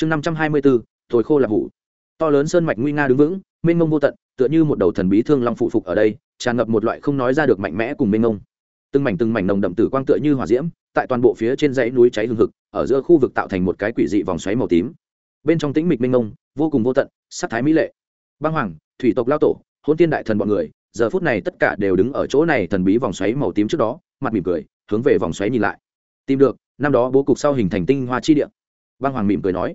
chương năm trăm hai mươi bốn thổi khô là vụ to lớn sơn mạch nguy nga đứng vững, mênh mông vô tận, tựa như một đầu thần bí thương long phụ phục ở đây, tràn ngập một loại không nói ra được mạnh mẽ cùng mênh mông. Từng mảnh từng mảnh nồng đậm tử quang tựa như hỏa diễm, tại toàn bộ phía trên dãy núi cháy hừng hực, ở giữa khu vực tạo thành một cái quỷ dị vòng xoáy màu tím. Bên trong tĩnh mịch mênh mông, vô cùng vô tận, sắc thái mỹ lệ. Băng hoàng, thủy tộc lao tổ hôn tiên đại thần bọn người, giờ phút này tất cả đều đứng ở chỗ này thần bí vòng xoáy màu tím trước đó, mặt mỉm cười, hướng về vòng xoáy nhìn lại. Tìm được, năm đó bố cục sau hình thành tinh hoa chi địa. Băng hoàng mỉm cười nói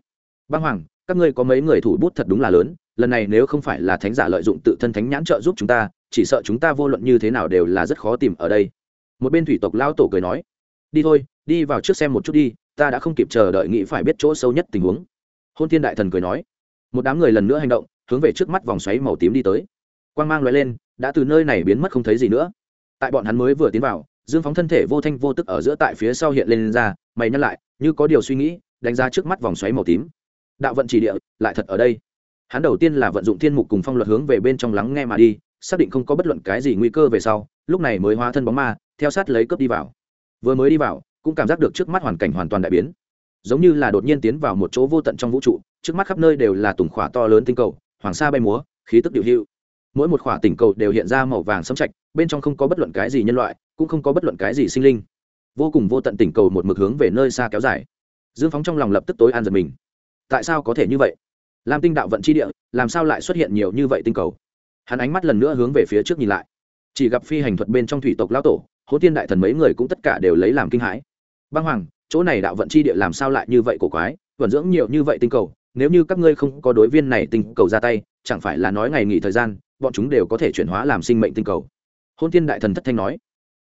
băng hoàng các ngươi có mấy người thủ bút thật đúng là lớn lần này nếu không phải là thánh giả lợi dụng tự thân thánh nhãn trợ giúp chúng ta chỉ sợ chúng ta vô luận như thế nào đều là rất khó tìm ở đây. Một bên thủy tộc lao tổ cười nói đi thôi đi vào trước xem một chút đi ta đã không kịp chờ đợi nghĩ phải biết chỗ sâu nhất tình huống. Hôn thiên đại thần cười nói một đám người lần nữa hành động hướng về trước mắt vòng xoáy màu tím đi tới. Quang mang loại lên đã từ nơi này biến mất không thấy gì nữa. Tại bọn hắn mới vừa tiến vào dương phóng thân thể vô thanh vô tức ở giữa tại phía sau hiện lên, lên ra mày nhắc lại như có điều suy nghĩ đánh ra trước mắt vòng xoáy màu tím đạo vận chỉ địa, lại thật ở đây. Hắn đầu tiên là vận dụng thiên mục cùng phong luật hướng về bên trong lắng nghe mà đi, xác định không có bất luận cái gì nguy cơ về sau, lúc này mới hóa thân bóng ma, theo sát lấy cướp đi vào. Vừa mới đi vào, cũng cảm giác được trước mắt hoàn cảnh hoàn toàn đại biến. Giống như là đột nhiên tiến vào một chỗ vô tận trong vũ trụ, trước mắt khắp nơi đều là tùng khỏa to lớn tinh cầu, hoàng sa bay múa, khí tức điệu hữu mỗi một khỏa tỉnh cầu đều hiện ra màu vàng sấm trạch, bên trong không có bất luận cái gì nhân loại, cũng không có bất luận cái gì sinh linh. Vô cùng vô tận tỉnh cầu một mực hướng về nơi xa kéo dài. Dương phóng trong lòng lập tức tối an giật mình tại sao có thể như vậy? Lam tinh đạo vận chi địa, làm sao lại xuất hiện nhiều như vậy tinh cầu? Hắn ánh mắt lần nữa hướng về phía trước nhìn lại. Chỉ gặp phi hành thuật bên trong thủy tộc lão tổ hố tiên đại thần mấy người cũng tất cả đều lấy làm kinh hãi. Băng hoàng, chỗ này đạo vận chi địa làm sao lại như vậy cổ quái, vận dưỡng nhiều như vậy tinh cầu, nếu như các ngươi không có đối viên này tinh cầu ra tay, chẳng phải là nói ngày nghỉ thời gian, bọn chúng đều có thể chuyển hóa làm sinh mệnh tinh cầu. Hôn tiên đại thần thất thanh nói,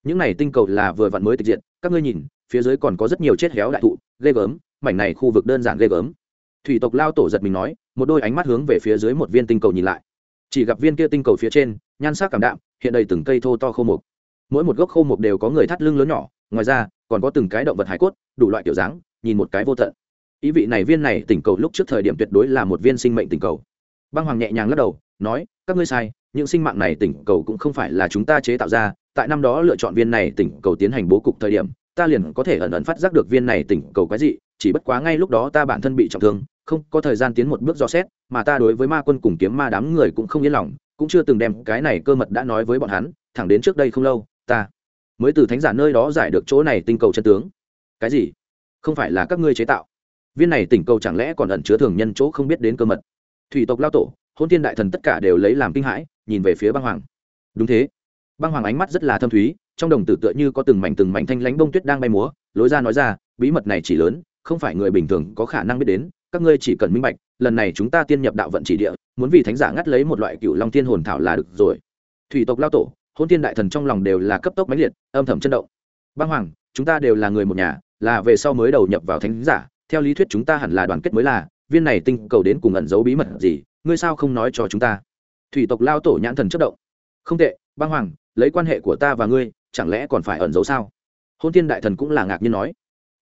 những này tinh cầu là vừa vặn mới tịch diện các ngươi nhìn, phía dưới còn có rất nhiều chết héo đại thụ, ghê gớm, mảnh này khu vực đơn giản ghê gớm thủy tộc lao tổ giật mình nói, một đôi ánh mắt hướng về phía dưới một viên tinh cầu nhìn lại. Chỉ gặp viên kia tinh cầu phía trên, nhan sắc cảm đạm, hiện đầy từng cây thô to khô mục. Mỗi một gốc khô mục đều có người thắt lưng lớn nhỏ, ngoài ra, còn có từng cái động vật hải cốt, đủ loại kiểu dáng, nhìn một cái vô tận. Ý vị này viên này tỉnh cầu lúc trước thời điểm tuyệt đối là một viên sinh mệnh tỉnh cầu. Băng hoàng nhẹ nhàng lắc đầu, nói, các ngươi sai, những sinh mạng này tỉnh cầu cũng không phải là chúng ta chế tạo ra, tại năm đó lựa chọn viên này tỉnh cầu tiến hành bố cục thời điểm, ta liền có thể ẩn ẩn phát giác được viên này tỉnh cầu cái gì chỉ bất quá ngay lúc đó ta bản thân bị trọng thương, không có thời gian tiến một bước dò xét, mà ta đối với ma quân cùng kiếm ma đám người cũng không yên lòng, cũng chưa từng đem cái này cơ mật đã nói với bọn hắn, thẳng đến trước đây không lâu, ta mới từ thánh giả nơi đó giải được chỗ này tinh cầu chân tướng. Cái gì? Không phải là các ngươi chế tạo. Viên này tỉnh cầu chẳng lẽ còn ẩn chứa thường nhân chỗ không biết đến cơ mật? Thủy tộc lao tổ hôn tiên đại thần tất cả đều lấy làm kinh hãi, nhìn về phía băng hoàng. Đúng thế. Băng hoàng ánh mắt rất là thâm thúy, trong đồng tử tựa như có từng mảnh từng mảnh thanh lánh bông tuyết đang bay múa, lối ra nói ra, bí mật này chỉ lớn không phải người bình thường có khả năng biết đến, các ngươi chỉ cần minh bạch, lần này chúng ta tiên nhập đạo vận chỉ địa, muốn vì thánh giả ngắt lấy một loại cựu long tiên hồn thảo là được rồi. Thủy tộc lao tổ, hôn tiên đại thần trong lòng đều là cấp tốc mãnh liệt, âm thầm chân động. Băng hoàng, chúng ta đều là người một nhà, là về sau mới đầu nhập vào thánh giả, theo lý thuyết chúng ta hẳn là đoàn kết mới là, viên này tinh cầu đến cùng ẩn giấu bí mật gì, ngươi sao không nói cho chúng ta? Thủy tộc lao tổ nhãn thần chất động. Không tệ, băng hoàng, lấy quan hệ của ta và ngươi, chẳng lẽ còn phải ẩn giấu sao? Hôn tiên đại thần cũng là ngạc nhiên nói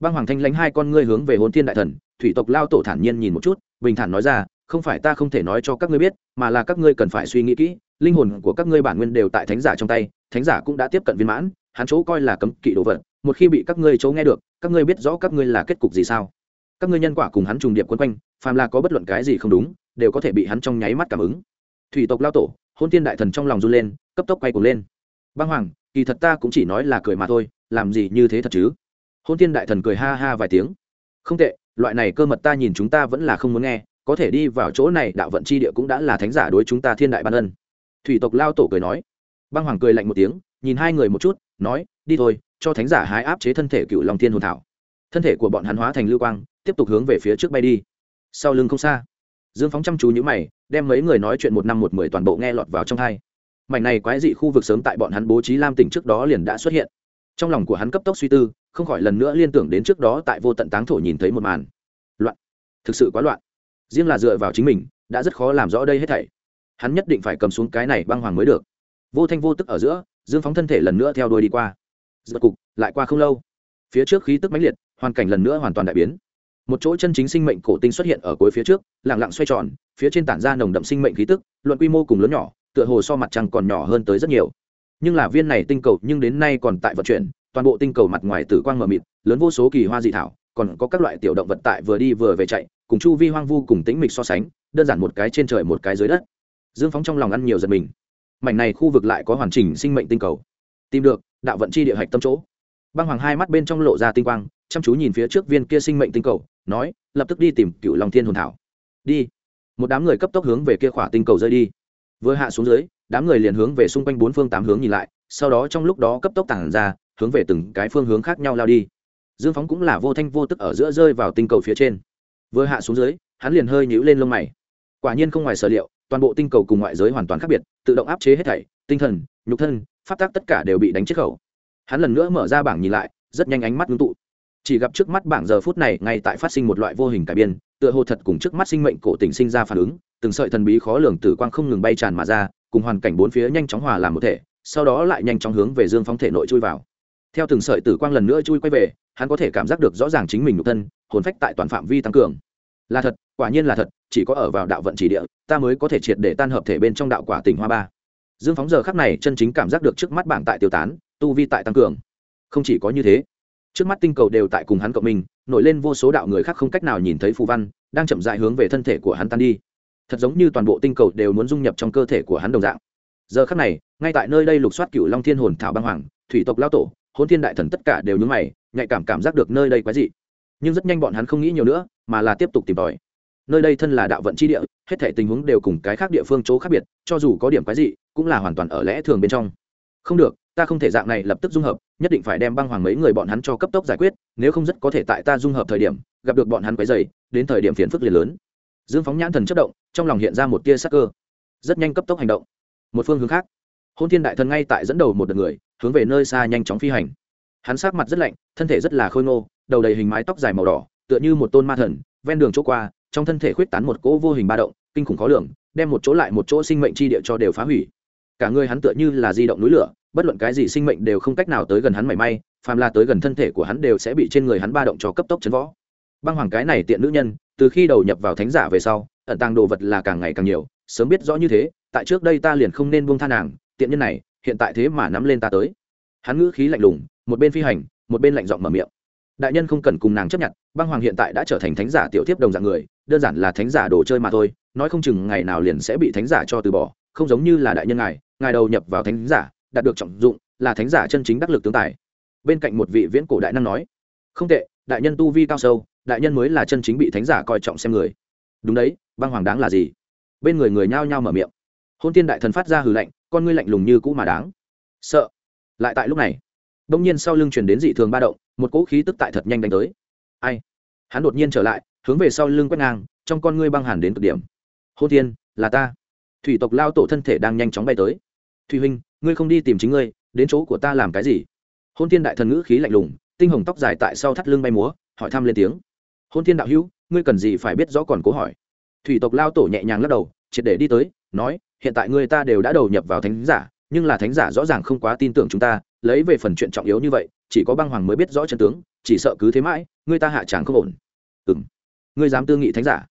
băng hoàng thanh lãnh hai con ngươi hướng về hôn tiên đại thần, thủy tộc lao tổ thản nhiên nhìn một chút, bình thản nói ra, không phải ta không thể nói cho các ngươi biết, mà là các ngươi cần phải suy nghĩ kỹ, linh hồn của các ngươi bản nguyên đều tại thánh giả trong tay, thánh giả cũng đã tiếp cận viên mãn, hắn chỗ coi là cấm kỵ đồ vật, một khi bị các ngươi chỗ nghe được, các ngươi biết rõ các ngươi là kết cục gì sao? Các ngươi nhân quả cùng hắn trùng điệp quân quanh, phàm là có bất luận cái gì không đúng, đều có thể bị hắn trong nháy mắt cảm ứng. Thủy tộc lao tổ hôn tiên đại thần trong lòng run lên, cấp tốc quay cuồng lên. Băng hoàng, kỳ thật ta cũng chỉ nói là cười mà thôi, làm gì như thế thật chứ? Hôn tiên đại thần cười ha ha vài tiếng. Không tệ, loại này cơ mật ta nhìn chúng ta vẫn là không muốn nghe, có thể đi vào chỗ này, đạo vận chi địa cũng đã là thánh giả đối chúng ta thiên đại ban ân. Thủy tộc lao tổ cười nói. Băng hoàng cười lạnh một tiếng, nhìn hai người một chút, nói, đi thôi, cho thánh giả hái áp chế thân thể cựu long thiên hồn thảo. Thân thể của bọn hắn hóa thành lưu quang, tiếp tục hướng về phía trước bay đi. Sau lưng không xa, dương phóng chăm chú nhữ mày, đem mấy người nói chuyện một năm một mười toàn bộ nghe lọt vào trong hai mảnh này quái dị khu vực sớm tại bọn hắn bố trí lam tỉnh trước đó liền đã xuất hiện. Trong lòng của hắn cấp tốc suy tư không khỏi lần nữa liên tưởng đến trước đó tại vô tận táng thổ nhìn thấy một màn. Loạn. Thực sự quá loạn. Riêng là dựa vào chính mình, đã rất khó làm rõ đây hết thảy. Hắn nhất định phải cầm xuống cái này băng hoàng mới được. Vô thanh vô tức ở giữa, dương phóng thân thể lần nữa theo đuôi đi qua. Giật cục, lại qua không lâu. Phía trước khí tức mãnh liệt, hoàn cảnh lần nữa hoàn toàn đại biến. Một chỗ chân chính sinh mệnh cổ tinh xuất hiện ở cuối phía trước lẳng lặng xoay tròn, phía trên tản ra nồng đậm sinh mệnh khí tức, luận quy mô cùng lớn nhỏ, tựa hồ so mặt trăng còn nhỏ hơn tới rất nhiều. Nhưng là viên này tinh cầu nhưng đến nay còn tại vận chuyển toàn bộ tinh cầu mặt ngoài tử quang mờ mịt, lớn vô số kỳ hoa dị thảo, còn có các loại tiểu động vật tại vừa đi vừa về chạy, cùng chu vi hoang vu cùng tĩnh mịch so sánh, đơn giản một cái trên trời một cái dưới đất. Dương phóng trong lòng ăn nhiều giật mình. Mảnh này khu vực lại có hoàn chỉnh sinh mệnh tinh cầu. Tìm được, đạo vận chi địa hạch tâm chỗ. Băng hoàng hai mắt bên trong lộ ra tinh quang, chăm chú nhìn phía trước viên kia sinh mệnh tinh cầu, nói, lập tức đi tìm cựu long thiên hồn thảo. Đi. Một đám người cấp tốc hướng về kia khỏa tinh cầu rơi đi. Vừa hạ xuống dưới, đám người liền hướng về xung quanh bốn phương tám hướng nhìn lại, sau đó trong lúc đó cấp tốc tản ra hướng về từng cái phương hướng khác nhau lao đi. Dương phóng cũng là vô thanh vô tức ở giữa rơi vào tinh cầu phía trên. Vừa hạ xuống dưới, hắn liền hơi nhũ lên lông mày. Quả nhiên không ngoài sở liệu, toàn bộ tinh cầu cùng ngoại giới hoàn toàn khác biệt, tự động áp chế hết thảy, tinh thần, nhục thân phát tác tất cả đều bị đánh chết khẩu. Hắn lần nữa mở ra bảng nhìn lại, rất nhanh ánh mắt ngưng tụ. Chỉ gặp trước mắt bảng giờ phút này ngay tại phát sinh một loại vô hình cải biên, tựa hồ thật cùng trước mắt sinh mệnh cổ tình sinh ra phản ứng, từng sợi thần bí khó lường tử quang không ngừng bay tràn mà ra, cùng hoàn cảnh bốn phía nhanh chóng hòa làm một thể, sau đó lại nhanh chóng hướng về dương phóng thể nội chui vào theo từng sợi tử quang lần nữa chui quay về, hắn có thể cảm giác được rõ ràng chính mình nhục thân, hồn phách tại toàn phạm vi tăng cường. Là thật, quả nhiên là thật, chỉ có ở vào đạo vận chỉ địa, ta mới có thể triệt để tan hợp thể bên trong đạo quả tỉnh hoa ba. Dương phóng giờ khắc này chân chính cảm giác được trước mắt bảng tại tiêu tán, tu vi tại tăng cường. Không chỉ có như thế, trước mắt tinh cầu đều tại cùng hắn cộng mình, nổi lên vô số đạo người khác không cách nào nhìn thấy phù văn, đang chậm dại hướng về thân thể của hắn tan đi. Thật giống như toàn bộ tinh cầu đều muốn dung nhập trong cơ thể của hắn đồng dạng. Giờ khắc này, ngay tại nơi đây lục soát cựu long thiên hồn thảo băng hoàng, thủy tộc lao tổ hôn thiên đại thần tất cả đều nhúng mày, nhạy cảm cảm giác được nơi đây quái dị. Nhưng rất nhanh bọn hắn không nghĩ nhiều nữa, mà là tiếp tục tìm tòi. Nơi đây thân là đạo vận chi địa, hết thể tình huống đều cùng cái khác địa phương chỗ khác biệt, cho dù có điểm quái dị, cũng là hoàn toàn ở lẽ thường bên trong. Không được, ta không thể dạng này lập tức dung hợp, nhất định phải đem băng hoàng mấy người bọn hắn cho cấp tốc giải quyết, nếu không rất có thể tại ta dung hợp thời điểm, gặp được bọn hắn quái dày, đến thời điểm phiền phức liền lớn. Dương phóng nhãn thần chất động, trong lòng hiện ra một tia sắc cơ. Rất nhanh cấp tốc hành động. Một phương hướng khác. Hôn thiên đại thần ngay tại dẫn đầu một đợt người hướng về nơi xa nhanh chóng phi hành. Hắn sát mặt rất lạnh, thân thể rất là khôi ngô, đầu đầy hình mái tóc dài màu đỏ, tựa như một tôn ma thần, ven đường chỗ qua, trong thân thể khuyết tán một cỗ vô hình ba động, kinh khủng khó lường, đem một chỗ lại một chỗ sinh mệnh chi địa cho đều phá hủy. Cả người hắn tựa như là di động núi lửa, bất luận cái gì sinh mệnh đều không cách nào tới gần hắn mảy may, phàm là tới gần thân thể của hắn đều sẽ bị trên người hắn ba động cho cấp tốc chấn võ băng hoàng cái này tiện nữ nhân, từ khi đầu nhập vào thánh giả về sau, ẩn tàng đồ vật là càng ngày càng nhiều, sớm biết rõ như thế, tại trước đây ta liền không nên buông tha nàng, tiện nhân này hiện tại thế mà nắm lên ta tới. Hắn ngữ khí lạnh lùng, một bên phi hành, một bên lạnh giọng mở miệng. Đại nhân không cần cùng nàng chấp nhận, băng hoàng hiện tại đã trở thành thánh giả tiểu tiếp đồng dạng người, đơn giản là thánh giả đồ chơi mà thôi, nói không chừng ngày nào liền sẽ bị thánh giả cho từ bỏ, không giống như là đại nhân ngài ngài đầu nhập vào thánh giả, đạt được trọng dụng, là thánh giả chân chính đắc lực tướng tài. Bên cạnh một vị viễn cổ đại năng nói, không tệ, đại nhân tu vi cao sâu, đại nhân mới là chân chính bị thánh giả coi trọng xem người. Đúng đấy, băng hoàng đáng là gì? Bên người người nhao nhao mở miệng. Hôn tiên đại thần phát ra hừ lạnh con ngươi lạnh lùng như cũ mà đáng. Sợ. Lại tại lúc này đông nhiên sau lưng chuyển đến dị thường ba động, một cỗ khí tức tại thật nhanh đánh tới. Ai? Hắn đột nhiên trở lại, hướng về sau lưng quét ngang, trong con ngươi băng hẳn đến cực điểm. Hôn tiên là ta. Thủy tộc lao tổ thân thể đang nhanh chóng bay tới. Thùy huynh, ngươi không đi tìm chính ngươi, đến chỗ của ta làm cái gì? Hôn tiên đại thần ngữ khí lạnh lùng, tinh hồng tóc dài tại sau thắt lưng bay múa, hỏi thăm lên tiếng. Hôn tiên đạo hữu, ngươi cần gì phải biết rõ còn cố hỏi? Thủy tộc lao tổ nhẹ nhàng lắc đầu, triệt để đi tới, nói hiện tại người ta đều đã đầu nhập vào thánh giả, nhưng là thánh giả rõ ràng không quá tin tưởng chúng ta, lấy về phần chuyện trọng yếu như vậy, chỉ có băng hoàng mới biết rõ chân tướng, chỉ sợ cứ thế mãi, người ta hạ tràng không ổn. Ừng ngươi dám tư nghị thánh giả?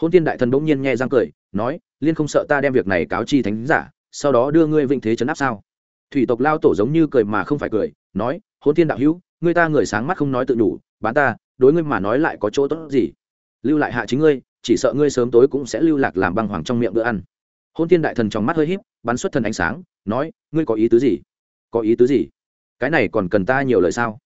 Hôn tiên đại thần bỗng nhiên nghe răng cười, nói, liên không sợ ta đem việc này cáo chi thánh giả, sau đó đưa ngươi vinh thế chấn áp sao? Thủy tộc lao tổ giống như cười mà không phải cười, nói, hôn tiên đạo hữu ngươi ta người sáng mắt không nói tự đủ, bán ta, đối ngươi mà nói lại có chỗ tốt gì? Lưu lại hạ chính ngươi, chỉ sợ ngươi sớm tối cũng sẽ lưu lạc làm băng hoàng trong miệng bữa ăn hôn Thiên đại thần trong mắt hơi híp, bắn xuất thần ánh sáng, nói, ngươi có ý tứ gì? Có ý tứ gì? Cái này còn cần ta nhiều lời sao?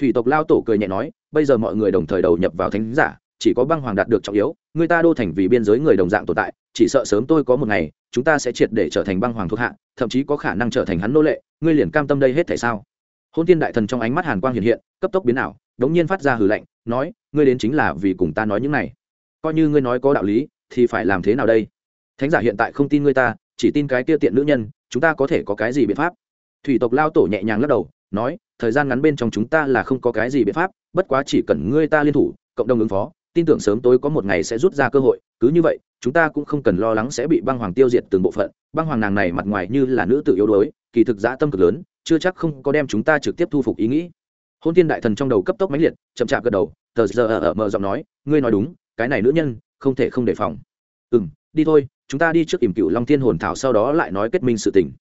Thủy tộc lao tổ cười nhẹ nói, bây giờ mọi người đồng thời đầu nhập vào thánh giả, chỉ có băng hoàng đạt được trọng yếu, người ta đô thành vì biên giới người đồng dạng tồn tại, chỉ sợ sớm tôi có một ngày, chúng ta sẽ triệt để trở thành băng hoàng thuộc hạ, thậm chí có khả năng trở thành hắn nô lệ, ngươi liền cam tâm đây hết tại sao? Hôn tiên đại thần trong ánh mắt hàn quang hiện hiện, cấp tốc biến ảo, đống nhiên phát ra hừ lạnh, nói, ngươi đến chính là vì cùng ta nói những này. Coi như ngươi nói có đạo lý, thì phải làm thế nào đây? Thánh giả hiện tại không tin ngươi ta, chỉ tin cái kia tiện nữ nhân, chúng ta có thể có cái gì biện pháp? Thủy tộc lao tổ nhẹ nhàng lắc đầu, nói, thời gian ngắn bên trong chúng ta là không có cái gì biện pháp, bất quá chỉ cần ngươi ta liên thủ, cộng đồng ứng phó, tin tưởng sớm tối có một ngày sẽ rút ra cơ hội, cứ như vậy, chúng ta cũng không cần lo lắng sẽ bị băng hoàng tiêu diệt từng bộ phận, băng hoàng nàng này mặt ngoài như là nữ tự yếu đuối, kỳ thực giã tâm cực lớn, chưa chắc không có đem chúng ta trực tiếp thu phục ý nghĩ. Hôn tiên đại thần trong đầu cấp tốc máy liệt, chậm chạp gật đầu, tờ giờ ở ở mờ giọng nói, ngươi nói đúng, cái này nữ nhân, không thể không đề phòng. Ừ m đi thôi chúng ta đi trước ỉm cựu long thiên hồn thảo sau đó lại nói kết minh sự tình.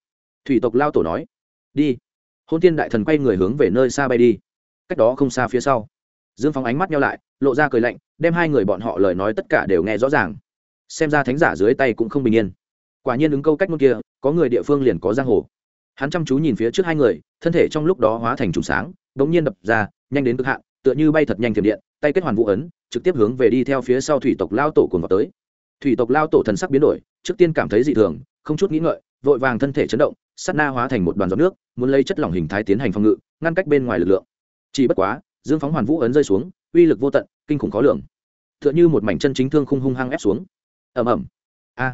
Thủy tộc lao tổ nói, đi. Hôn Thiên đại thần quay người hướng về nơi xa bay đi. Cách đó không xa phía sau, dương phóng ánh mắt nhau lại, lộ ra cười lạnh, đem hai người bọn họ lời nói tất cả đều nghe rõ ràng. Xem ra thánh giả dưới tay cũng không bình yên. Quả nhiên ứng câu cách ngôn kia, có người địa phương liền có giang hồ. Hắn chăm chú nhìn phía trước hai người, thân thể trong lúc đó hóa thành trùng sáng đ ỗ n g nhiên đập ra, nhanh đến cực hạn, tựa như bay thật nhanh thiểm điện, tay kết hoàn vũ ấn, trực tiếp hướng về đi theo phía sau thủy tộc lao tổ cùng vào tới thủy tộc lao tổ thần sắc biến đổi, trước tiên cảm thấy dị thường, không chút nghĩ ngợi, vội vàng thân thể chấn động sắt na hóa thành một đoàn giọt nước, muốn lấy chất lỏng hình thái tiến hành phòng ngự, ngăn cách bên ngoài lực lượng. Chỉ bất quá, dương phóng hoàn vũ ấn rơi xuống, uy lực vô tận, kinh khủng khó lường. T h ư ợ n h ư một mảnh chân chính thương khung hung hăng ép xuống. Ẩm ẩm a.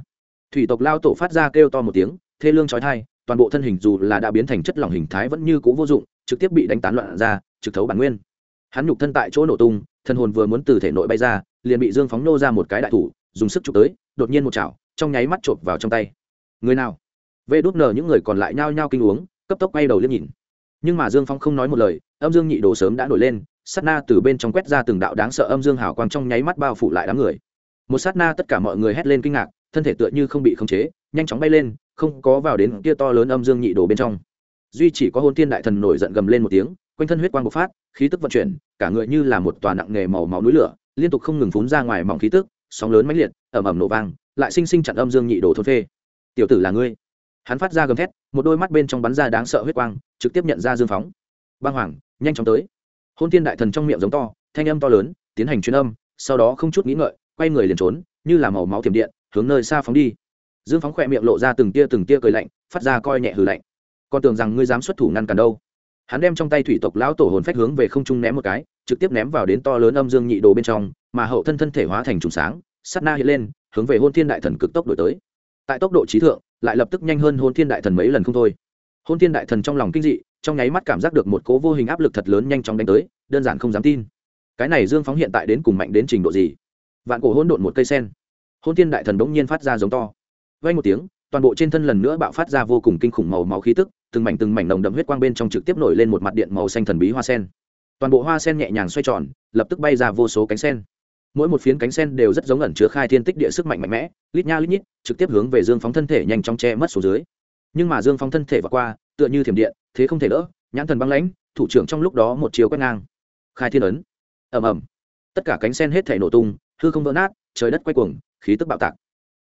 Thủy tộc lao tổ phát ra kêu to một tiếng, thê lương trói thai toàn bộ thân hình dù là đã biến thành chất lỏng hình thái vẫn như c ũ vô dụng, trực tiếp bị đánh tán loạn ra, trực thấu bản nguyên. Hắn nhục thân tại chỗ nổ tung, thân hồn vừa muốn từ thể nội bay ra, liền bị dương phóng nô ra một cái đại thủ dùng sức chụp tới, đột nhiên một chảo, trong nháy mắt chộp vào trong tay. Người nào? Vê đốt nở những người còn lại nhao nhao kinh uống, cấp tốc bay đầu liếc nhìn. Nhưng mà dương phong không nói một lời, âm dương nhị đồ sớm đã nổi lên, sát na từ bên trong quét ra từng đạo đáng sợ âm dương hào quang trong nháy mắt bao phủ lại đám người. Một sát na tất cả mọi người hét lên kinh ngạc, thân thể tựa như không bị khống chế, nhanh chóng bay lên, không có vào đến kia to lớn âm dương nhị đồ bên trong. Duy chỉ có hôn tiên đại thần nổi giận gầm lên một tiếng, quanh thân huyết quang bộc phát, khí tức vận chuyển, cả người như là một tòa nặng nghề màu máu núi lửa, liên tục không ngừng phún ra ngoài mỏng khí tức sóng lớn mãnh liệt ẩm ẩm nổ vang, lại sinh sinh chặn âm dương nhị đồ thôn phê. Tiểu tử là ngươi? Hắn phát ra gầm thét, một đôi mắt bên trong bắn ra đáng sợ huyết quang, trực tiếp nhận ra dương phóng. Băng hoàng, nhanh chóng tới. Hôn tiên đại thần trong miệng giống to, thanh âm to lớn, tiến hành truyền âm, sau đó không chút nghĩ ngợi, quay người liền trốn, như là màu máu thiểm điện, hướng nơi xa phóng đi. Dương phóng khỏe miệng lộ ra từng tia từng tia cười lạnh, phát ra coi nhẹ hừ lạnh. Còn tưởng rằng ngươi dám xuất thủ ngăn cản đâu hắn đem trong tay thủy tộc lão tổ hồn phách hướng về không trung ném một cái, trực tiếp ném vào đến to lớn âm dương nhị đồ bên trong, mà hậu thân thân thể hóa thành trùng sáng sắt na hiện lên, hướng về hôn thiên đại thần cực tốc đổi tới. Tại tốc độ trí thượng, lại lập tức nhanh hơn hôn thiên đại thần mấy lần không thôi. Hôn thiên đại thần trong lòng kinh dị, trong nháy mắt cảm giác được một cố vô hình áp lực thật lớn nhanh chóng đánh tới, đơn giản không dám tin. Cái này dương phóng hiện tại đến cùng mạnh đến trình độ gì? Vạn cổ hôn độn một cây sen. Hôn thiên đại thần bỗng nhiên phát ra giống to. Vay một tiếng, toàn bộ trên thân lần nữa bạo phát ra vô cùng kinh khủng màu máu khí tức từng mảnh từng mảnh nồng đậm huyết quang bên trong trực tiếp nổi lên một mặt điện màu xanh thần bí hoa sen. Toàn bộ hoa sen nhẹ nhàng xoay tròn, lập tức bay ra vô số cánh sen. Mỗi một phiến cánh sen đều rất giống ẩn chứa khai thiên tích địa sức mạnh mạnh mẽ, lít nha lít nhít, trực tiếp hướng về dương phóng thân thể nhanh chóng che mất xuống dưới. Nhưng mà dương phóng thân thể và qua, tựa như thiểm điện, thế không thể đỡ, nhãn thần băng lãnh, thủ trưởng trong lúc đó một chiều quét ngang. Khai thiên ấn. Ầm ầm. Tất cả cánh sen hết thể nổ tung, hư không vỡ nát, trời đất quay cuồng, khí tức bạo tạc.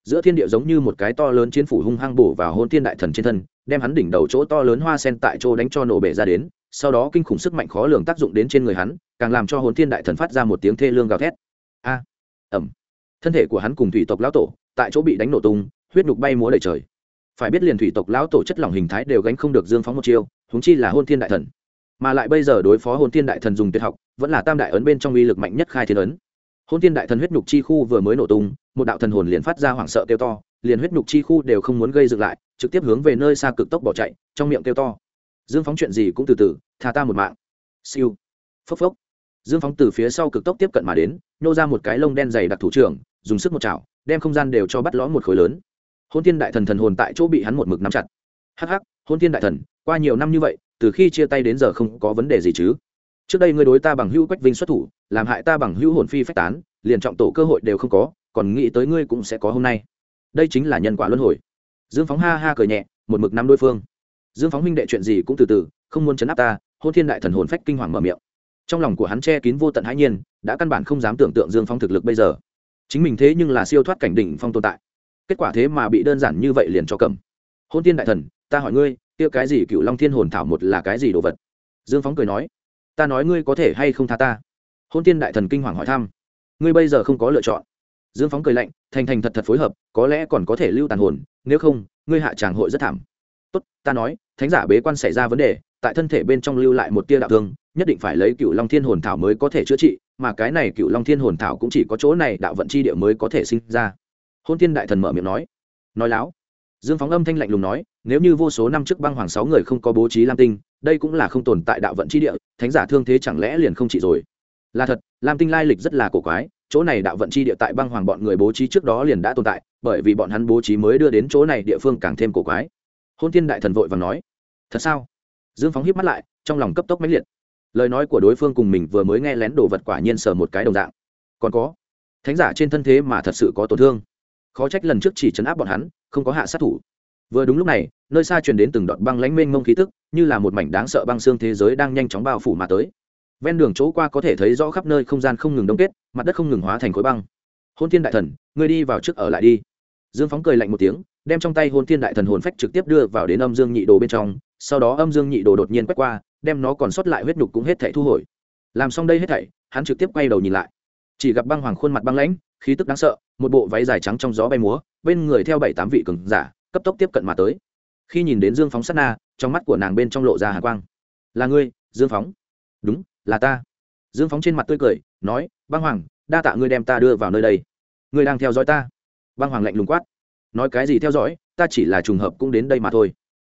Giữa thiên địa giống như một cái to lớn chiến phủ hung hăng bổ vào hôn thiên đại thần trên thân đem hắn đỉnh đầu chỗ to lớn hoa sen tại chỗ đánh cho nổ bể ra đến, sau đó kinh khủng sức mạnh khó lường tác dụng đến trên người hắn, càng làm cho hồn thiên đại thần phát ra một tiếng thê lương gào thét. A ẩm thân thể của hắn cùng thủy tộc lão tổ tại chỗ bị đánh nổ tung, huyết nhục bay múa đầy trời. Phải biết liền thủy tộc lão tổ chất lỏng hình thái đều gánh không được dương phóng một chiêu húng chi là hôn thiên đại thần. Mà lại bây giờ đối phó hôn thiên đại thần dùng tuyệt học, vẫn là tam đại ấn bên trong uy lực mạnh nhất khai thiên ấn. Hôn thiên đại thần huyết nhục chi khu vừa mới nổ tung, một đạo thần hồn liền phát ra hoảng sợ kêu to liền huyết nhục chi khu đều không muốn gây dựng lại, trực tiếp hướng về nơi xa cực tốc bỏ chạy, trong miệng kêu to. Dương phóng chuyện gì cũng từ từ tha ta một mạng. Siêu. Phốc phốc. Dương phóng từ phía sau cực tốc tiếp cận mà đến, nhô ra một cái lông đen dày đặc thủ trưởng, dùng sức một chảo, đem không gian đều cho bắt lõm một khối lớn. Hôn thiên đại thần thần hồn tại chỗ bị hắn một mực nắm chặt. Hắc hắc, hôn thiên đại thần, qua nhiều năm như vậy, từ khi chia tay đến giờ không có vấn đề gì chứ? Trước đây ngươi đối ta bằng hữu quách vinh xuất thủ, làm hại ta bằng hữu hồn phi phách tán, liền trọng tổ cơ hội đều không có, còn nghĩ tới ngươi cũng sẽ có hôm nay đây chính là nhân quả luân hồi. Dương phóng ha ha cười nhẹ, một mực năm đối phương. Dương phóng minh đệ chuyện gì cũng từ từ, không muốn chấn áp ta, hôn thiên đại thần hồn phách kinh hoàng mở miệng. Trong lòng của hắn che kín vô tận hãi nhiên, đã căn bản không dám tưởng tượng dương phóng thực lực bây giờ. Chính mình thế nhưng là siêu thoát cảnh đỉnh phong tồn tại. Kết quả thế mà bị đơn giản như vậy liền cho cầm. Hôn thiên đại thần, ta hỏi ngươi tiêu cái gì cựu long thiên hồn thảo một là cái gì đồ vật? Dương phóng cười nói, ta nói ngươi có thể hay không tha ta. Hôn Thiên đại thần kinh hoàng hỏi thăm, ngươi bây giờ không có lựa chọn dương phóng cười lạnh, thành thành thật thật phối hợp, có lẽ còn có thể lưu tàn hồn, nếu không, ngươi hạ tràng hội rất thảm. Tốt, ta nói, thánh giả bế quan xảy ra vấn đề, tại thân thể bên trong lưu lại một tia đạo thương, nhất định phải lấy cựu long thiên hồn thảo mới có thể chữa trị, mà cái này cựu long thiên hồn thảo cũng chỉ có chỗ này đạo vận chi địa mới có thể sinh ra. Hôn Thiên đại thần mở miệng nói. Nói láo. Dương phóng âm thanh lạnh lùng nói, nếu như vô số năm trước băng hoàng sáu người không có bố trí lam tinh, đây cũng là không tồn tại đạo vận chi địa, thánh giả thương thế chẳng lẽ liền không chỉ rồi? Là thật, lam tinh lai lịch rất là cổ quái chỗ này đạo vận chi địa tại băng hoàng bọn người bố trí trước đó liền đã tồn tại, bởi vì bọn hắn bố trí mới đưa đến chỗ này địa phương càng thêm cổ quái. Hôn tiên đại thần vội và nói, thật sao? Dương phóng hiếp mắt lại, trong lòng cấp tốc mãnh liệt. Lời nói của đối phương cùng mình vừa mới nghe lén đồ vật quả nhiên sờ một cái đồng dạng. Còn có, thánh giả trên thân thế mà thật sự có tổn thương. Khó trách lần trước chỉ chấn áp bọn hắn, không có hạ sát thủ. Vừa đúng lúc này, nơi xa truyền đến từng đoạn băng lãnh mênh mông khí tức, như là một mảnh đáng sợ băng xương thế giới đang nhanh chóng bao phủ mà tới ven đường chỗ qua có thể thấy rõ khắp nơi không gian không ngừng đông kết, mặt đất không ngừng hóa thành khối băng. Hôn thiên đại thần, ngươi đi vào trước ở lại đi. Dương phóng cười lạnh một tiếng, đem trong tay hôn thiên đại thần hồn phách trực tiếp đưa vào đến âm dương nhị đồ bên trong, sau đó âm dương nhị đồ đột nhiên quét qua, đem nó còn sót lại huyết nhục cũng hết thảy thu hồi. Làm xong đây hết thảy, hắn trực tiếp quay đầu nhìn lại. Chỉ gặp băng hoàng khuôn mặt băng lãnh, khí tức đáng sợ, một bộ váy dài trắng trong gió bay múa, bên người theo bảy tám vị cường giả, cấp tốc tiếp cận mà tới. Khi nhìn đến dương phóng sát na, trong mắt của nàng bên trong lộ ra hà quang. Là ngươi, dương phóng. Đúng là ta. Dương phóng trên mặt tươi cười nói băng hoàng đa tạ ngươi đem ta đưa vào nơi đây. Ngươi đang theo dõi ta. Băng hoàng lạnh lùng quát nói cái gì theo dõi ta chỉ là trùng hợp cũng đến đây mà thôi.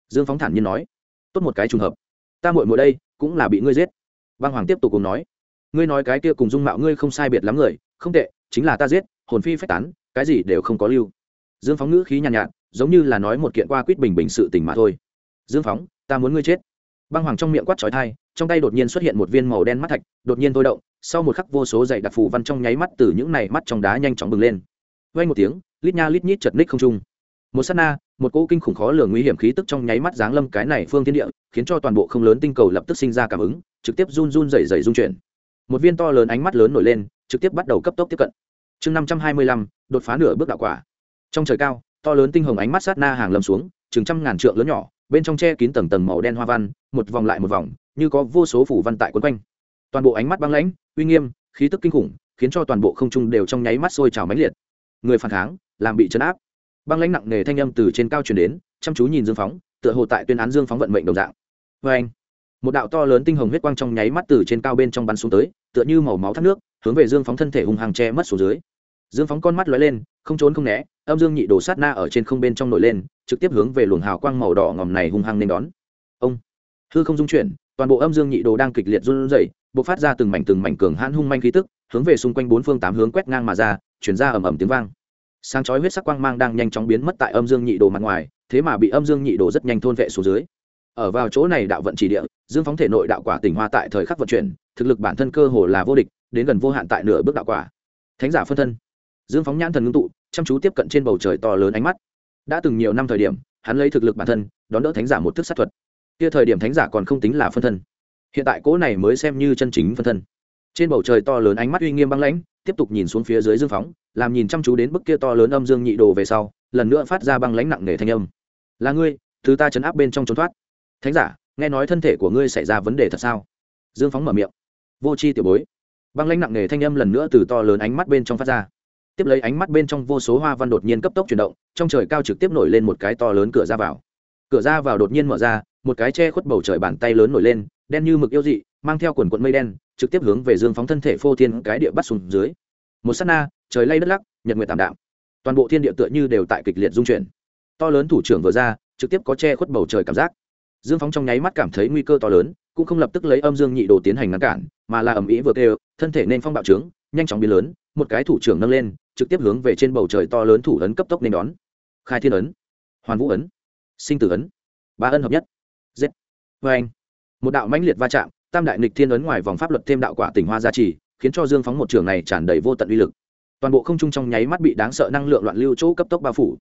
Dương phóng thản nhiên nói tốt một cái trùng hợp. Ta muội muội đây cũng là bị ngươi giết. Băng hoàng tiếp tục cùng nói ngươi nói cái kia cùng dung mạo ngươi không sai biệt lắm người không tệ chính là ta giết hồn phi phách tán cái gì đều không có lưu. Dương phóng ngữ khí nhàn nhạt, nhạt giống như là nói một kiện qua quýt bình bình sự tình mà thôi. Dương phóng ta muốn ngươi chết băng hoàng trong miệng quát trói thai trong tay đột nhiên xuất hiện một viên màu đen mắt thạch, đột nhiên thôi động, sau một khắc vô số dày đặc phù văn trong nháy mắt từ những này mắt trong đá nhanh chóng bừng lên. Vây một tiếng, lít nha lít nhít chật ních không trung. Một s á t na, một cỗ kinh khủng khó lường nguy hiểm khí tức trong nháy mắt giáng lâm cái này phương thiên địa, khiến cho toàn bộ không lớn tinh cầu lập tức sinh ra cảm ứng, trực tiếp run run dày dày rung chuyển. Một viên to lớn ánh mắt lớn nổi lên, trực tiếp bắt đầu cấp tốc tiếp cận. Chương năm trăm hai mươi lăm, đột phá nửa bước đạo quả. Trong trời cao, to lớn tinh hồng ánh mắt sát na hàng lâm xuống, chừng trăm ngàn trượng lớn nhỏ bên trong che kín tầng tầng màu đen hoa văn, một vòng lại một vòng, như có vô số phủ văn tại quấn quanh. Toàn bộ ánh mắt băng lãnh, uy nghiêm, khí tức kinh khủng, khiến cho toàn bộ không trung đều trong nháy mắt sôi trào mãnh liệt. Người phản kháng, làm bị chấn áp. Băng lãnh nặng nề thanh âm từ trên cao truyền đến, chăm chú nhìn dương phóng, tựa hồ tại tuyên án dương phóng vận mệnh đồng dạng. Vê anh, một đạo to lớn tinh hồng huyết quang trong nháy mắt từ trên cao bên trong bắn xuống tới, tựa như màu máu thác nước, hướng về dương phóng thân thể hùng hàng che mất xuống dưới dương phóng con mắt lóe lên, không trốn không né, âm dương nhị đồ sát na ở trên không bên trong nổi lên, trực tiếp hướng về luồng hào quang màu đỏ ngòm này hung hăng nên đón. Ông, hư không dung chuyển, toàn bộ âm dương nhị đồ đang kịch liệt run rẩy, bộc phát ra từng mảnh từng mảnh cường hãn hung manh khí tức, hướng về xung quanh bốn phương tám hướng quét ngang mà ra chuyển ra ầm ầm tiếng vang. Sáng chói huyết sắc quang mang đang nhanh chóng biến mất tại âm dương nhị đồ mặt ngoài, thế mà bị âm dương nhị đồ rất nhanh thôn vệ xuống dưới. Ở vào chỗ này đạo vận chỉ địa, dương phóng thể nội đạo quả tỉnh hoa tại thời khắc vận chuyển, thực lực bản thân cơ hồ là vô địch, đến gần vô hạn tại nửa bước đạo quả. Thánh giả phân thân dương phóng nhãn thần ngưng tụ, chăm chú tiếp cận trên bầu trời to lớn ánh mắt. Đã từng nhiều năm thời điểm, hắn lấy thực lực bản thân, đón đỡ thánh giả một thức sát thuật. Kia thời điểm thánh giả còn không tính là phân thân. Hiện tại cỗ này mới xem như chân chính phân thân. Trên bầu trời to lớn ánh mắt uy nghiêm băng lãnh, tiếp tục nhìn xuống phía dưới dương phóng, làm nhìn chăm chú đến bức kia to lớn âm dương nhị đồ về sau, lần nữa phát ra băng lãnh nặng nề thanh âm. Là ngươi, thứ ta chấn áp bên trong trốn thoát. Thánh giả, nghe nói thân thể của ngươi xảy ra vấn đề thật sao? Dương phóng mở miệng. Vô c h i tiểu bối. Băng lãnh nặng nề thanh âm lần nữa từ to lớn ánh mắt bên trong phát ra tiếp lấy ánh mắt bên trong vô số hoa văn đột nhiên cấp tốc chuyển động, trong trời cao trực tiếp nổi lên một cái to lớn cửa ra vào. Cửa ra vào đột nhiên mở ra, một cái che khuất bầu trời bàn tay lớn nổi lên, đen như mực yêu dị, mang theo quần quận mây đen, trực tiếp hướng về dương phóng thân thể phô thiên cái địa bắt xuống dưới. Một s á t na, trời lay đất lắc, nhật nguyệt tảm đạm. Toàn bộ thiên địa tựa như đều tại kịch liệt dung chuyển. To lớn thủ trưởng vừa ra, trực tiếp có che khuất bầu trời cảm giác. Dương phóng trong nháy mắt cảm thấy nguy cơ to lớn, cũng không lập tức lấy âm dương nhị đồ tiến hành ngăn cản, mà là ầm ý vừa kêu, thân thể nên phong bạo trướng, nhanh chóng biến lớn, một cái thủ trưởng nâng lên trực tiếp hướng về trên bầu trời to lớn thủ ấn cấp tốc nên đón. Khai thiên ấn, hoàn vũ ấn, sinh tử ấn, ba ân hợp nhất, z. Vê anh, một đạo mãnh liệt va chạm, tam đại nịch thiên ấn ngoài vòng pháp luật thêm đạo quả tỉnh hoa gia trì, khiến cho dương phóng một trường này tràn đầy vô tận uy lực. Toàn bộ không trung trong nháy mắt bị đáng sợ năng lượng loạn lưu chỗ cấp tốc bao phủ.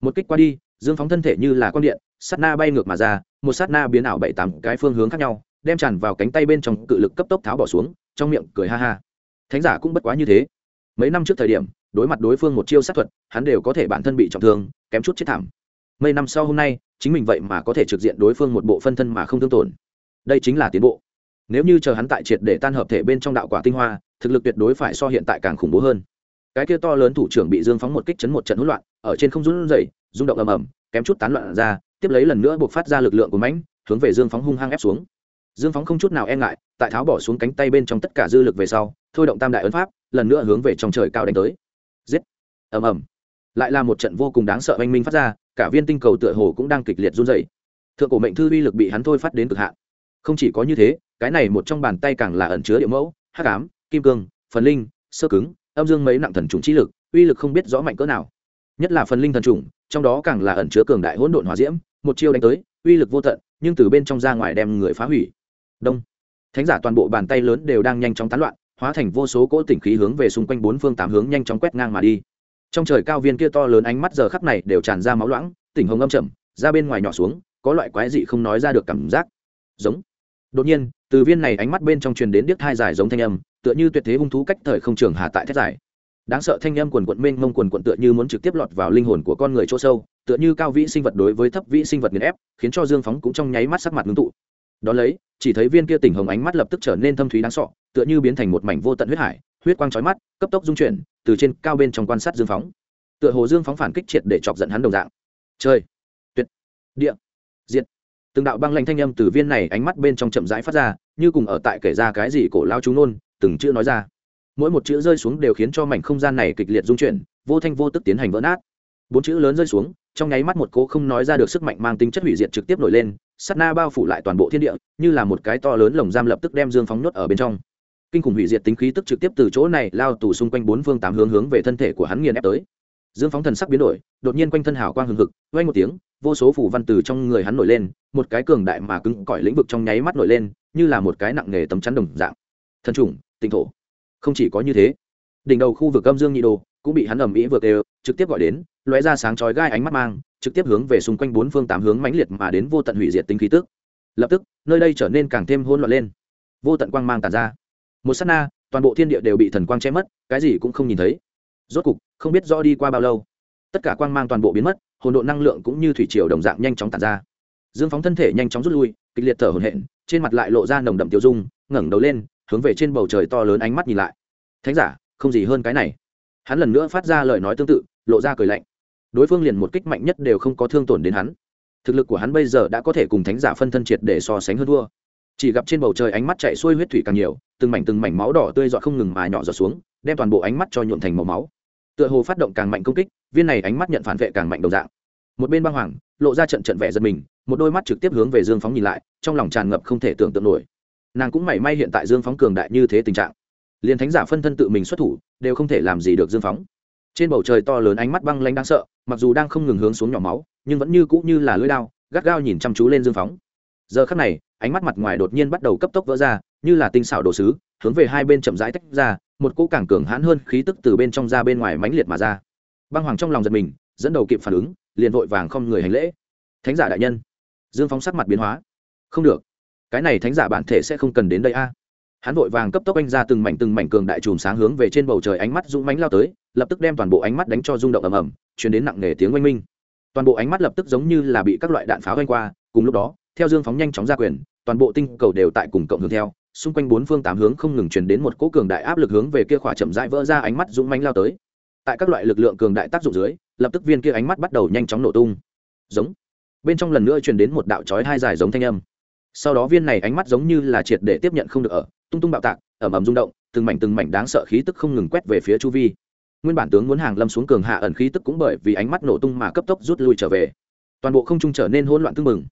Một kích qua đi, dương phóng thân thể như là con điện, sát na bay ngược mà ra, một sát na biến ảo bảy tám cái phương hướng khác nhau, đem tràn vào cánh tay bên trong cự lực cấp tốc tháo bỏ xuống, trong miệng cười ha ha. Thánh giả cũng bất quá như thế. Mấy năm trước thời điểm đối mặt đối phương một chiêu sát thuật, hắn đều có thể bản thân bị trọng thương, kém chút chết thảm. Mấy năm sau hôm nay, chính mình vậy mà có thể trực diện đối phương một bộ phân thân mà không thương tổn. Đây chính là tiến bộ. Nếu như chờ hắn tại triệt để tan hợp thể bên trong đạo quả tinh hoa, thực lực tuyệt đối phải so hiện tại càng khủng bố hơn. Cái kia to lớn thủ trưởng bị dương phóng một kích chấn một trận hỗn loạn, ở trên không run rẩy, rung động ầm ầm, kém chút tán loạn ra, tiếp lấy lần nữa buộc phát ra lực lượng của mãnh, hướng về dương phóng hung hăng ép xuống. Dương phóng không chút nào e ngại, tại tháo bỏ xuống cánh tay bên trong tất cả dư lực về sau, thôi động tam đại ấn pháp, lần nữa hướng về trong trời cao đánh tới giết. Ầm ầm. Lại là một trận vô cùng đáng sợ oanh minh phát ra, cả viên tinh cầu tựa hồ cũng đang kịch liệt run dày thượng cổ mệnh thư uy lực bị hắn thôi phát đến cực hạn. Không chỉ có như thế, cái này một trong bàn tay càng là ẩn chứa địa mẫu, hắc ám, kim cương, phần linh, sơ cứng, âm dương mấy nặng thần trùng trí lực, uy lực không biết rõ mạnh cỡ nào. Nhất là phần linh thần trùng trong đó càng là ẩn chứa cường đại hỗn độn hỏa diễm, một chiêu đánh tới, uy lực vô tận, nhưng từ bên trong ra ngoài đem người phá hủy. Đông. Thánh giả toàn bộ bàn tay lớn đều đang nhanh chóng tán loạn hóa thành vô số cỗ tỉnh khí hướng về xung quanh bốn phương tám hướng nhanh chóng quét ngang mà đi. Trong trời cao viên kia to lớn ánh mắt giờ khắc này đều tràn ra máu loãng, tỉnh hồng âm chậm ra bên ngoài nhỏ xuống, có loại quái dị không nói ra được cảm giác. Giống. Đột nhiên, từ viên này ánh mắt bên trong truyền đến điếc thai dài giống thanh âm, tựa như tuyệt thế hung thú cách thời không trường hà tại thét dài. Đáng sợ thanh âm quần quận mênh mông quần quận tựa như muốn trực tiếp lọt vào linh hồn của con người chỗ sâu, tựa như cao vĩ sinh vật đối với thấp vĩ sinh vật nghiền ép, khiến cho dương phóng cũng trong nháy mắt sắc mặt ngưng tụ đón lấy, chỉ thấy viên kia tỉnh hồng ánh mắt lập tức trở nên thâm thúy đáng sọ, tựa như biến thành một mảnh vô tận huyết hải, huyết quang trói mắt, cấp tốc dung chuyển, từ trên cao bên trong quan sát dương phóng. Tựa hồ dương phóng phản kích triệt để chọc giận hắn đồng dạng. Chơi tuyệt! Địa! Diệt! Từng đạo băng lanh thanh âm từ viên này ánh mắt bên trong chậm rãi phát ra, như cùng ở tại kể ra cái gì cổ lao chú nôn từng chữ nói ra. Mỗi một chữ rơi xuống đều khiến cho mảnh không gian này kịch liệt dung chuyển, vô thanh vô tức tiến hành vỡ nát. Bốn chữ lớn rơi xuống, trong nháy mắt một cố không nói ra được sức mạnh mang tính chất hủy diệt trực tiếp nổi lên sắt na bao phủ lại toàn bộ thiên địa, như là một cái to lớn lồng giam lập tức đem dương phóng nhốt ở bên trong. Kinh khủng hủy diệt tính khí tức trực tiếp từ chỗ này lao tù xung quanh bốn phương tám hướng hướng về thân thể của hắn nghiền ép tới. Dương phóng thần sắc biến đổi, đột nhiên quanh thân hào quang hừng hực vay một tiếng, vô số phủ văn từ trong người hắn nổi lên, một cái cường đại mà cứng cỏi lĩnh vực trong nháy mắt nổi lên, như là một cái nặng nghề tấm chắn đồng dạng. Thần trùng tinh thổ, không chỉ có như thế đỉnh đầu khu vực âm dương nhị đồ cũng bị hắn ầm ĩ vượt đều, trực tiếp gọi đến, lóe ra sáng chói gai ánh mắt mang, trực tiếp hướng về xung quanh bốn phương tám hướng mãnh liệt mà đến vô tận hủy diệt tính khí tức. Lập tức, nơi đây trở nên càng thêm hỗn loạn lên. Vô tận quang mang tàn ra. Một sát na, toàn bộ thiên địa đều bị thần quang che mất, cái gì cũng không nhìn thấy. Rốt cục, không biết rõ đi qua bao lâu, tất cả quang mang toàn bộ biến mất, hồn độ năng lượng cũng như thủy triều đồng dạng nhanh chóng tàn ra. Dương phóng thân thể nhanh chóng rút lui, kịch liệt thở hổn hển, trên mặt lại lộ ra nồng đậm tiêu dung, ngẩng đầu lên, hướng về trên bầu trời to lớn ánh mắt nhìn lại. Thánh giả không gì hơn cái này. Hắn lần nữa phát ra lời nói tương tự, lộ ra cười lạnh. Đối phương liền một kích mạnh nhất đều không có thương tổn đến hắn. Thực lực của hắn bây giờ đã có thể cùng thánh giả phân thân triệt để so sánh hơn thua. Chỉ gặp trên bầu trời ánh mắt chạy xuôi huyết thủy càng nhiều, từng mảnh từng mảnh máu đỏ tươi dọa không ngừng mà nhỏ giọt xuống, đem toàn bộ ánh mắt cho nhuộn thành màu máu. Tựa hồ phát động càng mạnh công kích, viên này ánh mắt nhận phản vệ càng mạnh đầu dạng. Một bên băng hoàng, lộ ra trận trận vẻ giật mình, một đôi mắt trực tiếp hướng về dương phóng nhìn lại, trong lòng tràn ngập không thể tưởng tượng nổi. Nàng cũng mảy may hiện tại dương phóng cường đại như thế tình trạng liền thánh giả phân thân tự mình xuất thủ, đều không thể làm gì được dương phóng. Trên bầu trời to lớn ánh mắt băng lanh đáng sợ, mặc dù đang không ngừng hướng xuống nhỏ máu, nhưng vẫn như cũ như là lưỡi đao, gắt gao nhìn chăm chú lên dương phóng. Giờ khắc này, ánh mắt mặt ngoài đột nhiên bắt đầu cấp tốc vỡ ra, như là tinh xảo đồ sứ, hướng về hai bên chậm rãi tách ra, một cỗ càng cường hãn hơn khí tức từ bên trong ra bên ngoài mãnh liệt mà ra. Băng hoàng trong lòng giật mình, dẫn đầu kịp phản ứng, liền vội vàng không người hành lễ. Thánh giả đại nhân. Dương phóng sắc mặt biến hóa. Không được. Cái này thánh giả bản thể sẽ không cần đến đây a hắn vội vàng cấp tốc anh ra từng mảnh từng mảnh cường đại chùm sáng hướng về trên bầu trời ánh mắt dũng mánh lao tới, lập tức đem toàn bộ ánh mắt đánh cho rung động ầm ầm chuyển đến nặng nề tiếng oanh minh. Toàn bộ ánh mắt lập tức giống như là bị các loại đạn pháo oanh qua, cùng lúc đó, theo dương phóng nhanh chóng ra quyền, toàn bộ tinh cầu đều tại cùng cộng hướng theo, xung quanh bốn phương tám hướng không ngừng truyền đến một cỗ cường đại áp lực hướng về kia khỏa chậm rãi vỡ ra ánh mắt dũng mánh lao tới. Tại các loại lực lượng cường đại tác dụng dưới, lập tức viên kia ánh mắt bắt đầu nhanh chóng nổ tung. Giống. Bên trong lần nữa truyền đến một đạo chói hai dài giống thanh âm. Sau đó viên này ánh mắt giống như là triệt để tiếp nhận không được ở tung tung bạo tạc ẩm ẩm rung động, từng mảnh từng mảnh đáng sợ khí tức không ngừng quét về phía chu vi. Nguyên bản tướng muốn hàng lâm xuống cường hạ ẩn khí tức cũng bởi vì ánh mắt nổ tung mà cấp tốc rút lui trở về. Toàn bộ không trung trở nên hỗn loạn tưng mừng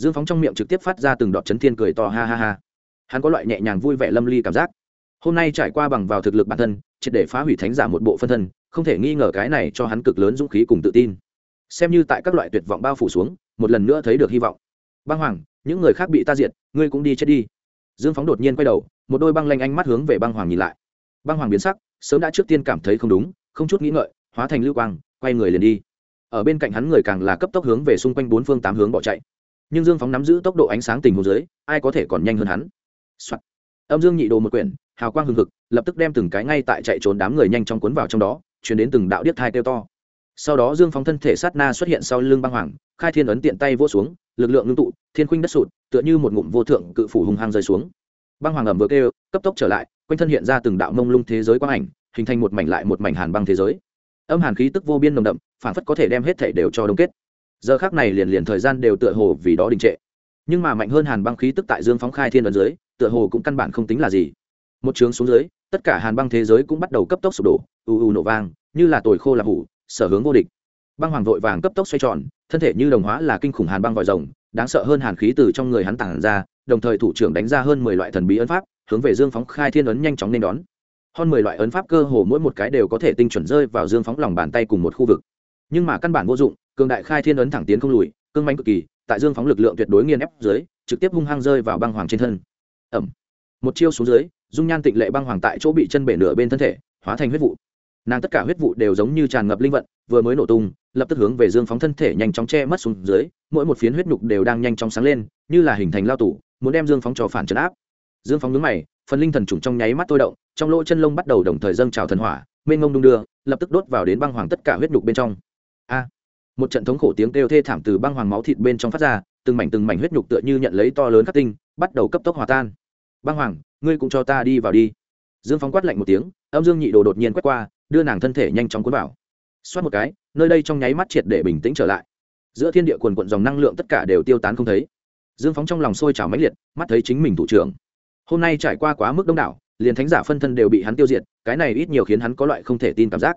dương phóng trong miệng trực tiếp phát ra từng đọt chấn thiên cười to ha ha ha. Hắn có loại nhẹ nhàng vui vẻ lâm ly cảm giác. Hôm nay trải qua bằng vào thực lực bản thân, triệt để phá hủy thánh giả một bộ phân thân, không thể nghi ngờ cái này cho hắn cực lớn dũng khí cùng tự tin. Xem như tại các loại tuyệt vọng bao phủ xuống, một lần nữa thấy được hy vọng. Băng hoàng, những người khác bị ta diệt, ngươi cũng đi chết đi. Dương phóng đột nhiên quay đầu một đôi băng lanh ánh mắt hướng về băng hoàng nhìn lại. Băng hoàng biến sắc, sớm đã trước tiên cảm thấy không đúng, không chút nghĩ ngợi, hóa thành lưu quang, quay người liền đi. Ở bên cạnh hắn người càng là cấp tốc hướng về xung quanh bốn phương tám hướng bỏ chạy. Nhưng dương phóng nắm giữ tốc độ ánh sáng tình hồ dưới, ai có thể còn nhanh hơn hắn、Soạn. âm dương nhị đồ một quyển, hào quang hừng hực, lập tức đem từng cái ngay tại chạy trốn đám người nhanh trong cuốn vào trong đó chuyển đến từng đạo điếc thai kêu to. Sau đó dương phóng thân thể sát na xuất hiện sau lưng băng hoàng, khai thiên ấn tiện tay vỗ xuống, lực lượng ngưng tụ, thiên khuynh đất sụt, tựa như một ngụm vô thượng cự phủ hung hăng rơi xuống băng hoàng ẩm vừa kêu, cấp tốc trở lại, quanh thân hiện ra từng đạo mông lung thế giới quang ảnh, hình thành một mảnh lại một mảnh hàn băng thế giới. Âm hàn khí tức vô biên nồng đậm, phản phất có thể đem hết thể đều cho đông kết. Giờ khác này liền liền thời gian đều tựa hồ vì đó đình trệ. Nhưng mà mạnh hơn hàn băng khí tức tại dương phóng khai thiên ấn dưới, tựa hồ cũng căn bản không tính là gì. Một trướng xuống dưới, tất cả hàn băng thế giới cũng bắt đầu cấp tốc sụp đổ, ù ù nổ vang, như là tồi khô là hủ, sở hướng vô địch. Băng hoàng vội vàng cấp tốc xoay tròn, thân thể như đồng hóa là kinh khủng hàn băng vòi rồng đáng sợ hơn hàn khí từ trong người hắn tản ra, đồng thời thủ trưởng đánh ra hơn mười loại thần bí ấn pháp, hướng về dương phóng khai thiên ấn nhanh chóng nên đón. Hơn mười loại ấn pháp cơ hồ mỗi một cái đều có thể tinh chuẩn rơi vào dương phóng lòng bàn tay cùng một khu vực. Nhưng mà căn bản vô dụng, cường đại khai thiên ấn thẳng tiến không lùi, cương manh cực kỳ, tại dương phóng lực lượng tuyệt đối nghiền ép dưới, trực tiếp hung hăng rơi vào băng hoàng trên thân. Ẩm. Một chiêu xuống dưới, dung nhan tịnh lệ băng hoàng tại chỗ bị chân bể nửa bên thân thể, hóa thành huyết vụ nàng tất cả huyết vụ đều giống như tràn ngập linh vận, vừa mới nổ tung, lập tức hướng về dương phóng thân thể nhanh chóng che mất xuống dưới, mỗi một phiến huyết nhục đều đang nhanh chóng sáng lên, như là hình thành lao tủ, muốn đem dương phóng cho phản trấn áp. Dương phóng nhướng mày, phần linh thần trùng trong nháy mắt tôi động, trong lỗ chân lông bắt đầu đồng thời dâng trào thần hỏa, mênh ngông đung đưa, lập tức đốt vào đến băng hoàng tất cả huyết nhục bên trong. A! Một trận thống khổ tiếng kêu thê thảm từ băng hoàng máu thịt bên trong phát ra, từng mảnh từng mảnh huyết nhục tựa như nhận lấy to lớn khắc tinh, bắt đầu cấp tốc hòa tan. Băng hoàng, ngươi cũng cho ta đi vào đi. Dương phóng quát lạnh một tiếng, âm dương nhị đồ đột nhiên quét qua đưa nàng thân thể nhanh chóng cuốn vào. Xoát một cái, nơi đây trong nháy mắt triệt để bình tĩnh trở lại. Giữa thiên địa quần quận dòng năng lượng tất cả đều tiêu tán không thấy. Dương phóng trong lòng sôi trào mãnh liệt, mắt thấy chính mình thủ trưởng. Hôm nay trải qua quá mức đông đảo, liền thánh giả phân thân đều bị hắn tiêu diệt, cái này ít nhiều khiến hắn có loại không thể tin cảm giác.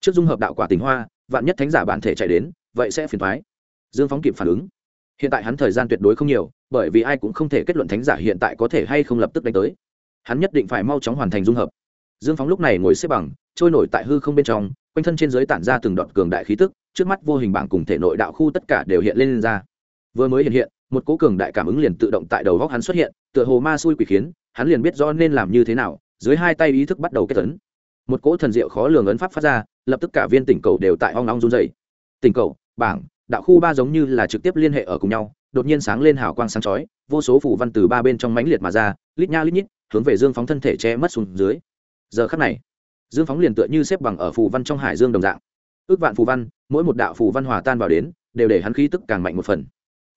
Trước dung hợp đạo quả tình hoa, vạn nhất thánh giả bản thể chạy đến, vậy sẽ phiền thoái dương phóng kịp phản ứng. Hiện tại hắn thời gian tuyệt đối không nhiều, bởi vì ai cũng không thể kết luận thánh giả hiện tại có thể hay không lập tức đánh tới. Hắn nhất định phải mau chóng hoàn thành dung hợp. Dương phóng lúc này ngồi xếp bằng trôi nổi tại hư không bên trong quanh thân trên giới tản ra từng đoạn cường đại khí tức trước mắt vô hình bảng cùng thể nội đạo khu tất cả đều hiện lên, lên ra. Vừa mới hiện hiện một cố cường đại cảm ứng liền tự động tại đầu góc hắn xuất hiện tựa hồ ma xui quỷ khiến hắn liền biết rõ nên làm như thế nào dưới hai tay ý thức bắt đầu kết tấn một cỗ thần diệu khó lường ấn pháp phát ra lập tức cả viên tỉnh cầu đều tại hoang long run dày tỉnh cầu bảng đạo khu ba giống như là trực tiếp liên hệ ở cùng nhau đột nhiên sáng lên hào quang sáng chói vô số phủ văn từ ba bên trong mánh liệt mà ra lít nha lít nhít hướng về dương phóng thân thể che mất xuống dưới. Giờ khắc này dương phóng liền tựa như xếp bằng ở phù văn trong hải dương đồng dạng. Ước vạn phù văn, mỗi một đạo phù văn hòa tan vào đến, đều để hắn khí tức càng mạnh một phần.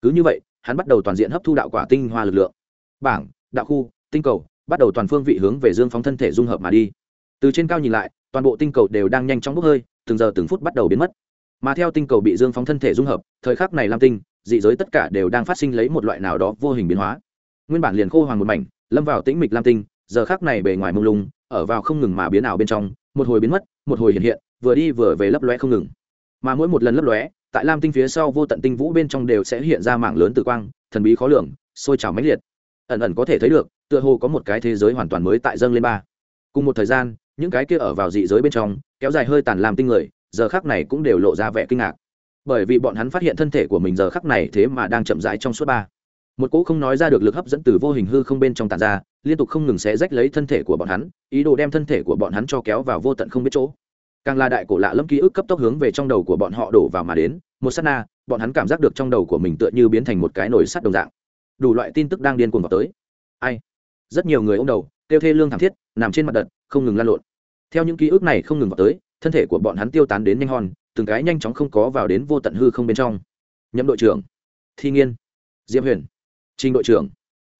Cứ như vậy, hắn bắt đầu toàn diện hấp thu đạo quả tinh hoa lực lượng. Bảng, đạo khu, tinh cầu, bắt đầu toàn phương vị hướng về dương phóng thân thể dung hợp mà đi. Từ trên cao nhìn lại, toàn bộ tinh cầu đều đang nhanh chóng bốc hơi, từng giờ từng phút bắt đầu biến mất. Mà theo tinh cầu bị dương phóng thân thể dung hợp, thời khắc này lam tinh, dị giới tất cả đều đang phát sinh lấy một loại nào đó vô hình biến hóa. Nguyên bản liền khô hoàng một mảnh, lâm vào tĩnh mịch lam tinh, giờ khác này bề ngoài mông lung ở vào không ngừng mà biến ảo bên trong, một hồi biến mất, một hồi hiện hiện, vừa đi vừa về lấp lóe không ngừng. Mà mỗi một lần lấp lóe, tại lam tinh phía sau vô tận tinh vũ bên trong đều sẽ hiện ra mạng lớn tử quang, thần bí khó lường, sôi trào mãnh liệt. Ẩn ẩn có thể thấy được, tựa hồ có một cái thế giới hoàn toàn mới tại dâng lên ba. Cùng một thời gian, những cái kia ở vào dị giới bên trong, kéo dài hơi tàn làm tinh người, giờ khắc này cũng đều lộ ra vẻ kinh ngạc. Bởi vì bọn hắn phát hiện thân thể của mình giờ khắc này thế mà đang chậm rãi trong suốt ba. Một cỗ không nói ra được lực hấp dẫn từ vô hình hư không bên trong tàn ra liên tục không ngừng xé rách lấy thân thể của bọn hắn, ý đồ đem thân thể của bọn hắn cho kéo vào vô tận không biết chỗ. Càng là đại cổ lạ lâm ký ức cấp tốc hướng về trong đầu của bọn họ đổ vào mà đến, một s á t na, bọn hắn cảm giác được trong đầu của mình tựa như biến thành một cái nồi sắt đồng dạng. Đủ loại tin tức đang điên cuồng vào tới. Ai? Rất nhiều người ô m đầu tiêu thê lương thảm thiết, nằm trên mặt đất, không ngừng lan lộn. Theo những ký ức này không ngừng vào tới, thân thể của bọn hắn tiêu tán đến nhanh hòn, từng cái nhanh chóng không có vào đến vô tận hư không bên trong. Nhậm đội trưởng, thi nghiên, diệp huyền, trình đội trưởng.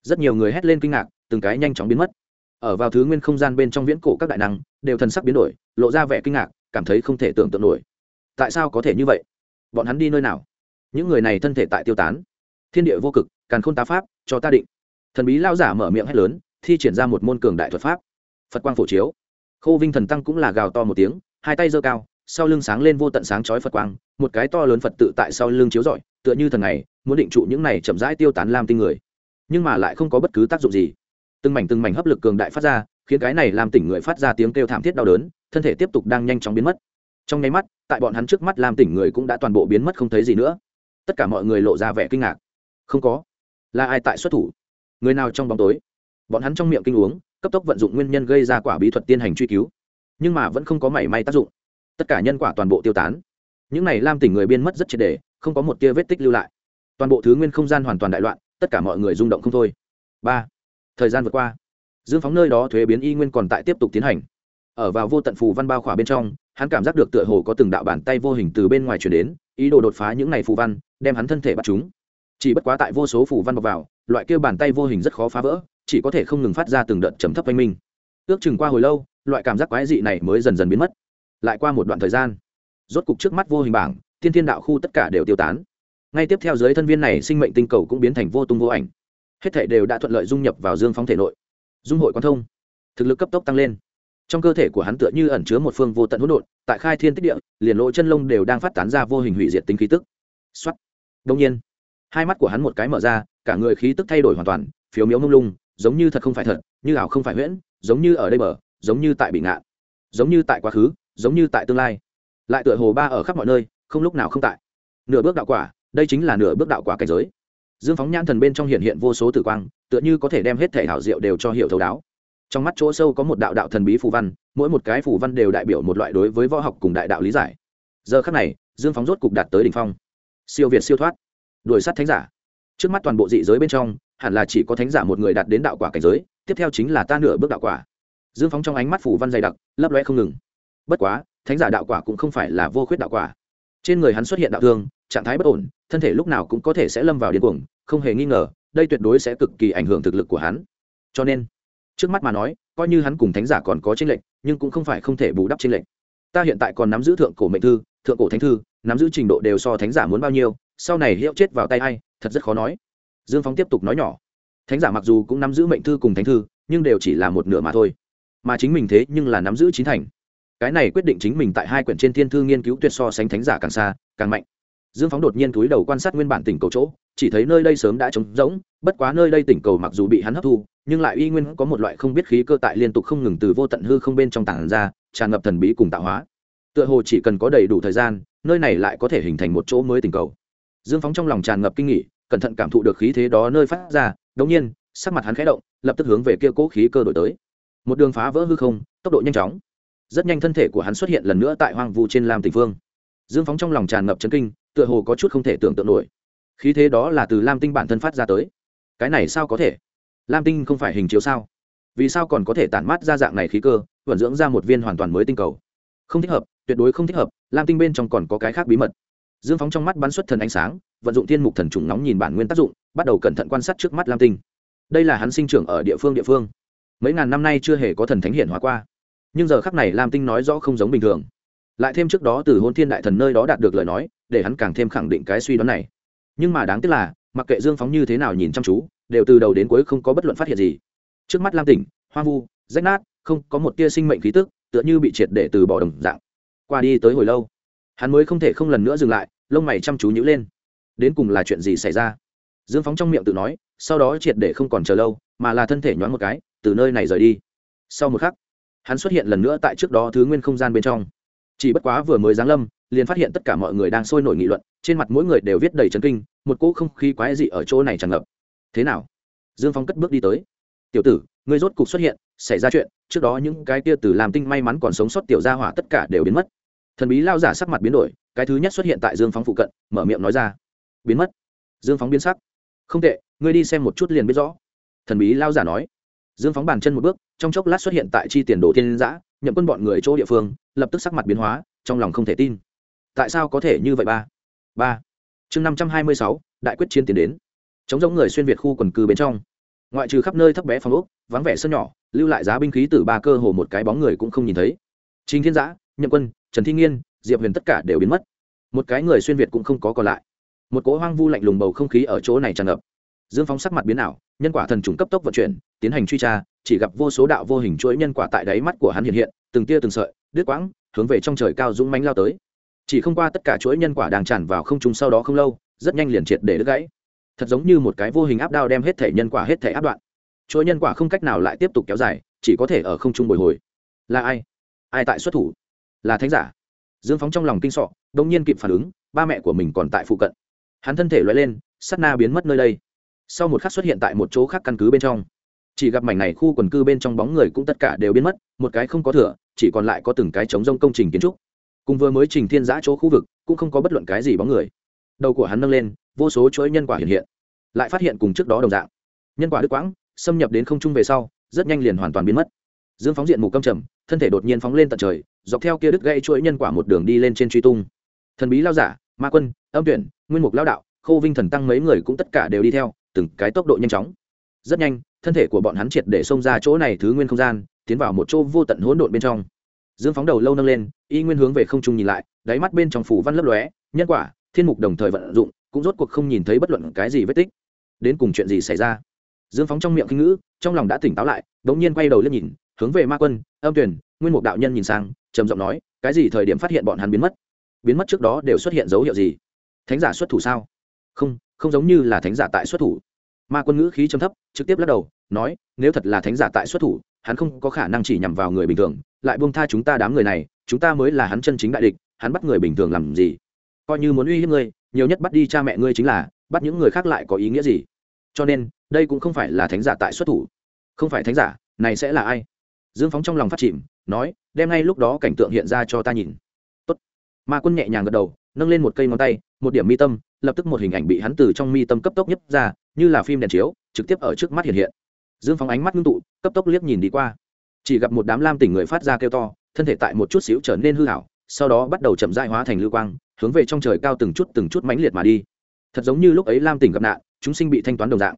Rất nhiều người hét lên kinh ngạc từng cái nhanh chóng biến mất. Ở vào thứ nguyên không gian bên trong viễn cổ các đại năng, đều thần sắc biến đổi, lộ ra vẻ kinh ngạc, cảm thấy không thể tưởng tượng nổi. Tại sao có thể như vậy? Bọn hắn đi nơi nào? Những người này thân thể tại tiêu tán. Thiên địa vô cực, càn khôn tá pháp, cho ta định. Thần bí lao giả mở miệng hét lớn, thi triển ra một môn cường đại thuật pháp. Phật quang phổ chiếu. Khô vinh thần tăng cũng là gào to một tiếng, hai tay giơ cao, sau lưng sáng lên vô tận sáng chói phật quang, một cái to lớn phật tự tại sau lưng chiếu rọi, tựa như thần này muốn định trụ những này chậm rãi tiêu tán lam tinh người. Nhưng mà lại không có bất cứ tác dụng gì từng mảnh từng mảnh hấp lực cường đại phát ra, khiến cái này làm tỉnh người phát ra tiếng kêu thảm thiết đau đớn, thân thể tiếp tục đang nhanh chóng biến mất. Trong nháy mắt, tại bọn hắn trước mắt làm tỉnh người cũng đã toàn bộ biến mất không thấy gì nữa. Tất cả mọi người lộ ra vẻ kinh ngạc. Không có. Là ai tại xuất thủ? Người nào trong bóng tối? Bọn hắn trong miệng kinh uống, cấp tốc vận dụng nguyên nhân gây ra quả bí thuật tiên hành truy cứu. Nhưng mà vẫn không có mảy may tác dụng. Tất cả nhân quả toàn bộ tiêu tán. Những này lam tỉnh người biên mất rất triệt đề không có một tia vết tích lưu lại. Toàn bộ thứ nguyên không gian hoàn toàn đại loạn, tất cả mọi người rung động không thôi. Ba thời gian vượt qua. Dương phóng nơi đó thuế biến y nguyên còn tại tiếp tục tiến hành. Ở vào vô tận phù văn bao khỏa bên trong, hắn cảm giác được tựa hồ có từng đạo bàn tay vô hình từ bên ngoài chuyển đến, ý đồ đột phá những này phù văn, đem hắn thân thể bắt chúng. Chỉ bất quá tại vô số phù văn bọc vào, loại kêu bàn tay vô hình rất khó phá vỡ, chỉ có thể không ngừng phát ra từng đợt chấm thấp oanh minh. Ước chừng qua hồi lâu, loại cảm giác quái dị này mới dần dần biến mất. Lại qua một đoạn thời gian, rốt cục trước mắt vô hình bảng, thiên thiên đạo khu tất cả đều tiêu tán. Ngay tiếp theo giới thân viên này sinh mệnh tinh cầu cũng biến thành vô tung vô ảnh hết thể đều đã thuận lợi dung nhập vào dương phóng thể nội. Dung hội quan thông. Thực lực cấp tốc tăng lên. Trong cơ thể của hắn tựa như ẩn chứa một phương vô tận hỗn độn, tại khai thiên tích địa, liền lỗ chân lông đều đang phát tán ra vô hình hủy diệt tính khí tức. Xuất đông nhiên, hai mắt của hắn một cái mở ra, cả người khí tức thay đổi hoàn toàn, phiếu miếu mông lung, giống như thật không phải thật, như ảo không phải huyễn, giống như ở đây bờ, giống như tại bị ngạn giống như tại quá khứ, giống như tại tương lai. Lại tựa hồ ba ở khắp mọi nơi, không lúc nào không tại. Nửa bước đạo quả, đây chính là nửa bước đạo quả cảnh giới dương phóng nhãn thần bên trong hiện hiện vô số tử quang, tựa như có thể đem hết thể hảo diệu đều cho hiểu thấu đáo. Trong mắt chỗ sâu có một đạo đạo thần bí phù văn, mỗi một cái phù văn đều đại biểu một loại đối với võ học cùng đại đạo lý giải. Giờ khắc này, dương phóng rốt cục đạt tới đỉnh phong. Siêu việt siêu thoát. Đuổi sát thánh giả. Trước mắt toàn bộ dị giới bên trong, hẳn là chỉ có thánh giả một người đạt đến đạo quả cảnh giới, tiếp theo chính là ta nửa bước đạo quả. Dương phóng trong ánh mắt phủ văn dày đặc, lấp loe không ngừng. Bất quá, thánh giả đạo quả cũng không phải là vô khuyết đạo quả trên người hắn xuất hiện đạo thương, trạng thái bất ổn, thân thể lúc nào cũng có thể sẽ lâm vào điên cuồng, không hề nghi ngờ, đây tuyệt đối sẽ cực kỳ ảnh hưởng thực lực của hắn. Cho nên, trước mắt mà nói, coi như hắn cùng thánh giả còn có tranh lệnh nhưng cũng không phải không thể bù đắp tranh lệnh ta hiện tại còn nắm giữ thượng cổ mệnh thư, thượng cổ thánh thư, nắm giữ trình độ đều so thánh giả muốn bao nhiêu, sau này hiệu chết vào tay a i thật rất khó nói. Dương phóng tiếp tục nói nhỏ. Thánh giả mặc dù cũng nắm giữ mệnh thư cùng thánh thư, nhưng đều chỉ là một nửa mà thôi. Mà chính mình thế nhưng là nắm giữ chín thành cái này quyết định chính mình tại hai quyển trên thiên thư nghiên cứu tuyệt so sánh thánh giả càng xa, càng mạnh. Dương phóng đột nhiên túi đầu quan sát nguyên bản tỉnh cầu chỗ, chỉ thấy nơi đây sớm đã trống rỗng, bất quá nơi đây tỉnh cầu mặc dù bị hắn hấp thu, nhưng lại uy nguyên có một loại không biết khí cơ tại liên tục không ngừng từ vô tận hư không bên trong tảng ra, tràn ngập thần bí cùng tạo hóa. Tựa hồ chỉ cần có đầy đủ thời gian, nơi này lại có thể hình thành một chỗ mới tỉnh cầu. Dương phóng trong lòng tràn ngập kinh nghỉ cẩn thận cảm thụ được khí thế đó nơi phát ra đống nhiên, sắc mặt hắn khẽ động, lập tức hướng về kia cố khí cơ đổi tới. Một đường phá vỡ hư không, tốc độ nhanh chóng rất nhanh thân thể của hắn xuất hiện lần nữa tại hoang vu trên lam tỉnh phương dương phóng trong lòng tràn ngập chấn kinh, tựa hồ có chút không thể tưởng tượng nổi. Khí thế đó là từ lam tinh bản thân phát ra tới. Cái này sao có thể? Lam tinh không phải hình chiếu sao? Vì sao còn có thể tản mát ra dạng này khí cơ, vận dưỡng ra một viên hoàn toàn mới tinh cầu? Không thích hợp, tuyệt đối không thích hợp, lam tinh bên trong còn có cái khác bí mật. Dương phóng trong mắt bắn xuất thần ánh sáng, vận dụng thiên mục thần trùng nóng nhìn bản nguyên tác dụng, bắt đầu cẩn thận quan sát trước mắt lam tinh. Đây là hắn sinh trưởng ở địa phương địa phương. Mấy ngàn năm nay chưa hề có thần thánh hiển hóa qua nhưng giờ khắc này lam tinh nói rõ không giống bình thường. Lại thêm trước đó từ hôn thiên đại thần nơi đó đạt được lời nói, để hắn càng thêm khẳng định cái suy đoán này. Nhưng mà đáng tiếc là, mặc kệ dương phóng như thế nào nhìn chăm chú, đều từ đầu đến cuối không có bất luận phát hiện gì. Trước mắt lam tỉnh hoang vu, rách nát, không có một tia sinh mệnh khí tức, tựa như bị triệt để từ bỏ đồng dạng. Qua đi tới hồi lâu, hắn mới không thể không lần nữa dừng lại, lông mày chăm chú nhữ lên. Đến cùng là chuyện gì xảy ra? Dương phóng trong miệng tự nói, sau đó triệt để không còn chờ lâu, mà là thân thể nhoáng một cái, từ nơi này rời đi. Sau một khắc hắn xuất hiện lần nữa tại trước đó thứ nguyên không gian bên trong. Chỉ bất quá vừa mới giáng lâm, liền phát hiện tất cả mọi người đang sôi nổi nghị luận, trên mặt mỗi người đều viết đầy trấn kinh, một cỗ không khí quái dị ở chỗ này tràn ngập. Thế nào? Dương phong cất bước đi tới. Tiểu tử, ngươi rốt cục xuất hiện, xảy ra chuyện, trước đó những cái kia từ làm tinh may mắn còn sống sót tiểu gia hỏa tất cả đều biến mất. Thần bí lao giả sắc mặt biến đổi, cái thứ nhất xuất hiện tại dương phóng phụ cận, mở miệng nói ra. Biến mất. Dương phóng biến sắc. Không tệ, ngươi đi xem một chút liền biết rõ. Thần bí lao giả nói. Dương phóng bàn chân một bước trong chốc lát xuất hiện tại chi tiền đồ thiên giã, nhậm quân bọn người chỗ địa phương, lập tức sắc mặt biến hóa, trong lòng không thể tin. Tại sao có thể như vậy ba? Ba. Chương năm trăm hai mươi sáu, đại quyết chiến tiến đến. Chống giống người xuyên việt khu quần cư bên trong. Ngoại trừ khắp nơi thấp bé phòng ốc, vắng vẻ sân nhỏ, lưu lại giá binh khí từ ba cơ hồ một cái bóng người cũng không nhìn thấy. Trình thiên giã, nhậm quân, trần thi nghiên, diệp huyền tất cả đều biến mất. Một cái người xuyên việt cũng không có còn lại. Một cỗ hoang vu lạnh lùng bầu không khí ở chỗ này tràn ngập. Dương phóng sắc mặt biến ảo nhân quả thần trùng cấp tốc vận chuyển, tiến hành truy tra, chỉ gặp vô số đạo vô hình chuỗi nhân quả tại đáy mắt của hắn hiện hiện, từng tia từng sợi, đứt quãng, hướng về trong trời cao dũng mánh lao tới. Chỉ không qua tất cả chuỗi nhân quả đang tràn vào không trung sau đó không lâu, rất nhanh liền triệt để đứt gãy. Thật giống như một cái vô hình áp đao đem hết thể nhân quả hết thể áp đoạn. Chuỗi nhân quả không cách nào lại tiếp tục kéo dài, chỉ có thể ở không trung bồi hồi. Là ai? Ai tại xuất thủ? Là thánh giả. Dương phóng trong lòng kinh sọ đông nhiên kịp phản ứng, ba mẹ của mình còn tại phụ cận. Hắn thân thể loại lên sắt na biến mất nơi đây sau một khắc xuất hiện tại một chỗ khác căn cứ bên trong. Chỉ gặp mảnh này khu quần cư bên trong bóng người cũng tất cả đều biến mất, một cái không có thừa chỉ còn lại có từng cái chống rông công trình kiến trúc. Cùng vừa mới trình thiên giã chỗ khu vực, cũng không có bất luận cái gì bóng người. Đầu của hắn nâng lên, vô số chuỗi nhân quả hiện hiện. Lại phát hiện cùng trước đó đồng dạng. Nhân quả đứt quãng, xâm nhập đến không trung về sau, rất nhanh liền hoàn toàn biến mất. Dương phóng diện mù câm trầm, thân thể đột nhiên phóng lên tận trời, dọc theo kia đứt gây chuỗi nhân quả một đường đi lên trên truy tung. Thần bí lao giả, ma quân, âm tuyển, nguyên mục lao đạo, khô vinh thần tăng mấy người cũng tất cả đều đi theo từng cái tốc độ nhanh chóng. Rất nhanh, thân thể của bọn hắn triệt để xông ra chỗ này thứ nguyên không gian, tiến vào một chỗ vô tận hỗn độn bên trong. Dương phóng đầu lâu nâng lên, y nguyên hướng về không trung nhìn lại, đáy mắt bên trong phủ văn lấp lóe, nhân quả, thiên mục đồng thời vận dụng, cũng rốt cuộc không nhìn thấy bất luận cái gì vết tích. Đến cùng chuyện gì xảy ra? Dương phóng trong miệng kinh ngữ, trong lòng đã tỉnh táo lại đ ỗ n g nhiên quay đầu lên nhìn, hướng về ma quân, âm tuyển nguyên mục đạo nhân nhìn sang, trầm giọng nói, cái gì thời điểm phát hiện bọn hắn biến mất? Biến mất trước đó đều xuất hiện dấu hiệu gì? Thánh giả xuất thủ sao? Không không giống như là thánh giả tại xuất thủ ma quân ngữ khí trầm thấp, trực tiếp lắc đầu, nói, nếu thật là thánh giả tại xuất thủ, hắn không có khả năng chỉ nhằm vào người bình thường, lại buông tha chúng ta đám người này, chúng ta mới là hắn chân chính đại địch, hắn bắt người bình thường làm gì? Coi như muốn uy hiếp ngươi, nhiều nhất bắt đi cha mẹ ngươi chính là, bắt những người khác lại có ý nghĩa gì? Cho nên, đây cũng không phải là thánh giả tại xuất thủ. Không phải thánh giả, này sẽ là ai? Dương phóng trong lòng phát chìm, nói, đem ngay lúc đó cảnh tượng hiện ra cho ta nhìn. Tốt. ma quân nhẹ nhàng gật đầu, nâng lên một cây ngón tay, một điểm mi tâm lập tức một hình ảnh bị hắn từ trong mi tâm cấp tốc nhấp ra, như là phim đèn chiếu, trực tiếp ở trước mắt hiện hiện. Dương phóng ánh mắt ngưng tụ, cấp tốc liếc nhìn đi qua. Chỉ gặp một đám lam tỉnh người phát ra kêu to, thân thể tại một chút xíu trở nên hư hảo sau đó bắt đầu chậm dại hóa thành lưu quang, hướng về trong trời cao từng chút từng chút mãnh liệt mà đi. Thật giống như lúc ấy lam tỉnh gặp nạn, chúng sinh bị thanh toán đồng dạng.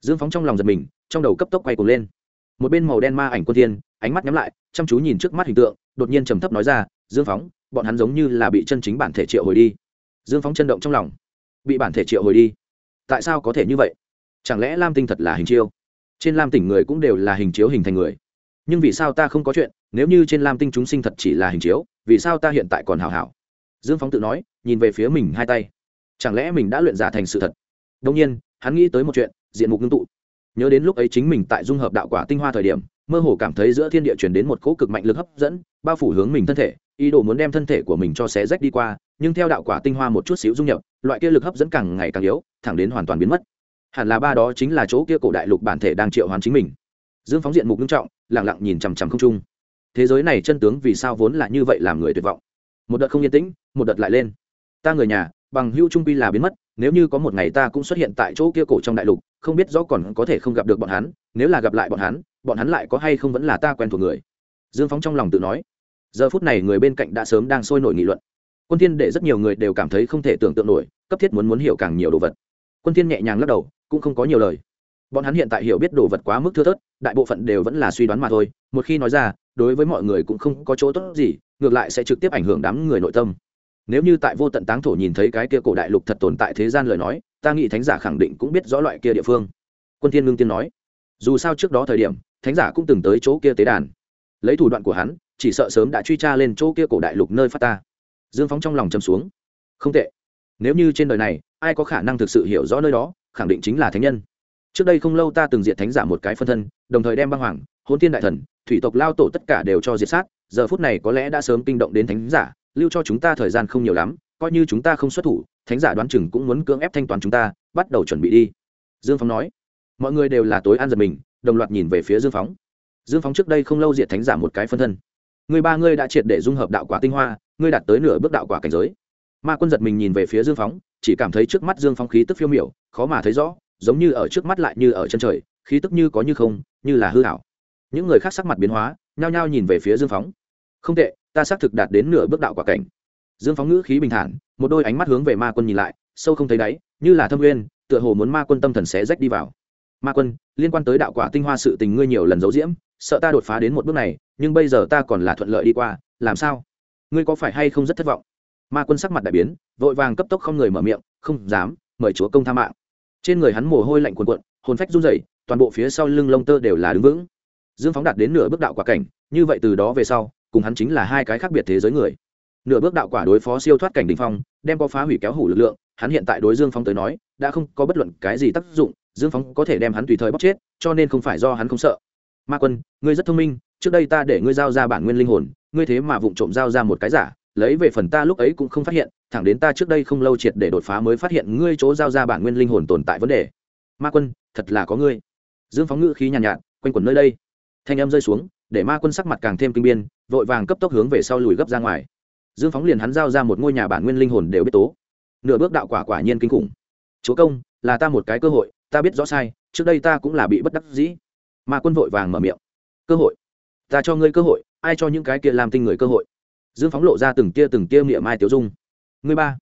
Dương phóng trong lòng giật mình, trong đầu cấp tốc quay cuồng lên. Một bên màu đen ma ảnh quân thiên, ánh mắt nhắm lại, chăm chú nhìn trước mắt hình tượng, đột nhiên trầm thấp nói ra, dương phóng bọn hắn giống như là bị chân chính bản thể triệu hồi đi. Dương phóng chân động trong lòng bị bản thể triệu hồi đi. Tại sao có thể như vậy? Chẳng lẽ lam tinh thật là hình chiêu? Trên lam tỉnh người cũng đều là hình chiếu hình thành người. Nhưng vì sao ta không có chuyện? Nếu như trên lam tinh chúng sinh thật chỉ là hình chiếu, vì sao ta hiện tại còn hảo hảo? Dương phóng tự nói, nhìn về phía mình hai tay. Chẳng lẽ mình đã luyện giả thành sự thật? Đông nhiên, hắn nghĩ tới một chuyện, diện mục ngưng tụ. Nhớ đến lúc ấy chính mình tại dung hợp đạo quả tinh hoa thời điểm, mơ hồ cảm thấy giữa thiên địa chuyển đến một cỗ cực mạnh lực hấp dẫn, bao phủ hướng mình thân thể ý đồ muốn đem thân thể của mình cho xé rách đi qua, nhưng theo đạo quả tinh hoa một chút xíu dung nhập, loại kia lực hấp dẫn càng ngày càng yếu, thẳng đến hoàn toàn biến mất. Hẳn là ba đó chính là chỗ kia cổ đại lục bản thể đang triệu hoàn chính mình. Dương phóng diện mục nghiêm trọng lẳng lặng nhìn chằm chằm không trung. Thế giới này chân tướng vì sao vốn là như vậy làm người tuyệt vọng? Một đợt không yên tĩnh, một đợt lại lên. Ta người nhà, bằng hữu trung pi là biến mất, nếu như có một ngày ta cũng xuất hiện tại chỗ kia cổ trong đại lục, không biết rõ còn có thể không gặp được bọn hắn, nếu là gặp lại bọn hắn bọn hắn lại có hay không vẫn là ta quen thuộc người? Dương phóng trong lòng tự nói giờ phút này người bên cạnh đã sớm đang sôi nổi nghị luận. Quân thiên để rất nhiều người đều cảm thấy không thể tưởng tượng nổi, cấp thiết muốn muốn hiểu càng nhiều đồ vật. Quân thiên nhẹ nhàng lắc đầu, cũng không có nhiều lời. Bọn hắn hiện tại hiểu biết đồ vật quá mức thưa thớt, đại bộ phận đều vẫn là suy đoán mà thôi. Một khi nói ra, đối với mọi người cũng không có chỗ tốt gì, ngược lại sẽ trực tiếp ảnh hưởng đám người nội tâm. Nếu như tại vô tận táng thổ nhìn thấy cái kia cổ đại lục thật tồn tại thế gian lời nói, ta nghĩ thánh giả khẳng định cũng biết rõ loại kia địa phương. Quân thiên ngưng tiên nói. Dù sao trước đó thời điểm, thánh giả cũng từng tới chỗ kia tế đàn lấy thủ đoạn của hắn, chỉ sợ sớm đã truy tra lên chỗ kia cổ đại lục nơi phát ta. Dương phóng trong lòng chầm xuống. Không tệ. Nếu như trên đời này, ai có khả năng thực sự hiểu rõ nơi đó, khẳng định chính là thánh nhân. Trước đây không lâu ta từng diệt thánh giả một cái phân thân, đồng thời đem băng hoàng hôn tiên đại thần, thủy tộc lao tổ tất cả đều cho diệt sát, giờ phút này có lẽ đã sớm kinh động đến thánh giả, lưu cho chúng ta thời gian không nhiều lắm, coi như chúng ta không xuất thủ, thánh giả đoán chừng cũng muốn cưỡng ép thanh toán chúng ta, bắt đầu chuẩn bị đi. Dương phóng nói. Mọi người đều là tối an giật mình, đồng loạt nhìn về phía dương phóng dương phóng trước đây không lâu diệt thánh giả một cái phân thân. Người ba ngươi đã triệt để dung hợp đạo quả tinh hoa ngươi đạt tới nửa bước đạo quả cảnh giới. Ma quân giật mình nhìn về phía dương phóng chỉ cảm thấy trước mắt dương phóng khí tức phiêu miểu khó mà thấy rõ giống như ở trước mắt lại như ở chân trời khí tức như có như không như là hư hảo những người khác sắc mặt biến hóa nhao nhao nhìn về phía dương phóng. Không tệ ta xác thực đạt đến nửa bước đạo quả cảnh. Dương phóng ngữ khí bình thản một đôi ánh mắt hướng về ma quân nhìn lại sâu không thấy đáy như là thâm nguyên, tựa hồ muốn ma quân tâm thần sẽ rách đi vào. Ma quân liên quan tới đạo quả tinh hoa sự tình ngươi nhiều lần giấu diễm sợ ta đột phá đến một bước này, nhưng bây giờ ta còn là thuận lợi đi qua, làm sao? Ngươi có phải hay không rất thất vọng? Ma quân sắc mặt đại biến, vội vàng cấp tốc không người mở miệng, không dám, mời chúa công tha mạng. Trên người hắn mồ hôi lạnh cuồn cuộn, hồn phách run rẩy, toàn bộ phía sau lưng lông tơ đều là đứng vững. Dương phóng đạt đến nửa bước đạo quả cảnh, như vậy từ đó về sau, cùng hắn chính là hai cái khác biệt thế giới người. Nửa bước đạo quả đối phó siêu thoát cảnh đình phong, đem có phá hủy kéo hủ lực lượng, hắn hiện tại đối dương phong tới nói, đã không có bất luận cái gì tác dụng, dương phong có thể đem hắn tùy thời bóc chết, cho nên không phải do hắn không sợ ma quân ngươi rất thông minh trước đây ta để ngươi giao ra bản nguyên linh hồn ngươi thế mà vụng trộm giao ra một cái giả lấy về phần ta lúc ấy cũng không phát hiện thẳng đến ta trước đây không lâu triệt để đột phá mới phát hiện ngươi chỗ giao ra bản nguyên linh hồn tồn tại vấn đề. Ma quân thật là có ngươi. Dương phóng ngữ khí nhàn nhạt, nhạt quanh quẩn nơi đây. Thanh âm rơi xuống để ma quân sắc mặt càng thêm kinh biên vội vàng cấp tốc hướng về sau lùi gấp ra ngoài. Dương phóng liền hắn giao ra một ngôi nhà bản nguyên linh hồn đều biết tố. Nửa bước đạo quả quả nhiên kinh khủng. Chúa công là ta một cái cơ hội ta biết rõ sai trước đây ta cũng là bị bất đắc dĩ ma quân vội vàng mở miệng. Cơ hội. Ta cho ngươi cơ hội, ai cho những cái kia làm tinh người cơ hội? Dương phóng lộ ra từng tia từng tia miệng mai tiểu dung. Ngươi ba.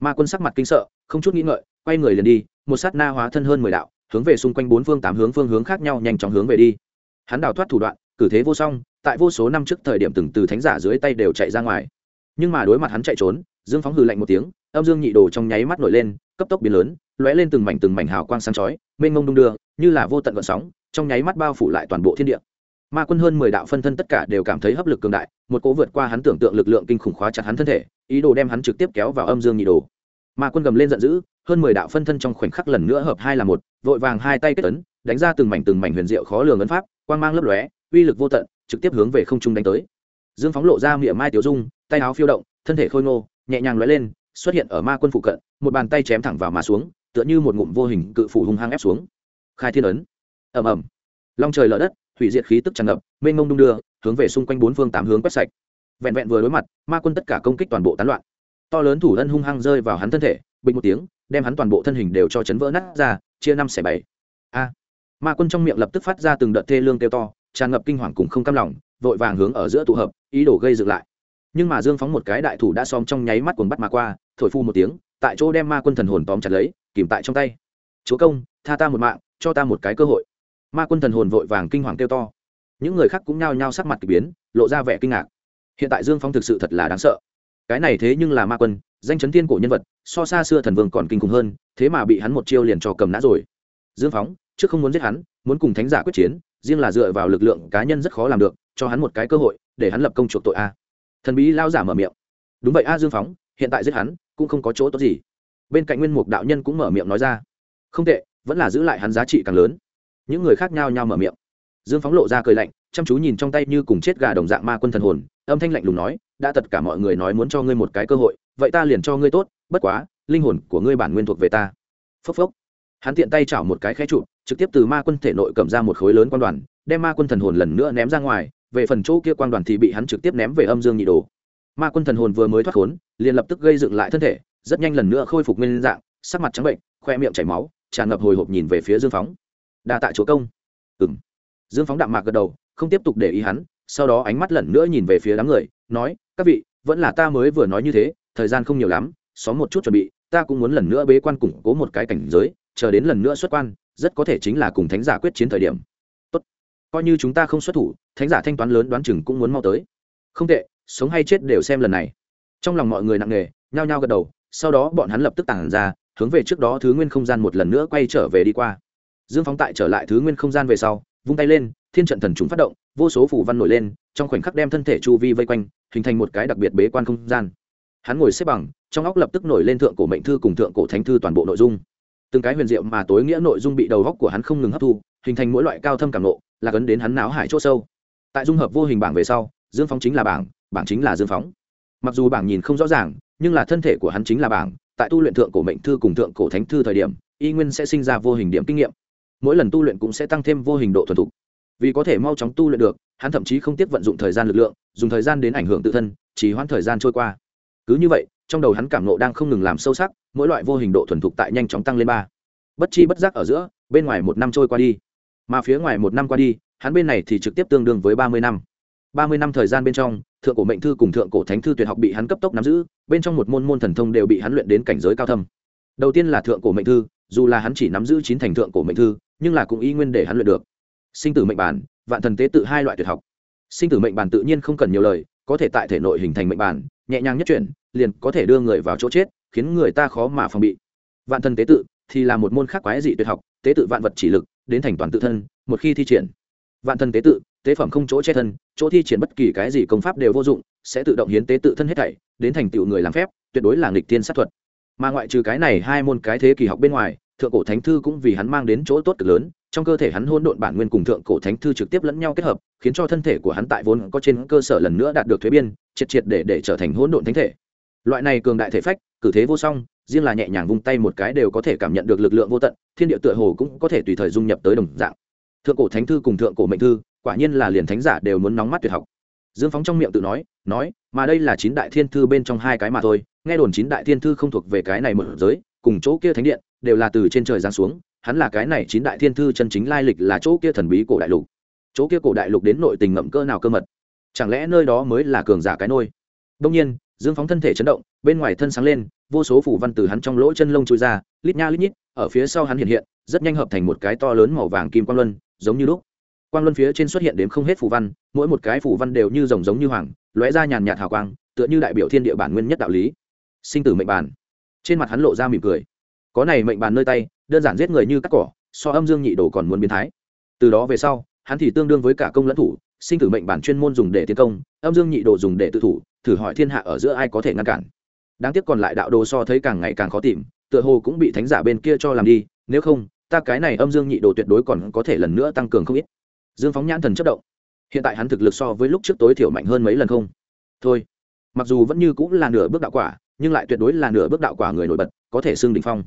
Ma quân sắc mặt kinh sợ, không chút nghĩ ngợi, quay người liền đi, một sát na hóa thân hơn mười đạo, hướng về xung quanh bốn phương tám hướng phương hướng khác nhau nhanh chóng hướng về đi. Hắn đào thoát thủ đoạn, cử thế vô song, tại vô số năm trước thời điểm từng từ thánh giả dưới tay đều chạy ra ngoài. Nhưng mà đối mặt hắn chạy trốn, dương phóng hừ lạnh một tiếng, âm dương nhị đồ trong nháy mắt nổi lên, cấp tốc biến lớn, lóe lên từng mảnh từng mảnh hào quang sáng chói, mênh mông đung đưa, như là vô tận vận sóng trong nháy mắt bao phủ lại toàn bộ thiên địa. Ma quân hơn mười đạo phân thân tất cả đều cảm thấy hấp lực cường đại, một cỗ vượt qua hắn tưởng tượng lực lượng kinh khủng khóa chặt hắn thân thể, ý đồ đem hắn trực tiếp kéo vào âm dương nhị đồ. Ma quân gầm lên giận dữ, hơn mười đạo phân thân trong khoảnh khắc lần nữa hợp hai là một, vội vàng hai tay kết tấn đánh ra từng mảnh từng mảnh huyền diệu khó lường ấn pháp, quang mang lấp lóe, uy lực vô tận, trực tiếp hướng về không trung đánh tới. Dương phóng lộ ra miệng mai tiểu dung, tay áo phiêu động, thân thể khôi ngô, nhẹ nhàng lóe lên, xuất hiện ở ma quân phụ cận, một bàn tay chém thẳng vào mà xuống, tựa như một ngụm vô hình cự phủ hung hăng ép xuống. Khai thiên ấn ầm ầm. Long trời lở đất, hủy diệt khí tức tràn ngập, mênh mông đung đưa, hướng về xung quanh bốn phương tám hướng quét sạch. Vẹn vẹn vừa đối mặt, ma quân tất cả công kích toàn bộ tán loạn. To lớn thủ thân hung hăng rơi vào hắn thân thể, bình một tiếng, đem hắn toàn bộ thân hình đều cho chấn vỡ nát ra, chia năm xẻ bảy. A! Ma quân trong miệng lập tức phát ra từng đợt thê lương kêu to, tràn ngập kinh hoàng cùng không cam lòng, vội vàng hướng ở giữa tụ hợp, ý đồ gây dựng lại. Nhưng mà dương phóng một cái đại thủ đã xóm trong nháy mắt cuồng bắt mà qua, thổi phu một tiếng, tại chỗ đem ma quân thần hồn tóm chặt lấy, kìm tại trong tay. Chúa công, tha ta một mạng, cho ta một cái cơ hội ma quân thần hồn vội vàng kinh hoàng kêu to. Những người khác cũng nhao nhao sắc mặt k ỳ biến, lộ ra vẻ kinh ngạc. Hiện tại dương Phong thực sự thật là đáng sợ. Cái này thế nhưng là ma quân, danh chấn thiên cổ nhân vật, so xa xưa thần vương còn kinh khủng hơn, thế mà bị hắn một chiêu liền cho cầm nã rồi. Dương phóng trước không muốn giết hắn, muốn cùng thánh giả quyết chiến, riêng là dựa vào lực lượng cá nhân rất khó làm được, cho hắn một cái cơ hội, để hắn lập công chuộc tội a. Thần bí lao giả mở miệng. Đúng vậy a dương phóng hiện tại giết hắn, cũng không có chỗ tốt gì. Bên cạnh nguyên mục đạo nhân cũng mở miệng nói ra. Không tệ, vẫn là giữ lại hắn giá trị càng lớn những người khác nhao nhao mở miệng. Dương phóng lộ ra cười lạnh, chăm chú nhìn trong tay như cùng chết gà đồng dạng ma quân thần hồn, âm thanh lạnh lùng nói, đã tất cả mọi người nói muốn cho ngươi một cái cơ hội, vậy ta liền cho ngươi tốt, bất quá, linh hồn của ngươi bản nguyên thuộc về ta. Phốc phốc. Hắn tiện tay chảo một cái khẽ trụ, trực tiếp từ ma quân thể nội cầm ra một khối lớn quan đoàn, đem ma quân thần hồn lần nữa ném ra ngoài, về phần chỗ kia quan đoàn thì bị hắn trực tiếp ném về âm dương nhị đồ. Ma quân thần hồn vừa mới thoát khốn, liền lập tức gây dựng lại thân thể, rất nhanh lần nữa khôi phục nguyên dạng, sắc mặt trắng bệnh, khoe miệng chảy máu, tràn ngập hồi hộp nhìn về phía dương phóng đa tạ chúa công. Ừ m dương phóng đạm mạc gật đầu, không tiếp tục để ý hắn, sau đó ánh mắt lần nữa nhìn về phía đám người, nói, các vị, vẫn là ta mới vừa nói như thế, thời gian không nhiều lắm xóm một chút chuẩn bị, ta cũng muốn lần nữa bế quan củng cố một cái cảnh giới, chờ đến lần nữa xuất quan, rất có thể chính là cùng thánh giả quyết chiến thời điểm. Tốt. Coi như chúng ta không xuất thủ, thánh giả thanh toán lớn đoán chừng cũng muốn mau tới. Không tệ, sống hay chết đều xem lần này. Trong lòng mọi người nặng nề, nhao nhao gật đầu, sau đó bọn hắn lập tức tản ra, hướng về trước đó thứ nguyên không gian một lần nữa quay trở về đi qua dương phóng tại trở lại thứ nguyên không gian về sau, vung tay lên, thiên trận thần chúng phát động, vô số phủ văn nổi lên, trong khoảnh khắc đem thân thể chu vi vây quanh, hình thành một cái đặc biệt bế quan không gian. Hắn ngồi xếp bằng, trong óc lập tức nổi lên thượng cổ mệnh thư cùng thượng cổ thánh thư toàn bộ nội dung. Từng cái huyền diệu mà tối nghĩa nội dung bị đầu góc của hắn không ngừng hấp thu, hình thành mỗi loại cao thâm cảm nộ là gấn đến hắn náo hải c h ỗ sâu. Tại dung hợp vô hình bảng về sau, dương phóng chính là bảng bảng chính là dương phóng. Mặc dù bảng nhìn không rõ ràng, nhưng là thân thể của hắn chính là bảng, tại tu luyện thượng cổ mệnh thư cùng thượng cổ thánh thư thời điểm, y nguyên sẽ sinh ra vô hình điểm kinh nghiệm mỗi lần tu luyện cũng sẽ tăng thêm vô hình độ thuần thục. Vì có thể mau chóng tu luyện được, hắn thậm chí không tiếp vận dụng thời gian lực lượng, dùng thời gian đến ảnh hưởng tự thân, chỉ hoãn thời gian trôi qua. Cứ như vậy, trong đầu hắn cảm nộ đang không ngừng làm sâu sắc, mỗi loại vô hình độ thuần thục tại nhanh chóng tăng lên ba. Bất chi bất giác ở giữa, bên ngoài một năm trôi qua đi. Mà phía ngoài một năm qua đi, hắn bên này thì trực tiếp tương đương với ba mươi năm. Ba mươi năm thời gian bên trong, thượng cổ mệnh thư cùng thượng cổ thánh thư tuyệt học bị hắn cấp tốc nắm giữ, bên trong một môn môn thần thông đều bị hắn luyện đến cảnh giới cao thâm. Đầu tiên là thượng cổ mệnh thư, dù là hắn chỉ nắm giữ chín thành thượng cổ mệnh thư nhưng là cũng y nguyên để hắn luyện được. Sinh tử mệnh bản, vạn thần tế tự hai loại tuyệt học. Sinh tử mệnh bản tự nhiên không cần nhiều lời, có thể tại thể nội hình thành mệnh bản, nhẹ nhàng nhất chuyển, liền có thể đưa người vào chỗ chết, khiến người ta khó mà phòng bị. Vạn thần tế tự thì là một môn khác quái dị tuyệt học, tế tự vạn vật chỉ lực, đến thành toàn tự thân, một khi thi triển. Vạn thần tế tự, tế phẩm không chỗ che thân, chỗ thi triển bất kỳ cái gì công pháp đều vô dụng, sẽ tự động hiến tế tự thân hết thảy, đến thành tựu người làm phép, tuyệt đối là nghịch tiên sát thuật. Mà ngoại trừ cái này hai môn cái thế kỳ học bên ngoài thượng cổ thánh thư cũng vì hắn mang đến chỗ tốt cực lớn, trong cơ thể hắn hỗn độn bản nguyên cùng thượng cổ thánh thư trực tiếp lẫn nhau kết hợp, khiến cho thân thể của hắn tại vốn có trên cơ sở lần nữa đạt được thuế biên, triệt triệt để để trở thành hỗn độn thánh thể. Loại này cường đại thể phách, cử thế vô song, riêng là nhẹ nhàng vung tay một cái đều có thể cảm nhận được lực lượng vô tận, thiên địa tựa hồ cũng có thể tùy thời dung nhập tới đồng dạng. Thượng cổ thánh thư cùng thượng cổ mệnh thư, quả nhiên là liền thánh giả đều muốn nóng mắt tuyệt học. Dương phóng trong miệng tự nói nói, mà đây là chín đại thiên thư bên trong hai cái mà thôi, nghe đồn chín đại thiên thư không thuộc về cái này một giới, cùng chỗ kia thánh điện đều là từ trên trời giáng xuống, hắn là cái này chín đại thiên thư chân chính lai lịch là chỗ kia thần bí cổ đại lục. Chỗ kia cổ đại lục đến nội tình ngậm cơ nào cơ mật? Chẳng lẽ nơi đó mới là cường giả cái nôi? Đông nhiên, dương phóng thân thể chấn động, bên ngoài thân sáng lên, vô số phủ văn từ hắn trong lỗ chân lông trôi ra, lít nha lít nhít, ở phía sau hắn hiện hiện, rất nhanh hợp thành một cái to lớn màu vàng kim quang luân, giống như lúc. Quang luân phía trên xuất hiện đến không hết phủ văn, mỗi một cái phủ văn đều như rồng giống như hoàng, lóe ra nhàn nhạt hào quang, tựa như đại biểu thiên địa bản nguyên nhất đạo lý. Sinh tử mệnh bản trên mặt hắn lộ ra mỉm cười có này mệnh bàn nơi tay, đơn giản giết người như cắt cỏ, so âm dương nhị đồ còn muốn biến thái. Từ đó về sau, hắn thì tương đương với cả công lẫn thủ, sinh tử mệnh bản chuyên môn dùng để tiến công, âm dương nhị đồ dùng để tự thủ, thử hỏi thiên hạ ở giữa ai có thể ngăn cản. Đáng tiếc còn lại đạo đồ so thấy càng ngày càng khó tìm, tựa hồ cũng bị thánh giả bên kia cho làm đi, nếu không, ta cái này âm dương nhị đồ tuyệt đối còn có thể lần nữa tăng cường không ít. Dương phóng nhãn thần chất động. Hiện tại hắn thực lực so với lúc trước tối thiểu mạnh hơn mấy lần không? Thôi, mặc dù vẫn như cũng là nửa bước đạo quả, nhưng lại tuyệt đối là nửa bước đạo quả người nổi bật, có thể xưng đ ỉ n h phong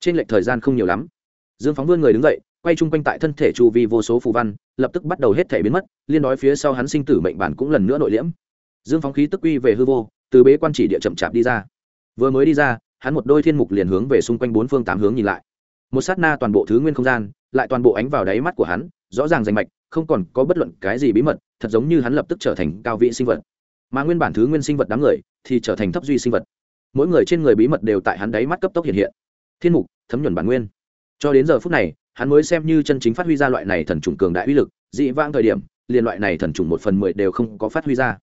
trên lệch thời gian không nhiều lắm. Dương phóng vươn người đứng dậy, quay chung quanh tại thân thể chu vi vô số phù văn, lập tức bắt đầu hết thể biến mất, liên đói phía sau hắn sinh tử mệnh bản cũng lần nữa nội liễm. Dương phóng khí tức quy về hư vô, từ bế quan chỉ địa chậm chạp đi ra. Vừa mới đi ra, hắn một đôi thiên mục liền hướng về xung quanh bốn phương tám hướng nhìn lại. Một sát na toàn bộ thứ nguyên không gian, lại toàn bộ ánh vào đáy mắt của hắn, rõ ràng rành mạch, không còn có bất luận cái gì bí mật, thật giống như hắn lập tức trở thành cao vị sinh vật. Mà nguyên bản thứ nguyên sinh vật đám người, thì trở thành thấp duy sinh vật. Mỗi người trên người bí mật đều tại hắn đáy mắt cấp tốc hiện hiện thiên mục, thấm nhuần bản nguyên. Cho đến giờ phút này, hắn mới xem như chân chính phát huy ra loại này thần trùng cường đại uy lực, dị vãng thời điểm, liền loại này thần trùng một phần mười đều không có phát huy ra.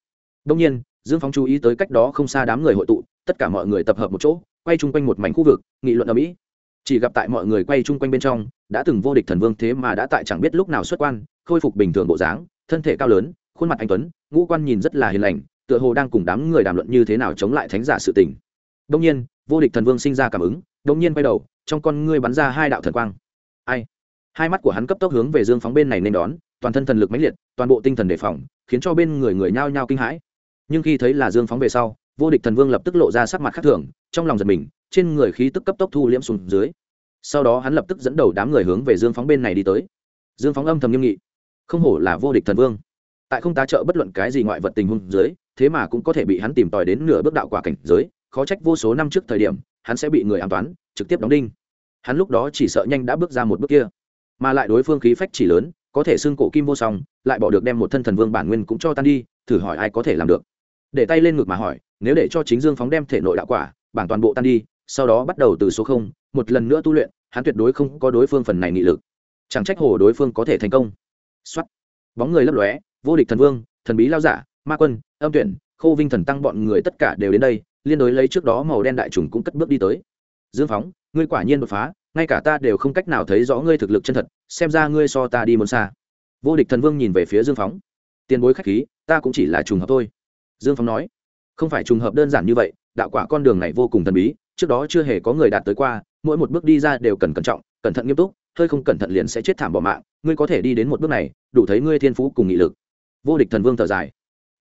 Đông nhiên, dương phóng chú ý tới cách đó không xa đám người hội tụ, tất cả mọi người tập hợp một chỗ, quay chung quanh một mảnh khu vực, nghị luận ở mỹ. Chỉ gặp tại mọi người quay chung quanh bên trong, đã từng vô địch thần vương thế mà đã tại chẳng biết lúc nào xuất quan, khôi phục bình thường bộ dáng, thân thể cao lớn, khuôn mặt anh tuấn, ngũ quan nhìn rất là hiền lành, tựa hồ đang cùng đám người đàm luận như thế nào chống lại thánh giả sự tình. Đông nhiên vô địch thần vương sinh ra cảm ứng đông nhiên quay đầu, trong con ngươi bắn ra hai đạo thần quang. Ai? Hai mắt của hắn cấp tốc hướng về dương phóng bên này nên đón, toàn thân thần lực mãnh liệt, toàn bộ tinh thần đề phòng, khiến cho bên người người nhao nhao kinh hãi. Nhưng khi thấy là dương phóng về sau, vô địch thần vương lập tức lộ ra sắc mặt khác thường, trong lòng giật mình, trên người khí tức cấp tốc thu liễm xuống dưới. Sau đó hắn lập tức dẫn đầu đám người hướng về dương phóng bên này đi tới. Dương phóng âm thầm nghiêm nghị. Không hổ là vô địch thần vương. Tại không tá trợ bất luận cái gì ngoại vật tình huống dưới, thế mà cũng có thể bị hắn tìm tòi đến nửa bước đạo quả cảnh giới khó trách vô số năm trước thời điểm, hắn sẽ bị người an toán, trực tiếp đóng đinh. Hắn lúc đó chỉ sợ nhanh đã bước ra một bước kia. Mà lại đối phương khí phách chỉ lớn, có thể xưng cổ kim vô song, lại bỏ được đem một thân thần vương bản nguyên cũng cho tan đi, thử hỏi ai có thể làm được. Để tay lên ngực mà hỏi, nếu để cho chính dương phóng đem thể nội đạo quả, bản toàn bộ tan đi, sau đó bắt đầu từ số không, một lần nữa tu luyện, hắn tuyệt đối không có đối phương phần này nghị lực. Chẳng trách hồ đối phương có thể thành công. Xuất bóng người lấp lóe, vô địch thần vương, thần bí lao giả, ma quân, âm tuyển khô vinh thần tăng bọn người tất cả đều đến đây liên đối lấy trước đó màu đen đại trùng cũng cất bước đi tới. Dương phóng, ngươi quả nhiên đột phá, ngay cả ta đều không cách nào thấy rõ ngươi thực lực chân thật, xem ra ngươi so ta đi muốn xa. Vô địch thần vương nhìn về phía dương phóng. Tiền bối khách khí, ta cũng chỉ là trùng hợp thôi. Dương phóng nói, không phải trùng hợp đơn giản như vậy, đạo quả con đường này vô cùng thần bí, trước đó chưa hề có người đạt tới qua, mỗi một bước đi ra đều cần cẩn trọng, cẩn thận nghiêm túc, hơi không cẩn thận liền sẽ chết thảm bỏ mạng, ngươi có thể đi đến một bước này, đủ thấy ngươi thiên phú cùng nghị lực. Vô địch thần vương thở dài.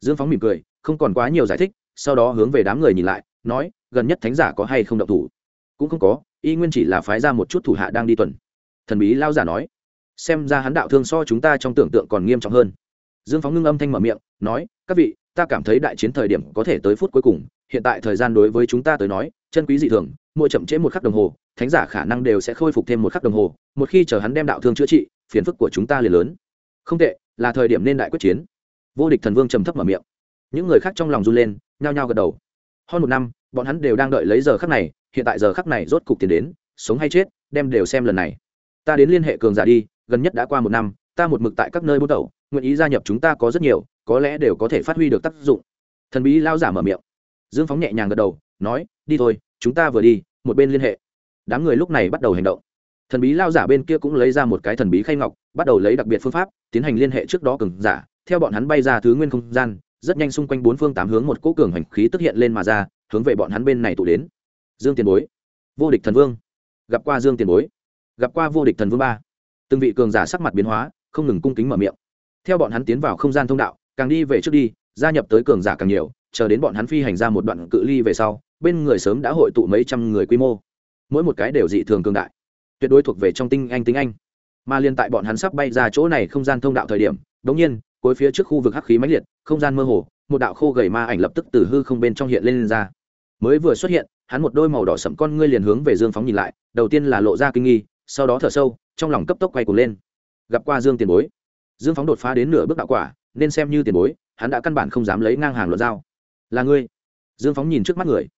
Dương phóng mỉm cười, không còn quá nhiều giải thích sau đó hướng về đám người nhìn lại, nói, gần nhất thánh giả có hay không động thủ? Cũng không có, y nguyên chỉ là phái ra một chút thủ hạ đang đi tuần. Thần bí lao giả nói, xem ra hắn đạo thương so chúng ta trong tưởng tượng còn nghiêm trọng hơn. Dương phóng ngưng âm thanh mở miệng, nói, các vị, ta cảm thấy đại chiến thời điểm có thể tới phút cuối cùng, hiện tại thời gian đối với chúng ta tới nói, chân quý dị thường, mỗi chậm trễ một khắc đồng hồ, thánh giả khả năng đều sẽ khôi phục thêm một khắc đồng hồ, một khi chờ hắn đem đạo thương chữa trị, phiền phức của chúng ta liền lớn. Không tệ, là thời điểm nên đại quyết chiến. Vô địch thần vương trầm thấp mở miệng. Những người khác trong lòng run lên nhao nhao gật đầu. Hơn một năm, bọn hắn đều đang đợi lấy giờ khắc này, hiện tại giờ khắc này rốt cục tiền đến, sống hay chết, đem đều xem lần này. Ta đến liên hệ cường giả đi, gần nhất đã qua một năm, ta một mực tại các nơi bút đầu nguyện ý gia nhập chúng ta có rất nhiều, có lẽ đều có thể phát huy được tác dụng. Thần bí lao giả mở miệng. Dương phóng nhẹ nhàng gật đầu, nói, đi thôi, chúng ta vừa đi, một bên liên hệ. Đám người lúc này bắt đầu hành động. Thần bí lao giả bên kia cũng lấy ra một cái thần bí khay ngọc, bắt đầu lấy đặc biệt phương pháp, tiến hành liên hệ trước đó cường giả, theo bọn hắn bay ra thứ nguyên không gian rất nhanh xung quanh bốn phương tám hướng một cỗ cường hành khí tức hiện lên mà ra, hướng về bọn hắn bên này tụ đến. Dương tiền bối, vô địch thần vương. Gặp qua dương tiền bối. Gặp qua vô địch thần vương ba. Từng vị cường giả sắc mặt biến hóa, không ngừng cung kính mở miệng. Theo bọn hắn tiến vào không gian thông đạo, càng đi về trước đi, gia nhập tới cường giả càng nhiều, chờ đến bọn hắn phi hành ra một đoạn cự ly về sau, bên người sớm đã hội tụ mấy trăm người quy mô. Mỗi một cái đều dị thường cường đại, tuyệt đối thuộc về trong tinh anh tinh anh. Mà liên tại bọn hắn sắp bay ra chỗ này không gian thông đạo thời điểm đống nhiên cuối phía trước khu vực hắc khí mãnh liệt không gian mơ hồ một đạo khô gầy ma ảnh lập tức từ hư không bên trong hiện lên, lên ra. Mới vừa xuất hiện hắn một đôi màu đỏ sẫm con ngươi liền hướng về dương phóng nhìn lại đầu tiên là lộ ra kinh nghi sau đó thở sâu trong lòng cấp tốc quay cuồng lên. Gặp qua dương tiền bối. Dương phóng đột phá đến nửa bước đạo quả nên xem như tiền bối hắn đã căn bản không dám lấy ngang hàng luận dao là ngươi. Dương phóng nhìn trước mắt người.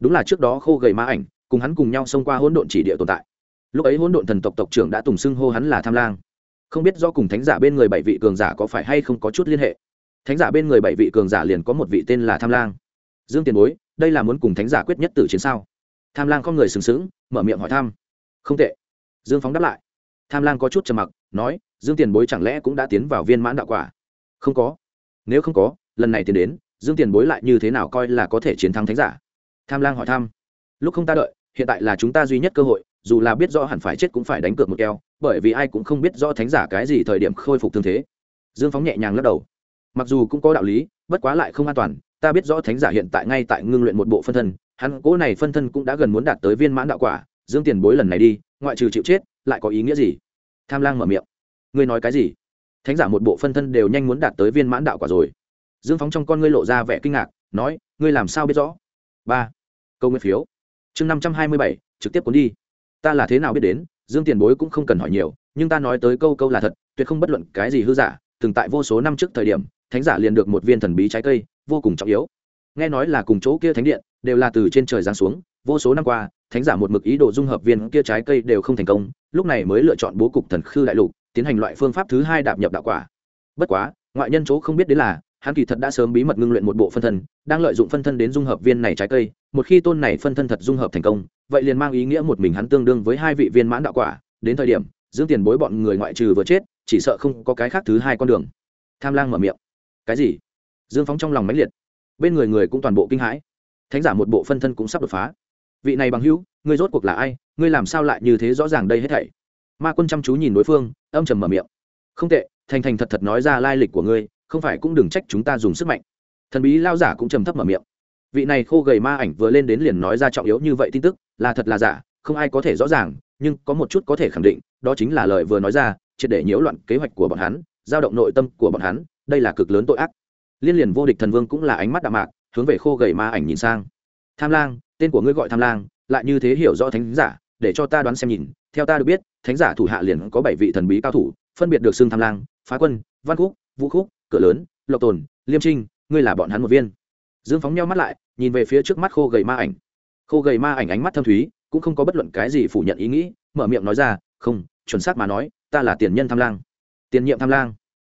Đúng là trước đó khô gầy ma ảnh cùng hắn cùng nhau xông qua hỗn độn chỉ địa tồn tại. Lúc ấy hỗn độn thần tộc tộc trưởng đã tùng xưng hô hắn là tham lang không biết do cùng thánh giả bên người bảy vị cường giả có phải hay không có chút liên hệ. Thánh giả bên người bảy vị cường giả liền có một vị tên là tham lang. Dương tiền bối, đây là muốn cùng thánh giả quyết nhất tử chiến sao? Tham lang không người sừng sững, mở miệng hỏi thăm. Không tệ. Dương phóng đáp lại. Tham lang có chút trầm mặc, nói, dương tiền bối chẳng lẽ cũng đã tiến vào viên mãn đạo quả? Không có. Nếu không có, lần này tiến đến, dương tiền bối lại như thế nào coi là có thể chiến thắng thánh giả? Tham lang hỏi thăm. Lúc không ta đợi, hiện tại là chúng ta duy nhất cơ hội, dù là biết rõ hẳn phải chết cũng phải đánh cược một keo bởi vì ai cũng không biết rõ thánh giả cái gì thời điểm khôi phục thương thế. Dương phóng nhẹ nhàng lắc đầu. Mặc dù cũng có đạo lý, bất quá lại không an toàn, ta biết rõ thánh giả hiện tại ngay tại ngưng luyện một bộ phân thân, hắn cố này phân thân cũng đã gần muốn đạt tới viên mãn đạo quả, dương tiền bối lần này đi, ngoại trừ chịu chết, lại có ý nghĩa gì? Tham lang mở miệng. Ngươi nói cái gì? Thánh giả một bộ phân thân đều nhanh muốn đạt tới viên mãn đạo quả rồi. Dương phóng trong con ngươi lộ ra vẻ kinh ngạc, nói, ngươi làm sao biết rõ? Ba. Câu nguyên phiếu. Chương năm trăm hai mươi bảy, trực tiếp cuốn đi. Ta là thế nào biết đến? Dương tiền bối cũng không cần hỏi nhiều, nhưng ta nói tới câu câu là thật, tuyệt không bất luận cái gì hư giả, từng tại vô số năm trước thời điểm, thánh giả liền được một viên thần bí trái cây, vô cùng trọng yếu. Nghe nói là cùng chỗ kia thánh điện, đều là từ trên trời giáng xuống, vô số năm qua, thánh giả một mực ý đồ dung hợp viên kia trái cây đều không thành công, lúc này mới lựa chọn bố cục thần khư đại lục, tiến hành loại phương pháp thứ hai đạp nhập đạo quả. Bất quá, ngoại nhân chỗ không biết đến là, hắn kỳ thật đã sớm bí mật ngưng luyện một bộ phân thân, đang lợi dụng phân thân đến dung hợp viên này trái cây, một khi tôn này phân thân thật dung hợp thành công vậy liền mang ý nghĩa một mình hắn tương đương với hai vị viên mãn đạo quả. Đến thời điểm, dương tiền bối bọn người ngoại trừ vừa chết, chỉ sợ không có cái khác thứ hai con đường. Tham lang mở miệng. Cái gì? Dương phóng trong lòng máy liệt. Bên người người cũng toàn bộ kinh hãi. Thánh giả một bộ phân thân cũng sắp đột phá. Vị này bằng hữu, ngươi rốt cuộc là ai? Ngươi làm sao lại như thế rõ ràng đây hết thảy? Ma quân chăm chú nhìn đối phương, âm trầm mở miệng. Không tệ, thành thành thật thật nói ra lai lịch của ngươi, không phải cũng đừng trách chúng ta dùng sức mạnh. Thần bí lao giả cũng trầm thấp mở miệng vị này khô gầy ma ảnh vừa lên đến liền nói ra trọng yếu như vậy tin tức, là thật là giả, không ai có thể rõ ràng, nhưng có một chút có thể khẳng định, đó chính là lời vừa nói ra, triệt để nhiễu loạn kế hoạch của bọn hắn, giao động nội tâm của bọn hắn, đây là cực lớn tội ác. Liên liền vô địch thần vương cũng là ánh mắt đạm mạc, hướng về khô gầy ma ảnh nhìn sang. Tham lang, tên của ngươi gọi tham lang, lại như thế hiểu rõ thánh giả, để cho ta đoán xem nhìn, theo ta được biết, thánh giả thủ hạ liền có bảy vị thần bí cao thủ, phân biệt được xưng tham lang, phá quân, văn khúc, vũ khúc, cửa lớn, lộc tồn, liêm trinh, ngươi là bọn hắn một viên dương phóng nhau mắt lại, nhìn về phía trước mắt khô gầy ma ảnh. Khô gầy ma ảnh ánh mắt thâm thúy, cũng không có bất luận cái gì phủ nhận ý nghĩ, mở miệng nói ra, không, chuẩn xác mà nói, ta là tiền nhân tham lang. Tiền nhiệm tham lang.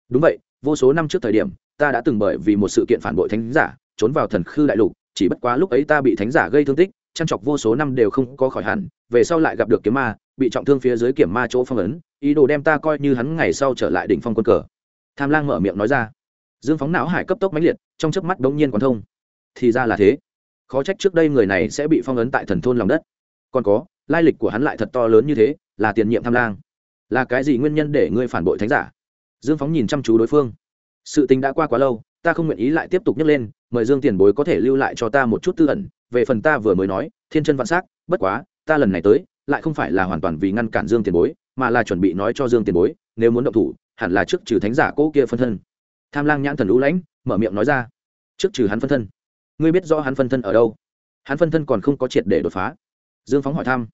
Đúng vậy, vô số năm trước thời điểm, ta đã từng bởi vì một sự kiện phản bội thánh giả, trốn vào thần khư đại lục, chỉ bất quá lúc ấy ta bị thánh giả gây thương tích, chăn chọc vô số năm đều không có khỏi hẳn, về sau lại gặp được kiếm ma, bị trọng thương phía dưới kiểm ma chỗ phong ấn, ý đồ đem ta coi như hắn ngày sau trở lại đỉnh phong quân cờ. Tham lang mở miệng nói ra. Dương phóng não hải cấp tốc mãnh liệt, trong chớp mắt bỗng nhiên quán thông thì ra là thế. Khó trách trước đây người này sẽ bị phong ấn tại thần thôn lòng đất. Còn có, lai lịch của hắn lại thật to lớn như thế, là tiền nhiệm tham lang. Là cái gì nguyên nhân để ngươi phản bội thánh giả? Dương phóng nhìn chăm chú đối phương. Sự tình đã qua quá lâu, ta không nguyện ý lại tiếp tục nhắc lên, mời dương tiền bối có thể lưu lại cho ta một chút tư ẩn. Về phần ta vừa mới nói, thiên chân vạn s á c bất quá, ta lần này tới, lại không phải là hoàn toàn vì ngăn cản dương tiền bối, mà là chuẩn bị nói cho dương tiền bối, nếu muốn động thủ, hẳn là trước trừ thánh giả cỗ kia phân thân. Tham lang nhãn thần lũ lãnh, mở miệng nói ra. Trước trừ hắn phân thân ngươi biết rõ hắn phân thân ở đâu? Hắn phân thân còn không có triệt để đột phá. Dương phóng hỏi thăm.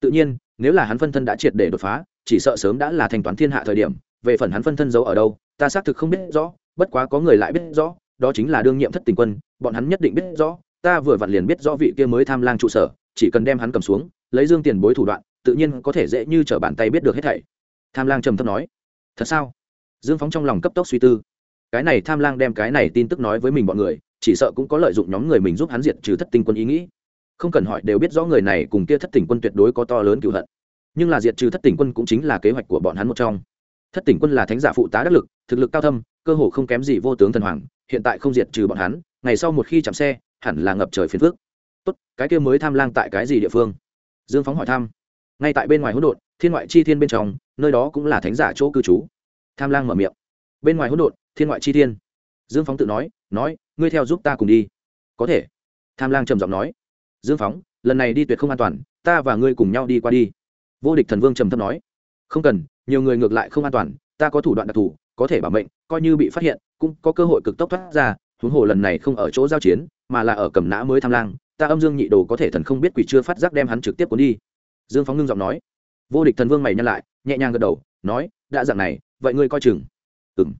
Tự nhiên, nếu là hắn phân thân đã triệt để đột phá, chỉ sợ sớm đã là thanh toán thiên hạ thời điểm, về phần hắn phân thân giấu ở đâu, ta xác thực không biết rõ, bất quá có người lại biết rõ, đó chính là đương nhiệm thất tình quân, bọn hắn nhất định biết rõ, ta vừa vặn liền biết rõ vị kia mới tham lang trụ sở, chỉ cần đem hắn cầm xuống, lấy dương tiền bối thủ đoạn, tự nhiên có thể dễ như t r ở bàn tay biết được hết thảy. Tham lang trầm thấp nói. Thật sao? Dương phóng trong lòng cấp tốc suy tư. Cái này tham lang đem cái này tin tức nói với mình bọn người chỉ sợ cũng có lợi dụng nhóm người mình giúp hắn diệt trừ thất tình quân ý nghĩ. Không cần hỏi đều biết rõ người này cùng kia thất tình quân tuyệt đối có to lớn cựu hận. Nhưng là diệt trừ thất tình quân cũng chính là kế hoạch của bọn hắn một trong. Thất tình quân là thánh giả phụ tá đắc lực, thực lực cao thâm, cơ hồ không kém gì vô tướng thần hoàng, hiện tại không diệt trừ bọn hắn, ngày sau một khi chạm xe, hẳn là ngập trời phiền phước tốt, cái kia mới tham lang tại cái gì địa phương? Dương phóng hỏi thăm. Ngay tại bên ngoài hỗn độn, thiên ngoại chi thiên bên trong, nơi đó cũng là thánh giả chỗ cư trú. Tham lang mở miệng. Bên ngoài hỗn độn, thiên ngoại chi thiên. Dương phóng tự nói nói ngươi theo giúp ta cùng đi. Có thể. Tham lang trầm giọng nói. Dương phóng, lần này đi tuyệt không an toàn, ta và ngươi cùng nhau đi qua đi. Vô địch thần vương trầm thấp nói. Không cần, nhiều người ngược lại không an toàn, ta có thủ đoạn đặc thù, có thể bảo mệnh, coi như bị phát hiện, cũng có cơ hội cực tốc thoát ra. Huống hồ lần này không ở chỗ giao chiến, mà là ở cầm nã mới tham lang, ta âm dương nhị đồ có thể thần không biết quỷ chưa phát giác đem hắn trực tiếp cuốn đi. Dương phóng ngưng giọng nói. Vô địch thần vương mày nhăn lại, nhẹ nhàng gật đầu, nói, đã dạng này, vậy ngươi coi chừng. Ừng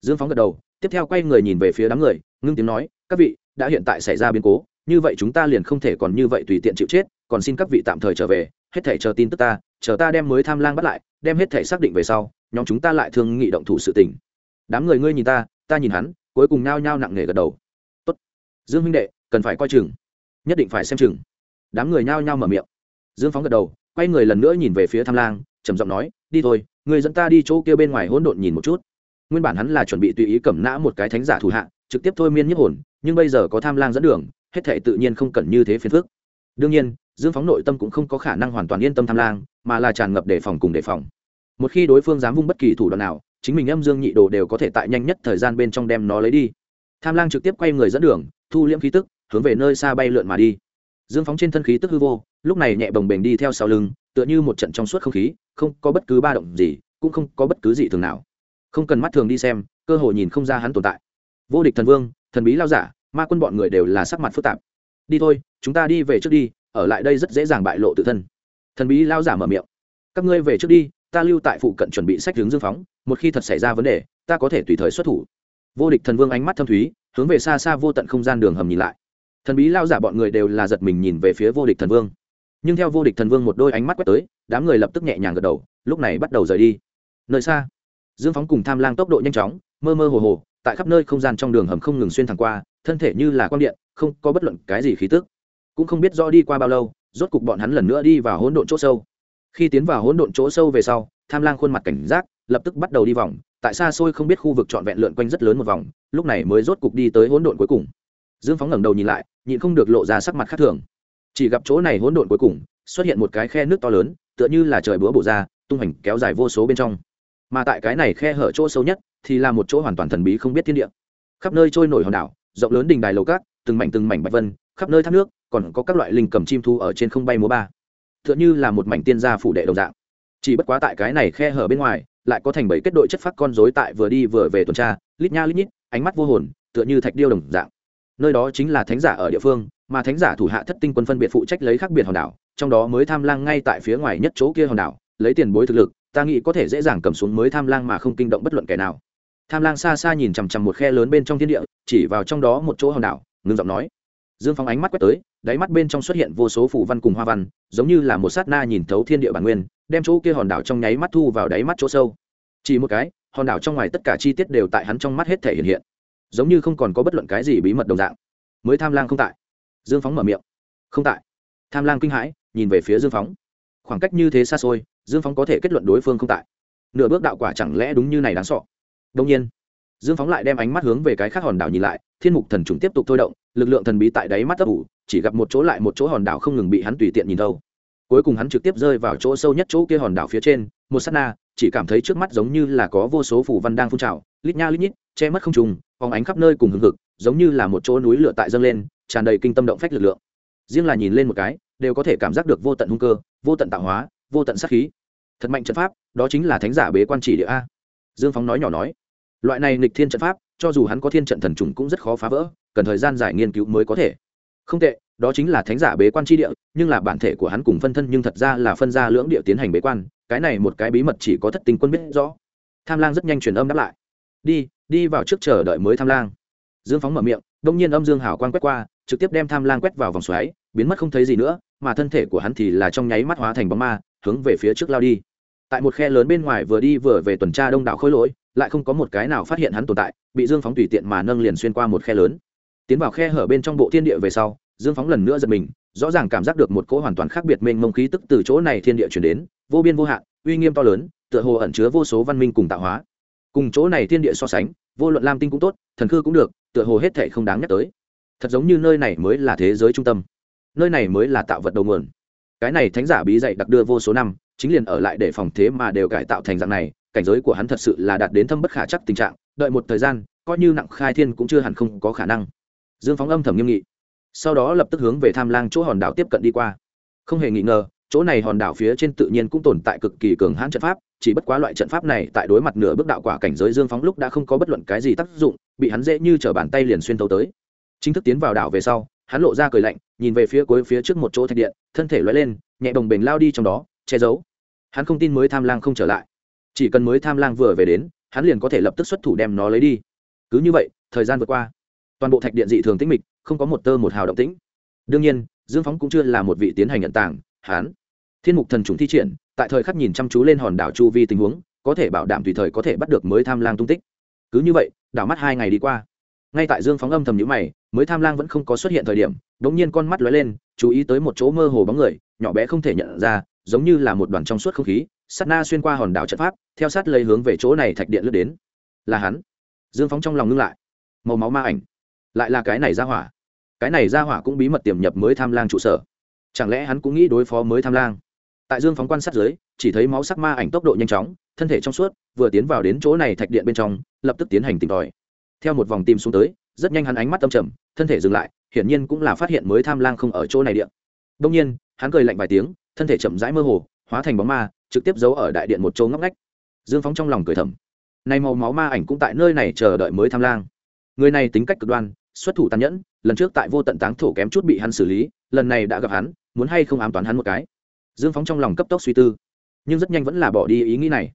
dương phóng gật đầu, tiếp theo quay người nhìn về phía đám người ngưng tiếng nói, các vị, đã hiện tại xảy ra biến cố, như vậy chúng ta liền không thể còn như vậy tùy tiện chịu chết, còn xin các vị tạm thời trở về, hết thể chờ tin tức ta, chờ ta đem mới tham lang bắt lại, đem hết thể xác định về sau, nhóm chúng ta lại thương nghị động thủ sự tình. Đám người ngươi nhìn ta ta nhìn hắn, cuối cùng nao nhao nặng nề gật đầu. Tốt, dương huynh đệ, cần phải coi chừng, nhất định phải xem chừng. Đám người nhao nhao mở miệng. Dương phóng gật đầu, quay người lần nữa nhìn về phía tham lang, trầm giọng nói, đi thôi, người dẫn ta đi chỗ kia bên ngoài hỗn độn nhìn một chút. Nguyên bản hắn là chuẩn bị tùy ý cẩm nã một cái thánh giả thủ hạ trực tiếp thôi miên nhiếp hồn, nhưng bây giờ có tham lang dẫn đường, hết thể tự nhiên không cần như thế phiền phức. Đương nhiên, dương phóng nội tâm cũng không có khả năng hoàn toàn yên tâm tham lang, mà là tràn ngập đề phòng cùng đề phòng. Một khi đối phương dám vung bất kỳ thủ đoạn nào, chính mình âm dương nhị đồ đều có thể tại nhanh nhất thời gian bên trong đem nó lấy đi. Tham lang trực tiếp quay người dẫn đường, thu liễm khí tức, hướng về nơi xa bay lượn mà đi. Dương phóng trên thân khí tức hư vô, lúc này nhẹ bồng bềnh đi theo sau lưng, tựa như một trận trong suốt không khí, không có bất cứ ba động gì, cũng không có bất cứ gì thường nào. Không cần mắt thường đi xem, cơ hội nhìn không ra hắn tồn tại vô địch thần vương, thần bí lao giả, ma quân bọn người đều là sắc mặt phức tạp. Đi thôi, chúng ta đi về trước đi, ở lại đây rất dễ dàng bại lộ tự thân. Thần bí lao giả mở miệng. Các ngươi về trước đi, ta lưu tại phụ cận chuẩn bị sách hướng dương phóng, một khi thật xảy ra vấn đề, ta có thể tùy thời xuất thủ. Vô địch thần vương ánh mắt thâm thúy, hướng về xa xa vô tận không gian đường hầm nhìn lại. Thần bí lao giả bọn người đều là giật mình nhìn về phía vô địch thần vương. Nhưng theo vô địch thần vương một đôi ánh mắt quét tới, đám người lập tức nhẹ nhàng gật đầu, lúc này bắt đầu rời đi. Nơi xa, dương phóng cùng tham lang tốc độ nhanh chóng, mơ mơ hồ hồ tại khắp nơi không gian trong đường hầm không ngừng xuyên thẳng qua, thân thể như là quang điện, không có bất luận cái gì khí tức. Cũng không biết rõ đi qua bao lâu, rốt cục bọn hắn lần nữa đi vào hỗn độn chỗ sâu. Khi tiến vào hỗn độn chỗ sâu về sau, tham lang khuôn mặt cảnh giác, lập tức bắt đầu đi vòng. Tại xa xôi không biết khu vực trọn vẹn lượn quanh rất lớn một vòng, lúc này mới rốt cục đi tới hỗn độn cuối cùng. Dương phóng ngẩng đầu nhìn lại, nhịn không được lộ ra sắc mặt khác thường. Chỉ gặp chỗ này hỗn độn cuối cùng, xuất hiện một cái khe nước to lớn, tựa như là trời búa bổ ra, tung hành kéo dài vô số bên trong. Mà tại cái này khe hở chỗ sâu nhất thì là một chỗ hoàn toàn thần bí không biết thiên địa. Khắp nơi trôi nổi hòn đảo, rộng lớn đình đài lầu cát, từng mảnh từng mảnh bạch vân, khắp nơi thác nước, còn có các loại linh cầm chim thu ở trên không bay múa ba. Tựa như là một mảnh tiên gia phủ đệ đồng dạng. Chỉ bất quá tại cái này khe hở bên ngoài, lại có thành bảy kết đội chất phát con rối tại vừa đi vừa về tuần tra, lít nha lít nhít, ánh mắt vô hồn, tựa như thạch điêu đồng dạng. Nơi đó chính là thánh giả ở địa phương, mà thánh giả thủ hạ thất tinh quân phân biệt phụ trách lấy khác biệt hòn đảo, trong đó mới tham lang ngay tại phía ngoài nhất chỗ kia hòn đảo, lấy tiền bối thực lực, ta nghĩ có thể dễ dàng cầm xuống mới tham lang mà không kinh động bất luận kẻ nào tham lang xa xa nhìn chằm chằm một khe lớn bên trong thiên địa, chỉ vào trong đó một chỗ hòn đảo, ngưng giọng nói. Dương phóng ánh mắt quét tới, đáy mắt bên trong xuất hiện vô số phủ văn cùng hoa văn, giống như là một sát na nhìn thấu thiên địa bản nguyên, đem chỗ kia hòn đảo trong nháy mắt thu vào đáy mắt chỗ sâu. Chỉ một cái, hòn đảo trong ngoài tất cả chi tiết đều tại hắn trong mắt hết thể hiện hiện, giống như không còn có bất luận cái gì bí mật đồng dạng. Mới tham lang không tại. Dương phóng mở miệng. Không tại. Tham lang kinh hãi, nhìn về phía dương phóng khoảng cách như thế xa xôi, dương phóng có thể kết luận đối phương không tại. Nửa bước đạo quả chẳng lẽ đúng như này đáng sọ đông nhiên, dương phóng lại đem ánh mắt hướng về cái khác hòn đảo nhìn lại, thiên mục thần trùng tiếp tục thôi động, lực lượng thần bí tại đáy mắt ấp ủ, chỉ gặp một chỗ lại một chỗ hòn đảo không ngừng bị hắn tùy tiện nhìn thâu cuối cùng hắn trực tiếp rơi vào chỗ sâu nhất chỗ kia hòn đảo phía trên, một s á t na, chỉ cảm thấy trước mắt giống như là có vô số phủ văn đang phun trào, lít nha lít nhít, che mất không trùng phóng ánh khắp nơi cùng hừng hực, giống như là một chỗ núi lửa tại dâng lên, tràn đầy kinh tâm động phách lực lượng. Riêng là nhìn lên một cái, đều có thể cảm giác được vô tận hung cơ, vô tận tạo hóa, vô tận sát khí. Thật mạnh trận pháp, đó chính là thánh giả bế quan chỉ địa a dương phóng nói nhỏ nói, loại này nghịch thiên trận pháp, cho dù hắn có thiên trận thần trùng cũng rất khó phá vỡ, cần thời gian dài nghiên cứu mới có thể. Không tệ, đó chính là thánh giả bế quan tri địa, nhưng là bản thể của hắn cùng phân thân nhưng thật ra là phân ra lưỡng địa tiến hành bế quan, cái này một cái bí mật chỉ có thất tình quân biết rõ. Tham lang rất nhanh truyền âm đáp lại. Đi đi vào trước chờ đợi mới tham lang. Dương phóng mở miệng, đông nhiên âm dương hảo quan quét qua, trực tiếp đem tham lang quét vào vòng xoáy, biến mất không thấy gì nữa, mà thân thể của hắn thì là trong nháy mắt hóa thành bóng ma, hướng về phía trước lao đi tại một khe lớn bên ngoài vừa đi vừa về tuần tra đông đảo khối lỗi, lại không có một cái nào phát hiện hắn tồn tại, bị dương phóng tùy tiện mà nâng liền xuyên qua một khe lớn. Tiến vào khe hở bên trong bộ thiên địa về sau, dương phóng lần nữa giật mình, rõ ràng cảm giác được một cỗ hoàn toàn khác biệt mênh mông khí tức từ chỗ này thiên địa chuyển đến, vô biên vô hạn, uy nghiêm to lớn, tựa hồ ẩn chứa vô số văn minh cùng tạo hóa. Cùng chỗ này thiên địa so sánh, vô luận lam tinh cũng tốt, thần khư cũng được, tựa hồ hết thể không đáng nhắc tới. Thật giống như nơi này mới là thế giới trung tâm, nơi này mới là tạo vật đầu nguồn. Cái này thánh giả bí dạy đặc đưa vô số năm chính liền ở lại để phòng thế mà đều cải tạo thành dạng này, cảnh giới của hắn thật sự là đạt đến thâm bất khả chắc tình trạng, đợi một thời gian, coi như nặng khai thiên cũng chưa hẳn không có khả năng. Dương phóng âm thầm nghiêm nghị. Sau đó lập tức hướng về tham lang chỗ hòn đảo tiếp cận đi qua. Không hề nghi ngờ, chỗ này hòn đảo phía trên tự nhiên cũng tồn tại cực kỳ cường hãn trận pháp, chỉ bất quá loại trận pháp này tại đối mặt nửa bước đạo quả cảnh giới dương phóng lúc đã không có bất luận cái gì tác dụng, bị hắn dễ như t r ở bàn tay liền xuyên tấu tới. Chính thức tiến vào đảo về sau, hắn lộ ra cười lạnh, nhìn về phía cuối phía trước một chỗ thạch điện, thân thể loay lên, nhẹ đồng bền lao đi trong đó, che giấu hắn không tin mới tham lang không trở lại. Chỉ cần mới tham lang vừa về đến, hắn liền có thể lập tức xuất thủ đem nó lấy đi. Cứ như vậy, thời gian vượt qua. Toàn bộ thạch điện dị thường tĩnh mịch, không có một tơ một hào động tĩnh. Đương nhiên, dương phóng cũng chưa là một vị tiến hành nhận tàng, hắn. Thiên mục thần chúng thi triển, tại thời khắc nhìn chăm chú lên hòn đảo chu vi tình huống, có thể bảo đảm tùy thời có thể bắt được mới tham lang tung tích. Cứ như vậy, đảo mắt hai ngày đi qua. Ngay tại dương phóng âm thầm nhữ mày, mới tham lang vẫn không có xuất hiện thời điểm đ ỗ n g nhiên con mắt lóe lên, chú ý tới một chỗ mơ hồ bóng người, nhỏ bé không thể nhận ra giống như là một đoàn trong suốt không khí, sát na xuyên qua hòn đảo trận pháp, theo sát lấy hướng về chỗ này thạch điện lướt đến. Là hắn. Dương phóng trong lòng ngưng lại. Màu máu ma ảnh. Lại là cái này ra hỏa. Cái này ra hỏa cũng bí mật tiềm nhập mới tham lang trụ sở. Chẳng lẽ hắn cũng nghĩ đối phó mới tham lang? Tại dương phóng quan sát dưới, chỉ thấy máu sắc ma ảnh tốc độ nhanh chóng, thân thể trong suốt, vừa tiến vào đến chỗ này thạch điện bên trong, lập tức tiến hành tìm tòi. Theo một vòng tìm xuống tới, rất nhanh hắn ánh mắt tâm trầm, thân thể dừng lại, hiển nhiên cũng là phát hiện mới tham lang không ở chỗ này điện đông nhiên, hắn cười lạnh vài tiếng thân thể chậm rãi mơ hồ, hóa thành bóng ma, trực tiếp giấu ở đại điện một chỗ ngóc ngách. Dương phóng trong lòng cười thầm. Nay màu máu ma ảnh cũng tại nơi này chờ đợi mới tham lang. Người này tính cách cực đoan, xuất thủ tàn nhẫn, lần trước tại vô tận táng thổ kém chút bị hắn xử lý, lần này đã gặp hắn, muốn hay không ám toán hắn một cái. Dương phóng trong lòng cấp tốc suy tư, nhưng rất nhanh vẫn là bỏ đi ý nghĩ này.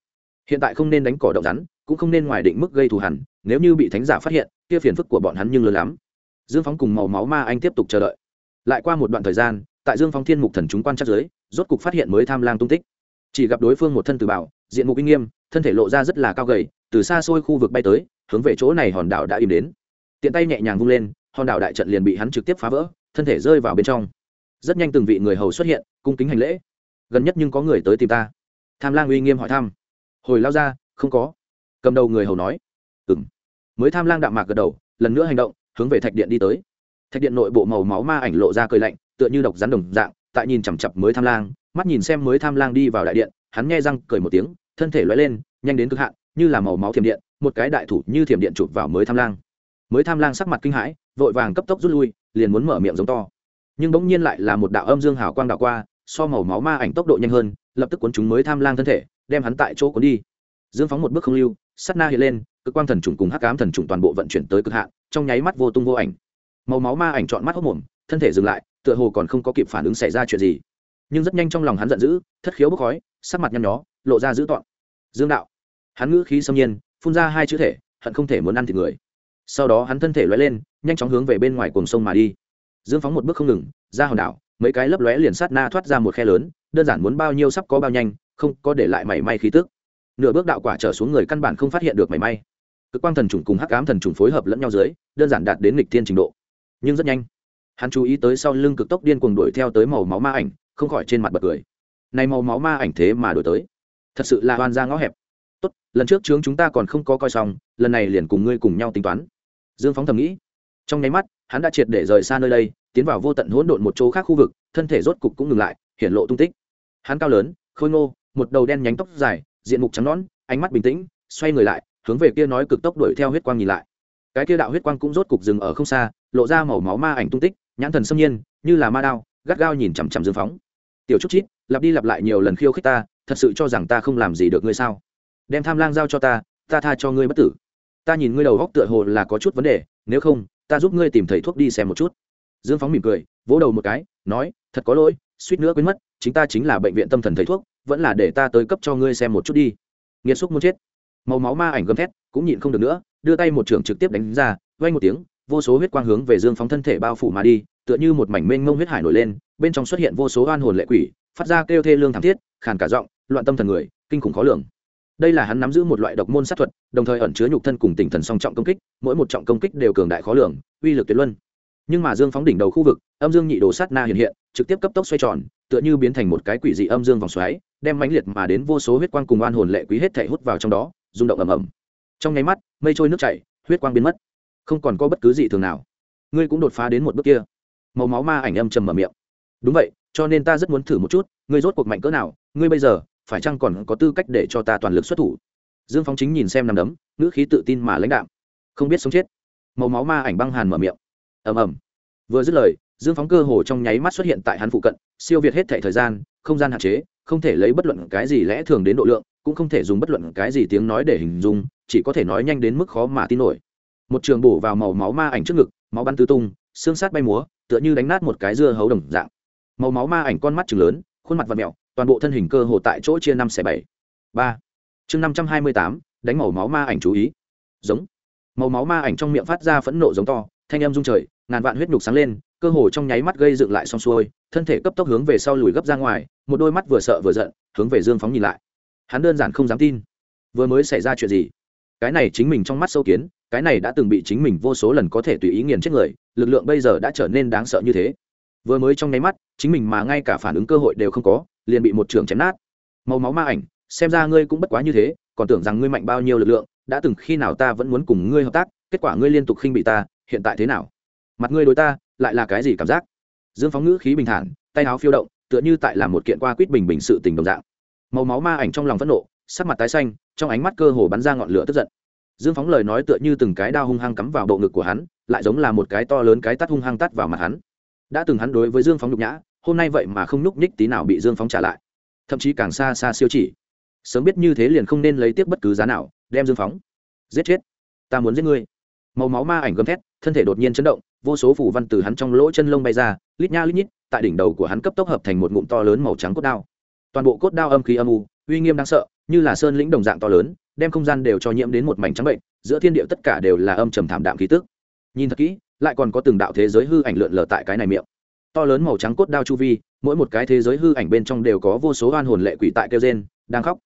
Hiện tại không nên đánh cỏ động rắn, cũng không nên ngoài định mức gây thù hẳn nếu như bị thánh giả phát hiện, kia phiền phức của bọn hắn nhưng lớn lắm. Dương phóng cùng màu máu ma anh tiếp tục chờ đợi. Lại qua một đoạn thời gian, tại dương phóng thiên mục thần chúng quan chắc giới rốt cục phát hiện mới tham lang tung tích. Chỉ gặp đối phương một thân từ bảo diện mục uy nghiêm, thân thể lộ ra rất là cao gầy, từ xa xôi khu vực bay tới, hướng về chỗ này hòn đảo đã im đến. Tiện tay nhẹ nhàng vung lên, hòn đảo đại trận liền bị hắn trực tiếp phá vỡ, thân thể rơi vào bên trong. Rất nhanh từng vị người hầu xuất hiện, cung kính hành lễ. Gần nhất nhưng có người tới tìm ta. Tham lang uy nghiêm hỏi thăm. Hồi lao ra, không có. Cầm đầu người hầu nói. Ừ m mới tham lang đạm mạc gật đầu, lần nữa hành động, hướng về thạch điện đi tới. Thạch điện nội bộ màu máu ma ảnh lộ ra cười lạnh, tựa như độc rắn đồng dạng tại nhìn chằm chặp mới tham lang, mắt nhìn xem mới tham lang đi vào đại điện, hắn nghe răng cười một tiếng, thân thể lóe lên, nhanh đến cực hạn, như là màu máu thiểm điện, một cái đại thủ như thiểm điện chụp vào mới tham lang. Mới tham lang sắc mặt kinh hãi, vội vàng cấp tốc rút lui, liền muốn mở miệng giống to. Nhưng bỗng nhiên lại là một đạo âm dương hào quang đạo qua, so màu máu ma ảnh tốc độ nhanh hơn, lập tức cuốn chúng mới tham lang thân thể, đem hắn tại chỗ cuốn đi. Dương phóng một bước không lưu sắt na hiện lên, cực quang thần trùng cùng hắc ám thần trùng toàn bộ vận chuyển tới cực hạn, trong nháy mắt vô tung vô ảnh. Màu máu ma ảnh chọn mắt hốc mồm, thân thể dừng lại tựa hồ còn không có kịp phản ứng xảy ra chuyện gì. Nhưng rất nhanh trong lòng hắn giận dữ, thất khiếu bốc khói, sắc mặt nhăn nhó, lộ ra dữ tọn dương đạo. Hắn ngữ khí xâm nhiên, phun ra hai chữ thể, hận không thể muốn ăn thịt người. Sau đó hắn thân thể lóe lên, nhanh chóng hướng về bên ngoài cuồng sông mà đi. Dương phóng một bước không ngừng, ra hòn đảo, mấy cái lấp lóe liền sát na thoát ra một khe lớn, đơn giản muốn bao nhiêu sắp có bao nhanh, không có để lại mảy may khí tức. Nửa bước đạo quả trở xuống người căn bản không phát hiện được mảy may. Cực quang thần trùng cùng hắc ám thần trùng phối hợp lẫn nhau dưới, đơn giản đạt đến nghịch thiên trình độ. Nhưng rất nhanh hắn chú ý tới sau lưng cực tốc điên cuồng đuổi theo tới màu máu ma ảnh, không khỏi trên mặt bật cười. Này màu máu ma ảnh thế mà đuổi tới. Thật sự là oan ra ngõ hẹp. Tốt, lần trước trướng chúng ta còn không có coi xong, lần này liền cùng ngươi cùng nhau tính toán. Dương phóng thầm nghĩ. Trong nháy mắt, hắn đã triệt để rời xa nơi đây, tiến vào vô tận hỗn độn một chỗ khác khu vực, thân thể rốt cục cũng ngừng lại hiện lộ tung tích. Hắn cao lớn, khôi ngô, một đầu đen nhánh tóc dài, diện mục trắng nõn, ánh mắt bình tĩnh, xoay người lại, hướng về kia nói cực tốc đuổi theo huyết quang nhìn lại. Cái kia đạo huyết quang cũng rốt cục dừng ở không xa, lộ ra màu máu ma ảnh tung tích nhãn thần xâm nhiên, như là ma đao, gắt gao nhìn chằm chằm dương phóng. Tiểu trúc chít, lặp đi lặp lại nhiều lần khiêu khích ta, thật sự cho rằng ta không làm gì được ngươi sao? Đem tham lang giao cho ta ta tha cho ngươi bất tử. Ta nhìn ngươi đầu góc tựa hồ là có chút vấn đề, nếu không, ta giúp ngươi tìm thầy thuốc đi xem một chút. Dương phóng mỉm cười, vỗ đầu một cái, nói, thật có lỗi, suýt nữa quên mất, chính ta chính là bệnh viện tâm thần thầy thuốc, vẫn là để ta tới cấp cho ngươi xem một chút đi. Nghiệt xúc muốn chết. Màu máu ma ảnh gầm thét, cũng nhịn không được nữa, đưa tay một trường trực tiếp đánh ra vay một tiếng vô số huyết quang hướng về dương phóng thân thể bao phủ mà đi, tựa như một mảnh mênh mông huyết hải nổi lên, bên trong xuất hiện vô số oan hồn lệ quỷ, phát ra kêu thê lương thảm thiết, khàn cả giọng, loạn tâm thần người, kinh khủng khó lường. Đây là hắn nắm giữ một loại độc môn sát thuật, đồng thời ẩn chứa nhục thân cùng tinh thần song trọng công kích, mỗi một trọng công kích đều cường đại khó lường, uy lực tuyệt luân. Nhưng mà dương phóng đỉnh đầu khu vực, âm dương nhị đồ sát na hiện hiện, trực tiếp cấp tốc xoay tròn, tựa như biến thành một cái quỷ dị âm dương vòng xoáy, đem mãnh liệt mà đến vô số huyết quang cùng oan hồn lệ quý hết thể hút vào trong đó, rung động ầm ầm. Trong nháy mắt, mây trôi nước chảy, huyết quang biến mất không còn có bất cứ gì thường nào. Ngươi cũng đột phá đến một bước kia. Màu máu ma ảnh âm trầm mở miệng. Đúng vậy, cho nên ta rất muốn thử một chút, ngươi rốt cuộc mạnh cỡ nào, ngươi bây giờ, phải chăng còn có tư cách để cho ta toàn lực xuất thủ? Dương phóng chính nhìn xem nằm đấm, ngữ khí tự tin mà lãnh đạm. Không biết sống chết. Màu máu ma ảnh băng hàn mở miệng. Ầm ầm. Vừa dứt lời, dương phóng cơ hồ trong nháy mắt xuất hiện tại hắn phụ cận, siêu việt hết thảy thời gian, không gian hạn chế, không thể lấy bất luận cái gì lẽ thường đến độ lượng, cũng không thể dùng bất luận cái gì tiếng nói để hình dung, chỉ có thể nói nhanh đến mức khó mà tin nổi một trường bổ vào màu máu ma ảnh trước ngực, máu bắn tứ tung, xương sát bay múa, tựa như đánh nát một cái dưa hấu đồng dạng. Màu máu ma ảnh con mắt chừng lớn, khuôn mặt và mẹo, toàn bộ thân hình cơ hồ tại chỗ chia năm xẻ bảy. Ba. Chương năm trăm hai mươi tám, đánh màu máu ma ảnh chú ý. Giống. Màu máu ma ảnh trong miệng phát ra phẫn nộ giống to, thanh âm rung trời, ngàn vạn huyết nhục sáng lên, cơ hồ trong nháy mắt gây dựng lại xong xuôi, thân thể cấp tốc hướng về sau lùi gấp ra ngoài, một đôi mắt vừa sợ vừa giận, hướng về dương phóng nhìn lại. Hắn đơn giản không dám tin. Vừa mới xảy ra chuyện gì? Cái này chính mình trong mắt sâu kiến cái này đã từng bị chính mình vô số lần có thể tùy ý nghiền chết người, lực lượng bây giờ đã trở nên đáng sợ như thế. Vừa mới trong nháy mắt, chính mình mà ngay cả phản ứng cơ hội đều không có, liền bị một trường chém nát. Màu máu ma ảnh, xem ra ngươi cũng bất quá như thế, còn tưởng rằng ngươi mạnh bao nhiêu lực lượng, đã từng khi nào ta vẫn muốn cùng ngươi hợp tác, kết quả ngươi liên tục khinh bị ta, hiện tại thế nào? Mặt ngươi đối ta, lại là cái gì cảm giác? Dương phóng ngữ khí bình thản, tay áo phiêu động, tựa như tại làm một kiện qua quýt bình bình sự tình đồng dạng. Màu máu ma ảnh trong lòng phẫn nộ, sắc mặt tái xanh, trong ánh mắt cơ hồ bắn ra ngọn lửa tức giận dương phóng lời nói tựa như từng cái đao hung hăng cắm vào bộ ngực của hắn, lại giống là một cái to lớn cái tắt hung hăng tắt vào mặt hắn. Đã từng hắn đối với dương phóng nhục nhã, hôm nay vậy mà không nhúc nhích tí nào bị dương phóng trả lại. Thậm chí càng xa xa siêu chỉ. Sớm biết như thế liền không nên lấy tiếp bất cứ giá nào, đem dương phóng. Giết chết. Ta muốn giết ngươi. Màu máu ma ảnh gầm thét, thân thể đột nhiên chấn động, vô số phủ văn từ hắn trong lỗ chân lông bay ra, lít nha lít nhít, tại đỉnh đầu của hắn cấp tốc hợp thành một ngụm to lớn màu trắng cốt đao. Toàn bộ cốt đao âm khí âm u, uy nghiêm đáng sợ, như là sơn lĩnh đồng dạng to lớn đem không gian đều cho nhiễm đến một mảnh trắng bệnh, giữa thiên địa tất cả đều là âm trầm thảm đạm khí tức. Nhìn thật kỹ, lại còn có từng đạo thế giới hư ảnh lượn lờ tại cái này miệng. To lớn màu trắng cốt đao chu vi, mỗi một cái thế giới hư ảnh bên trong đều có vô số oan hồn lệ quỷ tại kêu gen đang khóc.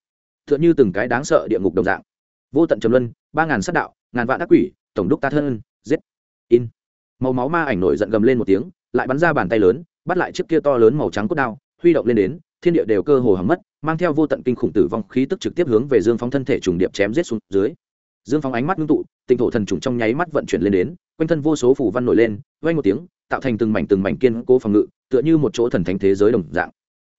T h ư ợ n h ư từng cái đáng sợ địa ngục đồng dạng. Vô tận trầm luân, ba ngàn sát đạo, ngàn vạn ác quỷ, tổng đúc ta thân, giết. In. Màu máu ma ảnh nổi giận gầm lên một tiếng, lại bắn ra bàn tay lớn, bắt lại chiếc kia to lớn màu trắng cốt đao, huy động lên đến thiên địa đều cơ hồ hỏng mất, mang theo vô tận kinh khủng tử vong khí tức trực tiếp hướng về dương phóng thân thể trùng điệp chém giết xuống dưới. Dương phóng ánh mắt ngưng tụ, tinh thổ thần trùng trong nháy mắt vận chuyển lên đến, quanh thân vô số phủ văn nổi lên vay một tiếng, tạo thành từng mảnh từng mảnh kiên cố phòng ngự, tựa như một chỗ thần thánh thế giới đồng dạng.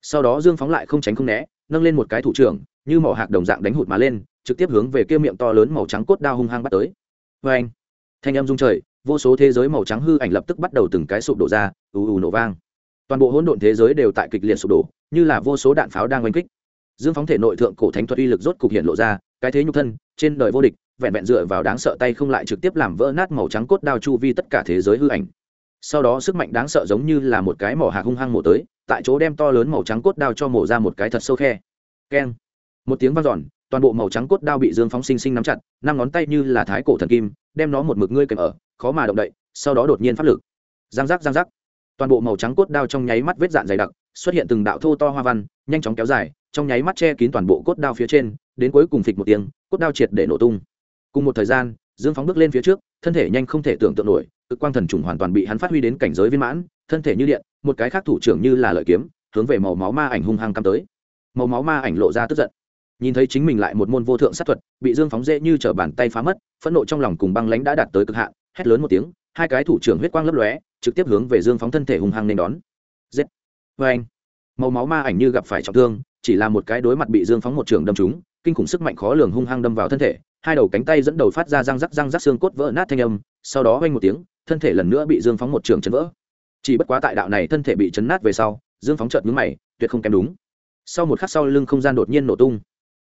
Sau đó dương phóng lại không tránh không né, nâng lên một cái thủ trưởng, như mỏ hạc đồng dạng đánh hụt mà lên, trực tiếp hướng về kia miệng to lớn màu trắng cốt đao hung hăng bắt tới. Vê anh thanh âm rung trời, vô số thế giới màu trắng hư ảnh lập tức bắt đầu từng cái sụp đổ ra, ù ù nổ vang. Toàn bộ hỗn độn thế giới đều tại kịch liệt sụp đổ như là vô số đạn pháo đang oanh kích. Dương phóng thể nội thượng cổ thánh thuật uy lực rốt cục hiện lộ ra cái thế nhục thân trên đời vô địch vẹn vẹn dựa vào đáng sợ tay không lại trực tiếp làm vỡ nát màu trắng cốt đao chu vi tất cả thế giới hư ảnh. Sau đó sức mạnh đáng sợ giống như là một cái mỏ hạc hung hăng mổ tới tại chỗ đem to lớn màu trắng cốt đao cho mổ ra một cái thật sâu khe. Keng. Một tiếng vang giòn, toàn bộ màu trắng cốt đao bị dương phóng sinh sinh nắm chặt năm ngón tay như là thái cổ thần kim đem nó một mực ngươi kèm ở khó mà động đậy sau đó đột nhiên phát lực. Giang giác giang giác. Toàn bộ màu trắng cốt đao trong nháy mắt vết dạn dày đặc xuất hiện từng đạo thô to hoa văn, nhanh chóng kéo dài, trong nháy mắt che kín toàn bộ cốt đao phía trên, đến cuối cùng phịch một tiếng, cốt đao triệt để nổ tung. Cùng một thời gian, dương phóng bước lên phía trước, thân thể nhanh không thể tưởng tượng nổi, cực quang thần trùng hoàn toàn bị hắn phát huy đến cảnh giới viên mãn, thân thể như điện, một cái khác thủ trưởng như là lợi kiếm, hướng về màu máu ma ảnh hung hăng cắm tới. Màu máu ma ảnh lộ ra tức giận. Nhìn thấy chính mình lại một môn vô thượng sát thuật, bị dương phóng dễ như t bàn tay phá mất, phẫn nộ trong lòng cùng băng lãnh đã đạt tới cực hạn, hét lớn một tiếng, hai cái thủ trưởng huyết quang lấp lóe, trực tiếp hướng về dương phóng thân thể hung hăng nên đón. Giết vê anh, màu máu ma ảnh như gặp phải trọng thương, chỉ là một cái đối mặt bị dương phóng một trường đâm trúng, kinh khủng sức mạnh khó lường hung hăng đâm vào thân thể, hai đầu cánh tay dẫn đầu phát ra răng rắc răng rắc xương cốt vỡ nát thanh âm, sau đó vang một tiếng, thân thể lần nữa bị dương phóng một trường chấn vỡ. Chỉ bất quá tại đạo này thân thể bị chấn nát về sau, dương phóng chợt nhướng mày, tuyệt không kém đúng. Sau một khắc sau lưng không gian đột nhiên nổ tung,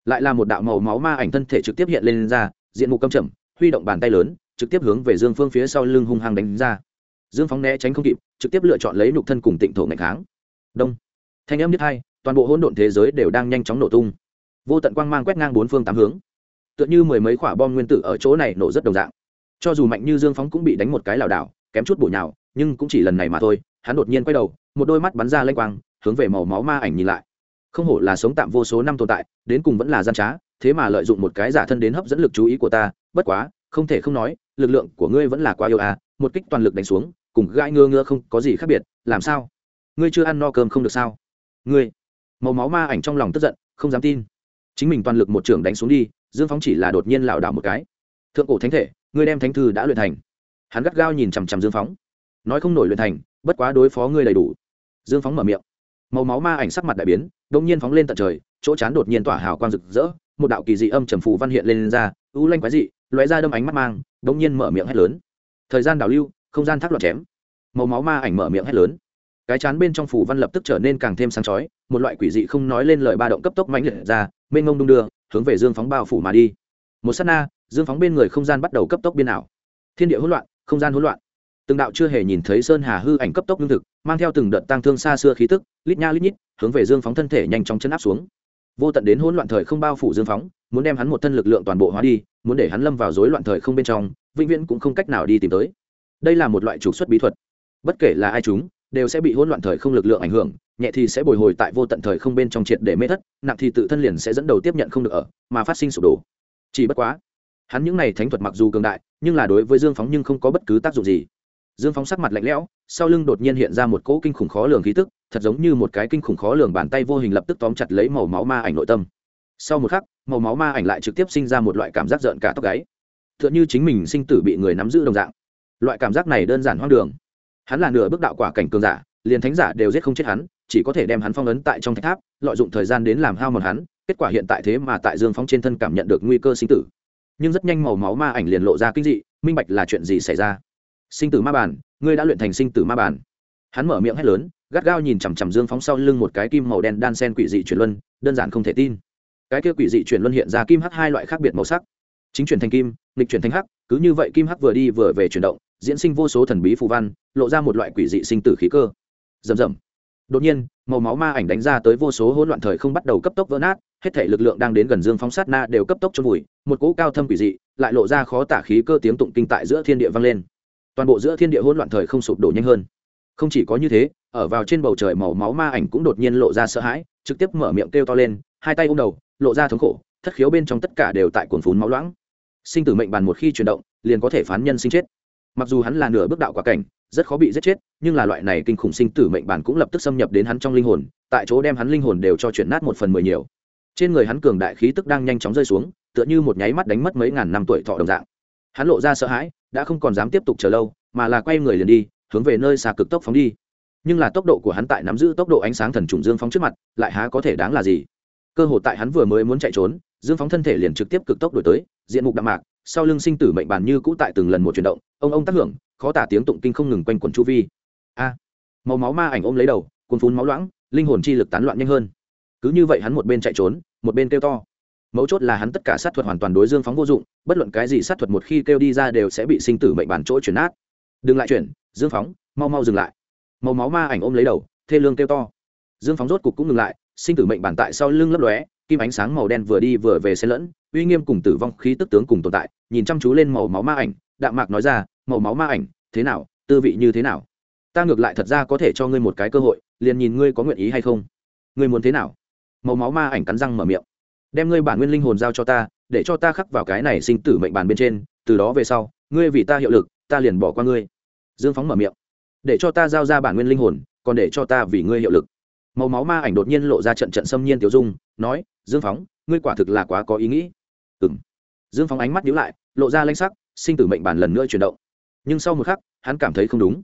lại là một đạo màu máu ma ảnh thân thể trực tiếp hiện lên ra, diện mục căm chậm, huy động bàn tay lớn, trực tiếp hướng về dương phương phía sau lưng hung hăng đánh ra. Dương phóng né tránh không kịp, trực tiếp lựa chọn lấy nhục thân cùng tịnh thổ ngày kháng đông. Thanh âm nhất hai, toàn bộ hỗn độn thế giới đều đang nhanh chóng nổ tung. Vô tận quang mang quét ngang bốn phương tám hướng. Tựa như mười mấy quả bom nguyên tử ở chỗ này nổ rất đồng dạng. Cho dù mạnh như dương phóng cũng bị đánh một cái lảo đảo, kém chút bụi nhào, nhưng cũng chỉ lần này mà thôi, hắn đột nhiên quay đầu, một đôi mắt bắn ra lênh quang, hướng về màu máu ma ảnh nhìn lại. Không hổ là sống tạm vô số năm tồn tại, đến cùng vẫn là gian trá, thế mà lợi dụng một cái giả thân đến hấp dẫn lực chú ý của ta, bất quá, không thể không nói, lực lượng của ngươi vẫn là quá yêu à một kích toàn lực đánh xuống, cùng gãi ngơ ngơ không có gì khác biệt, làm sao? Ngươi chưa ăn no cơm không được sao? Ngươi màu máu ma ảnh trong lòng tức giận không dám tin. Chính mình toàn lực một trưởng đánh xuống đi dương phóng chỉ là đột nhiên lảo đảo một cái. Thượng cổ thánh thể ngươi đem thánh thư đã luyện thành. Hắn gắt gao nhìn chằm chằm dương phóng. Nói không nổi luyện thành bất quá đối phó ngươi đầy đủ. Dương phóng mở miệng. Màu máu ma ảnh sắc mặt đại biến đ ỗ n g nhiên phóng lên tận trời chỗ chán đột nhiên tỏa hào quang rực rỡ một đạo kỳ dị âm trầm phù văn hiện lên, lên ra u lanh quái dị lóe ra đâm ánh mắt mang đ ỗ n g nhiên mở miệng hét lớn. Thời gian đảo lưu không gian thác loạt chém. Màu máu ma ảnh mở miệng hét lớn cái chán bên trong phủ văn lập tức trở nên càng thêm sáng chói, một loại quỷ dị không nói lên lời ba động cấp tốc mãnh liệt ra, mênh ngông đung đưa, hướng về dương phóng bao phủ mà đi. Một s á t na, dương phóng bên người không gian bắt đầu cấp tốc biên ảo. Thiên địa hỗn loạn, không gian hỗn loạn. Từng đạo chưa hề nhìn thấy sơn hà hư ảnh cấp tốc lương thực, mang theo từng đợt tăng thương xa xưa khí tức, lít nha lít nhít, hướng về dương phóng thân thể nhanh chóng chân áp xuống. Vô tận đến hỗn loạn thời không bao phủ dương phóng, muốn đem hắn một thân lực lượng toàn bộ hóa đi, muốn để hắn lâm vào rối loạn thời không bên trong, vĩnh viễn cũng không cách nào đi tìm tới. Đây là một loại trục xuất bí thuật. Bất kể là ai chúng đều sẽ bị hỗn loạn thời không lực lượng ảnh hưởng, nhẹ thì sẽ bồi hồi tại vô tận thời không bên trong triệt để mê thất, nặng thì tự thân liền sẽ dẫn đầu tiếp nhận không được ở, mà phát sinh sụp đổ. Chỉ bất quá, hắn những này thánh thuật mặc dù cường đại, nhưng là đối với dương phóng nhưng không có bất cứ tác dụng gì. Dương phóng sắc mặt lạnh lẽo, sau lưng đột nhiên hiện ra một cỗ kinh khủng khó lường khí tức, thật giống như một cái kinh khủng khó lường bàn tay vô hình lập tức tóm chặt lấy màu máu ma ảnh nội tâm. Sau một khắc, màu máu ma ảnh lại trực tiếp sinh ra một loại cảm giác rợn cả tóc gáy. T h ư ợ n h ư chính mình sinh tử bị người nắm giữ đồng dạng. Loại cảm giác này đơn giản hoang đường hắn là nửa bước đạo quả cảnh cường giả, liền thánh giả đều giết không chết hắn, chỉ có thể đem hắn phong ấn tại trong thạch tháp, lợi dụng thời gian đến làm hao mòn hắn, kết quả hiện tại thế mà tại dương phóng trên thân cảm nhận được nguy cơ sinh tử. Nhưng rất nhanh màu máu ma ảnh liền lộ ra kinh dị, minh bạch là chuyện gì xảy ra. Sinh tử ma bản ngươi đã luyện thành sinh tử ma bản hắn mở miệng hét lớn, gắt gao nhìn chằm chằm dương phóng sau lưng một cái kim màu đen đan sen quỷ dị chuyển luân, đơn giản không thể tin. Cái kia quỷ dị chuyển luân hiện ra kim hắc hai loại khác biệt màu sắc. Chính chuyển thành kim, nghịch chuyển thành hắc, cứ như vậy kim hắc vừa đi vừa về chuyển động diễn sinh vô số thần bí phù văn, lộ ra một loại quỷ dị sinh tử khí cơ. Rầm rầm. Đột nhiên, màu máu ma ảnh đánh ra tới vô số hỗn loạn thời không bắt đầu cấp tốc vỡ nát, hết thể lực lượng đang đến gần dương phóng sát na đều cấp tốc trong vùi, một cỗ cao thâm quỷ dị lại lộ ra khó tả khí cơ tiếng tụng kinh tại giữa thiên địa vang lên. Toàn bộ giữa thiên địa hỗn loạn thời không sụp đổ nhanh hơn. Không chỉ có như thế, ở vào trên bầu trời màu máu ma ảnh cũng đột nhiên lộ ra sợ hãi, trực tiếp mở miệng kêu to lên, hai tay ôm đầu, lộ ra thống khổ, thất khiếu bên trong tất cả đều tại cuồn phún máu loãng. Sinh tử mệnh bàn một khi chuyển động, liền có thể phán nhân sinh chết mặc dù hắn là nửa bước đạo quả cảnh, rất khó bị giết chết, nhưng là loại này kinh khủng sinh tử mệnh bản cũng lập tức xâm nhập đến hắn trong linh hồn, tại chỗ đem hắn linh hồn đều cho chuyển nát một phần mười nhiều. Trên người hắn cường đại khí tức đang nhanh chóng rơi xuống, tựa như một nháy mắt đánh mất mấy ngàn năm tuổi thọ đồng dạng. Hắn lộ ra sợ hãi, đã không còn dám tiếp tục chờ lâu, mà là quay người liền đi, hướng về nơi xa cực tốc phóng đi. Nhưng là tốc độ của hắn tại nắm giữ tốc độ ánh sáng thần trùng dương phóng trước mặt, lại há có thể đáng là gì? Cơ hội tại hắn vừa mới muốn chạy trốn, dương phóng thân thể liền trực tiếp cực tốc đổi tới, diện mục đạm mạc sau lưng sinh tử mệnh bàn như cũ tại từng lần một chuyển động, ông ông tác hưởng, khó tả tiếng tụng kinh không ngừng quanh quẩn chu vi. A màu máu ma ảnh ôm lấy đầu, cuốn phun máu loãng, linh hồn chi lực tán loạn nhanh hơn. Cứ như vậy hắn một bên chạy trốn, một bên kêu to. Mấu chốt là hắn tất cả sát thuật hoàn toàn đối dương phóng vô dụng, bất luận cái gì sát thuật một khi kêu đi ra đều sẽ bị sinh tử mệnh bản chỗ chuyển nát. Đừng lại chuyển, dương phóng, mau mau dừng lại. Màu máu ma ảnh ôm lấy đầu, thê lương kêu to. Dương phóng rốt cục cũng ngừng lại, sinh tử mệnh bản tại sau lưng lấp lóe, kim ánh sáng màu đen vừa đi vừa về xen lẫn uy nghiêm cùng tử vong khí tức tướng cùng tồn tại, nhìn chăm chú lên màu máu ma ảnh, đạm mạc nói ra, màu máu ma ảnh, thế nào, tư vị như thế nào? Ta ngược lại thật ra có thể cho ngươi một cái cơ hội, liền nhìn ngươi có nguyện ý hay không. Ngươi muốn thế nào? Màu máu ma ảnh cắn răng mở miệng. Đem ngươi bản nguyên linh hồn giao cho ta, để cho ta khắc vào cái này sinh tử mệnh bàn bên trên, từ đó về sau, ngươi vì ta hiệu lực, ta liền bỏ qua ngươi. Dương phóng mở miệng. Để cho ta giao ra bản nguyên linh hồn, còn để cho ta vì ngươi hiệu lực. Màu máu ma ảnh đột nhiên lộ ra trận trận xâm nhiên tiểu dung, nói, dương phóng, ngươi quả thực là quá có ý nghĩ ừng dương phóng ánh mắt nhíu lại, lộ ra lanh sắc, sinh tử mệnh bản lần nữa chuyển động. Nhưng sau một khắc, hắn cảm thấy không đúng.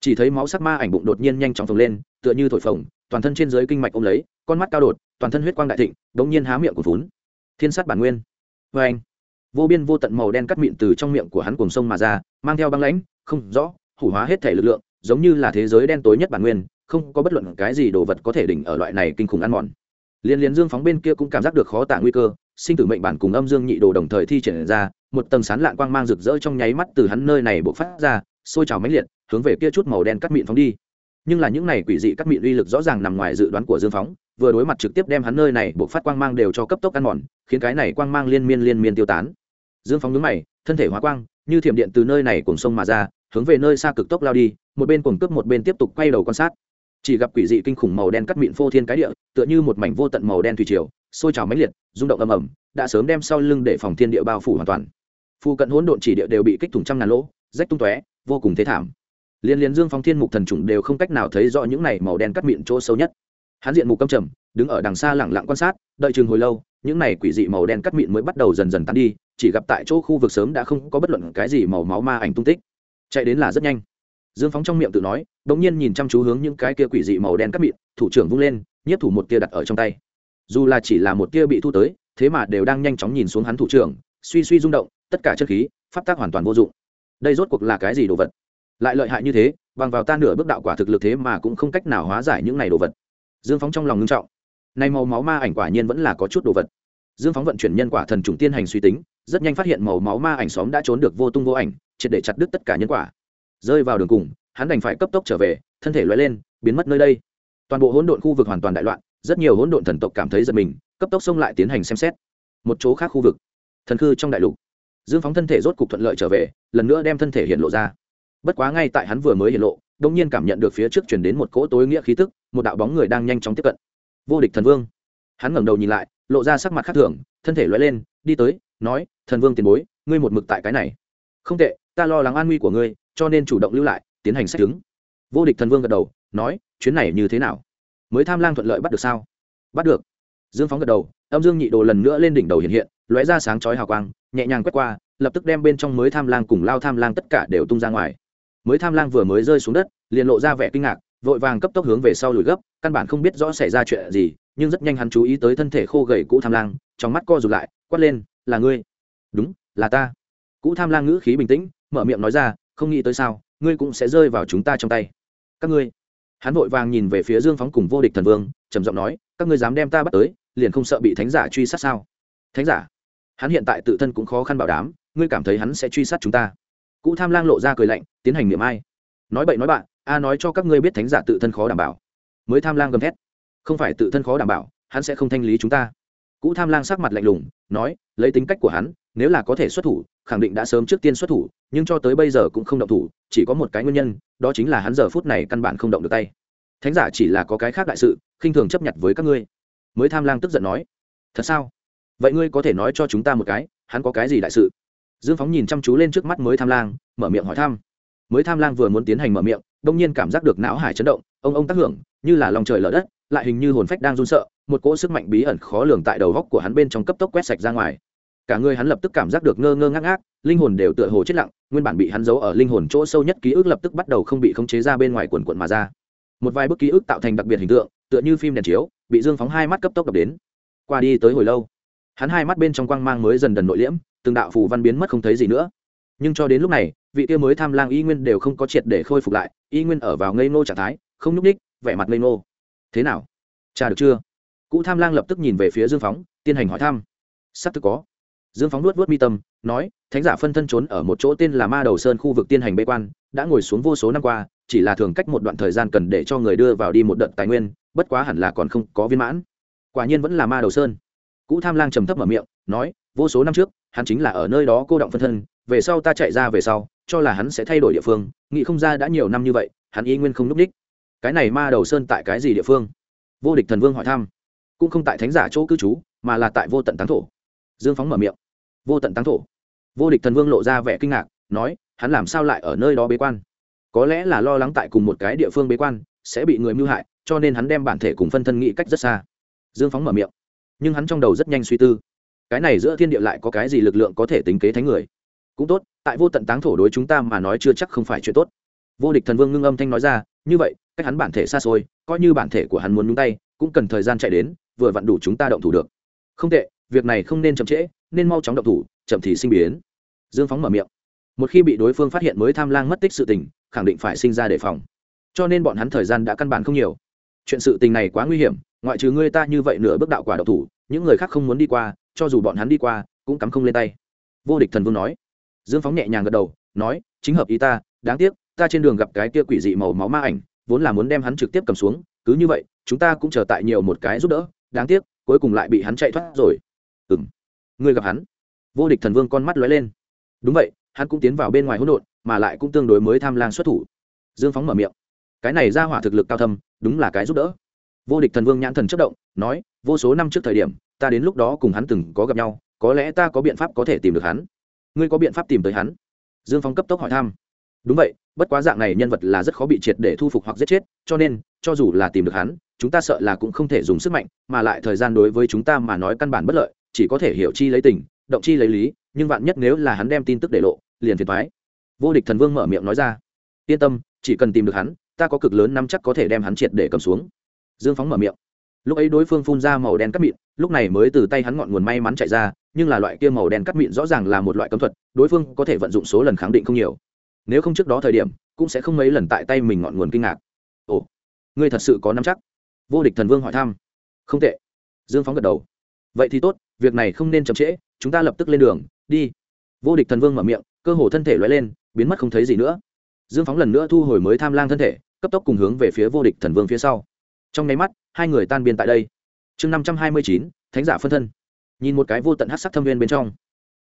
Chỉ thấy máu sắc ma ảnh bụng đột nhiên nhanh chóng phồng lên, tựa như thổi phồng, toàn thân trên dưới kinh mạch ôm lấy, con mắt cao đột, toàn thân huyết quang đại thịnh đ ỗ n g nhiên há miệng của vốn thiên sát bản nguyên. Vê anh, vô biên vô tận màu đen cắt miệng từ trong miệng của hắn cùng sông mà ra, mang theo băng lãnh, không rõ, hủ hóa hết thể lực lượng, giống như là thế giới đen tối nhất bản nguyên, không có bất luận cái gì đồ vật có thể đỉnh ở loại này kinh khủng ăn mòn. Liên liên dương phóng bên kia cũng cảm giác được khó tả nguy cơ sinh tử mệnh bản cùng âm dương nhị đồ đồng thời thi triển ra, một tầng sán lạn quang mang rực rỡ trong nháy mắt từ hắn nơi này bộc phát ra, sôi trào mãnh liệt, hướng về kia chút màu đen cắt mịn phóng đi. Nhưng là những này quỷ dị cắt mịn uy lực rõ ràng nằm ngoài dự đoán của dương phóng, vừa đối mặt trực tiếp đem hắn nơi này bộc phát quang mang đều cho cấp tốc ăn mòn, khiến cái này quang mang liên miên liên miên tiêu tán. Dương phóng nhướng mày, thân thể hóa quang, như thiểm điện từ nơi này cùng sông mà ra, hướng về nơi xa cực tốc lao đi, một bên cùng cướp một bên tiếp tục quay đầu quan sát. Chỉ gặp quỷ dị kinh khủng màu đen cắt mịn phô thiên cái địa, tựa như một mảnh vô tận màu đen thủy triều sôi trào mãnh liệt, rung động ầm ầm, đã sớm đem sau lưng để phòng thiên địa bao phủ hoàn toàn. Phu cận hỗn độn chỉ địa đều bị kích thủng trăm ngàn lỗ, rách tung tóe, vô cùng thế thảm. Liên liên dương phong thiên mục thần trùng đều không cách nào thấy rõ những này màu đen cắt miệng chỗ sâu nhất. Hắn diện mục câm trầm, đứng ở đằng xa lẳng lặng quan sát, đợi chừng hồi lâu, những này quỷ dị màu đen cắt miệng mới bắt đầu dần dần tan đi, chỉ gặp tại chỗ khu vực sớm đã không có bất luận cái gì màu máu ma ảnh tung tích. Chạy đến là rất nhanh. Dương phóng trong miệng tự nói đ ỗ n g nhiên nhìn chăm chú hướng những cái kia quỷ dị màu đen cắt miệng thủ trưởng vung lên, nhiếp thủ một tia đặt ở trong tay dù là chỉ là một tia bị thu tới, thế mà đều đang nhanh chóng nhìn xuống hắn thủ trưởng, suy suy rung động, tất cả chất khí, pháp tác hoàn toàn vô dụng. Đây rốt cuộc là cái gì đồ vật? Lại lợi hại như thế, bằng vào ta nửa bước đạo quả thực lực thế mà cũng không cách nào hóa giải những này đồ vật. Dương phóng trong lòng ngưng trọng. Nay màu máu ma ảnh quả nhiên vẫn là có chút đồ vật. Dương phóng vận chuyển nhân quả thần trùng tiên hành suy tính, rất nhanh phát hiện màu máu ma ảnh xóm đã trốn được vô tung vô ảnh, triệt để chặt đứt tất cả nhân quả. Rơi vào đường cùng, hắn đành phải cấp tốc trở về, thân thể loại lên, biến mất nơi đây. Toàn bộ hỗn độn khu vực hoàn toàn đại loạn rất nhiều hỗn độn thần tộc cảm thấy giật mình, cấp tốc xông lại tiến hành xem xét. Một chỗ khác khu vực, thần khư trong đại lục. Dương phóng thân thể rốt cục thuận lợi trở về, lần nữa đem thân thể hiện lộ ra. Bất quá ngay tại hắn vừa mới hiện lộ đông nhiên cảm nhận được phía trước chuyển đến một cỗ tối nghĩa khí tức, một đạo bóng người đang nhanh chóng tiếp cận. Vô địch thần vương. Hắn ngẩng đầu nhìn lại, lộ ra sắc mặt khác thường, thân thể loay lên, đi tới, nói, thần vương tiền bối, ngươi một mực tại cái này. Không tệ, ta lo lắng an nguy của ngươi, cho nên chủ động lưu lại, tiến hành xét chứng. Vô địch thần vương gật đầu, nói, chuyến này như thế nào? Mới tham lang thuận lợi bắt được sao? Bắt được. Dương phóng gật đầu, âm dương nhị đồ lần nữa lên đỉnh đầu hiện hiện, lóe ra sáng chói hào quang, nhẹ nhàng quét qua, lập tức đem bên trong mới tham lang cùng lao tham lang tất cả đều tung ra ngoài. Mới tham lang vừa mới rơi xuống đất, liền lộ ra vẻ kinh ngạc, vội vàng cấp tốc hướng về sau lùi gấp, căn bản không biết rõ xảy ra chuyện gì, nhưng rất nhanh hắn chú ý tới thân thể khô gầy cũ tham lang, trong mắt co rụt lại, quát lên, là ngươi? Đúng, là ta. Cũ tham lang ngữ khí bình tĩnh, mở miệng nói ra, không nghĩ tới sao, ngươi cũng sẽ rơi vào chúng ta trong tay. Các ngươi? Hắn vội vàng nhìn về phía dương phóng cùng vô địch thần vương, trầm giọng nói, các ngươi dám đem ta bắt tới, liền không sợ bị thánh giả truy sát sao? Thánh giả? Hắn hiện tại tự thân cũng khó khăn bảo đảm, ngươi cảm thấy hắn sẽ truy sát chúng ta? Cụ tham lang lộ ra cười lạnh, tiến hành niệm ai? Nói bậy nói bạn, a nói cho các ngươi biết thánh giả tự thân khó đảm bảo. Mới tham lang gầm thét, không phải tự thân khó đảm bảo, hắn sẽ không thanh lý chúng ta. Cụ tham lang sắc mặt lạnh lùng, nói, lấy tính cách của hắn, nếu là có thể xuất thủ khẳng định đã sớm trước tiên xuất thủ, nhưng cho tới bây giờ cũng không động thủ, chỉ có một cái nguyên nhân, đó chính là hắn giờ phút này căn bản không động được tay. Thánh giả chỉ là có cái khác đại sự, khinh thường chấp nhận với các ngươi. Mới tham lang tức giận nói, thật sao? Vậy ngươi có thể nói cho chúng ta một cái, hắn có cái gì đại sự? Dương phóng nhìn chăm chú lên trước mắt mới tham lang, mở miệng hỏi thăm. Mới tham lang vừa muốn tiến hành mở miệng, đông nhiên cảm giác được não hải chấn động, ông ông tác hưởng, như là lòng trời lở đất, lại hình như hồn phách đang run sợ, một cỗ sức mạnh bí ẩn khó lường tại đầu góc của hắn bên trong cấp tốc quét sạch ra ngoài cả người hắn lập tức cảm giác được ngơ ngơ ngác ngác, linh hồn đều tựa hồ chết lặng, nguyên bản bị hắn giấu ở linh hồn chỗ sâu nhất ký ức lập tức bắt đầu không bị khống chế ra bên ngoài quần quận mà ra. Một vài bức ký ức tạo thành đặc biệt hình tượng, tựa như phim đèn chiếu, bị dương phóng hai mắt cấp tốc đập đến. Qua đi tới hồi lâu, hắn hai mắt bên trong quang mang mới dần dần nội liễm, từng đạo phù văn biến mất không thấy gì nữa. Nhưng cho đến lúc này, vị kia mới tham lang y nguyên đều không có triệt để khôi phục lại, y nguyên ở vào ngây ngô trạng thái, không nhúc ních vẻ mặt ngây ngô. Thế nào? Cha được chưa? Cụ tham lang lập tức nhìn về phía dương phóng, tiến hành hỏi thăm. Sắp thực có dương phóng nuốt vớt mi tâm, nói, thánh giả phân thân trốn ở một chỗ tên là ma đầu sơn khu vực tiên hành bê quan, đã ngồi xuống vô số năm qua, chỉ là thường cách một đoạn thời gian cần để cho người đưa vào đi một đợt tài nguyên, bất quá hẳn là còn không có viên mãn. Quả nhiên vẫn là ma đầu sơn. Cũ tham lang trầm thấp mở miệng, nói, vô số năm trước, hắn chính là ở nơi đó cô động phân thân, về sau ta chạy ra về sau, cho là hắn sẽ thay đổi địa phương, nghĩ không ra đã nhiều năm như vậy, hắn y nguyên không n ú c đích. Cái này ma đầu sơn tại cái gì địa phương? Vô địch thần vương hỏi thăm. Cũng không tại thánh giả chỗ cư trú, mà là tại vô tận tán thổ dương phóng mở miệng. Vô tận táng thổ. Vô địch thần vương lộ ra vẻ kinh ngạc, nói, hắn làm sao lại ở nơi đó bế quan? Có lẽ là lo lắng tại cùng một cái địa phương bế quan, sẽ bị người mưu hại, cho nên hắn đem bản thể cùng phân thân nghĩ cách rất xa. Dương phóng mở miệng. Nhưng hắn trong đầu rất nhanh suy tư. Cái này giữa thiên địa lại có cái gì lực lượng có thể tính kế thánh người? Cũng tốt, tại vô tận táng thổ đối chúng ta mà nói chưa chắc không phải chuyện tốt. Vô địch thần vương ngưng âm thanh nói ra, như vậy, cách hắn bản thể xa xôi, coi như bản thể của hắn muốn nhúng tay, cũng cần thời gian chạy đến, vừa vặn đủ chúng ta động thủ được. Không tệ việc này không nên chậm trễ, nên mau chóng động thủ, chậm thì sinh biến. Dương phóng mở miệng. Một khi bị đối phương phát hiện mới tham lang mất tích sự tình, khẳng định phải sinh ra đề phòng. Cho nên bọn hắn thời gian đã căn bản không nhiều. Chuyện sự tình này quá nguy hiểm, ngoại trừ ngươi ta như vậy nửa bước đạo quả độc thủ, những người khác không muốn đi qua, cho dù bọn hắn đi qua, cũng cắm không lên tay. Vô địch thần vương nói. Dương phóng nhẹ nhàng gật đầu, nói, chính hợp ý ta, đáng tiếc, ta trên đường gặp cái kia quỷ dị màu máu ma ảnh, vốn là muốn đem hắn trực tiếp cầm xuống, cứ như vậy, chúng ta cũng chờ tại nhiều một cái giúp đỡ, đáng tiếc, cuối cùng lại bị hắn chạy thoát rồi ừng ngươi gặp hắn. Vô địch thần vương con mắt lóe lên. Đúng vậy, hắn cũng tiến vào bên ngoài hỗn độn, mà lại cũng tương đối mới tham lang xuất thủ. Dương phóng mở miệng. Cái này ra hỏa thực lực cao thâm, đúng là cái giúp đỡ. Vô địch thần vương nhãn thần chất động, nói, vô số năm trước thời điểm, ta đến lúc đó cùng hắn từng có gặp nhau, có lẽ ta có biện pháp có thể tìm được hắn. Ngươi có biện pháp tìm tới hắn? Dương phóng cấp tốc hỏi thăm. Đúng vậy, bất quá dạng này nhân vật là rất khó bị triệt để thu phục hoặc giết chết, cho nên, cho dù là tìm được hắn, chúng ta sợ là cũng không thể dùng sức mạnh, mà lại thời gian đối với chúng ta mà nói căn bản bất lợi chỉ có thể hiểu chi lấy tình, động chi lấy lý, nhưng vạn nhất nếu là hắn đem tin tức để lộ, liền phiền thoái vô địch thần vương mở miệng nói ra. Yên tâm, chỉ cần tìm được hắn, ta có cực lớn năm chắc có thể đem hắn triệt để cầm xuống. Dương phóng mở miệng. Lúc ấy đối phương phun ra màu đen cắt mịn, lúc này mới từ tay hắn ngọn nguồn may mắn chạy ra, nhưng là loại kia màu đen cắt mịn rõ ràng là một loại cấm thuật, đối phương có thể vận dụng số lần khẳng định không nhiều. Nếu không trước đó thời điểm, cũng sẽ không mấy lần tại tay mình ngọn nguồn kinh ngạc. Ồ, ngươi thật sự có năm chắc? Vô địch thần vương hỏi thăm. Không tệ. Dương phóng gật đầu vậy thì tốt, việc này không nên chậm trễ, chúng ta lập tức lên đường, đi. Vô địch thần vương mở miệng, cơ hồ thân thể loay lên, biến mất không thấy gì nữa. Dương phóng lần nữa thu hồi mới tham lang thân thể, cấp tốc cùng hướng về phía vô địch thần vương phía sau. Trong nháy mắt, hai người tan biên tại đây. Chương năm trăm hai mươi chín, thánh giả phân thân. Nhìn một cái vô tận hát sắc thâm viên bên trong.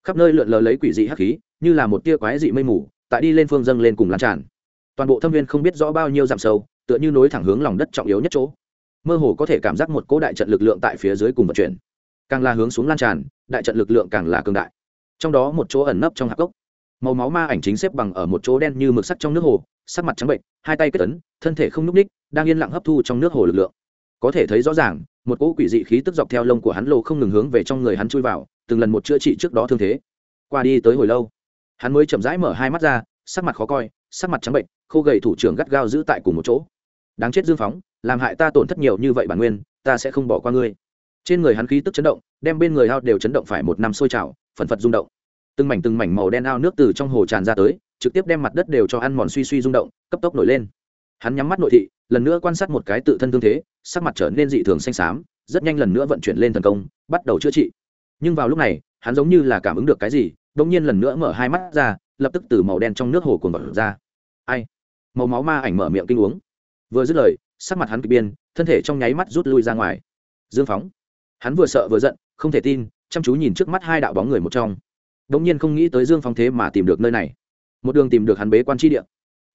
Khắp nơi lượn lờ lấy quỷ dị hắc khí, như là một tia quái dị mây mù, tại đi lên phương dâng lên cùng lan tràn. Toàn bộ thâm viên không biết rõ bao nhiêu dặm sâu, tựa như nối thẳng hướng lòng đất trọng yếu nhất chỗ. Mơ hồ có thể cảm giác một cỗ đại trận lực lượng tại phía dưới cùng vận chuyển càng là hướng xuống lan tràn, đại trận lực lượng càng là cường đại. Trong đó một chỗ ẩn nấp trong hạc gốc màu máu ma ảnh chính xếp bằng ở một chỗ đen như mực sắc trong nước hồ, sắc mặt trắng bệnh, hai tay kết ấn, thân thể không n ú c ních đang yên lặng hấp thu trong nước hồ lực lượng. Có thể thấy rõ ràng, một cỗ quỷ dị khí tức dọc theo lông của hắn lô không ngừng hướng về trong người hắn chui vào, từng lần một chữa trị trước đó thương thế. Qua đi tới hồi lâu, hắn mới chậm rãi mở hai mắt ra, sắc mặt khó coi, sắc mặt trắng bệnh, khô gầy thủ trưởng gắt gao giữ tại cùng một chỗ. Đáng chết dương phóng, làm hại ta tổn thất nhiều như vậy bản nguyên, ta sẽ không bỏ qua ngươi trên người hắn khí tức chấn động, đem bên người ao đều chấn động phải một năm sôi trào, phần phật rung động. Từng mảnh từng mảnh màu đen ao nước từ trong hồ tràn ra tới, trực tiếp đem mặt đất đều cho ăn mòn suy suy rung động, cấp tốc nổi lên. Hắn nhắm mắt nội thị, lần nữa quan sát một cái tự thân thương thế, sắc mặt trở nên dị thường xanh xám, rất nhanh lần nữa vận chuyển lên thần công, bắt đầu chữa trị. Nhưng vào lúc này, hắn giống như là cảm ứng được cái gì đ ỗ n g nhiên lần nữa mở hai mắt ra, lập tức từ màu đen trong nước hồ cuồng vật ra. Ai? Màu máu ma ảnh mở miệng kinh uống. Vừa dứt lời, sắc mặt hắn kịch biên thân thể trong nháy mắt rút lui ra ngoài. Dương phóng hắn vừa sợ vừa giận, không thể tin, chăm chú nhìn trước mắt hai đạo bóng người một trong. Đ ỗ n g nhiên không nghĩ tới dương phóng thế mà tìm được nơi này. Một đường tìm được hắn bế quan tri địa.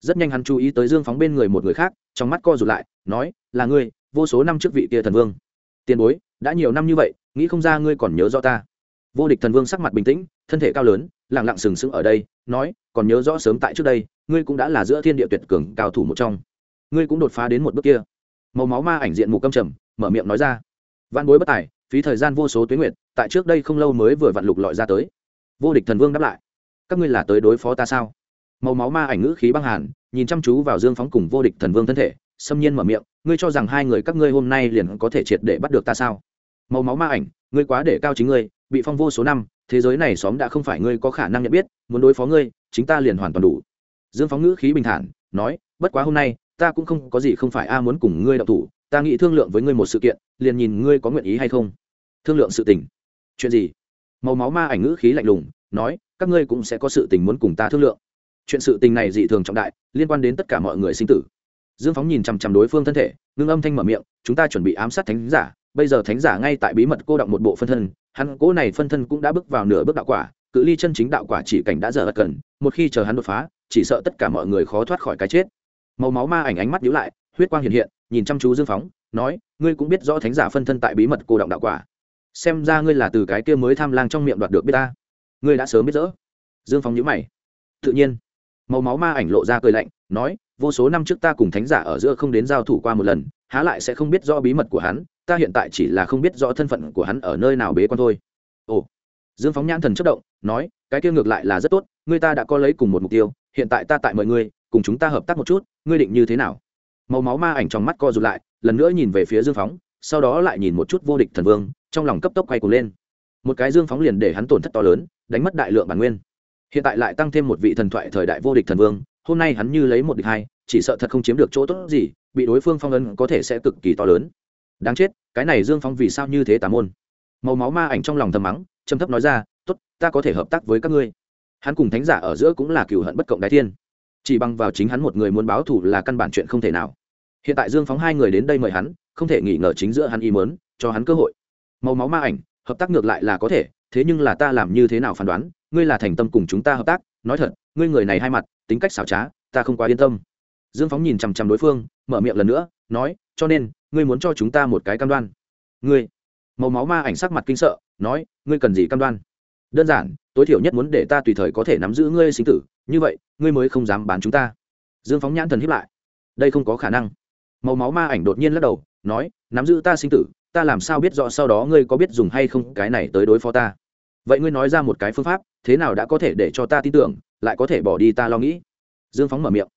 Rất nhanh hắn chú ý tới dương phóng bên người một người khác, trong mắt co rụt lại, nói, là ngươi, vô số năm trước vị kia thần vương. Tiền bối, đã nhiều năm như vậy, nghĩ không ra ngươi còn nhớ rõ ta. Vô địch thần vương sắc mặt bình tĩnh, thân thể cao lớn lẳng lặng sừng sững ở đây, nói, còn nhớ rõ sớm tại trước đây, ngươi cũng đã là giữa thiên địa tuyệt cường cao thủ một trong. Ngươi cũng đột phá đến một bước kia. Màu máu ma ảnh diện mục câm trầm, mở miệng nói ra văn bối bất tài, phí thời gian vô số tuyến nguyện tại trước đây không lâu mới vừa vặn lục lọi ra tới. Vô địch thần vương đáp lại, các ngươi là tới đối phó ta sao? Màu máu ma ảnh ngữ khí băng hàn, nhìn chăm chú vào dương phóng cùng vô địch thần vương thân thể, xâm nhiên mở miệng, ngươi cho rằng hai người các ngươi hôm nay liền có thể triệt để bắt được ta sao? Màu máu ma ảnh, ngươi quá để cao chính ngươi, bị phong vô số năm, thế giới này xóm đã không phải ngươi có khả năng nhận biết, muốn đối phó ngươi, chính ta liền hoàn toàn đủ. Dương phóng ngữ khí bình thản, nói, bất quá hôm nay, ta cũng không có gì không phải a muốn cùng ngươi động thủ ta nghĩ thương lượng với ngươi một sự kiện, liền nhìn ngươi có nguyện ý hay không. Thương lượng sự tình. Chuyện gì? Màu máu ma ảnh ngữ khí lạnh lùng, nói, các ngươi cũng sẽ có sự tình muốn cùng ta thương lượng. Chuyện sự tình này dị thường trọng đại, liên quan đến tất cả mọi người sinh tử. Dương phóng nhìn chằm chằm đối phương thân thể, ngưng âm thanh mở miệng, chúng ta chuẩn bị ám sát thánh giả, bây giờ thánh giả ngay tại bí mật cô động một bộ phân thân, hắn cố này phân thân cũng đã bước vào nửa bước đạo quả, cự ly chân chính đạo quả chỉ cảnh đã giờ ất cần, một khi chờ hắn đột phá, chỉ sợ tất cả mọi người khó thoát khỏi cái chết. Màu máu ma ảnh ánh mắt nhíu lại, huyết quang hiện hiện nhìn chăm chú dương phóng, nói, ngươi cũng biết rõ thánh giả phân thân tại bí mật cô động đạo quả. Xem ra ngươi là từ cái kia mới tham lang trong miệng đoạt được biết ta. Ngươi đã sớm biết rõ. Dương phóng nhíu mày. Tự nhiên. Màu máu ma ảnh lộ ra cười lạnh, nói, vô số năm trước ta cùng thánh giả ở giữa không đến giao thủ qua một lần, há lại sẽ không biết rõ bí mật của hắn, ta hiện tại chỉ là không biết rõ thân phận của hắn ở nơi nào bế quan thôi. Ồ. Dương phóng nhãn thần chất động, nói, cái kia ngược lại là rất tốt, ngươi ta đã có lấy cùng một mục tiêu, hiện tại ta tại mọi ngươi, cùng chúng ta hợp tác một chút, ngươi định như thế nào? Màu máu ma ảnh trong mắt co rụt lại, lần nữa nhìn về phía dương phóng, sau đó lại nhìn một chút vô địch thần vương, trong lòng cấp tốc quay cuồng lên. Một cái dương phóng liền để hắn tổn thất to lớn, đánh mất đại lượng bản nguyên. Hiện tại lại tăng thêm một vị thần thoại thời đại vô địch thần vương, hôm nay hắn như lấy một địch hai, chỉ sợ thật không chiếm được chỗ tốt gì, bị đối phương phong ấn có thể sẽ cực kỳ to lớn. Đáng chết, cái này dương phóng vì sao như thế tà môn? Màu máu ma ảnh trong lòng thầm mắng, trầm thấp nói ra, tốt, ta có thể hợp tác với các ngươi. Hắn cùng thánh giả ở giữa cũng là cựu hận bất cộng đái thiên chỉ bằng vào chính hắn một người muốn báo thù là căn bản chuyện không thể nào. Hiện tại dương phóng hai người đến đây mời hắn, không thể nghỉ ngờ chính giữa hắn ý mớn cho hắn cơ hội. Màu máu ma ảnh, hợp tác ngược lại là có thể, thế nhưng là ta làm như thế nào phán đoán, ngươi là thành tâm cùng chúng ta hợp tác, nói thật, ngươi người này hai mặt, tính cách xảo trá, ta không quá yên tâm. Dương phóng nhìn chằm chằm đối phương, mở miệng lần nữa, nói, cho nên, ngươi muốn cho chúng ta một cái cam đoan. Ngươi. Màu máu ma ảnh sắc mặt kinh sợ, nói, ngươi cần gì cam đoan? Đơn giản, tối thiểu nhất muốn để ta tùy thời có thể nắm giữ ngươi sinh tử như vậy, ngươi mới không dám bán chúng ta. Dương phóng nhãn thần hiếp lại. Đây không có khả năng. Màu máu ma ảnh đột nhiên lắc đầu, nói, nắm giữ ta sinh tử, ta làm sao biết rõ sau đó ngươi có biết dùng hay không cái này tới đối phó ta? Vậy ngươi nói ra một cái phương pháp, thế nào đã có thể để cho ta tin tưởng, lại có thể bỏ đi ta lo nghĩ? Dương phóng mở miệng.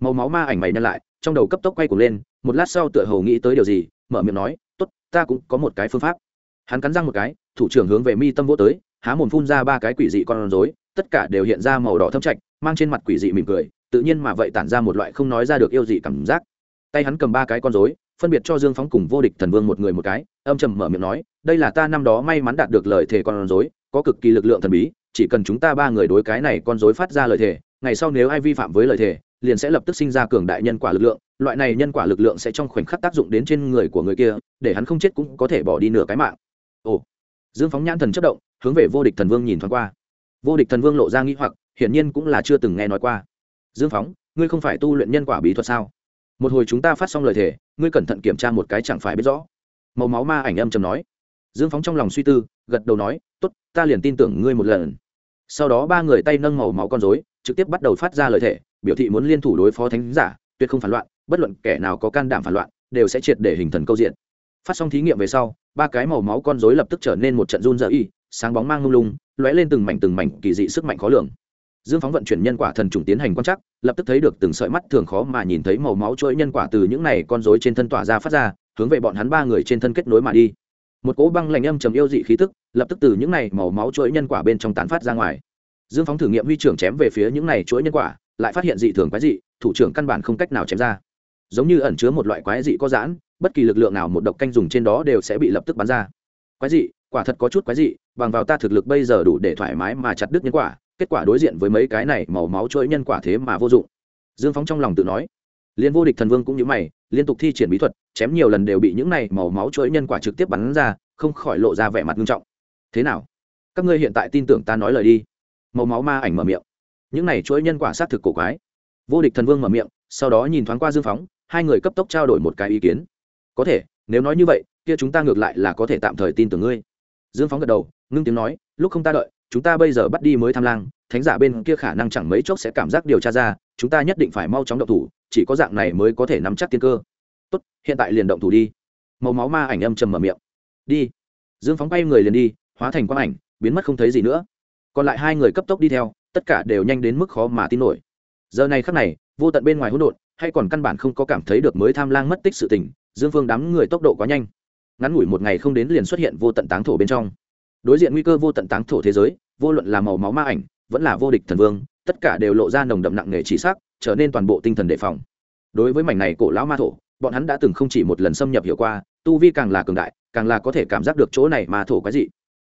Màu máu ma ảnh mày nhăn lại, trong đầu cấp tốc quay cuồng lên, một lát sau tựa hầu nghĩ tới điều gì, mở miệng nói t ố t ta cũng có một cái phương pháp. Hắn cắn răng một cái, thủ trưởng hướng về mi tâm vô tới, há mồm phun ra ba cái quỷ dị con rối, tất cả đều hiện ra màu đỏ thâm trạch mang trên mặt quỷ dị mỉm cười, tự nhiên mà vậy tản ra một loại không nói ra được yêu dị cảm giác. Tay hắn cầm ba cái con rối, phân biệt cho dương phóng cùng vô địch thần vương một người một cái, âm trầm mở miệng nói, đây là ta năm đó may mắn đạt được lời thề con rối, có cực kỳ lực lượng thần bí, chỉ cần chúng ta ba người đối cái này con rối phát ra lời thề, ngày sau nếu ai vi phạm với lời thề, liền sẽ lập tức sinh ra cường đại nhân quả lực lượng, loại này nhân quả lực lượng sẽ trong khoảnh khắc tác dụng đến trên người của người kia, để hắn không chết cũng có thể bỏ đi nửa cái mạng. Ồ. Dương phóng nhãn thần chất động, hướng về vô địch thần vương nhìn thoáng qua. Vô địch thần vương lộ ra nghĩ hoặc hiển nhiên cũng là chưa từng nghe nói qua. Dương phóng, ngươi không phải tu luyện nhân quả bí thuật sao? Một hồi chúng ta phát xong lời thề, ngươi cẩn thận kiểm tra một cái chẳng phải biết rõ. Màu máu ma ảnh âm chầm nói. Dương phóng trong lòng suy tư, gật đầu nói t ố t ta liền tin tưởng ngươi một lần. Sau đó ba người tay nâng màu máu con dối trực tiếp bắt đầu phát ra lời thề, biểu thị muốn liên thủ đối phó thánh giả, tuyệt không phản loạn, bất luận kẻ nào có can đảm phản loạn, đều sẽ triệt để hình thần câu diện. Phát xong thí nghiệm về sau, ba cái màu máu con dối lập tức trở nên một trận run dở y sáng bóng mang lung lung, lóe lên từng mảnh từng mảnh kỳ dị sức mạnh khó lường dương phóng vận chuyển nhân quả thần trùng tiến hành quan trắc, lập tức thấy được từng sợi mắt thường khó mà nhìn thấy màu máu chuỗi nhân quả từ những này con rối trên thân tỏa ra phát ra, hướng về bọn hắn ba người trên thân kết nối mà đi. Một cỗ băng lạnh âm trầm yêu dị khí tức, lập tức từ những này màu máu chuỗi nhân quả bên trong tán phát ra ngoài. Dương phóng thử nghiệm huy trưởng chém về phía những này chuỗi nhân quả, lại phát hiện dị thường quái dị, thủ trưởng căn bản không cách nào chém ra. Giống như ẩn chứa một loại quái dị có giãn, bất kỳ lực lượng nào một độc canh dùng trên đó đều sẽ bị lập tức bắn ra. Quái dị, quả thật có chút quái dị, bằng vào ta thực lực bây giờ đủ để thoải mái mà chặt đứt nhân quả kết quả đối diện với mấy cái này màu máu chuỗi nhân quả thế mà vô dụng. Dương phóng trong lòng tự nói, liên vô địch thần vương cũng như mày, liên tục thi triển bí thuật, chém nhiều lần đều bị những này màu máu chuỗi nhân quả trực tiếp bắn ra, không khỏi lộ ra vẻ mặt nghiêm trọng. Thế nào? Các ngươi hiện tại tin tưởng ta nói lời đi. Màu máu ma ảnh mở miệng. Những này chuỗi nhân quả xác thực cổ quái. Vô địch thần vương mở miệng, sau đó nhìn thoáng qua dương phóng hai người cấp tốc trao đổi một cái ý kiến. Có thể, nếu nói như vậy, kia chúng ta ngược lại là có thể tạm thời tin tưởng ngươi. Dương phóng gật đầu, ngưng tiếng nói, lúc không ta đợi chúng ta bây giờ bắt đi mới tham lang, thánh giả bên kia khả năng chẳng mấy chốc sẽ cảm giác điều tra ra, chúng ta nhất định phải mau chóng động thủ, chỉ có dạng này mới có thể nắm chắc tiên cơ. Tốt, hiện tại liền động thủ đi. Màu máu ma ảnh âm trầm mở miệng. Đi. Dương phóng bay người liền đi, hóa thành quang ảnh, biến mất không thấy gì nữa. Còn lại hai người cấp tốc đi theo, tất cả đều nhanh đến mức khó mà tin nổi. Giờ này khắc này, vô tận bên ngoài hỗn độn, hay còn căn bản không có cảm thấy được mới tham lang mất tích sự tình, dương phương đám người tốc độ quá nhanh. Ngắn ngủi một ngày không đến liền xuất hiện vô tận táng thổ bên trong đối diện nguy cơ vô tận táng thổ thế giới, vô luận là màu máu ma ảnh, vẫn là vô địch thần vương, tất cả đều lộ ra nồng đậm nặng nề chỉ sắc, trở nên toàn bộ tinh thần đề phòng. Đối với mảnh này cổ lão ma thổ, bọn hắn đã từng không chỉ một lần xâm nhập hiểu qua, tu vi càng là cường đại, càng là có thể cảm giác được chỗ này ma thổ quái dị.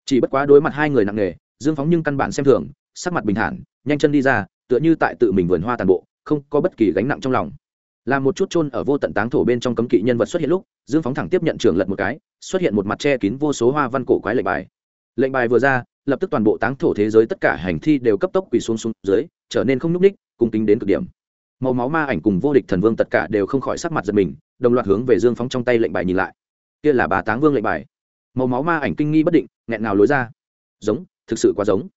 Chỉ bất quá đối mặt hai người nặng nề, dương phóng nhưng căn bản xem thường, sắc mặt bình thản, nhanh chân đi ra, tựa như tại tự mình vườn hoa tàn bộ, không có bất kỳ gánh nặng trong lòng. Là một chút chôn ở vô tận táng thổ bên trong cấm kỵ nhân vật xuất hiện lúc, dương phóng thẳng tiếp nhận trường lật một cái, xuất hiện một mặt che kín vô số hoa văn cổ quái lệnh bài lệnh bài vừa ra, lập tức toàn bộ táng thổ thế giới tất cả hành thi đều cấp tốc quỳ xuống xuống dưới, trở nên không n ú c ních, cung kính đến cực điểm. Màu máu ma ảnh cùng vô địch thần vương tất cả đều không khỏi sắc mặt giật mình, đồng loạt hướng về dương phóng trong tay lệnh bài nhìn lại. Kia là bà táng vương lệnh bài. Màu máu ma ảnh kinh nghi bất định, nghẹn nào lối ra. Giống, thực sự quá giống.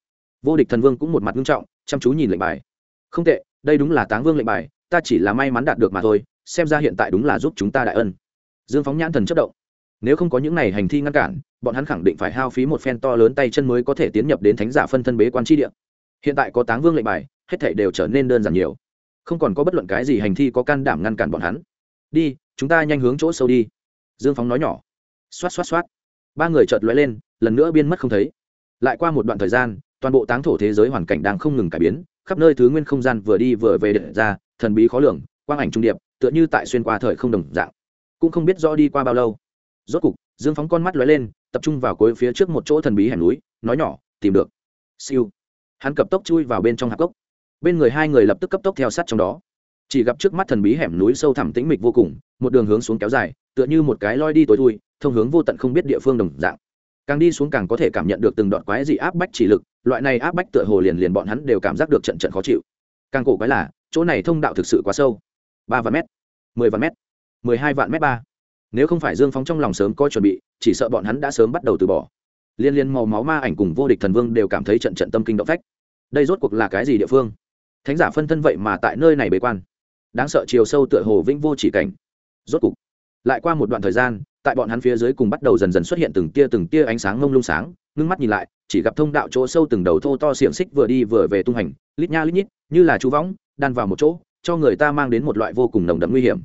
Vô địch thần vương cũng một mặt nghiêm trọng, chăm chú nhìn lệnh bài. Không tệ, đây đúng là táng vương lệnh bài, ta chỉ là may mắn đạt được mà thôi, xem ra hiện tại đúng là giúp chúng ta đại ân. Dương phóng nhãn thần chất động nếu không có những này hành thi ngăn cản, bọn hắn khẳng định phải hao phí một phen to lớn tay chân mới có thể tiến nhập đến thánh giả phân thân bế quan tri địa. Hiện tại có táng vương lệnh bài, hết thảy đều trở nên đơn giản nhiều. Không còn có bất luận cái gì hành thi có can đảm ngăn cản bọn hắn. Đi, chúng ta nhanh hướng chỗ sâu đi. Dương phóng nói nhỏ. Xoát xoát xoát. Ba người chợt lóe lên, lần nữa biên mất không thấy. Lại qua một đoạn thời gian, toàn bộ táng thổ thế giới hoàn cảnh đang không ngừng cải biến, khắp nơi thứ nguyên không gian vừa đi vừa về để ra, thần bí khó lường, quang ảnh trung điệp, tựa như tại xuyên qua thời không đồng dạng. Cũng không biết rõ đi qua bao lâu rốt cục, dương phóng con mắt lóe lên, tập trung vào cuối phía trước một chỗ thần bí hẻm núi, nói nhỏ, tìm được. Siêu. Hắn cấp tốc chui vào bên trong hạp cốc. Bên người hai người lập tức cấp tốc theo sát trong đó. Chỉ gặp trước mắt thần bí hẻm núi sâu thẳm tĩnh mịch vô cùng, một đường hướng xuống kéo dài, tựa như một cái loi đi tối thui, thông hướng vô tận không biết địa phương đồng dạng. Càng đi xuống càng có thể cảm nhận được từng đoạn quái dị áp bách chỉ lực, loại này áp bách tựa hồ liền liền bọn hắn đều cảm giác được trận trận khó chịu. Càng cổ quái là, chỗ này thông đạo thực sự quá sâu. Ba vạn mét, mười vạn mét, mười hai vạn mét ba nếu không phải dương phóng trong lòng sớm có chuẩn bị, chỉ sợ bọn hắn đã sớm bắt đầu từ bỏ. Liên liên màu máu ma ảnh cùng vô địch thần vương đều cảm thấy trận trận tâm kinh động phách. Đây rốt cuộc là cái gì địa phương? Thánh giả phân thân vậy mà tại nơi này bế quan. Đáng sợ chiều sâu tựa hồ vĩnh vô chỉ cảnh. Rốt cục lại qua một đoạn thời gian, tại bọn hắn phía dưới cùng bắt đầu dần dần xuất hiện từng tia từng tia ánh sáng ngông lung sáng, ngưng mắt nhìn lại, chỉ gặp thông đạo chỗ sâu từng đầu thô to xiềng xích vừa đi vừa về tung hành, lít nha lít nhít, như là chú võng, đan vào một chỗ, cho người ta mang đến một loại vô cùng nồng đậm nguy hiểm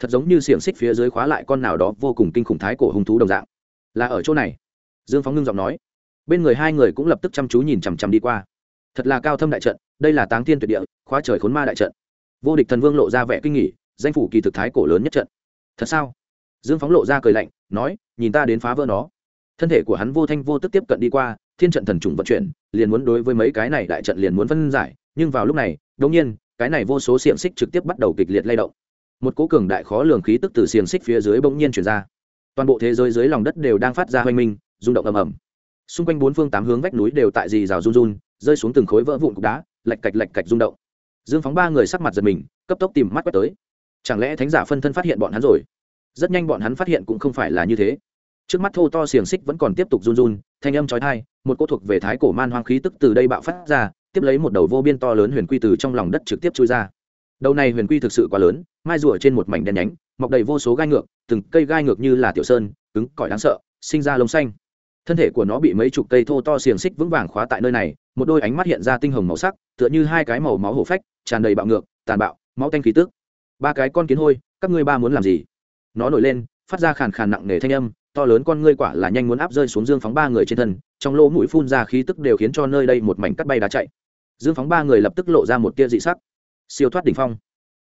thật giống như xiềng xích phía dưới khóa lại con nào đó vô cùng kinh khủng thái cổ hung thú đồng dạng. Là ở chỗ này, dương phóng ngưng giọng nói. Bên người hai người cũng lập tức chăm chú nhìn chằm chằm đi qua. Thật là cao thâm đại trận, đây là táng thiên tuyệt địa, khóa trời khốn ma đại trận. Vô địch thần vương lộ ra vẻ kinh nghỉ danh phủ kỳ thực thái cổ lớn nhất trận. Thật sao? Dương phóng lộ ra cười lạnh, nói, nhìn ta đến phá vỡ nó. Thân thể của hắn vô thanh vô tức tiếp cận đi qua, thiên trận thần trùng vận chuyển, liền muốn đối với mấy cái này đại trận liền muốn phân giải, nhưng vào lúc này đống nhiên, cái này vô số xiềng xích trực tiếp bắt đầu kịch liệt lay động một cố cường đại khó lường khí tức từ xiềng xích phía dưới bỗng nhiên chuyển ra. Toàn bộ thế giới dưới lòng đất đều đang phát ra hoanh minh, rung động ầm ầm. Xung quanh bốn phương tám hướng vách núi đều tại dì rào run run, rơi xuống từng khối vỡ vụn cục đá, lạch cạch lạch cạch rung động. Dương phóng ba người sắc mặt giật mình, cấp tốc tìm mắt quét tới. Chẳng lẽ thánh giả phân thân phát hiện bọn hắn rồi? Rất nhanh bọn hắn phát hiện cũng không phải là như thế. Trước mắt thô to xiềng xích vẫn còn tiếp tục run run, thanh âm trói thai một cô thuộc về thái cổ man hoang khí tức từ đây bạo phát ra, tiếp lấy một đầu vô biên to lớn huyền quy từ trong lòng đất trực tiếp chui ra. Đầu này huyền quy thực sự quá lớn mai rùa trên một mảnh đen nhánh, mọc đầy vô số gai ngược, từng cây gai ngược như là tiểu sơn, cứng cỏi đáng sợ, sinh ra lông xanh. Thân thể của nó bị mấy chục cây thô to xiềng xích vững vàng khóa tại nơi này, một đôi ánh mắt hiện ra tinh hồng màu sắc, tựa như hai cái màu máu hổ phách, tràn đầy bạo ngược, tàn bạo, máu tanh khí tức. Ba cái con kiến hôi, các ngươi ba muốn làm gì? Nó nổi lên, phát ra khàn khàn nặng nề thanh âm, to lớn con ngươi quả là nhanh muốn áp rơi xuống dương phóng ba người trên thân, trong lỗ mũi phun ra khí tức đều khiến cho nơi đây một mảnh cắt bay đá chạy. Dương phóng ba người lập tức lộ ra một tia dị sắc. Siêu thoát đỉnh phong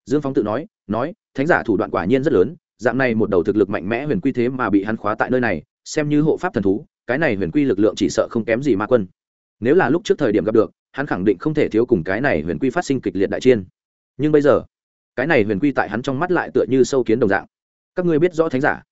dương phóng tự nói nói, thánh giả thủ đoạn quả nhiên rất lớn, dạng này một đầu thực lực mạnh mẽ huyền quy thế mà bị hắn khóa tại nơi này, xem như hộ pháp thần thú, cái này huyền quy lực lượng chỉ sợ không kém gì ma quân. Nếu là lúc trước thời điểm gặp được, hắn khẳng định không thể thiếu cùng cái này huyền quy phát sinh kịch liệt đại chiên nhưng bây giờ, cái này huyền quy tại hắn trong mắt lại tựa như sâu kiến đồng dạng. Các ngươi biết rõ thánh giả?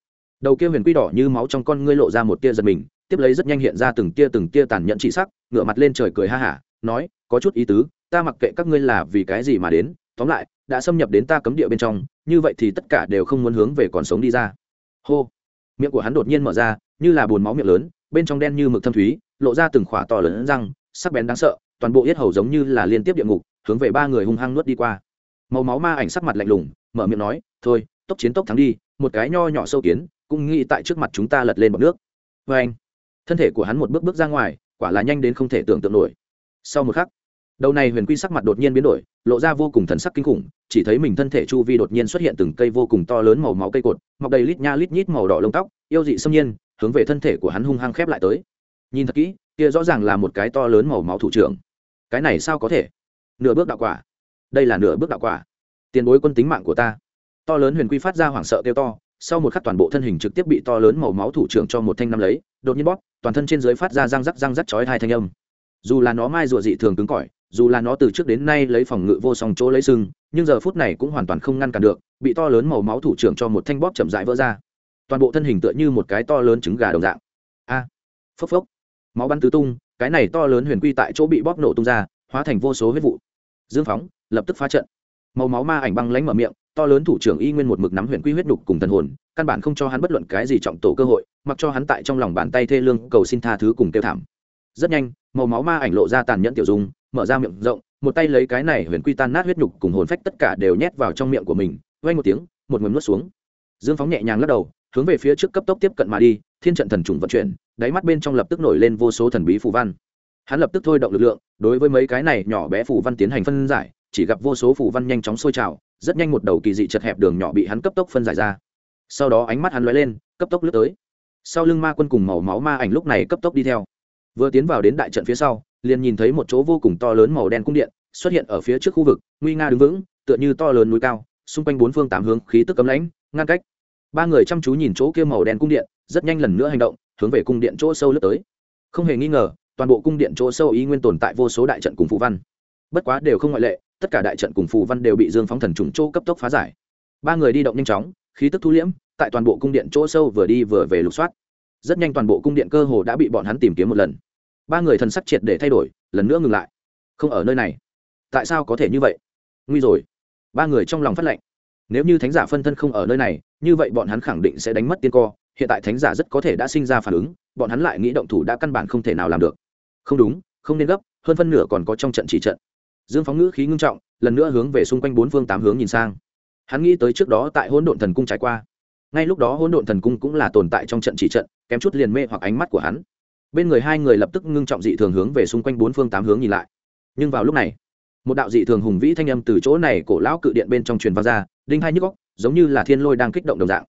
Đầu kia huyền quy đỏ như máu trong con ngươi lộ ra một tia giật mình, tiếp lấy rất nhanh hiện ra từng tia từng tia tàn nhẫn chỉ sắc ngựa mặt lên trời cười ha hả, nói, có chút ý tứ, ta mặc kệ các ngươi là vì cái gì mà đến, tóm lại đã xâm nhập đến ta cấm địa bên trong, như vậy thì tất cả đều không muốn hướng về còn sống đi ra. Hô. Miệng của hắn đột nhiên mở ra, như là bồn máu miệng lớn, bên trong đen như mực thâm thúy, lộ ra từng khỏa to lớn răng, sắc bén đáng sợ, toàn bộ yết hầu giống như là liên tiếp địa ngục, hướng về ba người hung hăng nuốt đi qua. Màu máu ma ảnh sắc mặt lạnh lùng, mở miệng nói, thôi, tốc chiến tốc thắng đi, một cái nho nhỏ sâu kiến, cũng nghĩ tại trước mặt chúng ta lật lên bọc nước. Vê anh thân thể của hắn một bước bước ra ngoài, quả là nhanh đến không thể tưởng tượng nổi. Sau một khắc đầu này huyền quy sắc mặt đột nhiên biến đổi, lộ ra vô cùng thần sắc kinh khủng, chỉ thấy mình thân thể chu vi đột nhiên xuất hiện từng cây vô cùng to lớn màu máu cây cột, mọc đầy lít nha lít nhít màu đỏ lông tóc, yêu dị xâm nhiên, hướng về thân thể của hắn hung hăng khép lại tới. Nhìn thật kỹ, kia rõ ràng là một cái to lớn màu máu thủ trưởng. Cái này sao có thể? Nửa bước đạo quả. Đây là nửa bước đạo quả. Tiền bối quân tính mạng của ta. To lớn huyền quy phát ra hoảng sợ kêu to, sau một khắc toàn bộ thân hình trực tiếp bị to lớn màu máu thủ trưởng cho một thanh năm lấy, đột nhiên bóp, toàn thân trên dưới phát ra răng rắc răng rắc chói hai thanh âm. Dù là nó mai rùa dị thường cứng cỏi dù là nó từ trước đến nay lấy phòng ngự vô song chỗ lấy sưng nhưng giờ phút này cũng hoàn toàn không ngăn cản được, bị to lớn màu máu thủ trưởng cho một thanh bóp chậm rãi vỡ ra. Toàn bộ thân hình tựa như một cái to lớn trứng gà đồng dạng. A, phốc phốc. Máu bắn tứ tung, cái này to lớn huyền quy tại chỗ bị bóp nổ tung ra, hóa thành vô số huyết vụ. Dương phóng, lập tức phá trận. Màu máu ma ảnh băng lánh mở miệng, to lớn thủ trưởng y nguyên một mực nắm huyền quy huyết đục cùng thần hồn, căn bản không cho hắn bất luận cái gì trọng tổ cơ hội, mặc cho hắn tại trong lòng bàn tay thê lương cầu xin tha thứ cùng kêu thảm. Rất nhanh, màu máu ma ảnh lộ ra tàn nhẫn tiểu dung mở ra miệng rộng, một tay lấy cái này huyền quy tan nát huyết nhục cùng hồn phách tất cả đều nhét vào trong miệng của mình vay một tiếng, một mầm nuốt xuống. Dương phóng nhẹ nhàng lắc đầu, hướng về phía trước cấp tốc tiếp cận mà đi, thiên trận thần trùng vận chuyển, đáy mắt bên trong lập tức nổi lên vô số thần bí phù văn. Hắn lập tức thôi động lực lượng, đối với mấy cái này nhỏ bé phù văn tiến hành phân giải, chỉ gặp vô số phù văn nhanh chóng sôi trào, rất nhanh một đầu kỳ dị chật hẹp đường nhỏ bị hắn cấp tốc phân giải ra. Sau đó ánh mắt hắn lóe lên, cấp tốc lướt tới. Sau lưng ma quân cùng màu máu ma ảnh lúc này cấp tốc đi theo. Vừa tiến vào đến đại trận phía sau liền nhìn thấy một chỗ vô cùng to lớn màu đen cung điện xuất hiện ở phía trước khu vực, nguy nga đứng vững, tựa như to lớn núi cao, xung quanh bốn phương tám hướng khí tức cấm lãnh, ngăn cách. Ba người chăm chú nhìn chỗ kia màu đen cung điện, rất nhanh lần nữa hành động, hướng về cung điện chỗ sâu lướt tới. Không hề nghi ngờ, toàn bộ cung điện chỗ sâu ý nguyên tồn tại vô số đại trận cùng phù văn. Bất quá đều không ngoại lệ, tất cả đại trận cùng phù văn đều bị dương phóng thần trùng chỗ cấp tốc phá giải. Ba người đi động nhanh chóng, khí tức thu liễm, tại toàn bộ cung điện chỗ sâu vừa đi vừa về lục soát. Rất nhanh toàn bộ cung điện cơ hồ đã bị bọn hắn tìm kiếm một lần ba người thần sắc triệt để thay đổi, lần nữa ngừng lại. Không ở nơi này. Tại sao có thể như vậy? Nguy rồi. Ba người trong lòng phát lệnh. Nếu như thánh giả phân thân không ở nơi này, như vậy bọn hắn khẳng định sẽ đánh mất tiên co. Hiện tại thánh giả rất có thể đã sinh ra phản ứng, bọn hắn lại nghĩ động thủ đã căn bản không thể nào làm được. Không đúng, không nên gấp, hơn phân nửa còn có trong trận chỉ trận. Dương phóng ngữ khí ngưng trọng, lần nữa hướng về xung quanh bốn phương tám hướng nhìn sang. Hắn nghĩ tới trước đó tại hỗn độn thần cung trải qua. Ngay lúc đó hỗn độn thần cung cũng là tồn tại trong trận chỉ trận, kém chút liền mê hoặc ánh mắt của hắn bên người hai người lập tức ngưng trọng dị thường hướng về xung quanh bốn phương tám hướng nhìn lại. Nhưng vào lúc này, một đạo dị thường hùng vĩ thanh âm từ chỗ này cổ lão cự điện bên trong truyền vang ra, đinh hai nhức góc giống như là thiên lôi đang kích động đồng dạng.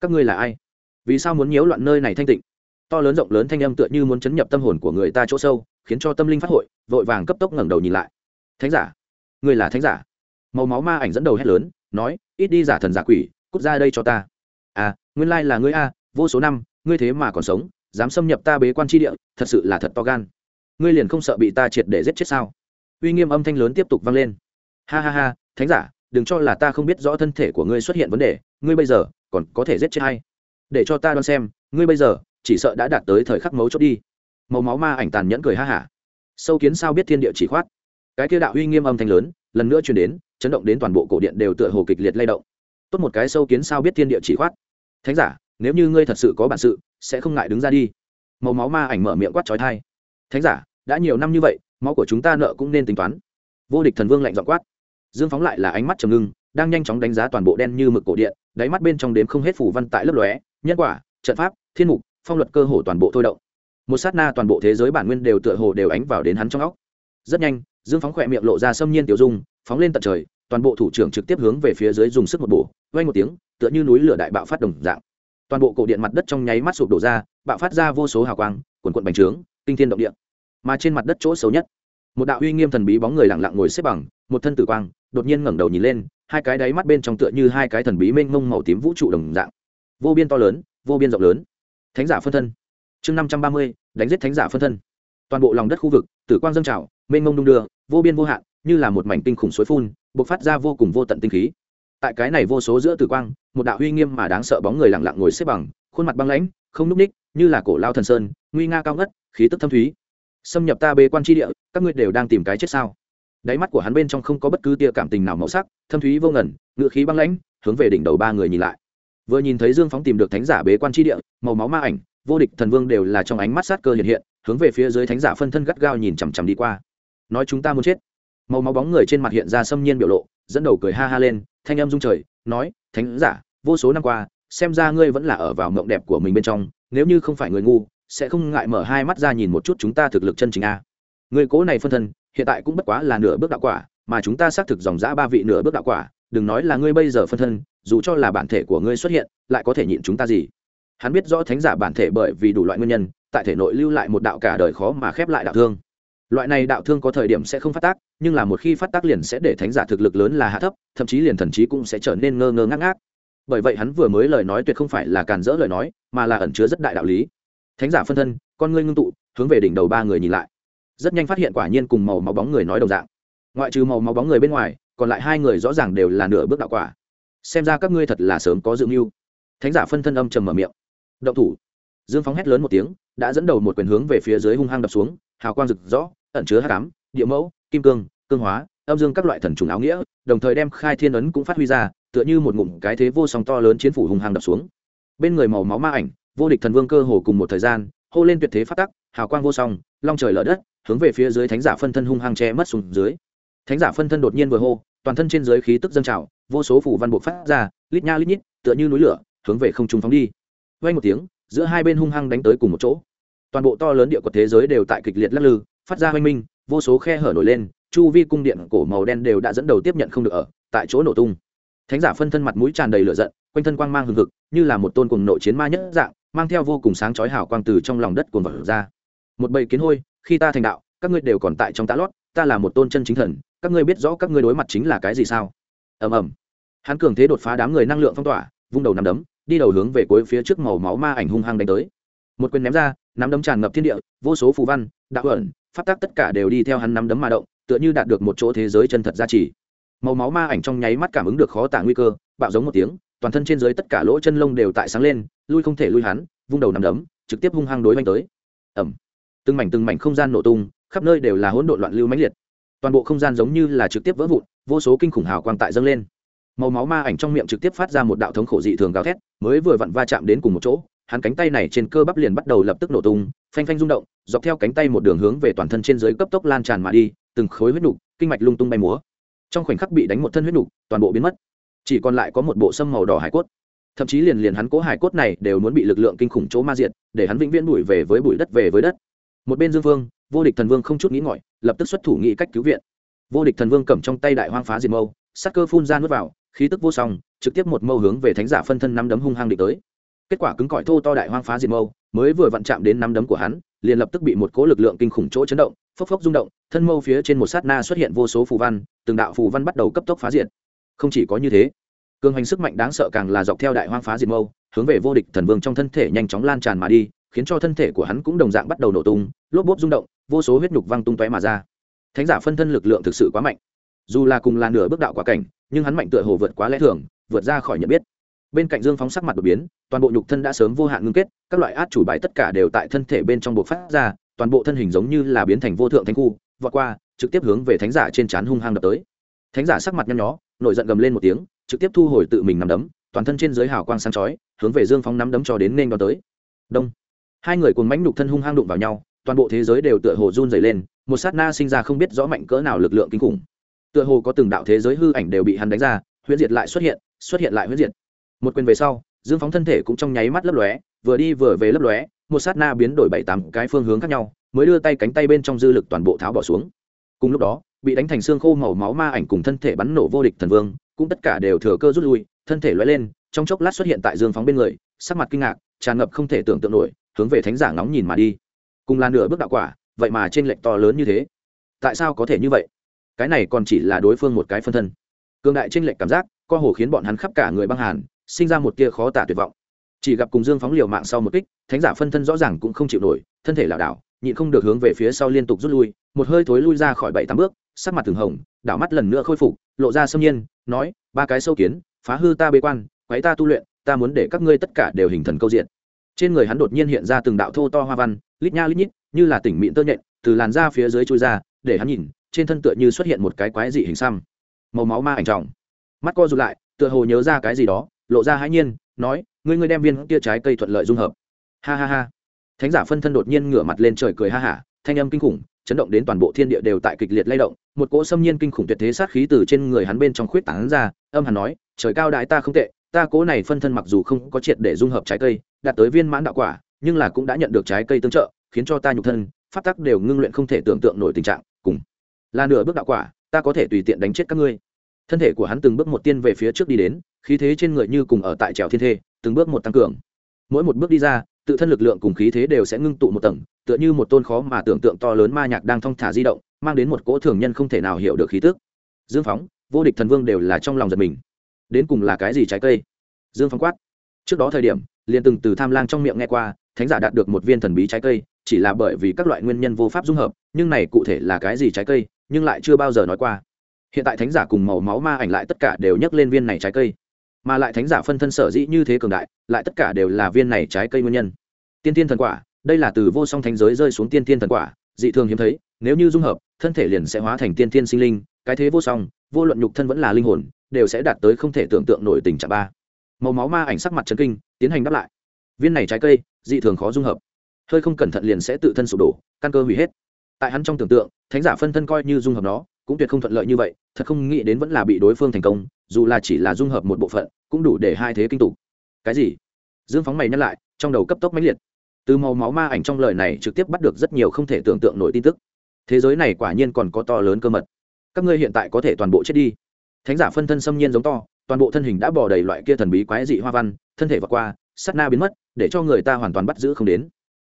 Các ngươi là ai? Vì sao muốn nhiễu loạn nơi này thanh tịnh? To lớn rộng lớn thanh âm tựa như muốn chấn nhập tâm hồn của người ta chỗ sâu, khiến cho tâm linh phát hội, vội vàng cấp tốc ngẩng đầu nhìn lại. Thánh giả, ngươi là thánh giả? Màu máu ma ảnh dẫn đầu hét lớn, nói, ít đi giả thần giả quỷ, cút ra đây cho ta. À nguyên lai là ngươi a, vô số năm, ngươi thế mà còn sống dám xâm nhập ta bế quan tri địa, thật sự là thật to gan. Ngươi liền không sợ bị ta triệt để giết chết sao? Uy nghiêm âm thanh lớn tiếp tục vang lên. Ha ha ha, thánh giả, đừng cho là ta không biết rõ thân thể của ngươi xuất hiện vấn đề, ngươi bây giờ còn có thể giết chết hay để cho ta đoán xem, ngươi bây giờ chỉ sợ đã đạt tới thời khắc mấu chốt đi. Màu máu ma ảnh tàn nhẫn cười ha hả. Sâu kiến sao biết thiên địa chỉ khoát. Cái kia đạo uy nghiêm âm thanh lớn, lần nữa truyền đến, chấn động đến toàn bộ cổ điện đều tựa hồ kịch liệt lay động. Tốt một cái sâu kiến sao biết thiên địa chỉ khoát. Thánh giả nếu như ngươi thật sự có bản sự, sẽ không ngại đứng ra đi. Màu máu ma ảnh mở miệng quát trói thai. Thánh giả, đã nhiều năm như vậy, máu của chúng ta nợ cũng nên tính toán. Vô địch thần vương lạnh dọn quát. Dương phóng lại là ánh mắt trầm ngưng, đang nhanh chóng đánh giá toàn bộ đen như mực cổ điện, đáy mắt bên trong đếm không hết phủ văn tại lớp lóe, nhân quả, trận pháp, thiên mục, phong luật cơ hồ toàn bộ thôi động. Một sát na toàn bộ thế giới bản nguyên đều tựa hồ đều ánh vào đến hắn trong óc. Rất nhanh, dương phóng khỏe miệng lộ ra xâm nhiên tiểu dung, phóng lên tận trời, toàn bộ thủ trưởng trực tiếp hướng về phía dưới dùng sức một bổ vay một tiếng, tựa như núi lửa đại bạo phát đồng dạng toàn bộ cổ điện mặt đất trong nháy mắt sụp đổ ra, bạo phát ra vô số hào quang quần quận bành trướng, kinh thiên động địa. Mà trên mặt đất chỗ xấu nhất, một đạo uy nghiêm thần bí bóng người lặng lặng ngồi xếp bằng, một thân tử quang, đột nhiên ngẩng đầu nhìn lên, hai cái đáy mắt bên trong tựa như hai cái thần bí mênh mông màu tím vũ trụ đồng dạng. Vô biên to lớn, vô biên rộng lớn. Thánh giả phân thân. Chương năm trăm ba mươi, đánh giết thánh giả phân thân. Toàn bộ lòng đất khu vực, tử quang dâng trào, mênh mông đung đưa, vô biên vô hạn, như là một mảnh tinh khủng suối phun, bộc phát ra vô cùng vô tận tinh khí. Tại cái này vô số giữa tử quang một đạo uy nghiêm mà đáng sợ bóng người lặng lặng ngồi xếp bằng, khuôn mặt băng lãnh, không núp ních, như là cổ lao thần sơn, nguy nga cao ngất, khí tức thâm thúy. Xâm nhập ta bế quan tri địa, các ngươi đều đang tìm cái chết sao? Đáy mắt của hắn bên trong không có bất cứ tia cảm tình nào màu sắc, thâm thúy vô ngẩn ngự khí băng lãnh, hướng về đỉnh đầu ba người nhìn lại. Vừa nhìn thấy dương phóng tìm được thánh giả bế quan tri địa, màu máu ma ảnh, vô địch thần vương đều là trong ánh mắt sát cơ hiện hiện, hướng về phía dưới thánh giả phân thân gắt gao nhìn chằm chằm đi qua. Nói chúng ta muốn chết. Màu máu bóng người trên mặt hiện ra xâm nhiên biểu lộ dẫn đầu cười ha ha lên, thanh âm rung trời, nói, thánh giả, vô số năm qua, xem ra ngươi vẫn là ở vào mộng đẹp của mình bên trong, nếu như không phải người ngu, sẽ không ngại mở hai mắt ra nhìn một chút chúng ta thực lực chân chính a. Người cố này phân thân, hiện tại cũng bất quá là nửa bước đạo quả, mà chúng ta xác thực dòng dã ba vị nửa bước đạo quả, đừng nói là ngươi bây giờ phân thân, dù cho là bản thể của ngươi xuất hiện, lại có thể nhịn chúng ta gì? Hắn biết rõ thánh giả bản thể bởi vì đủ loại nguyên nhân, tại thể nội lưu lại một đạo cả đời khó mà khép lại đạo thương loại này đạo thương có thời điểm sẽ không phát tác, nhưng là một khi phát tác liền sẽ để thánh giả thực lực lớn là hạ thấp, thậm chí liền thần trí cũng sẽ trở nên ngơ ngơ ngác ngác. Bởi vậy hắn vừa mới lời nói tuyệt không phải là càn dỡ lời nói, mà là ẩn chứa rất đại đạo lý. Thánh giả phân thân, con ngươi ngưng tụ, hướng về đỉnh đầu ba người nhìn lại. Rất nhanh phát hiện quả nhiên cùng màu máu bóng người nói đồng dạng. Ngoại trừ màu máu bóng người bên ngoài, còn lại hai người rõ ràng đều là nửa bước đạo quả. Xem ra các ngươi thật là sớm có dự mưu. Thánh giả phân thân âm trầm mở miệng. Động thủ. Dương phóng hét lớn một tiếng, đã dẫn đầu một quyền hướng về phía dưới hung hăng đập xuống, hào quang rực rõ ẩn chứa hắc ám, địa mẫu kim cương cương hóa âm dương các loại thần trùng áo nghĩa đồng thời đem khai thiên ấn cũng phát huy ra tựa như một ngụm cái thế vô song to lớn chiến phủ hung hăng đập xuống. Bên người màu máu ma ảnh vô địch thần vương cơ hồ cùng một thời gian hô lên tuyệt thế phát tắc hào quang vô song long trời lở đất hướng về phía dưới thánh giả phân thân hung hăng che mất xuống dưới. Thánh giả phân thân đột nhiên vừa hô toàn thân trên dưới khí tức dâng trào vô số phủ văn buộc phát ra lít nha lít nhít tựa như núi lửa hướng về không trung phóng đi. Vang một tiếng giữa hai bên hung hăng đánh tới cùng một chỗ. Toàn bộ to lớn địa của thế giới đều tại kịch liệt lắc lư phát ra hoanh minh, vô số khe hở nổi lên, chu vi cung điện cổ màu đen đều đã dẫn đầu tiếp nhận không được ở, tại chỗ nổ tung. Thánh giả phân thân mặt mũi tràn đầy lửa giận, quanh thân quang mang hừng hực, như là một tôn cùng nội chiến ma nhất dạng, mang theo vô cùng sáng chói hào quang từ trong lòng đất cuồng vật ra. Một bầy kiến hôi, khi ta thành đạo, các ngươi đều còn tại trong tá lót, ta là một tôn chân chính thần, các ngươi biết rõ các ngươi đối mặt chính là cái gì sao? Ầm ầm. Hắn cường thế đột phá đám người năng lượng phong tỏa, vung đầu nắm đấm, đi đầu hướng về cuối phía trước màu máu ma ảnh hung hăng đánh tới. Một quyền ném ra nắm đấm tràn ngập thiên địa, vô số phù văn, đạo ẩn, pháp tác tất cả đều đi theo hắn nắm đấm mà động, tựa như đạt được một chỗ thế giới chân thật gia trì. Màu máu ma ảnh trong nháy mắt cảm ứng được khó tả nguy cơ, bạo giống một tiếng, toàn thân trên dưới tất cả lỗ chân lông đều tại sáng lên, lui không thể lui hắn, vung đầu nằm đấm, trực tiếp hung hăng đối oanh tới. Ẩm từng mảnh từng mảnh không gian nổ tung, khắp nơi đều là hỗn độn loạn lưu mãnh liệt. Toàn bộ không gian giống như là trực tiếp vỡ vụn, vô số kinh khủng hào quang tại dâng lên. Màu máu ma ảnh trong miệng trực tiếp phát ra một đạo thống khổ dị thường gào thét, mới vừa vặn va chạm đến cùng một chỗ hắn cánh tay này trên cơ bắp liền bắt đầu lập tức nổ tung, phanh phanh rung động, dọc theo cánh tay một đường hướng về toàn thân trên dưới cấp tốc lan tràn mà đi, từng khối huyết nục, kinh mạch lung tung bay múa. Trong khoảnh khắc bị đánh một thân huyết nục, toàn bộ biến mất. Chỉ còn lại có một bộ sâm màu đỏ hải cốt. Thậm chí liền liền hắn cố hải cốt này đều muốn bị lực lượng kinh khủng chỗ ma diệt, để hắn vĩnh viễn đuổi về với bụi đất về với đất. Một bên dương vương, vô địch thần vương không chút nghĩ ngợi, lập tức xuất thủ nghị cách cứu viện. Vô địch thần vương cầm trong tay đại hoang phá diệt mâu, sắc cơ phun ra nuốt vào, khí tức vô song, trực tiếp một mâu hướng về thánh giả phân thân năm đấm hung hăng định tới kết quả cứng cỏi thô to đại hoang phá diệt mâu, mới vừa vặn chạm đến năm đấm của hắn, liền lập tức bị một cỗ lực lượng kinh khủng chỗ chấn động, phốc phốc rung động, thân mâu phía trên một sát na xuất hiện vô số phù văn, từng đạo phù văn bắt đầu cấp tốc phá diệt. Không chỉ có như thế, cường hành sức mạnh đáng sợ càng là dọc theo đại hoang phá diệt mâu, hướng về vô địch thần vương trong thân thể nhanh chóng lan tràn mà đi, khiến cho thân thể của hắn cũng đồng dạng bắt đầu nổ tung, lốp bốp rung động, vô số huyết nhục văng tung tóe mà ra. Thánh giả phân thân lực lượng thực sự quá mạnh. Dù là cùng là nửa bước đạo quả cảnh, nhưng hắn mạnh tựa hồ vượt quá lẽ thường, vượt ra khỏi nhận biết bên cạnh dương phóng sắc mặt đột biến, toàn bộ nhục thân đã sớm vô hạn ngưng kết, các loại át chủ bài tất cả đều tại thân thể bên trong bộ phát ra, toàn bộ thân hình giống như là biến thành vô thượng thánh khu, vọt qua, trực tiếp hướng về thánh giả trên trán hung hăng đập tới. Thánh giả sắc mặt nhăn nhó, nổi giận gầm lên một tiếng, trực tiếp thu hồi tự mình nắm đấm, toàn thân trên giới hào quang sáng chói, hướng về dương phóng nắm đấm cho đến nên đón tới. Đông. Hai người cùng mãnh nhục thân hung hăng đụng vào nhau, toàn bộ thế giới đều tựa hồ run dày lên, một sát na sinh ra không biết rõ mạnh cỡ nào lực lượng kinh khủng. Tựa hồ có từng đạo thế giới hư ảnh đều bị hắn đánh ra, huyễn diệt lại xuất hiện xuất hiện lại huyễn diệt một quyền về sau, dương phóng thân thể cũng trong nháy mắt lấp lóe, vừa đi vừa về lấp lóe, một sát na biến đổi bảy tám cái phương hướng khác nhau, mới đưa tay cánh tay bên trong dư lực toàn bộ tháo bỏ xuống. Cùng lúc đó, bị đánh thành xương khô màu máu ma ảnh cùng thân thể bắn nổ vô địch thần vương, cũng tất cả đều thừa cơ rút lui, thân thể lóe lên, trong chốc lát xuất hiện tại dương phóng bên người, sắc mặt kinh ngạc, tràn ngập không thể tưởng tượng nổi, hướng về thánh giả ngóng nhìn mà đi. Cùng là nửa bước đạo quả, vậy mà trên lệnh to lớn như thế. Tại sao có thể như vậy? Cái này còn chỉ là đối phương một cái phân thân. Cường đại trên lệnh cảm giác, co hồ khiến bọn hắn khắp cả người băng hàn sinh ra một tia khó tả tuyệt vọng. Chỉ gặp cùng dương phóng liều mạng sau một kích, thánh giả phân thân rõ ràng cũng không chịu nổi, thân thể lảo đảo, nhịn không được hướng về phía sau liên tục rút lui, một hơi thối lui ra khỏi bảy tám bước, sắc mặt thường hồng, đảo mắt lần nữa khôi phục, lộ ra xâm nhiên, nói, ba cái sâu kiến, phá hư ta bế quan, quấy ta tu luyện, ta muốn để các ngươi tất cả đều hình thần câu diện. Trên người hắn đột nhiên hiện ra từng đạo thô to hoa văn, lít nha lít nhít, như là tỉnh mịn tơ nhện, từ làn da phía dưới chui ra, để hắn nhìn, trên thân tựa như xuất hiện một cái quái dị hình xăm. Màu máu ma ảnh trọng. Mắt co rụt lại, tựa hồ nhớ ra cái gì đó lộ ra hãi nhiên, nói, ngươi ngươi đem viên kia trái cây thuận lợi dung hợp. Ha ha ha. Thánh giả phân thân đột nhiên ngửa mặt lên trời cười ha hả, thanh âm kinh khủng, chấn động đến toàn bộ thiên địa đều tại kịch liệt lay động, một cỗ xâm nhiên kinh khủng tuyệt thế sát khí từ trên người hắn bên trong khuyết tảng ra, âm hắn nói, trời cao đại ta không tệ, ta cố này phân thân mặc dù không có triệt để dung hợp trái cây, đạt tới viên mãn đạo quả, nhưng là cũng đã nhận được trái cây tương trợ, khiến cho ta nhục thân phát tắc đều ngưng luyện không thể tưởng tượng nổi tình trạng, cùng là nửa bước đạo quả, ta có thể tùy tiện đánh chết các ngươi thân thể của hắn từng bước một tiên về phía trước đi đến, khí thế trên người như cùng ở tại trèo thiên thê, từng bước một tăng cường. Mỗi một bước đi ra, tự thân lực lượng cùng khí thế đều sẽ ngưng tụ một tầng, tựa như một tôn khó mà tưởng tượng to lớn ma nhạc đang thong thả di động, mang đến một cỗ thường nhân không thể nào hiểu được khí tức. Dương phóng, vô địch thần vương đều là trong lòng giật mình. Đến cùng là cái gì trái cây? Dương phóng quát. Trước đó thời điểm, liền từng từ tham lang trong miệng nghe qua, thánh giả đạt được một viên thần bí trái cây, chỉ là bởi vì các loại nguyên nhân vô pháp dung hợp, nhưng này cụ thể là cái gì trái cây, nhưng lại chưa bao giờ nói qua hiện tại thánh giả cùng màu máu ma ảnh lại tất cả đều nhấc lên viên này trái cây. Mà lại thánh giả phân thân sở dĩ như thế cường đại, lại tất cả đều là viên này trái cây nguyên nhân. Tiên tiên thần quả, đây là từ vô song thánh giới rơi xuống tiên tiên thần quả, dị thường hiếm thấy, nếu như dung hợp, thân thể liền sẽ hóa thành tiên tiên sinh linh, cái thế vô song, vô luận nhục thân vẫn là linh hồn, đều sẽ đạt tới không thể tưởng tượng nổi tình trạng ba. Màu máu ma ảnh sắc mặt trấn kinh, tiến hành đáp lại. Viên này trái cây, dị thường khó dung hợp. Hơi không cẩn thận liền sẽ tự thân sụp đổ, căn cơ hủy hết. Tại hắn trong tưởng tượng, thánh giả phân thân coi như dung hợp nó cũng tuyệt không thuận lợi như vậy, thật không nghĩ đến vẫn là bị đối phương thành công, dù là chỉ là dung hợp một bộ phận, cũng đủ để hai thế kinh tục cái gì? Dương phóng mày nhắc lại, trong đầu cấp tốc mãnh liệt. Từ màu máu ma ảnh trong lời này trực tiếp bắt được rất nhiều không thể tưởng tượng nổi tin tức. Thế giới này quả nhiên còn có to lớn cơ mật. Các ngươi hiện tại có thể toàn bộ chết đi. Thánh giả phân thân xâm nhiên giống to, toàn bộ thân hình đã bỏ đầy loại kia thần bí quái dị hoa văn, thân thể vượt qua sắt na biến mất, để cho người ta hoàn toàn bắt giữ không đến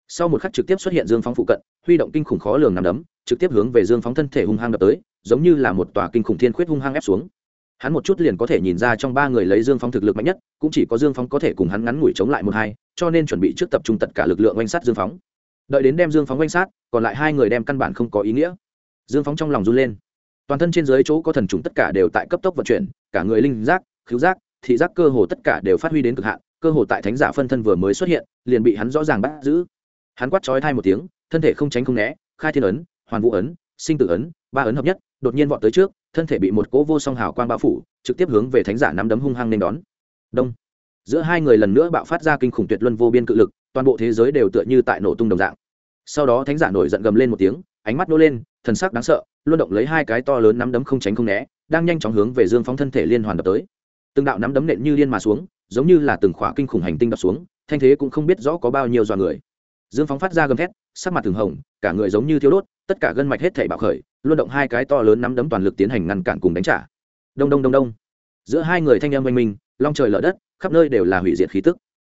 sau một khắc trực tiếp xuất hiện dương phóng phụ cận, huy động kinh khủng khó lường nằm đấm, trực tiếp hướng về dương phóng thân thể hung hăng đập tới, giống như là một tòa kinh khủng thiên khuyết hung hăng ép xuống. Hắn một chút liền có thể nhìn ra trong ba người lấy dương phóng thực lực mạnh nhất, cũng chỉ có dương phóng có thể cùng hắn ngắn ngủi chống lại một hai, cho nên chuẩn bị trước tập trung tất cả lực lượng oanh sát dương phóng. Đợi đến đem dương phóng oanh sát, còn lại hai người đem căn bản không có ý nghĩa. Dương phóng trong lòng run lên. Toàn thân trên dưới chỗ có thần trùng tất cả đều tại cấp tốc vận chuyển, cả người linh giác, khứu giác, thị giác cơ hồ tất cả đều phát huy đến cực hạn, cơ hồ tại thánh giả phân thân vừa mới xuất hiện, liền bị hắn rõ ràng bắt giữ hắn quát trói thai một tiếng, thân thể không tránh không né, khai thiên ấn, hoàn vũ ấn, sinh tử ấn, ba ấn hợp nhất, đột nhiên vọt tới trước, thân thể bị một cỗ vô song hào quang bao phủ, trực tiếp hướng về thánh giả nắm đấm hung hăng nên đón. Đông. Giữa hai người lần nữa bạo phát ra kinh khủng tuyệt luân vô biên cự lực, toàn bộ thế giới đều tựa như tại nổ tung đồng dạng. Sau đó thánh giả nổi giận gầm lên một tiếng, ánh mắt nô lên, thần sắc đáng sợ luân động lấy hai cái to lớn nắm đấm không tránh không né, đang nhanh chóng hướng về dương phóng thân thể liên hoàn đập tới. Từng đạo nắm đấm nện như liên mà xuống, giống như là từng khỏa kinh khủng hành tinh đập xuống, thanh thế cũng không biết rõ có bao nhiêu dọa người dương phóng phát ra gầm thét, sắc mặt thường hồng, cả người giống như thiếu đốt, tất cả gân mạch hết thảy bạo khởi luân động hai cái to lớn nắm đấm toàn lực tiến hành ngăn cản cùng đánh trả. Đông đông đông đông. Giữa hai người thanh em oanh minh, long trời lở đất, khắp nơi đều là hủy diệt khí tức.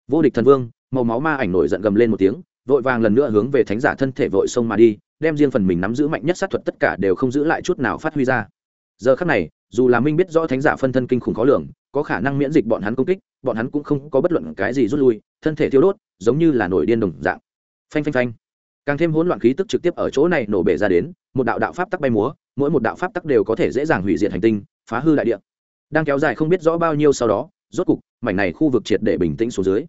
Vô địch thần vương, màu máu ma ảnh nổi giận gầm lên một tiếng, vội vàng lần nữa hướng về thánh giả thân thể vội sông mà đi, đem riêng phần mình nắm giữ mạnh nhất sát thuật tất cả đều không giữ lại chút nào phát huy ra. Giờ khắc này, dù là minh biết rõ thánh giả phân thân kinh khủng khó lường, có khả năng miễn dịch bọn hắn công kích, bọn hắn cũng không có bất luận cái gì rút lui, thân thể thiêu đốt, giống như là nổi điên đồng dạng phanh phanh phanh. Càng thêm hỗn loạn khí tức trực tiếp ở chỗ này nổ bể ra đến, một đạo đạo pháp tắc bay múa, mỗi một đạo pháp tắc đều có thể dễ dàng hủy diệt hành tinh, phá hư đại địa. Đang kéo dài không biết rõ bao nhiêu sau đó, rốt cục, mảnh này khu vực triệt để bình tĩnh xuống dưới.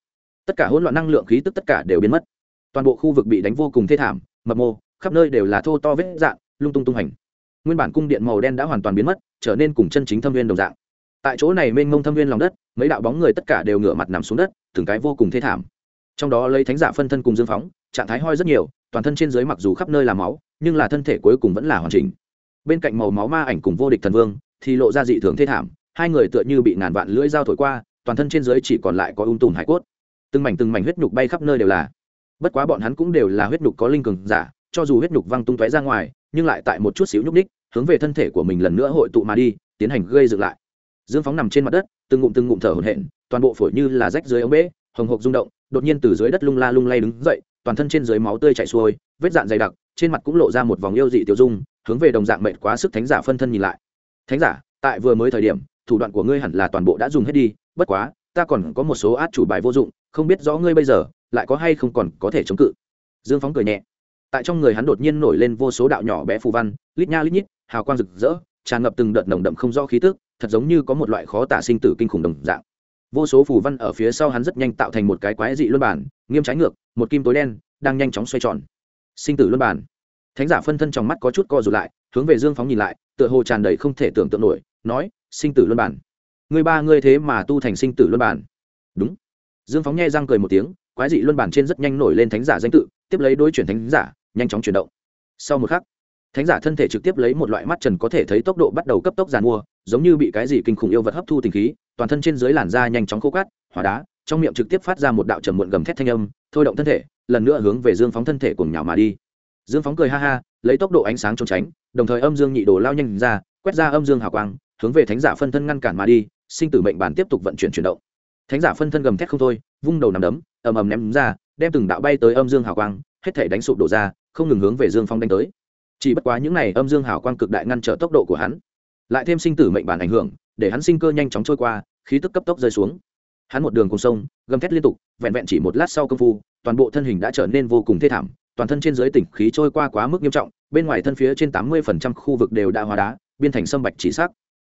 Tất cả hỗn loạn năng lượng khí tức tất cả đều biến mất. Toàn bộ khu vực bị đánh vô cùng thê thảm, mập mô khắp nơi đều là thô to vết dạng, lung tung tung hành. Nguyên bản cung điện màu đen đã hoàn toàn biến mất, trở nên cùng chân chính thâm viên đồng dạng. Tại chỗ này mênh mông thâm viên lòng đất, mấy đạo bóng người tất cả đều ngửa mặt nằm xuống đất, từng cái vô cùng thê thảm. Trong đó lấy thánh giả phân thân cùng dương phóng trạng thái hoi rất nhiều, toàn thân trên dưới mặc dù khắp nơi là máu, nhưng là thân thể cuối cùng vẫn là hoàn chỉnh. Bên cạnh màu máu ma ảnh cùng vô địch thần vương, thì lộ ra dị thường thê thảm, hai người tựa như bị ngàn vạn lưỡi dao thổi qua, toàn thân trên dưới chỉ còn lại có ung tùm hải cốt. Từng mảnh từng mảnh huyết nhục bay khắp nơi đều là. Bất quá bọn hắn cũng đều là huyết nhục có linh cường giả, cho dù huyết nhục văng tung tóe ra ngoài, nhưng lại tại một chút xíu nhúc ních hướng về thân thể của mình lần nữa hội tụ mà đi, tiến hành gây dựng lại. Dương phóng nằm trên mặt đất, từng ngụm từng ngụm thở hổn hển, toàn bộ phổi như là rách dưới ống bể hồng hộc rung động, đột nhiên từ dưới đất lung la lung lay đứng dậy, toàn thân trên dưới máu tươi chảy xuôi, vết dạn dày đặc, trên mặt cũng lộ ra một vòng yêu dị tiêu dung, hướng về đồng dạng mệt quá sức thánh giả phân thân nhìn lại. Thánh giả, tại vừa mới thời điểm, thủ đoạn của ngươi hẳn là toàn bộ đã dùng hết đi, bất quá, ta còn có một số át chủ bài vô dụng, không biết rõ ngươi bây giờ, lại có hay không còn có thể chống cự. Dương phóng cười nhẹ. Tại trong người hắn đột nhiên nổi lên vô số đạo nhỏ bé phù văn, lít nha lít nhít, hào quang rực rỡ, tràn ngập từng đợt nồng đậm không rõ khí tức, thật giống như có một loại khó tả sinh tử kinh khủng đồng dạng vô số phù văn ở phía sau hắn rất nhanh tạo thành một cái quái dị luân bản, nghiêm trái ngược, một kim tối đen, đang nhanh chóng xoay tròn. Sinh tử luân bản. Thánh giả phân thân trong mắt có chút co rụt lại, hướng về dương phóng nhìn lại, tựa hồ tràn đầy không thể tưởng tượng nổi, nói, sinh tử luân bản. Người ba ngươi thế mà tu thành sinh tử luân bản. Đúng. Dương phóng nghe răng cười một tiếng, quái dị luân bản trên rất nhanh nổi lên thánh giả danh tự, tiếp lấy đối chuyển thánh giả, nhanh chóng chuyển động. Sau một khắc, thánh giả thân thể trực tiếp lấy một loại mắt trần có thể thấy tốc độ bắt đầu cấp tốc giàn mua giống như bị cái gì kinh khủng yêu vật hấp thu tình khí, toàn thân trên dưới làn da nhanh chóng khô cát, hỏa đá, trong miệng trực tiếp phát ra một đạo trầm muộn gầm thét thanh âm, thôi động thân thể, lần nữa hướng về dương phóng thân thể cùng nhào mà đi. Dương phóng cười ha ha, lấy tốc độ ánh sáng trốn tránh, đồng thời âm dương nhị đồ lao nhanh ra, quét ra âm dương hào quang, hướng về thánh giả phân thân ngăn cản mà đi, sinh tử mệnh bản tiếp tục vận chuyển chuyển động. Thánh giả phân thân gầm thét không thôi, vung đầu nằm đấm, ầm ầm ném ra, đem từng đạo bay tới âm dương hào quang, hết thể đánh sụp đổ ra, không ngừng hướng về dương phong đánh tới. Chỉ bất quá những này âm dương hào quang cực đại ngăn trở tốc độ của hắn lại thêm sinh tử mệnh bản ảnh hưởng, để hắn sinh cơ nhanh chóng trôi qua, khí tức cấp tốc rơi xuống. Hắn một đường cùng sông, gầm thét liên tục, vẹn vẹn chỉ một lát sau công phu, toàn bộ thân hình đã trở nên vô cùng thê thảm, toàn thân trên dưới tỉnh khí trôi qua quá mức nghiêm trọng, bên ngoài thân phía trên tám mươi khu vực đều đã hóa đá biên thành sâm bạch chỉ xác.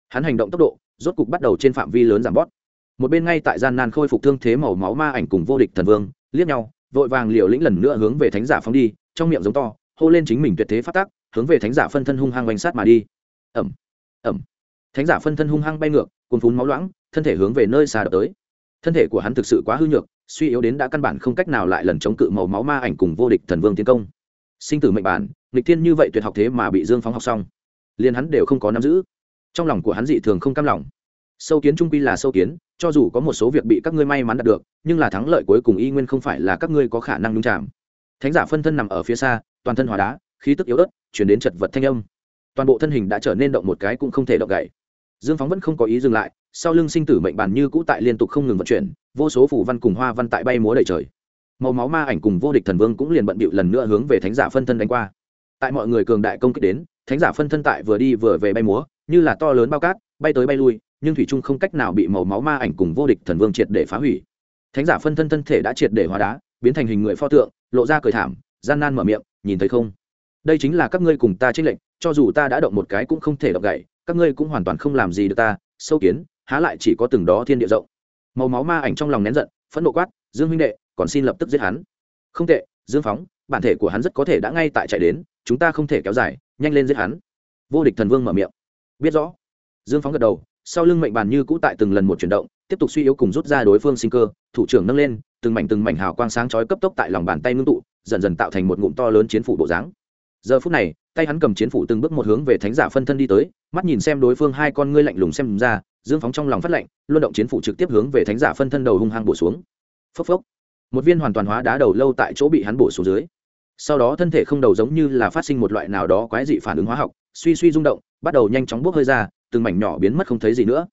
Hắn hành động tốc độ, rốt cục bắt đầu trên phạm vi lớn giảm bót một bên ngay tại gian nan khôi phục thương thế màu máu ma ảnh cùng vô địch thần vương, liếc nhau, vội vàng liều lĩnh lần nữa hướng về thánh giả phóng đi, trong miệng giống to, hô lên chính mình tuyệt thế phát tác hướng về thánh giả phân thân hung hăng oanh sát mà đi. Ẩm ẩm. Thánh giả phân thân hung hăng bay ngược, cuồn phun máu loãng, thân thể hướng về nơi xa đập tới. Thân thể của hắn thực sự quá hư nhược, suy yếu đến đã căn bản không cách nào lại lần chống cự màu máu ma ảnh cùng vô địch thần vương tiến công. Sinh tử mệnh bản, nghịch thiên như vậy tuyệt học thế mà bị dương phóng học xong. Liền hắn đều không có nắm giữ. Trong lòng của hắn dị thường không cam lòng. Sâu kiến trung quy là sâu kiến, cho dù có một số việc bị các ngươi may mắn đạt được, nhưng là thắng lợi cuối cùng y nguyên không phải là các ngươi có khả năng nhung chạm thánh giả phân thân nằm ở phía xa, toàn thân hòa đá, khí tức yếu ớt, chuyển đến chật vật thanh âm toàn bộ thân hình đã trở nên động một cái cũng không thể động gậy. Dương phóng vẫn không có ý dừng lại, sau lưng sinh tử mệnh bàn như cũ tại liên tục không ngừng vận chuyển, vô số phủ văn cùng hoa văn tại bay múa đầy trời. Màu máu ma ảnh cùng vô địch thần vương cũng liền bận bịu lần nữa hướng về thánh giả phân thân đánh qua. Tại mọi người cường đại công kích đến, thánh giả phân thân tại vừa đi vừa về bay múa, như là to lớn bao cát, bay tới bay lui, nhưng thủy trung không cách nào bị màu máu ma ảnh cùng vô địch thần vương triệt để phá hủy. Thánh giả phân thân thân thể đã triệt để hóa đá, biến thành hình người pho tượng, lộ ra cười thảm, gian nan mở miệng, nhìn thấy không? Đây chính là các ngươi cùng ta trích lệnh cho dù ta đã động một cái cũng không thể động gậy, các ngươi cũng hoàn toàn không làm gì được ta, sâu kiến, há lại chỉ có từng đó thiên địa rộng. Màu máu ma ảnh trong lòng nén giận, phẫn nộ quát, dương huynh đệ, còn xin lập tức giết hắn. Không tệ, dương phóng, bản thể của hắn rất có thể đã ngay tại chạy đến, chúng ta không thể kéo dài, nhanh lên giết hắn. Vô địch thần vương mở miệng. Biết rõ. Dương phóng gật đầu, sau lưng mệnh bàn như cũ tại từng lần một chuyển động, tiếp tục suy yếu cùng rút ra đối phương sinh cơ, thủ trưởng nâng lên, từng mảnh từng mảnh hào quang sáng chói cấp tốc tại lòng bàn tay ngưng tụ, dần dần tạo thành một ngụm to lớn chiến phủ bộ dáng giờ phút này, tay hắn cầm chiến phủ từng bước một hướng về thánh giả phân thân đi tới, mắt nhìn xem đối phương hai con ngươi lạnh lùng xem ra, dương phóng trong lòng phát lạnh luân động chiến phủ trực tiếp hướng về thánh giả phân thân đầu hung hăng bổ xuống. Phốc phốc. Một viên hoàn toàn hóa đá đầu lâu tại chỗ bị hắn bổ xuống dưới. Sau đó thân thể không đầu giống như là phát sinh một loại nào đó quái dị phản ứng hóa học, suy suy rung động, bắt đầu nhanh chóng bốc hơi ra, từng mảnh nhỏ biến mất không thấy gì nữa.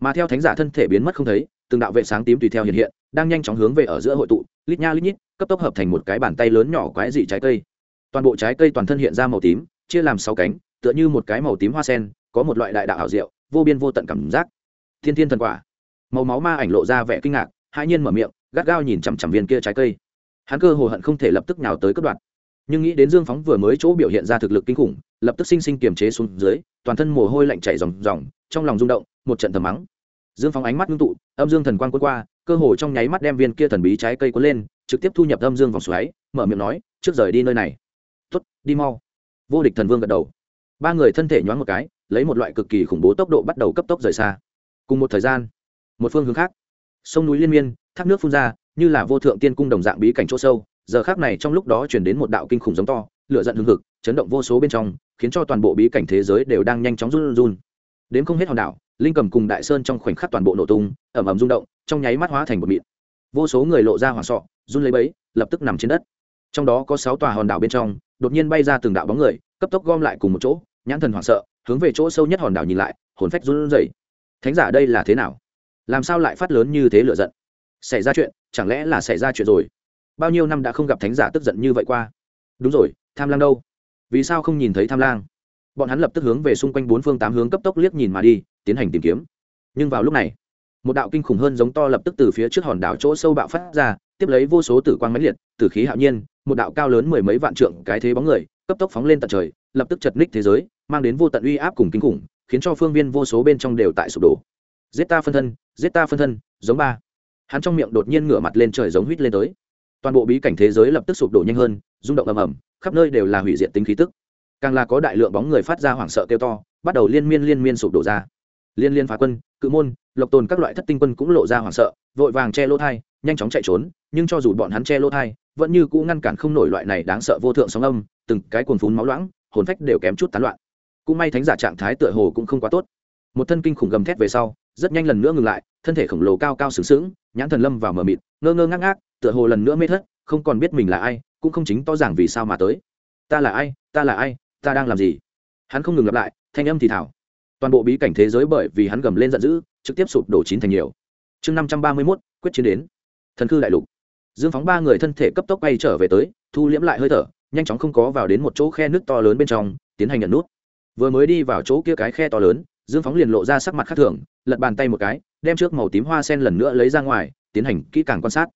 Mà theo thánh giả thân thể biến mất không thấy, từng đạo vệ sáng tím tùy theo hiện hiện, đang nhanh chóng hướng về ở giữa hội tụ, lít nha lít nhít, cấp tốc hợp thành một cái bàn tay lớn nhỏ quái dị trái cây toàn bộ trái cây toàn thân hiện ra màu tím, chia làm sáu cánh, tựa như một cái màu tím hoa sen, có một loại đại đạo hảo diệu, vô biên vô tận cảm giác. Thiên thiên thần quả. Màu máu ma ảnh lộ ra vẻ kinh ngạc, hai nhiên mở miệng, gắt gao nhìn chằm chằm viên kia trái cây. Hắn cơ hồ hận không thể lập tức nào tới cất đoạn nhưng nghĩ đến dương phóng vừa mới chỗ biểu hiện ra thực lực kinh khủng, lập tức sinh sinh kiềm chế xuống dưới, toàn thân mồ hôi lạnh chảy ròng ròng, trong lòng rung động, một trận thầm mắng. Dương phóng ánh mắt ngưng tụ, âm dương thần quang quân qua, cơ hồ trong nháy mắt đem viên kia thần bí trái cây cuốn lên, trực tiếp thu nhập âm dương vòng xoáy, mở miệng nói, trước rời đi nơi này tuất đi mau. Vô địch thần vương gật đầu. Ba người thân thể nhoáng một cái lấy một loại cực kỳ khủng bố tốc độ bắt đầu cấp tốc rời xa. Cùng một thời gian một phương hướng khác. Sông núi liên miên thác nước phun ra như là vô thượng tiên cung đồng dạng bí cảnh chỗ sâu. Giờ khác này trong lúc đó chuyển đến một đạo kinh khủng giống to lửa giận hương hực chấn động vô số bên trong khiến cho toàn bộ bí cảnh thế giới đều đang nhanh chóng run run. Đến không hết hòn đảo linh cầm cùng đại sơn trong khoảnh khắc toàn bộ nổ tung ẩm ẩm rung động trong nháy mắt hóa thành một mịn. Vô số người lộ ra hoảng sọ run lấy bẫy, lập tức nằm trên đất. Trong đó có sáu tòa hòn đảo bên trong đột nhiên bay ra từng đạo bóng người, cấp tốc gom lại cùng một chỗ, nhãn thần hoảng sợ, hướng về chỗ sâu nhất hòn đảo nhìn lại, hồn phách run rẩy. Thánh giả đây là thế nào? Làm sao lại phát lớn như thế lựa giận? Xảy ra chuyện, chẳng lẽ là xảy ra chuyện rồi? Bao nhiêu năm đã không gặp thánh giả tức giận như vậy qua? Đúng rồi, tham lang đâu? Vì sao không nhìn thấy tham lang? Bọn hắn lập tức hướng về xung quanh bốn phương tám hướng cấp tốc liếc nhìn mà đi, tiến hành tìm kiếm. Nhưng vào lúc này, một đạo kinh khủng hơn giống to lập tức từ phía trước hòn đảo chỗ sâu bạo phát ra, tiếp lấy vô số tử quang mãnh liệt, tử khí hạo nhiên một đạo cao lớn mười mấy vạn trượng cái thế bóng người, cấp tốc phóng lên tận trời, lập tức chật ních thế giới, mang đến vô tận uy áp cùng kinh khủng, khiến cho phương viên vô số bên trong đều tại sụp đổ. Giết ta phân thân, giết ta phân thân, giống ba. Hắn trong miệng đột nhiên ngửa mặt lên trời giống huýt lên tới. Toàn bộ bí cảnh thế giới lập tức sụp đổ nhanh hơn, rung động ầm ầm, khắp nơi đều là hủy diệt tính khí tức. Càng là có đại lượng bóng người phát ra hoảng sợ kêu to, bắt đầu liên miên liên miên sụp đổ ra. Liên liên phá quân, cự môn, lộc tồn các loại thất tinh quân cũng lộ ra hoảng sợ, vội vàng che lỗ thai nhanh chóng chạy trốn nhưng cho dù bọn hắn che lỗ thai vẫn như cũ ngăn cản không nổi loại này đáng sợ vô thượng sóng âm từng cái cuồng phún máu loãng hồn phách đều kém chút tán loạn. Cũng may thánh giả trạng thái tựa hồ cũng không quá tốt. Một thân kinh khủng gầm thét về sau rất nhanh lần nữa ngừng lại thân thể khổng lồ cao cao sướng sướng, nhãn thần lâm vào mờ mịt ngơ ngơ ngác ngác tựa hồ lần nữa mê thất không còn biết mình là ai cũng không chính to ràng vì sao mà tới. Ta là ai ta là ai ta đang làm gì? Hắn không ngừng lặp lại thanh âm thì thảo. Toàn bộ bí cảnh thế giới bởi vì hắn gầm lên giận dữ trực tiếp sụp đổ chín thành nhiều. Chương năm trăm ba mươi mốt quyết chiến đến thần cư đại lục. Dương phóng ba người thân thể cấp tốc bay trở về tới, thu liễm lại hơi thở, nhanh chóng không có vào đến một chỗ khe nước to lớn bên trong, tiến hành nhận nút. Vừa mới đi vào chỗ kia cái khe to lớn, dương phóng liền lộ ra sắc mặt khác thường, lật bàn tay một cái, đem trước màu tím hoa sen lần nữa lấy ra ngoài, tiến hành kỹ càng quan sát.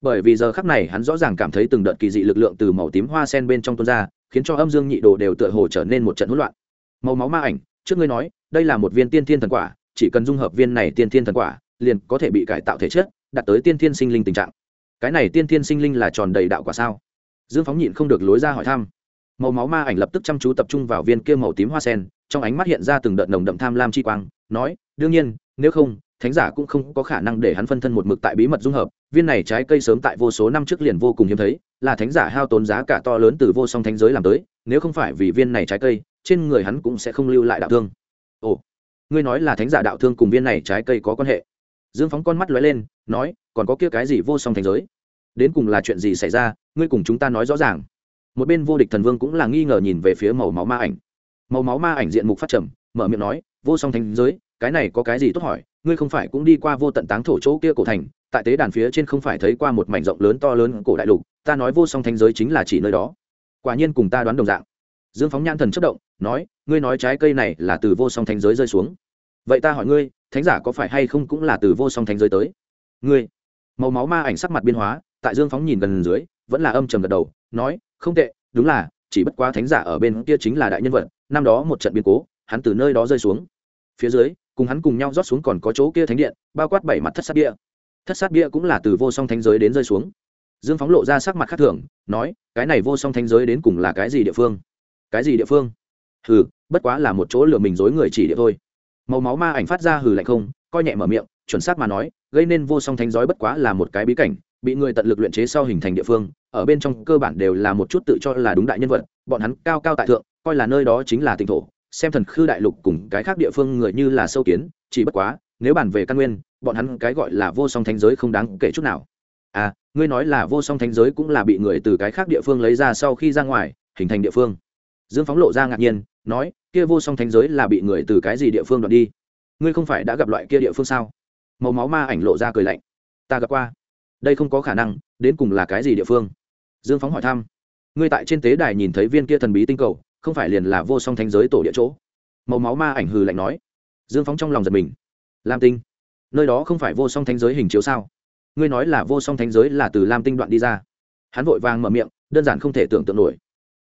Bởi vì giờ khắc này hắn rõ ràng cảm thấy từng đợt kỳ dị lực lượng từ màu tím hoa sen bên trong tuôn ra, khiến cho âm dương nhị đồ đều tựa hồ trở nên một trận hỗn loạn. Màu máu ma ảnh, trước ngươi nói, đây là một viên tiên thiên thần quả, chỉ cần dung hợp viên này tiên thiên thần quả, liền có thể bị cải tạo thể chất đạt tới tiên thiên sinh linh tình trạng. Cái này tiên thiên sinh linh là tròn đầy đạo quả sao? Dương phóng nhịn không được lối ra hỏi thăm. Màu máu ma ảnh lập tức chăm chú tập trung vào viên kia màu tím hoa sen, trong ánh mắt hiện ra từng đợt nồng đậm tham lam chi quang, nói, đương nhiên, nếu không, thánh giả cũng không có khả năng để hắn phân thân một mực tại bí mật dung hợp. Viên này trái cây sớm tại vô số năm trước liền vô cùng hiếm thấy, là thánh giả hao tốn giá cả to lớn từ vô song thánh giới làm tới, nếu không phải vì viên này trái cây, trên người hắn cũng sẽ không lưu lại đạo thương. Ồ, ngươi nói là thánh giả đạo thương cùng viên này trái cây có quan hệ? Dương phóng con mắt lóe lên, nói, còn có kia cái gì vô song thành giới? Đến cùng là chuyện gì xảy ra, ngươi cùng chúng ta nói rõ ràng. Một bên vô địch thần vương cũng là nghi ngờ nhìn về phía màu máu ma ảnh. Màu máu ma ảnh diện mục phát trầm, mở miệng nói, vô song thành giới, cái này có cái gì tốt hỏi, ngươi không phải cũng đi qua vô tận táng thổ chỗ kia cổ thành, tại tế đàn phía trên không phải thấy qua một mảnh rộng lớn to lớn cổ đại lục, ta nói vô song thành giới chính là chỉ nơi đó. Quả nhiên cùng ta đoán đồng dạng. Dương phóng nhãn thần chất động, nói, ngươi nói trái cây này là từ vô song thành giới rơi xuống. Vậy ta hỏi ngươi thánh giả có phải hay không cũng là từ vô song thánh giới tới? Ngươi, màu máu ma ảnh sắc mặt biên hóa, tại dương phóng nhìn gần dưới, vẫn là âm trầm gật đầu, nói, không tệ, đúng là, chỉ bất quá thánh giả ở bên kia chính là đại nhân vật, năm đó một trận biến cố, hắn từ nơi đó rơi xuống. Phía dưới, cùng hắn cùng nhau rót xuống còn có chỗ kia thánh điện, bao quát bảy mặt thất sát bia. Thất sát bia cũng là từ vô song thánh giới đến rơi xuống. Dương phóng lộ ra sắc mặt khác thường, nói, cái này vô song thánh giới đến cùng là cái gì địa phương? Cái gì địa phương? Ừ bất quá là một chỗ lừa mình dối người chỉ địa thôi màu máu ma ảnh phát ra hừ lạnh không, coi nhẹ mở miệng, chuẩn xác mà nói, gây nên vô song thánh giới bất quá là một cái bí cảnh, bị người tận lực luyện chế sau hình thành địa phương, ở bên trong cơ bản đều là một chút tự cho là đúng đại nhân vật, bọn hắn cao cao tại thượng, coi là nơi đó chính là tỉnh thổ, xem thần khư đại lục cùng cái khác địa phương người như là sâu kiến, chỉ bất quá, nếu bàn về căn nguyên, bọn hắn cái gọi là vô song thánh giới không đáng kể chút nào. À ngươi nói là vô song thánh giới cũng là bị người từ cái khác địa phương lấy ra sau khi ra ngoài, hình thành địa phương. Dương phóng lộ ra ngạc nhiên, nói kia vô song thánh giới là bị người từ cái gì địa phương đoạt đi? Ngươi không phải đã gặp loại kia địa phương sao? Màu máu ma ảnh lộ ra cười lạnh. Ta gặp qua. Đây không có khả năng, đến cùng là cái gì địa phương? Dương phóng hỏi thăm. Ngươi tại trên tế đài nhìn thấy viên kia thần bí tinh cầu, không phải liền là vô song thánh giới tổ địa chỗ? Màu máu ma ảnh hừ lạnh nói. Dương phóng trong lòng giật mình. Lam tinh. Nơi đó không phải vô song thánh giới hình chiếu sao? Ngươi nói là vô song thánh giới là từ lam tinh đoạn đi ra. Hắn vội vàng mở miệng, đơn giản không thể tưởng tượng nổi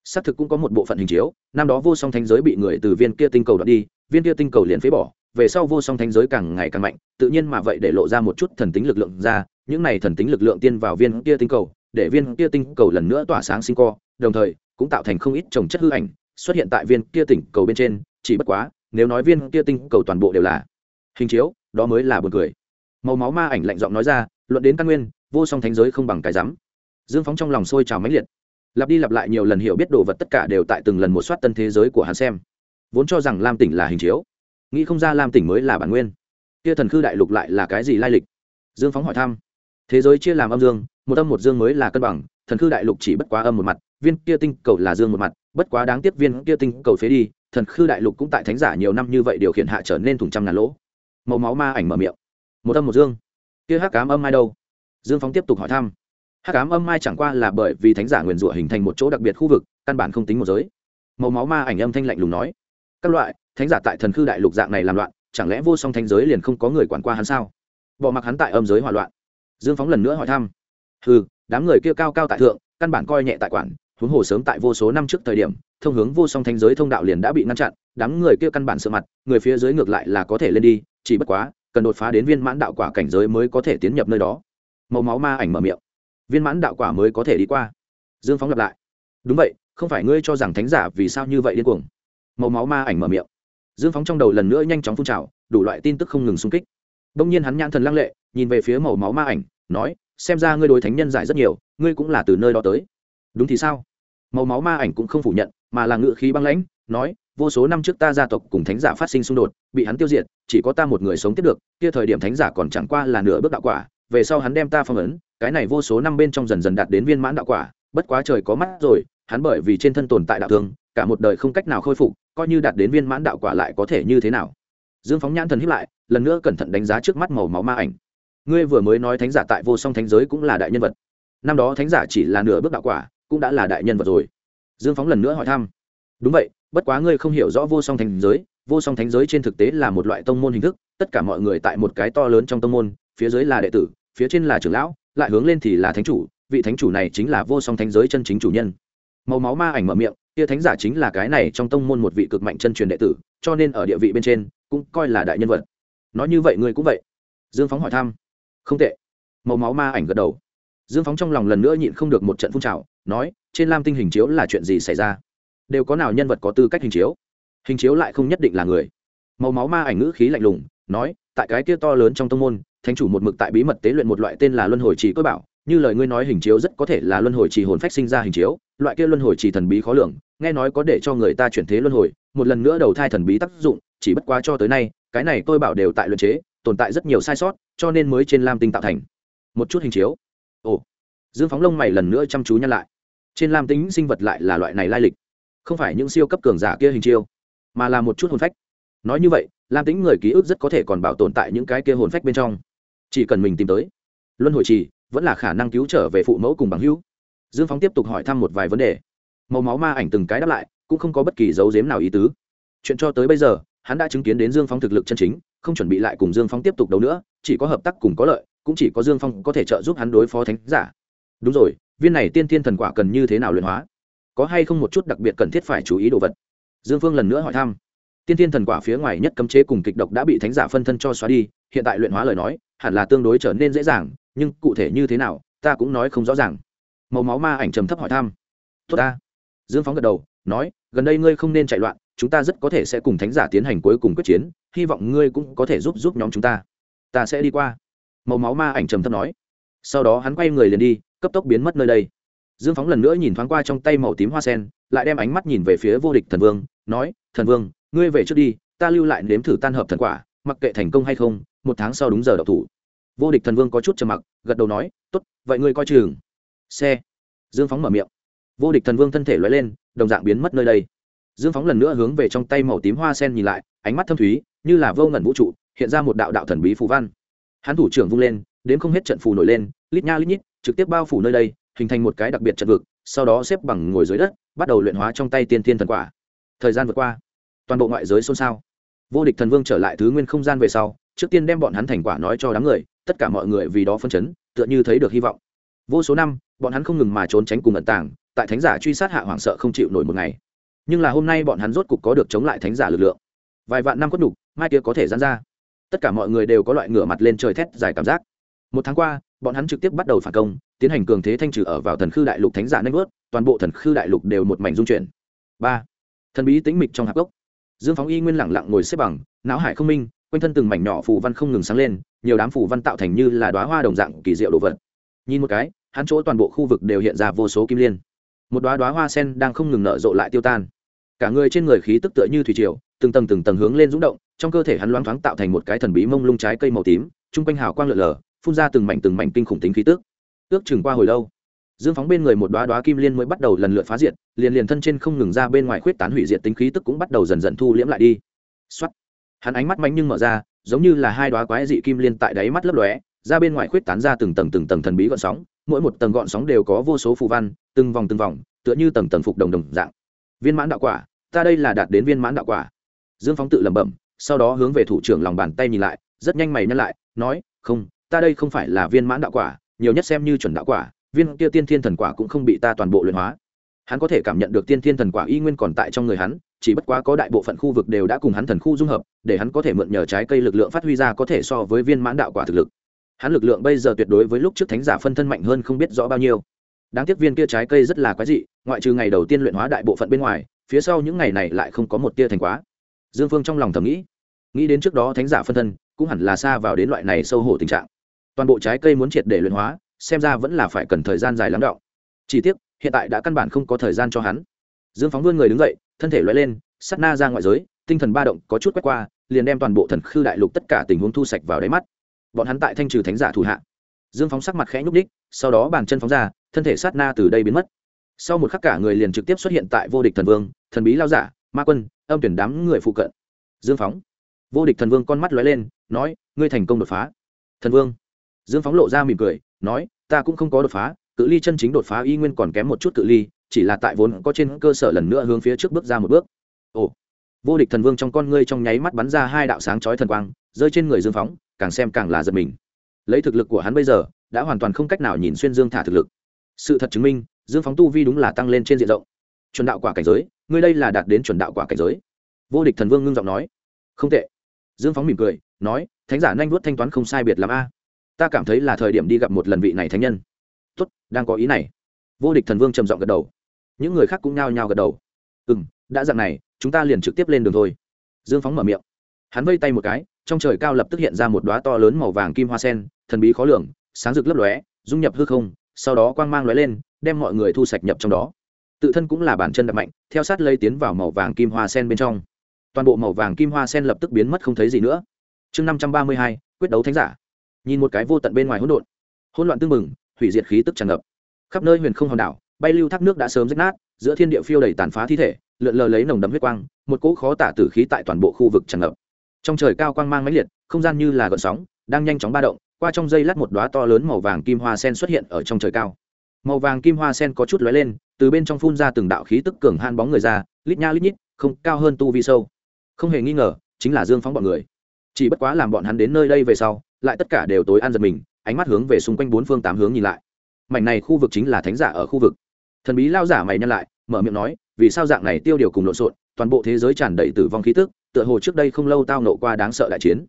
xác thực cũng có một bộ phận hình chiếu, năm đó vô song thánh giới bị người từ viên kia tinh cầu đoạn đi, viên kia tinh cầu liền phế bỏ, về sau vô song thánh giới càng ngày càng mạnh, tự nhiên mà vậy để lộ ra một chút thần tính lực lượng ra, những này thần tính lực lượng tiên vào viên kia tinh cầu, để viên kia tinh cầu lần nữa tỏa sáng sinh co, đồng thời cũng tạo thành không ít trồng chất hư ảnh, xuất hiện tại viên kia tỉnh cầu bên trên, chỉ bất quá, nếu nói viên kia tinh cầu toàn bộ đều là hình chiếu, đó mới là buồn cười. Màu máu ma ảnh lạnh giọng nói ra, luận đến căn nguyên, vô song thánh giới không bằng cái rắm. Dương phóng trong lòng sôi trào mãnh liệt lặp đi lặp lại nhiều lần hiểu biết đồ vật tất cả đều tại từng lần một soát tân thế giới của hắn xem. Vốn cho rằng lam tỉnh là hình chiếu, nghĩ không ra lam tỉnh mới là bản nguyên. Kia thần khư đại lục lại là cái gì lai lịch? Dương phóng hỏi thăm. Thế giới chia làm âm dương, một âm một dương mới là cân bằng, thần khư đại lục chỉ bất quá âm một mặt, viên kia tinh cầu là dương một mặt, bất quá đáng tiếc viên kia tinh cầu phế đi, thần khư đại lục cũng tại thánh giả nhiều năm như vậy điều khiển hạ trở nên thùng trăm ngàn lỗ. Màu máu ma ảnh mở miệng. Một âm một dương. Kia hắc cám âm ai đâu? Dương phóng tiếp tục hỏi thăm hắc ám âm mai chẳng qua là bởi vì thánh giả nguyền rủa hình thành một chỗ đặc biệt khu vực, căn bản không tính một giới. Màu máu ma ảnh âm thanh lạnh lùng nói, các loại, thánh giả tại thần khư đại lục dạng này làm loạn, chẳng lẽ vô song thánh giới liền không có người quản qua hắn sao? Bỏ mặc hắn tại âm giới hỏa loạn. Dương phóng lần nữa hỏi thăm ừ đám người kia cao cao tại thượng, căn bản coi nhẹ tại quản, huống hồ sớm tại vô số năm trước thời điểm, thông hướng vô song thánh giới thông đạo liền đã bị ngăn chặn, đám người kia căn bản sợ mặt, người phía dưới ngược lại là có thể lên đi, chỉ bất quá, cần đột phá đến viên mãn đạo quả cảnh giới mới có thể tiến nhập nơi đó. Màu máu ma ảnh mở miệng viên mãn đạo quả mới có thể đi qua. Dương phóng lặp lại. Đúng vậy, không phải ngươi cho rằng thánh giả vì sao như vậy điên cuồng? Màu máu ma ảnh mở miệng. Dương phóng trong đầu lần nữa nhanh chóng phun trào, đủ loại tin tức không ngừng xung kích. Đông nhiên hắn nhãn thần lăng lệ, nhìn về phía màu máu ma ảnh, nói, xem ra ngươi đối thánh nhân giải rất nhiều, ngươi cũng là từ nơi đó tới. Đúng thì sao? Màu máu ma ảnh cũng không phủ nhận, mà là ngự khí băng lãnh, nói, vô số năm trước ta gia tộc cùng thánh giả phát sinh xung đột, bị hắn tiêu diệt, chỉ có ta một người sống tiếp được, kia thời điểm thánh giả còn chẳng qua là nửa bước đạo quả, về sau hắn đem ta phong ấn cái này vô số năm bên trong dần dần đạt đến viên mãn đạo quả, bất quá trời có mắt rồi, hắn bởi vì trên thân tồn tại đạo thương, cả một đời không cách nào khôi phục, coi như đạt đến viên mãn đạo quả lại có thể như thế nào? Dương phóng nhãn thần hiếp lại, lần nữa cẩn thận đánh giá trước mắt màu máu ma ảnh. Ngươi vừa mới nói thánh giả tại vô song thánh giới cũng là đại nhân vật. Năm đó thánh giả chỉ là nửa bước đạo quả, cũng đã là đại nhân vật rồi. Dương phóng lần nữa hỏi thăm. Đúng vậy, bất quá ngươi không hiểu rõ vô song thánh giới, vô song thánh giới trên thực tế là một loại tông môn hình thức, tất cả mọi người tại một cái to lớn trong tông môn, phía dưới là đệ tử, phía trên là trưởng lão lại hướng lên thì là thánh chủ, vị thánh chủ này chính là vô song thánh giới chân chính chủ nhân. Màu máu ma ảnh mở miệng kia thánh giả chính là cái này trong tông môn một vị cực mạnh chân truyền đệ tử, cho nên ở địa vị bên trên, cũng coi là đại nhân vật. Nói như vậy ngươi cũng vậy. Dương phóng hỏi thăm. Không tệ. Màu máu ma ảnh gật đầu. Dương phóng trong lòng lần nữa nhịn không được một trận phun trào, nói, trên lam tinh hình chiếu là chuyện gì xảy ra? Đều có nào nhân vật có tư cách hình chiếu? Hình chiếu lại không nhất định là người. Màu máu ma ảnh ngữ khí lạnh lùng, nói, tại cái kia to lớn trong tông môn thánh chủ một mực tại bí mật tế luyện một loại tên là luân hồi trì cơ bảo, như lời ngươi nói hình chiếu rất có thể là luân hồi trì hồn phách sinh ra hình chiếu, loại kia luân hồi trì thần bí khó lường, nghe nói có để cho người ta chuyển thế luân hồi, một lần nữa đầu thai thần bí tác dụng, chỉ bất quá cho tới nay, cái này tôi bảo đều tại luận chế, tồn tại rất nhiều sai sót, cho nên mới trên lam tinh tạo thành. Một chút hình chiếu. Ồ. Dương phóng lông mày lần nữa chăm chú nhăn lại. Trên lam tính sinh vật lại là loại này lai lịch. Không phải những siêu cấp cường giả kia hình chiêu, mà là một chút hồn phách. Nói như vậy, lam tính người ký ức rất có thể còn bảo tồn tại những cái kia hồn phách bên trong chỉ cần mình tìm tới, luân hồi trì vẫn là khả năng cứu trở về phụ mẫu cùng bằng hữu. Dương phóng tiếp tục hỏi thăm một vài vấn đề. Màu máu ma ảnh từng cái đáp lại, cũng không có bất kỳ dấu dếm nào ý tứ. Chuyện cho tới bây giờ, hắn đã chứng kiến đến dương phóng thực lực chân chính, không chuẩn bị lại cùng dương phóng tiếp tục đấu nữa, chỉ có hợp tác cùng có lợi, cũng chỉ có dương phong có thể trợ giúp hắn đối phó thánh giả. Đúng rồi, viên này tiên thiên thần quả cần như thế nào luyện hóa? Có hay không một chút đặc biệt cần thiết phải chú ý đồ vật? Dương phương lần nữa hỏi thăm. Tiên thiên thần quả phía ngoài nhất cấm chế cùng kịch độc đã bị thánh giả phân thân cho xóa đi, hiện tại luyện hóa lời nói hẳn là tương đối trở nên dễ dàng, nhưng cụ thể như thế nào, ta cũng nói không rõ ràng. Màu máu ma ảnh trầm thấp hỏi thăm. Tốt ta. Dương phóng gật đầu, nói, gần đây ngươi không nên chạy loạn, chúng ta rất có thể sẽ cùng thánh giả tiến hành cuối cùng quyết chiến, hy vọng ngươi cũng có thể giúp giúp nhóm chúng ta. Ta sẽ đi qua. Màu máu ma ảnh trầm thấp nói. Sau đó hắn quay người liền đi, cấp tốc biến mất nơi đây. Dương phóng lần nữa nhìn thoáng qua trong tay màu tím hoa sen, lại đem ánh mắt nhìn về phía vô địch thần vương, nói, thần vương, ngươi về trước đi, ta lưu lại nếm thử tan hợp thần quả, mặc kệ thành công hay không một tháng sau đúng giờ đậu thủ. Vô địch thần vương có chút trầm mặc, gật đầu nói t ố t vậy ngươi coi chừng. Xe. Dương phóng mở miệng. Vô địch thần vương thân thể lóe lên, đồng dạng biến mất nơi đây. Dương phóng lần nữa hướng về trong tay màu tím hoa sen nhìn lại, ánh mắt thâm thúy, như là vô ngẩn vũ trụ, hiện ra một đạo đạo thần bí phù văn. Hắn thủ trưởng vung lên, đến không hết trận phù nổi lên, lít nha lít nhít, trực tiếp bao phủ nơi đây, hình thành một cái đặc biệt trận vực, sau đó xếp bằng ngồi dưới đất, bắt đầu luyện hóa trong tay tiên thiên thần quả. Thời gian vượt qua. Toàn bộ ngoại giới xôn xao. Vô địch thần vương trở lại thứ nguyên không gian về sau trước tiên đem bọn hắn thành quả nói cho đám người, tất cả mọi người vì đó phân chấn, tựa như thấy được hy vọng. Vô số năm, bọn hắn không ngừng mà trốn tránh cùng ẩn tàng, tại thánh giả truy sát hạ hoảng sợ không chịu nổi một ngày. Nhưng là hôm nay bọn hắn rốt cục có được chống lại thánh giả lực lượng. Vài vạn năm quất đục mai kia có thể dán ra. Tất cả mọi người đều có loại ngửa mặt lên trời thét dài cảm giác. Một tháng qua, bọn hắn trực tiếp bắt đầu phản công, tiến hành cường thế thanh trừ ở vào thần khư đại lục thánh giả nanh vớt, toàn bộ thần khư đại lục đều một mảnh dung chuyển. Ba, thần bí tĩnh mịch trong hạp gốc. Dương phóng y nguyên lẳng lặng ngồi xếp bằng, não hải không minh quanh thân từng mảnh nhỏ phù văn không ngừng sáng lên, nhiều đám phù văn tạo thành như là đoá hoa đồng dạng kỳ diệu đồ vật. Nhìn một cái, hắn chỗ toàn bộ khu vực đều hiện ra vô số kim liên. Một đoá đoá hoa sen đang không ngừng nở rộ lại tiêu tan. Cả người trên người khí tức tựa như thủy triều, từng tầng từng tầng hướng lên rúng động, trong cơ thể hắn loáng thoáng tạo thành một cái thần bí mông lung trái cây màu tím, chung quanh hào quang lượn lờ, phun ra từng mảnh từng mảnh kinh khủng tính khí tức. Ước chừng qua hồi lâu, dương phóng bên người một đoá đoá kim liên mới bắt đầu lần lượt phá diệt, liền liền thân trên không ngừng ra bên ngoài khuyết tán hủy diệt tính khí tức cũng bắt đầu dần dần thu liễm lại đi. Xuất hắn ánh mắt manh nhưng mở ra, giống như là hai đoá quái dị kim liên tại đáy mắt lấp lóe, ra bên ngoài khuyết tán ra từng tầng từng tầng thần bí gọn sóng, mỗi một tầng gọn sóng đều có vô số phù văn, từng vòng từng vòng, tựa như tầng tầng phục đồng đồng dạng. Viên mãn đạo quả, ta đây là đạt đến viên mãn đạo quả. Dương phóng tự lẩm bẩm, sau đó hướng về thủ trưởng lòng bàn tay nhìn lại, rất nhanh mày nhắc lại, nói, không, ta đây không phải là viên mãn đạo quả, nhiều nhất xem như chuẩn đạo quả, viên kia tiên thiên thần quả cũng không bị ta toàn bộ luyện hóa. Hắn có thể cảm nhận được tiên thiên thần quả y nguyên còn tại trong người hắn chỉ bất quá có đại bộ phận khu vực đều đã cùng hắn thần khu dung hợp, để hắn có thể mượn nhờ trái cây lực lượng phát huy ra có thể so với viên mãn đạo quả thực lực. Hắn lực lượng bây giờ tuyệt đối với lúc trước thánh giả phân thân mạnh hơn không biết rõ bao nhiêu. Đáng tiếc viên kia trái cây rất là quái dị, ngoại trừ ngày đầu tiên luyện hóa đại bộ phận bên ngoài, phía sau những ngày này lại không có một tia thành quá dương phương trong lòng thầm nghĩ nghĩ đến trước đó thánh giả phân thân cũng hẳn là xa vào đến loại này sâu hổ tình trạng. Toàn bộ trái cây muốn triệt để luyện hóa, xem ra vẫn là phải cần thời gian dài lắng đọng chỉ tiếc, hiện tại đã căn bản không có thời gian cho hắn. Dương phóng vươn người đứng dậy thân thể loại lên sắt na ra ngoại giới, tinh thần ba động có chút quét qua, liền đem toàn bộ thần khư đại lục tất cả tình huống thu sạch vào đáy mắt. Bọn hắn tại thanh trừ thánh giả thủ hạ. Dương phóng sắc mặt khẽ nhúc ních sau đó bàn chân phóng ra, thân thể sát na từ đây biến mất. Sau một khắc cả người liền trực tiếp xuất hiện tại vô địch thần vương, thần bí lao giả, ma quân, âm tuyển đám người phụ cận. Dương phóng. Vô địch thần vương con mắt lóe lên, nói, ngươi thành công đột phá. Thần vương. Dương phóng lộ ra mỉm cười, nói, ta cũng không có đột phá, cự ly chân chính đột phá y nguyên còn kém một chút cự ly chỉ là tại vốn có trên cơ sở lần nữa hướng phía trước bước ra một bước. Ồ, vô địch thần vương trong con ngươi trong nháy mắt bắn ra hai đạo sáng chói thần quang, rơi trên người dương phóng, càng xem càng là giật mình. Lấy thực lực của hắn bây giờ, đã hoàn toàn không cách nào nhìn xuyên dương thả thực lực. Sự thật chứng minh, dương phóng tu vi đúng là tăng lên trên diện rộng. Chuẩn đạo quả cảnh giới, ngươi đây là đạt đến chuẩn đạo quả cảnh giới. Vô địch thần vương ngưng giọng nói. Không tệ. Dương phóng mỉm cười, nói, thánh giả nhanh vuốt thanh toán không sai biệt lắm a. Ta cảm thấy là thời điểm đi gặp một lần vị này thánh nhân. Tốt, đang có ý này. Vô địch thần vương trầm giọng gật đầu những người khác cũng nhao nhao gật đầu. Ừ m đã dặn này, chúng ta liền trực tiếp lên đường thôi. Dương phóng mở miệng. Hắn vây tay một cái, trong trời cao lập tức hiện ra một đoá to lớn màu vàng kim hoa sen, thần bí khó lường, sáng rực lấp lóe, dung nhập hư không, sau đó quang mang lóe lên, đem mọi người thu sạch nhập trong đó. Tự thân cũng là bản chân đập mạnh, theo sát lây tiến vào màu vàng kim hoa sen bên trong. Toàn bộ màu vàng kim hoa sen lập tức biến mất không thấy gì nữa. Chương năm trăm ba mươi hai, quyết đấu thánh giả. Nhìn một cái vô tận bên ngoài hỗn độn. Hỗn loạn tương mừng hủy diệt khí tức tràn ngập. Khắp nơi huyền không hòn đảo bay lưu thác nước đã sớm rách nát, giữa thiên địa phiêu đầy tàn phá thi thể, lượn lờ lấy nồng đậm huyết quang, một cỗ khó tả tử khí tại toàn bộ khu vực tràn ngập. Trong trời cao quang mang mãnh liệt, không gian như là gợn sóng, đang nhanh chóng ba động, qua trong dây lát một đoá to lớn màu vàng kim hoa sen xuất hiện ở trong trời cao. Màu vàng kim hoa sen có chút lóe lên, từ bên trong phun ra từng đạo khí tức cường han bóng người ra, lít nha lít nhít, không, cao hơn tu vi sâu. Không hề nghi ngờ, chính là dương phóng bọn người. Chỉ bất quá làm bọn hắn đến nơi đây về sau, lại tất cả đều tối ăn giật mình, ánh mắt hướng về xung quanh bốn phương tám hướng nhìn lại. Mảnh này khu vực chính là thánh giả ở khu vực thần bí lao giả mày nhăn lại, mở miệng nói, vì sao dạng này tiêu điều cùng lộn xộn, toàn bộ thế giới tràn đầy tử vong khí tức, tựa hồ trước đây không lâu tao nộ qua đáng sợ đại chiến.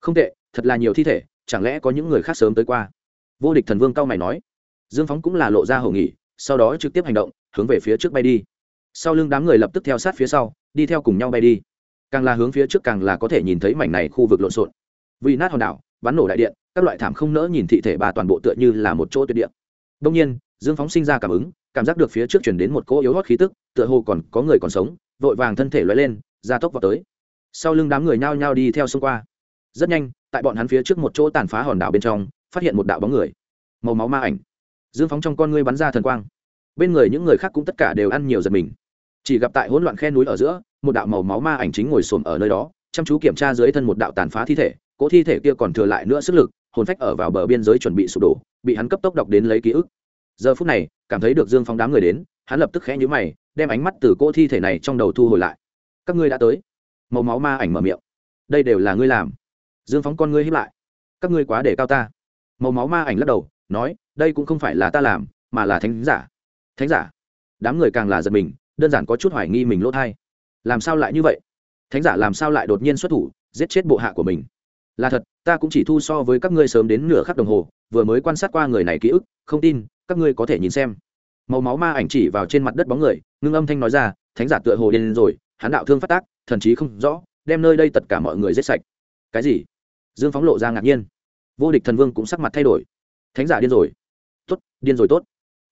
Không tệ, thật là nhiều thi thể, chẳng lẽ có những người khác sớm tới qua? Vô địch thần vương cao mày nói. Dương phóng cũng là lộ ra hậu nghỉ sau đó trực tiếp hành động, hướng về phía trước bay đi. Sau lưng đám người lập tức theo sát phía sau, đi theo cùng nhau bay đi. Càng là hướng phía trước càng là có thể nhìn thấy mảnh này khu vực lộn xộn. Vì nát hòn đảo, bắn nổ đại điện, các loại thảm không nỡ nhìn thị thể bà toàn bộ tựa như là một chỗ tuyệt điện đông nhiên, dương phóng sinh ra cảm ứng cảm giác được phía trước chuyển đến một cỗ yếu hót khí tức, tựa hồ còn có người còn sống, vội vàng thân thể loay lên, ra tốc vào tới. Sau lưng đám người nhao nhao đi theo xông qua. Rất nhanh, tại bọn hắn phía trước một chỗ tàn phá hòn đảo bên trong, phát hiện một đạo bóng người. Màu máu ma ảnh. Dương phóng trong con ngươi bắn ra thần quang. Bên người những người khác cũng tất cả đều ăn nhiều giật mình. Chỉ gặp tại hỗn loạn khe núi ở giữa, một đạo màu máu ma ảnh chính ngồi xổm ở nơi đó, chăm chú kiểm tra dưới thân một đạo tàn phá thi thể, cỗ thi thể kia còn thừa lại nữa sức lực, hồn phách ở vào bờ biên giới chuẩn bị sụp đổ, bị hắn cấp tốc đọc đến lấy ký ức giờ phút này, cảm thấy được dương phóng đám người đến, hắn lập tức khẽ nhíu mày, đem ánh mắt từ cỗ thi thể này trong đầu thu hồi lại. Các ngươi đã tới. Màu máu ma ảnh mở miệng. Đây đều là ngươi làm. Dương phóng con ngươi hiếp lại. Các ngươi quá để cao ta. Màu máu ma ảnh lắc đầu, nói, đây cũng không phải là ta làm, mà là thánh giả. Thánh giả? Đám người càng là giật mình, đơn giản có chút hoài nghi mình lỗ thai làm sao lại như vậy? Thánh giả làm sao lại đột nhiên xuất thủ, giết chết bộ hạ của mình? Là thật, ta cũng chỉ thu so với các ngươi sớm đến nửa khắc đồng hồ, vừa mới quan sát qua người này ký ức, không tin các ngươi có thể nhìn xem. Màu máu ma ảnh chỉ vào trên mặt đất bóng người, ngưng âm thanh nói ra, thánh giả tựa hồ điên rồi, hắn đạo thương phát tác, thần chí không rõ, đem nơi đây tất cả mọi người giết sạch. Cái gì? Dương phóng lộ ra ngạc nhiên. Vô địch thần vương cũng sắc mặt thay đổi. Thánh giả điên rồi. Tốt, điên rồi tốt.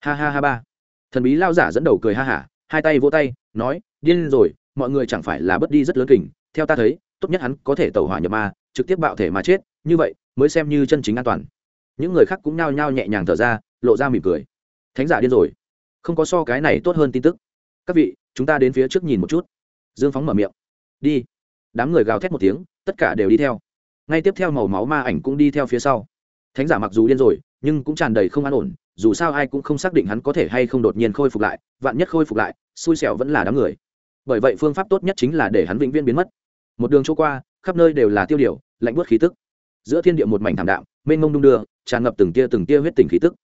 Ha ha ha ba. Thần bí lao giả dẫn đầu cười ha hả, hai tay vỗ tay, nói, điên rồi, mọi người chẳng phải là bất đi rất lớn kình, theo ta thấy, tốt nhất hắn có thể tẩu hỏa nhập ma, trực tiếp bạo thể mà chết, như vậy, mới xem như chân chính an toàn. Những người khác cũng nhao nhao nhẹ nhàng thở ra lộ ra mỉm cười. Thánh giả điên rồi. Không có so cái này tốt hơn tin tức. Các vị, chúng ta đến phía trước nhìn một chút. Dương phóng mở miệng. Đi. Đám người gào thét một tiếng, tất cả đều đi theo. Ngay tiếp theo màu máu ma ảnh cũng đi theo phía sau. Thánh giả mặc dù điên rồi, nhưng cũng tràn đầy không an ổn, dù sao ai cũng không xác định hắn có thể hay không đột nhiên khôi phục lại, vạn nhất khôi phục lại, xui xẻo vẫn là đám người. Bởi vậy phương pháp tốt nhất chính là để hắn vĩnh viễn biến mất. Một đường chỗ qua, khắp nơi đều là tiêu điều, lạnh bớt khí tức. Giữa thiên địa một mảnh thảm đạm, mênh mông đung đưa, tràn ngập từng tia từng tia huyết tình khí tức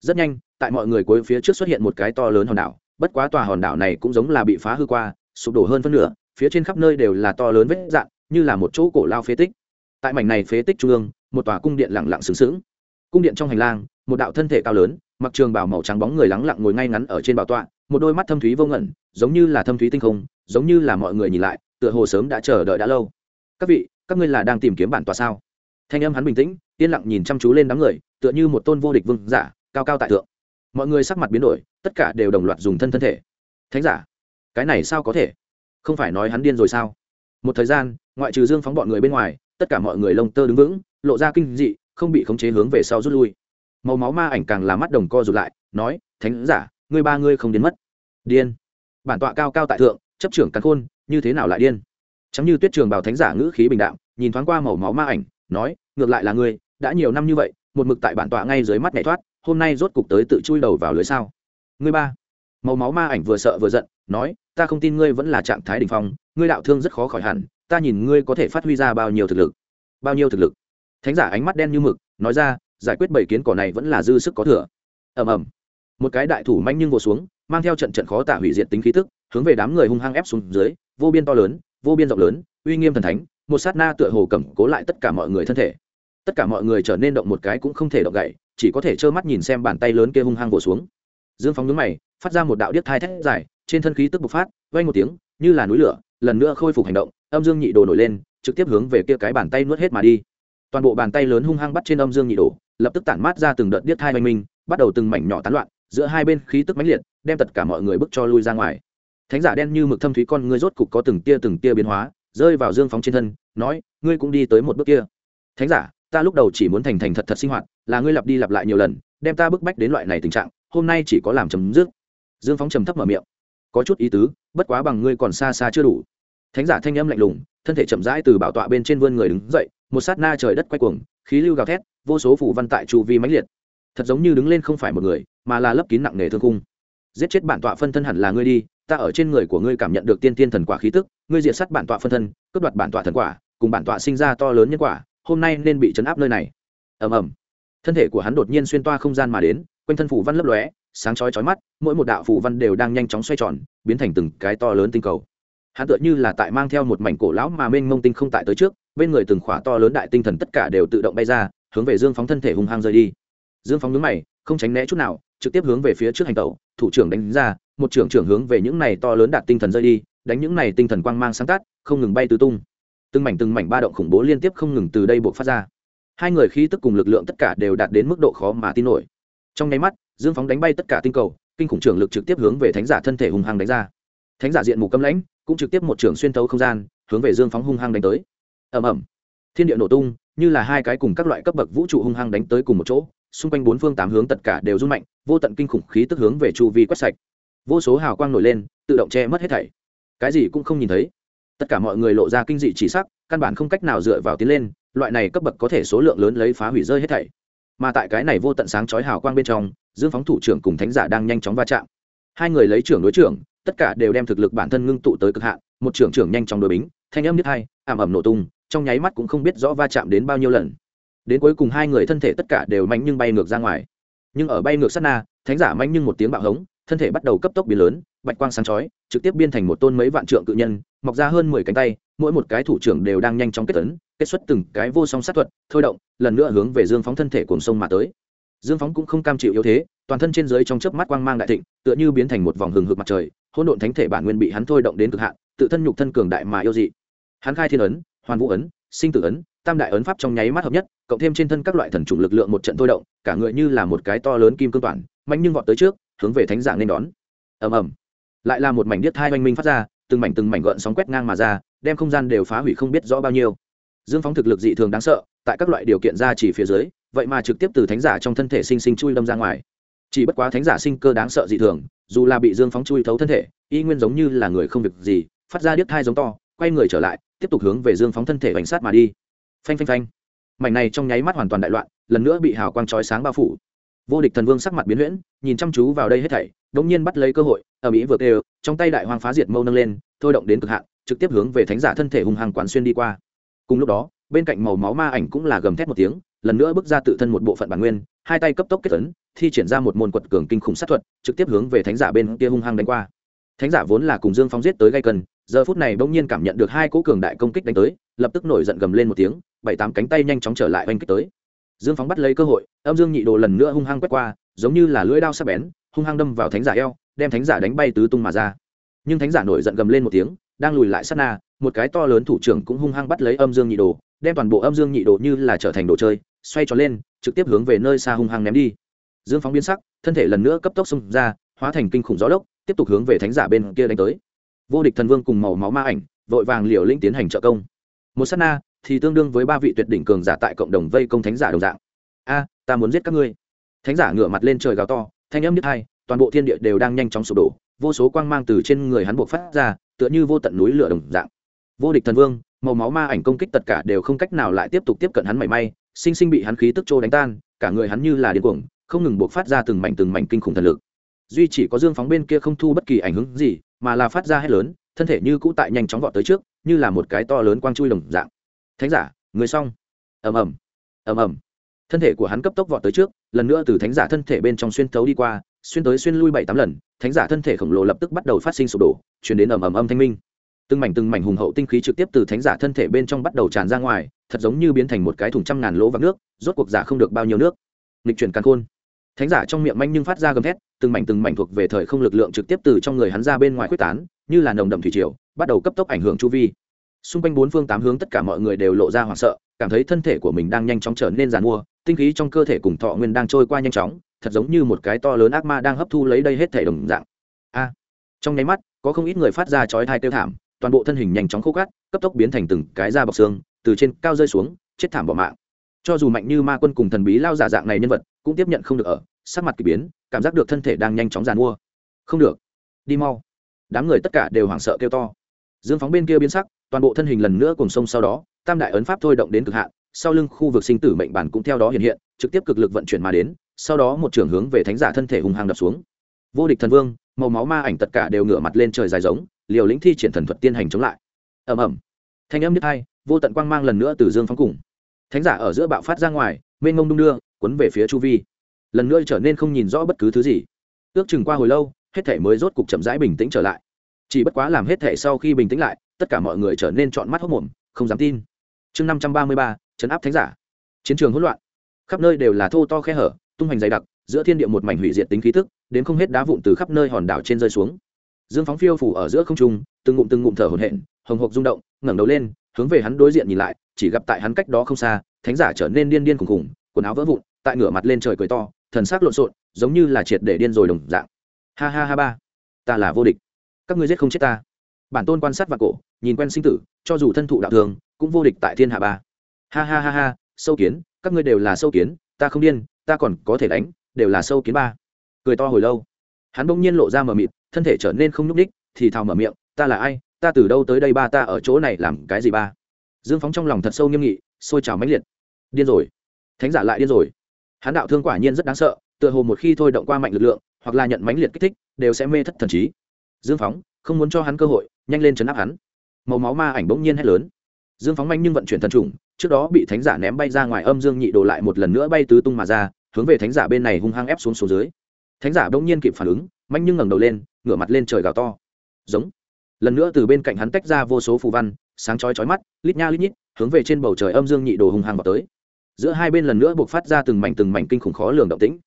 rất nhanh, tại mọi người cuối phía trước xuất hiện một cái to lớn hòn đảo, bất quá tòa hòn đảo này cũng giống là bị phá hư qua, sụp đổ hơn phân nửa, phía trên khắp nơi đều là to lớn vết dạn, như là một chỗ cổ lao phế tích. Tại mảnh này phế tích trung ương, một tòa cung điện lẳng lặng sướng sướng cung điện trong hành lang, một đạo thân thể cao lớn, mặc trường bảo màu trắng bóng người lắng lặng ngồi ngay ngắn ở trên bảo tọa, một đôi mắt thâm thúy vô ngẩn, giống như là thâm thúy tinh không, giống như là mọi người nhìn lại, tựa hồ sớm đã chờ đợi đã lâu. Các vị, các ngươi là đang tìm kiếm bản tọa sao? Thanh âm hắn bình tĩnh, yên lặng nhìn chăm chú lên đám người, tựa như một tôn vô địch vương giả cao cao tại thượng. Mọi người sắc mặt biến đổi, tất cả đều đồng loạt dùng thân thân thể. Thánh giả, cái này sao có thể? Không phải nói hắn điên rồi sao? Một thời gian, ngoại trừ dương phóng bọn người bên ngoài, tất cả mọi người lông tơ đứng vững, lộ ra kinh dị, không bị khống chế hướng về sau rút lui. Màu máu ma ảnh càng làm mắt đồng co rụt lại, nói, thánh giả, ngươi ba ngươi không đến mất. Điên. Bản tọa cao cao tại thượng, chấp trưởng cắn khôn, như thế nào lại điên? Chẳng như tuyết trường bảo thánh giả ngữ khí bình đạm, nhìn thoáng qua màu máu ma ảnh, nói, ngược lại là ngươi, đã nhiều năm như vậy, một mực tại bản tọa ngay dưới mắt nhảy thoát hôm nay rốt cục tới tự chui đầu vào lưới sao? Ngươi ba, màu máu ma ảnh vừa sợ vừa giận, nói, ta không tin ngươi vẫn là trạng thái đ ỉ n h phong, ngươi đạo thương rất khó khỏi hẳn, ta nhìn ngươi có thể phát huy ra bao nhiêu thực lực. Bao nhiêu thực lực? Thánh giả ánh mắt đen như mực, nói ra, giải quyết bảy kiến cỏ này vẫn là dư sức có thừa. Ầm ầm. Một cái đại thủ manh nhưng vô xuống, mang theo trận trận khó tả hủy diệt tính khí tức, hướng về đám người hung hăng ép xuống dưới, vô biên to lớn, vô biên rộng lớn, uy nghiêm thần thánh, một sát na tựa hồ cẩm cố lại tất cả mọi người thân thể. Tất cả mọi người trở nên động một cái cũng không thể động gậy chỉ có thể trơ mắt nhìn xem bàn tay lớn kia hung hăng vỗ xuống. Dương phóng nhướng mày, phát ra một đạo điếc thai thét dài, trên thân khí tức bộc phát vay một tiếng, như là núi lửa, lần nữa khôi phục hành động, âm dương nhị đồ nổi lên, trực tiếp hướng về kia cái bàn tay nuốt hết mà đi. Toàn bộ bàn tay lớn hung hăng bắt trên âm dương nhị đồ, lập tức tản mát ra từng đợt điếc thai oanh minh, bắt đầu từng mảnh nhỏ tán loạn, giữa hai bên khí tức mãnh liệt, đem tất cả mọi người bức cho lui ra ngoài. Thánh giả đen như mực thâm thúy con ngươi rốt cục có từng tia từng tia biến hóa, rơi vào dương phóng trên thân, nói, ngươi cũng đi tới một bước kia. Thánh giả, ta lúc đầu chỉ muốn thành thành thật thật sinh hoạt là ngươi lặp đi lặp lại nhiều lần, đem ta bức bách đến loại này tình trạng, hôm nay chỉ có làm chấm dứt. Dương phóng trầm thấp mở miệng. Có chút ý tứ, bất quá bằng ngươi còn xa xa chưa đủ. Thánh giả thanh âm lạnh lùng, thân thể chậm rãi từ bảo tọa bên trên vươn người đứng dậy, một sát na trời đất quay cuồng, khí lưu gào thét, vô số phủ văn tại chu vi mãnh liệt. Thật giống như đứng lên không phải một người, mà là lấp kín nặng nề thương cung giết chết bản tọa phân thân hẳn là ngươi đi, ta ở trên người của ngươi cảm nhận được tiên tiên thần quả khí tức, ngươi diệt sát bản tọa phân thân, cướp đoạt bản tọa thần quả, cùng bản tọa sinh ra to lớn nhân quả, hôm nay nên bị chấn áp nơi này. Ầm ầm thân thể của hắn đột nhiên xuyên toa không gian mà đến, quanh thân phủ văn lấp lóe, sáng chói chói mắt, mỗi một đạo phủ văn đều đang nhanh chóng xoay tròn, biến thành từng cái to lớn tinh cầu. Hắn tựa như là tại mang theo một mảnh cổ lão mà mênh mông tinh không tại tới trước, bên người từng khỏa to lớn đại tinh thần tất cả đều tự động bay ra, hướng về dương phóng thân thể hung hăng rơi đi. Dương phóng nhướng mày, không tránh né chút nào, trực tiếp hướng về phía trước hành tẩu, thủ trưởng đánh ra, một trưởng trưởng hướng về những này to lớn đạt tinh thần rơi đi, đánh những này tinh thần quang mang sáng tác không ngừng bay tứ tung. Từng mảnh từng mảnh ba động khủng bố liên tiếp không ngừng từ đây buộc phát ra hai người khí tức cùng lực lượng tất cả đều đạt đến mức độ khó mà tin nổi. Trong nháy mắt, dương phóng đánh bay tất cả tinh cầu, kinh khủng trưởng lực trực tiếp hướng về thánh giả thân thể hung hăng đánh ra. Thánh giả diện mù câm lãnh, cũng trực tiếp một trưởng xuyên thấu không gian, hướng về dương phóng hung hăng đánh tới. Ẩm ẩm thiên địa nổ tung, như là hai cái cùng các loại cấp bậc vũ trụ hung hăng đánh tới cùng một chỗ, xung quanh bốn phương tám hướng tất cả đều run mạnh, vô tận kinh khủng khí tức hướng về chu vi quét sạch. Vô số hào quang nổi lên, tự động che mất hết thảy. Cái gì cũng không nhìn thấy. Tất cả mọi người lộ ra kinh dị chỉ sắc, căn bản không cách nào dựa vào tiến lên loại này cấp bậc có thể số lượng lớn lấy phá hủy rơi hết thảy. Mà tại cái này vô tận sáng chói hào quang bên trong, dương phóng thủ trưởng cùng thánh giả đang nhanh chóng va chạm. Hai người lấy trưởng đối trưởng, tất cả đều đem thực lực bản thân ngưng tụ tới cực hạn, một trưởng trưởng nhanh chóng đối bính, thanh âm nhất hai, ảm ẩm nổ tung, trong nháy mắt cũng không biết rõ va chạm đến bao nhiêu lần. Đến cuối cùng hai người thân thể tất cả đều mạnh nhưng bay ngược ra ngoài. Nhưng ở bay ngược sát na, thánh giả mạnh nhưng một tiếng bạo hống thân thể bắt đầu cấp tốc biến lớn, bạch quang sáng chói, trực tiếp biên thành một tôn mấy vạn trượng cự nhân, mọc ra hơn mười cánh tay, mỗi một cái thủ trưởng đều đang nhanh chóng kết tấn, kết xuất từng cái vô song sát thuật, thôi động, lần nữa hướng về dương phóng thân thể cuồng sông mà tới. Dương phóng cũng không cam chịu yếu thế, toàn thân trên dưới trong chớp mắt quang mang đại thịnh, tựa như biến thành một vòng hừng hực mặt trời, hỗn độn thánh thể bản nguyên bị hắn thôi động đến cực hạn, tự thân nhục thân cường đại mà yêu dị. Hắn khai thiên ấn, hoàn vũ ấn, sinh tử ấn, tam đại ấn pháp trong nháy mắt hợp nhất, cộng thêm trên thân các loại thần trùng lực lượng một trận thôi động, cả người như là một cái to lớn kim cương toàn mạnh nhưng vọt tới trước hướng về thánh giả nên đón. Ầm ầm. Lại là một mảnh điếc thai oanh minh phát ra, từng mảnh từng mảnh gợn sóng quét ngang mà ra, đem không gian đều phá hủy không biết rõ bao nhiêu. Dương phóng thực lực dị thường đáng sợ, tại các loại điều kiện ra chỉ phía dưới, vậy mà trực tiếp từ thánh giả trong thân thể sinh sinh chui đâm ra ngoài. Chỉ bất quá thánh giả sinh cơ đáng sợ dị thường, dù là bị dương phóng chui thấu thân thể, y nguyên giống như là người không việc gì, phát ra điếc thai giống to, quay người trở lại, tiếp tục hướng về dương phóng thân thể bánh sát mà đi. Phanh phanh phanh. Mảnh này trong nháy mắt hoàn toàn đại loạn, lần nữa bị hào quang chói sáng bao phủ vô địch thần vương sắc mặt biến huyễn, nhìn chăm chú vào đây hết thảy, đống nhiên bắt lấy cơ hội ở mỹ vừa kêu, trong tay đại hoàng phá diệt mâu nâng lên, thôi động đến cực hạn, trực tiếp hướng về thánh giả thân thể hung hăng quán xuyên đi qua. Cùng lúc đó, bên cạnh màu máu ma ảnh cũng là gầm thét một tiếng, lần nữa bước ra tự thân một bộ phận bản nguyên, hai tay cấp tốc kết tấn thi triển ra một môn quật cường kinh khủng sát thuật, trực tiếp hướng về thánh giả bên kia hung hăng đánh qua. Thánh giả vốn là cùng dương phong giết tới gây cần giờ phút này bỗng nhiên cảm nhận được hai cỗ cường đại công kích đánh tới, lập tức nổi giận gầm lên một tiếng, bảy tám cánh tay nhanh chóng trở lại oanh kích tới dương phóng bắt lấy cơ hội, âm dương nhị đồ lần nữa hung hăng quét qua, giống như là lưỡi đao sắc bén, hung hăng đâm vào thánh giả eo, đem thánh giả đánh bay tứ tung mà ra. Nhưng thánh giả nổi giận gầm lên một tiếng, đang lùi lại sát na, một cái to lớn thủ trưởng cũng hung hăng bắt lấy âm dương nhị đồ, đem toàn bộ âm dương nhị đồ như là trở thành đồ chơi, xoay tròn lên, trực tiếp hướng về nơi xa hung hăng ném đi. Dương phóng biến sắc, thân thể lần nữa cấp tốc xông ra, hóa thành kinh khủng gió lốc, tiếp tục hướng về thánh giả bên kia đánh tới. Vô địch thần vương cùng màu máu ma ảnh, vội vàng liều lĩnh tiến hành trợ công. Một sát na thì tương đương với ba vị tuyệt đỉnh cường giả tại cộng đồng vây công thánh giả đồng dạng. A, ta muốn giết các ngươi. Thánh giả ngửa mặt lên trời gào to, thanh âm nhất hai toàn bộ thiên địa đều đang nhanh chóng sụp đổ, vô số quang mang từ trên người hắn buộc phát ra, tựa như vô tận núi lửa đồng dạng. Vô địch thần vương, màu máu ma ảnh công kích tất cả đều không cách nào lại tiếp tục tiếp cận hắn mảy may, sinh sinh bị hắn khí tức trô đánh tan, cả người hắn như là điên cuồng, không ngừng buộc phát ra từng mảnh từng mảnh kinh khủng thần lực. Duy chỉ có dương phóng bên kia không thu bất kỳ ảnh hưởng gì, mà là phát ra hết lớn, thân thể như cũ tại nhanh chóng vọt tới trước, như là một cái to lớn quang chui đồng dạng thánh giả, người xong. Ầm ầm ầm ầm. Thân thể của hắn cấp tốc vọt tới trước, lần nữa từ thánh giả thân thể bên trong xuyên thấu đi qua, xuyên tới xuyên lui bảy tám lần, thánh giả thân thể khổng lồ lập tức bắt đầu phát sinh sụp đổ, chuyển đến ầm ầm âm thanh minh. Từng mảnh từng mảnh hùng hậu tinh khí trực tiếp từ thánh giả thân thể bên trong bắt đầu tràn ra ngoài, thật giống như biến thành một cái thùng trăm ngàn lỗ vắng nước, rốt cuộc giả không được bao nhiêu nước. Nghịch chuyển càn khôn. Thánh giả trong miệng manh nhưng phát ra gầm thét, từng mảnh từng mảnh thuộc về thời không lực lượng trực tiếp từ trong người hắn ra bên ngoài quyết tán, như là nồng đậm thủy triều, bắt đầu cấp tốc ảnh hưởng chu vi xung quanh bốn phương tám hướng tất cả mọi người đều lộ ra hoảng sợ, cảm thấy thân thể của mình đang nhanh chóng trở nên giàn mua, tinh khí trong cơ thể cùng thọ nguyên đang trôi qua nhanh chóng, thật giống như một cái to lớn ác ma đang hấp thu lấy đây hết thể đồng dạng. A! Trong nháy mắt, có không ít người phát ra chói thai tiêu thảm, toàn bộ thân hình nhanh chóng khô cát, cấp tốc biến thành từng cái da bọc xương, từ trên cao rơi xuống, chết thảm bỏ mạng. Cho dù mạnh như ma quân cùng thần bí lao giả dạng này nhân vật, cũng tiếp nhận không được ở, sắc mặt k ỳ biến, cảm giác được thân thể đang nhanh chóng giàn mua. Không được. Đi mau. Đám người tất cả đều hoảng sợ kêu to dương phóng bên kia biến sắc, toàn bộ thân hình lần nữa cùng sông sau đó, tam đại ấn pháp thôi động đến cực hạn, sau lưng khu vực sinh tử mệnh bản cũng theo đó hiện hiện, trực tiếp cực lực vận chuyển mà đến, sau đó một trường hướng về thánh giả thân thể hùng hàng đập xuống. Vô địch thần vương, màu máu ma ảnh tất cả đều ngửa mặt lên trời dài giống, liều lĩnh thi triển thần thuật tiên hành chống lại. Ầm ầm. Thanh âm nhất hai, vô tận quang mang lần nữa từ dương phóng cùng. Thánh giả ở giữa bạo phát ra ngoài, mênh ngông đung đưa quấn về phía chu vi. Lần nữa trở nên không nhìn rõ bất cứ thứ gì. Ước chừng qua hồi lâu, hết thể mới rốt cục chậm rãi bình tĩnh trở lại chỉ bất quá làm hết thể sau khi bình tĩnh lại, tất cả mọi người trở nên trọn mắt hốc mồm, không dám tin. Chương năm trăm ba mươi ba, chấn áp thánh giả. Chiến trường hỗn loạn. Khắp nơi đều là thô to khe hở, tung hoành dày đặc, giữa thiên địa một mảnh hủy diệt tính khí thức đến không hết đá vụn từ khắp nơi hòn đảo trên rơi xuống. Dương phóng phiêu phủ ở giữa không trung, từng ngụm từng ngụm thở hổn hển, hồng hộc rung động, ngẩng đầu lên, hướng về hắn đối diện nhìn lại, chỉ gặp tại hắn cách đó không xa, thánh giả trở nên điên điên khùng khùng quần áo vỡ vụn, tại ngửa mặt lên trời cười to, thần sắc lộn xộn, giống như là triệt để điên rồi đồng dạng. Ha ha ha ba, ta là vô địch các ngươi giết không chết ta. Bản tôn quan sát và cổ, nhìn quen sinh tử, cho dù thân thụ đạo thường, cũng vô địch tại thiên hạ ba. Ha ha ha ha, sâu kiến, các ngươi đều là sâu kiến, ta không điên, ta còn có thể đánh, đều là sâu kiến ba. Cười to hồi lâu. Hắn bỗng nhiên lộ ra mờ mịt, thân thể trở nên không nhúc ních thì thào mở miệng, ta là ai? Ta từ đâu tới đây ba? Ta ở chỗ này làm cái gì ba? Dương phóng trong lòng thật sâu nghiêm nghị, sôi trào mãnh liệt. Điên rồi. Thánh giả lại điên rồi. Hắn đạo thương quả nhiên rất đáng sợ, tựa hồ một khi thôi động qua mạnh lực lượng, hoặc là nhận mãnh liệt kích thích, đều sẽ mê thất thần trí dương phóng, không muốn cho hắn cơ hội, nhanh lên chấn áp hắn. Màu máu ma ảnh bỗng nhiên hét lớn. Dương phóng manh nhưng vận chuyển thần trùng, trước đó bị thánh giả ném bay ra ngoài âm dương nhị đồ lại một lần nữa bay tứ tung mà ra, hướng về thánh giả bên này hung hăng ép xuống xuống dưới. Thánh giả bỗng nhiên kịp phản ứng, manh nhưng ngẩng đầu lên, ngửa mặt lên trời gào to. Giống. Lần nữa từ bên cạnh hắn tách ra vô số phù văn, sáng chói chói mắt, lít nha lít nhít, hướng về trên bầu trời âm dương nhị đồ hung hăng vào tới. Giữa hai bên lần nữa buộc phát ra từng mảnh từng mảnh kinh khủng khó lường động tĩnh.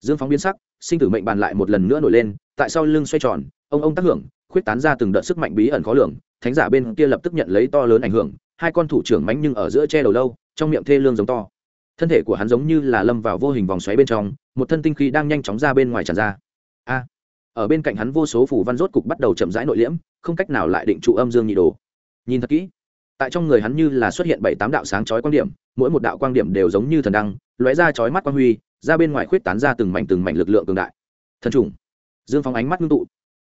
Dương phóng biến sắc, sinh tử mệnh bàn lại một lần nữa nổi lên, tại sau lưng xoay tròn ông ông tác hưởng, khuyết tán ra từng đợt sức mạnh bí ẩn khó lường, thánh giả bên kia lập tức nhận lấy to lớn ảnh hưởng, hai con thủ trưởng mánh nhưng ở giữa che đầu lâu, trong miệng thê lương giống to. Thân thể của hắn giống như là lâm vào vô hình vòng xoáy bên trong, một thân tinh khí đang nhanh chóng ra bên ngoài tràn ra. A! Ở bên cạnh hắn vô số phủ văn rốt cục bắt đầu chậm rãi nội liễm, không cách nào lại định trụ âm dương nhị đồ. Nhìn thật kỹ, tại trong người hắn như là xuất hiện bảy tám đạo sáng chói quan điểm, mỗi một đạo quan điểm đều giống như thần đăng, lóe ra chói mắt quang huy, ra bên ngoài khuyết tán ra từng mảnh từng mảnh lực lượng cường đại. Thần trùng. Dương phóng ánh mắt ngưng tụ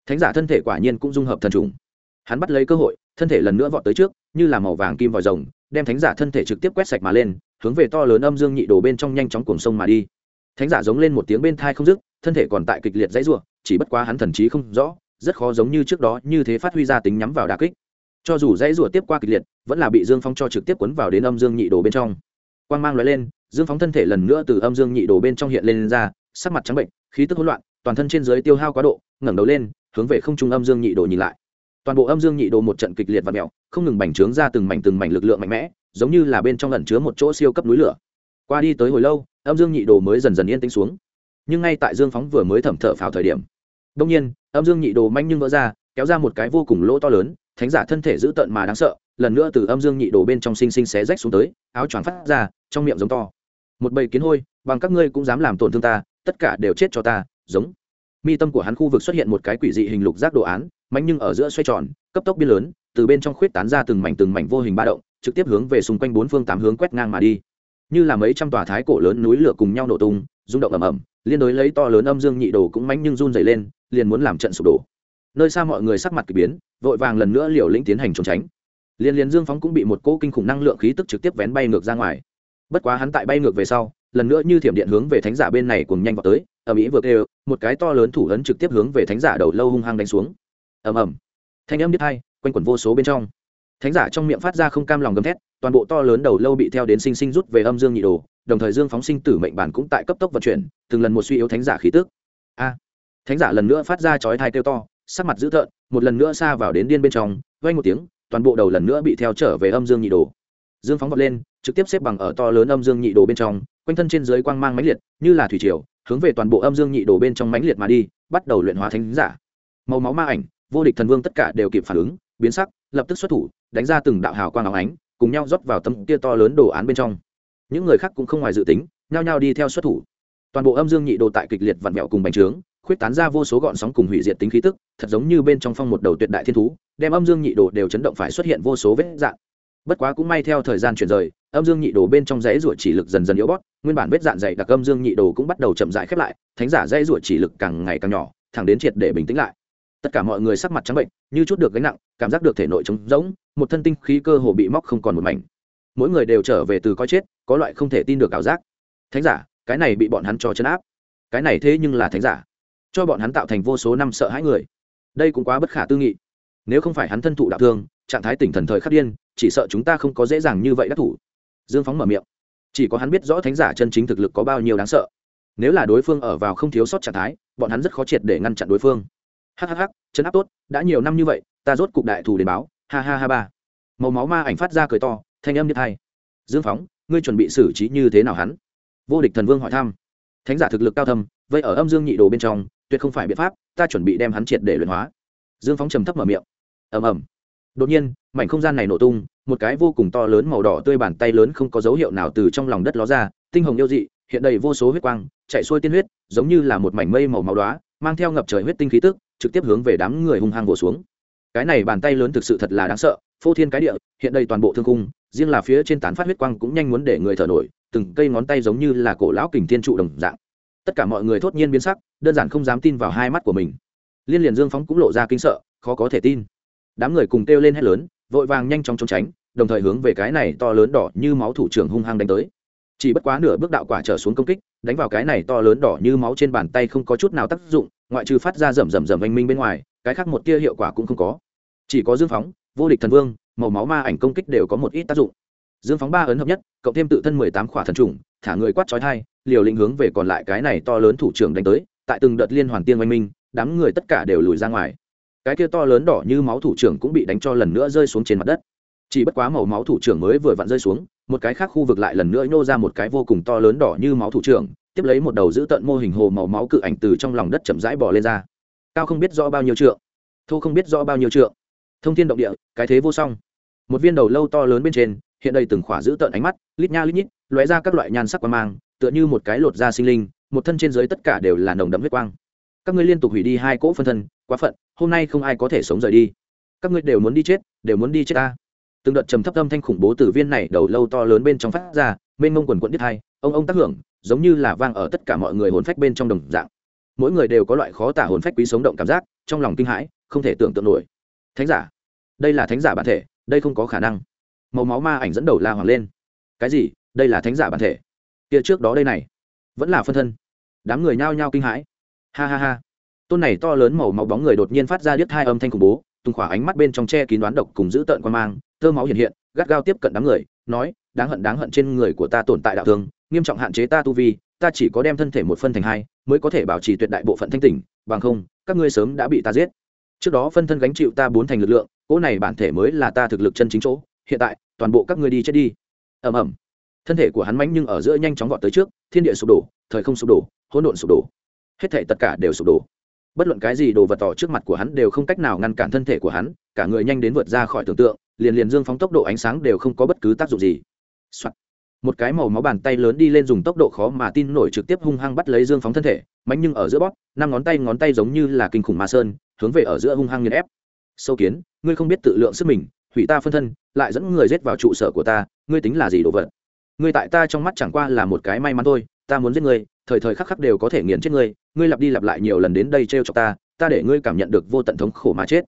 thánh giả thân thể quả nhiên cũng dung hợp thần trùng. Hắn bắt lấy cơ hội thân thể lần nữa vọt tới trước như là màu vàng kim vòi rồng đem thánh giả thân thể trực tiếp quét sạch mà lên hướng về to lớn âm dương nhị đồ bên trong nhanh chóng cuồng sông mà đi. Thánh giả giống lên một tiếng bên thai không dứt thân thể còn tại kịch liệt dãy ruộng chỉ bất quá hắn thần trí không rõ rất khó giống như trước đó như thế phát huy ra tính nhắm vào đà kích. Cho dù dãy ruộng tiếp qua kịch liệt vẫn là bị dương phong cho trực tiếp quấn vào đến âm dương nhị đồ bên trong. Quang mang loại lên dương phóng thân thể lần nữa từ âm dương nhị đồ bên trong hiện lên, lên ra sắc mặt trắng bệnh khí tức hỗn loạn toàn thân trên dưới tiêu hao quá độ ngẩng đầu lên hướng về không trung âm dương nhị đồ nhìn lại. Toàn bộ âm dương nhị đồ một trận kịch liệt và mẹo, không ngừng bành trướng ra từng mảnh từng mảnh lực lượng mạnh mẽ, giống như là bên trong ẩn chứa một chỗ siêu cấp núi lửa. Qua đi tới hồi lâu, âm dương nhị đồ mới dần dần yên tĩnh xuống. Nhưng ngay tại dương phóng vừa mới thẩm thở phào thời điểm đông nhiên, âm dương nhị đồ manh nhưng vỡ ra, kéo ra một cái vô cùng lỗ to lớn, thánh giả thân thể dữ tợn mà đáng sợ, lần nữa từ âm dương nhị đồ bên trong sinh sinh xé rách xuống tới, áo choàng phát ra, trong miệng giống to. Một bầy kiến hôi, bằng các ngươi cũng dám làm tổn thương ta, tất cả đều chết cho ta, giống mi tâm của hắn khu vực xuất hiện một cái quỷ dị hình lục giác đồ án mạnh nhưng ở giữa xoay tròn, cấp tốc biên lớn, từ bên trong khuyết tán ra từng mảnh từng mảnh vô hình ba động, trực tiếp hướng về xung quanh bốn phương tám hướng quét ngang mà đi. Như là mấy trăm tòa thái cổ lớn núi lửa cùng nhau nổ tung, rung động ầm ầm, liên đối lấy to lớn âm dương nhị đồ cũng mánh nhưng run dày lên, liền muốn làm trận sụp đổ. Nơi xa mọi người sắc mặt k ỳ biến, vội vàng lần nữa liều lĩnh tiến hành trốn tránh. Liên liên dương phóng cũng bị một cỗ kinh khủng năng lượng khí tức trực tiếp vén bay ngược ra ngoài bất quá hắn tại bay ngược về sau lần nữa như thiểm điện hướng về thánh giả bên này cùng nhanh vào tới ở mỹ vượt đều, một cái to lớn thủ ấn trực tiếp hướng về thánh giả đầu lâu hung hăng đánh xuống. Ầm ầm. Thanh âm đứt hai quanh quẩn vô số bên trong. Thánh giả trong miệng phát ra không cam lòng gầm thét toàn bộ to lớn đầu lâu bị theo đến sinh sinh rút về âm dương nhị đồ đồng thời dương phóng sinh tử mệnh bản cũng tại cấp tốc vận chuyển từng lần một suy yếu thánh giả khí tức. A. Thánh giả lần nữa phát ra chói thai kêu to sắc mặt dữ tợn một lần nữa xa vào đến điên bên trong vay một tiếng toàn bộ đầu lần nữa bị theo trở về âm dương nhị đồ. Dương phóng vọt lên trực tiếp xếp bằng ở to lớn âm dương nhị đồ bên trong, quanh thân trên dưới quang mang mãnh liệt, như là thủy triều, hướng về toàn bộ âm dương nhị đồ bên trong mãnh liệt mà đi, bắt đầu luyện hóa thánh giả. Màu máu ma ảnh, vô địch thần vương tất cả đều kịp phản ứng, biến sắc, lập tức xuất thủ, đánh ra từng đạo hào quang áo ánh, cùng nhau rót vào tấm kia to lớn đồ án bên trong. Những người khác cũng không ngoài dự tính, nhao nhao đi theo xuất thủ. Toàn bộ âm dương nhị đồ tại kịch liệt vặn vẹo cùng bành trướng, khuyết tán ra vô số gọn sóng cùng hủy diệt tính khí tức, thật giống như bên trong phong một đầu tuyệt đại thiên thú, đem âm dương nhị đồ đều chấn động phải xuất hiện vô số vết dạng bất quá cũng may theo thời gian chuyển rời, âm dương nhị đồ bên trong dãy ruột chỉ lực dần dần yếu bót nguyên bản vết dạn dày đặc âm dương nhị đồ cũng bắt đầu chậm rãi khép lại, thánh giả dãy ruột chỉ lực càng ngày càng nhỏ, thẳng đến triệt để bình tĩnh lại. Tất cả mọi người sắc mặt trắng bệnh, như chút được gánh nặng, cảm giác được thể nội trống rỗng, một thân tinh khí cơ hồ bị móc không còn một mảnh. Mỗi người đều trở về từ coi chết, có loại không thể tin được ảo giác. Thánh giả, cái này bị bọn hắn cho chấn áp. Cái này thế nhưng là thánh giả. Cho bọn hắn tạo thành vô số năm sợ hãi người. Đây cũng quá bất khả tư nghị. Nếu không phải hắn thân thụ đạo thương trạng thái tỉnh thần thời khắc điên, chỉ sợ chúng ta không có dễ dàng như vậy đắc thủ. Dương phóng mở miệng. Chỉ có hắn biết rõ thánh giả chân chính thực lực có bao nhiêu đáng sợ. Nếu là đối phương ở vào không thiếu sót trạng thái, bọn hắn rất khó triệt để ngăn chặn đối phương. Hhh chấn áp tốt, đã nhiều năm như vậy, ta rốt cục đại thù đến báo. Ha ha ha ba. Màu máu ma ảnh phát ra cười to, thanh âm như thay dương phóng, ngươi chuẩn bị xử trí như thế nào hắn? Vô địch thần vương hỏi thăm. Thánh giả thực lực cao thâm, vậy ở âm dương nhị đồ bên trong, tuyệt không phải biện pháp, ta chuẩn bị đem hắn triệt để luyện hóa. Dương phóng trầm thấp mở miệng. Ầm ầm đột nhiên, mảnh không gian này nổ tung, một cái vô cùng to lớn màu đỏ tươi bàn tay lớn không có dấu hiệu nào từ trong lòng đất ló ra, tinh hồng yêu dị, hiện đầy vô số huyết quang, chạy xuôi tiên huyết, giống như là một mảnh mây màu máu đoá mang theo ngập trời huyết tinh khí tức, trực tiếp hướng về đám người hung hăng vồ xuống. Cái này bàn tay lớn thực sự thật là đáng sợ, phô thiên cái địa, hiện đầy toàn bộ thương cung riêng là phía trên tán phát huyết quang cũng nhanh muốn để người thở nổi, từng cây ngón tay giống như là cổ lão kình thiên trụ đồng dạng. Tất cả mọi người thốt nhiên biến sắc, đơn giản không dám tin vào hai mắt của mình. Liên liền dương phóng cũng lộ ra kinh sợ, khó có thể tin đám người cùng kêu lên hét lớn, vội vàng nhanh chóng trốn tránh, đồng thời hướng về cái này to lớn đỏ như máu thủ trưởng hung hăng đánh tới. Chỉ bất quá nửa bước đạo quả trở xuống công kích, đánh vào cái này to lớn đỏ như máu trên bàn tay không có chút nào tác dụng, ngoại trừ phát ra rầm rầm rầm anh minh bên ngoài, cái khác một tia hiệu quả cũng không có. Chỉ có dương phóng, vô địch thần vương, màu máu ma ảnh công kích đều có một ít tác dụng. Dương phóng ba ấn hợp nhất, cộng thêm tự thân mười tám khỏa thần trùng, thả người quát trói thai liều lĩnh hướng về còn lại cái này to lớn thủ trưởng đánh tới, tại từng đợt liên hoàn tiên oanh minh, đám người tất cả đều lùi ra ngoài cái kia to lớn đỏ như máu thủ trưởng cũng bị đánh cho lần nữa rơi xuống trên mặt đất. Chỉ bất quá màu máu thủ trưởng mới vừa vặn rơi xuống, một cái khác khu vực lại lần nữa nhô ra một cái vô cùng to lớn đỏ như máu thủ trưởng, tiếp lấy một đầu giữ tận mô hình hồ màu máu cự ảnh từ trong lòng đất chậm rãi bò lên ra. Cao không biết rõ bao nhiêu trượng. Thu không biết rõ bao nhiêu trượng. Thông thiên động địa, cái thế vô song. Một viên đầu lâu to lớn bên trên, hiện đây từng khỏa giữ tận ánh mắt, lít nha lít nhít, lóe ra các loại nhan sắc quang mang, tựa như một cái lột da sinh linh, một thân trên dưới tất cả đều là nồng đậm huyết quang. Các ngươi liên tục hủy đi hai cỗ phân thân quá phận, hôm nay không ai có thể sống rời đi. Các ngươi đều muốn đi chết, đều muốn đi chết ta. Từng đợt trầm thấp âm thanh khủng bố từ viên này đầu lâu to lớn bên trong phát ra, mênh mông quần quận biết hai, ông ông tác hưởng, giống như là vang ở tất cả mọi người hồn phách bên trong đồng dạng. Mỗi người đều có loại khó tả hồn phách quý sống động cảm giác, trong lòng kinh hãi, không thể tưởng tượng nổi. Thánh giả, đây là thánh giả bản thể, đây không có khả năng. Màu máu ma ảnh dẫn đầu la hoàng lên. Cái gì? Đây là thánh giả bản thể? Kia trước đó đây này, vẫn là phân thân. Đám người nhao nhao kinh hãi. Ha ha ha tôn này to lớn màu máu bóng người đột nhiên phát ra điếc hai âm thanh khủng bố, tung khỏa ánh mắt bên trong che kín đoán độc cùng giữ tợn quan mang thơ máu hiện hiện, gắt gao tiếp cận đám người, nói, đáng hận đáng hận trên người của ta tồn tại đạo thương, nghiêm trọng hạn chế ta tu vi, ta chỉ có đem thân thể một phân thành hai, mới có thể bảo trì tuyệt đại bộ phận thanh tỉnh, bằng không, các ngươi sớm đã bị ta giết. Trước đó phân thân gánh chịu ta bốn thành lực lượng, cỗ này bản thể mới là ta thực lực chân chính chỗ, hiện tại, toàn bộ các ngươi đi chết đi. Ầm ầm. Thân thể của hắn mánh nhưng ở giữa nhanh chóng vọt tới trước, thiên địa sụp đổ, thời không sụp đổ, hỗn độn sụp đổ. Hết thể tất cả đều sụp đổ bất luận cái gì đồ vật tỏ trước mặt của hắn đều không cách nào ngăn cản thân thể của hắn, cả người nhanh đến vượt ra khỏi tưởng tượng, liền liền dương phóng tốc độ ánh sáng đều không có bất cứ tác dụng gì、Soạn. một cái màu máu bàn tay lớn đi lên dùng tốc độ khó mà tin nổi trực tiếp hung hăng bắt lấy dương phóng thân thể mạnh nhưng ở giữa bóp, năm ngón tay ngón tay giống như là kinh khủng ma sơn, hướng về ở giữa hung hăng nghiền ép. Sâu kiến, ngươi không biết tự lượng sức mình, hủy ta phân thân, lại dẫn người giết vào trụ sở của ta, ngươi tính là gì đồ vật? Ngươi tại ta trong mắt chẳng qua là một cái may mắn thôi, ta muốn giết ngươi, thời thời khắc khắc đều có thể nghiền chết ngươi ngươi lặp đi lặp lại nhiều lần đến đây t r e o chọc ta ta để ngươi cảm nhận được vô tận thống khổ mà chết.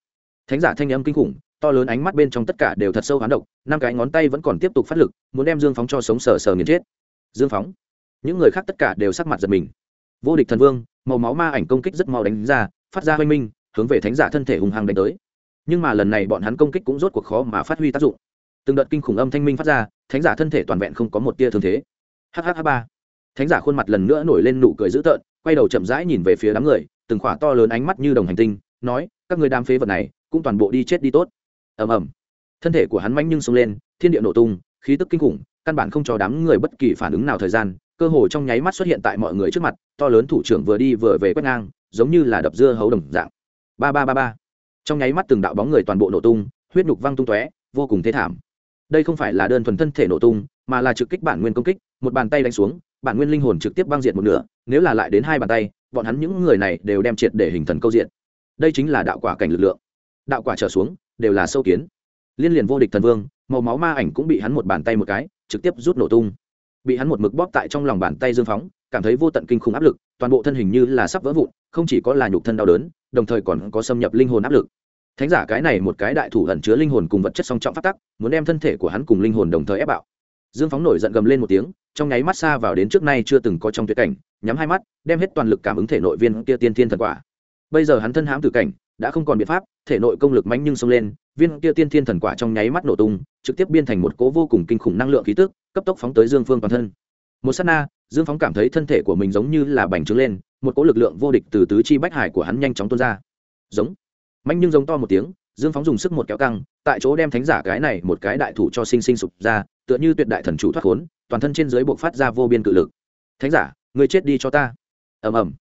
Thánh giả thanh âm kinh khủng, to lớn ánh mắt bên trong tất cả đều thật sâu hán độc, năm cái ngón tay vẫn còn tiếp tục phát lực, muốn đem dương phóng cho sống sờ sờ nghiền chết. Dương phóng. Những người khác tất cả đều sắc mặt giật mình. Vô địch thần vương, màu máu ma ảnh công kích rất mau đánh ra, phát ra hoanh minh, hướng về thánh giả thân thể hùng hăng đánh tới. Nhưng mà lần này bọn hắn công kích cũng rốt cuộc khó mà phát huy tác dụng. Từng đợt kinh khủng âm thanh minh phát ra, thánh giả thân thể toàn vẹn không có một tia thương thế. Hhh ba. Thánh giả khuôn mặt lần nữa nổi lên nụ cười dữ tợn quay đầu chậm rãi nhìn về phía đám người, từng khỏa to lớn ánh mắt như đồng hành tinh, nói, các người đám phế vật này, cũng toàn bộ đi chết đi tốt. Ầm ầm. Thân thể của hắn manh nhưng sông lên, thiên địa nổ tung, khí tức kinh khủng, căn bản không cho đám người bất kỳ phản ứng nào thời gian, cơ hồ trong nháy mắt xuất hiện tại mọi người trước mặt, to lớn thủ trưởng vừa đi vừa về quét ngang, giống như là đập dưa hấu đồng dạng. Ba ba ba ba. Trong nháy mắt từng đạo bóng người toàn bộ nổ tung, huyết nhục văng tung tóe, vô cùng thế thảm. Đây không phải là đơn thuần thân thể nổ tung, mà là trực kích bản nguyên công kích, một bàn tay đánh xuống bản nguyên linh hồn trực tiếp băng diệt một nửa, nếu là lại đến hai bàn tay, bọn hắn những người này đều đem triệt để hình thần câu diện đây chính là đạo quả cảnh lực lượng. Đạo quả trở xuống, đều là sâu kiến. Liên liền vô địch thần vương, màu máu ma ảnh cũng bị hắn một bàn tay một cái, trực tiếp rút nổ tung. Bị hắn một mực bóp tại trong lòng bàn tay dương phóng, cảm thấy vô tận kinh khủng áp lực, toàn bộ thân hình như là sắp vỡ vụn, không chỉ có là nhục thân đau đớn, đồng thời còn có xâm nhập linh hồn áp lực. Thánh giả cái này một cái đại thủ ẩn chứa linh hồn cùng vật chất song trọng phát tắc, muốn đem thân thể của hắn cùng linh hồn đồng thời ép bạo dương phóng nổi giận gầm lên một tiếng, trong nháy mắt xa vào đến trước nay chưa từng có trong tuyệt cảnh, nhắm hai mắt, đem hết toàn lực cảm ứng thể nội viên kia tiên thiên thần quả. Bây giờ hắn thân hãm tử cảnh, đã không còn biện pháp, thể nội công lực mạnh nhưng xông lên, viên kia tiên thiên thần quả trong nháy mắt nổ tung, trực tiếp biên thành một cố vô cùng kinh khủng năng lượng khí tức, cấp tốc phóng tới dương phương toàn thân. Một sát na, dương phóng cảm thấy thân thể của mình giống như là bành trướng lên, một cỗ lực lượng vô địch từ tứ chi bách hải của hắn nhanh chóng tuôn ra. Giống. Mạnh nhưng giống to một tiếng dương phóng dùng sức một kéo căng, tại chỗ đem thánh giả cái này một cái đại thủ cho sinh sinh sụp ra, tựa như tuyệt đại thần chủ thoát khốn, toàn thân trên dưới buộc phát ra vô biên cự lực. Thánh giả người chết đi cho ta. Ầm ầm.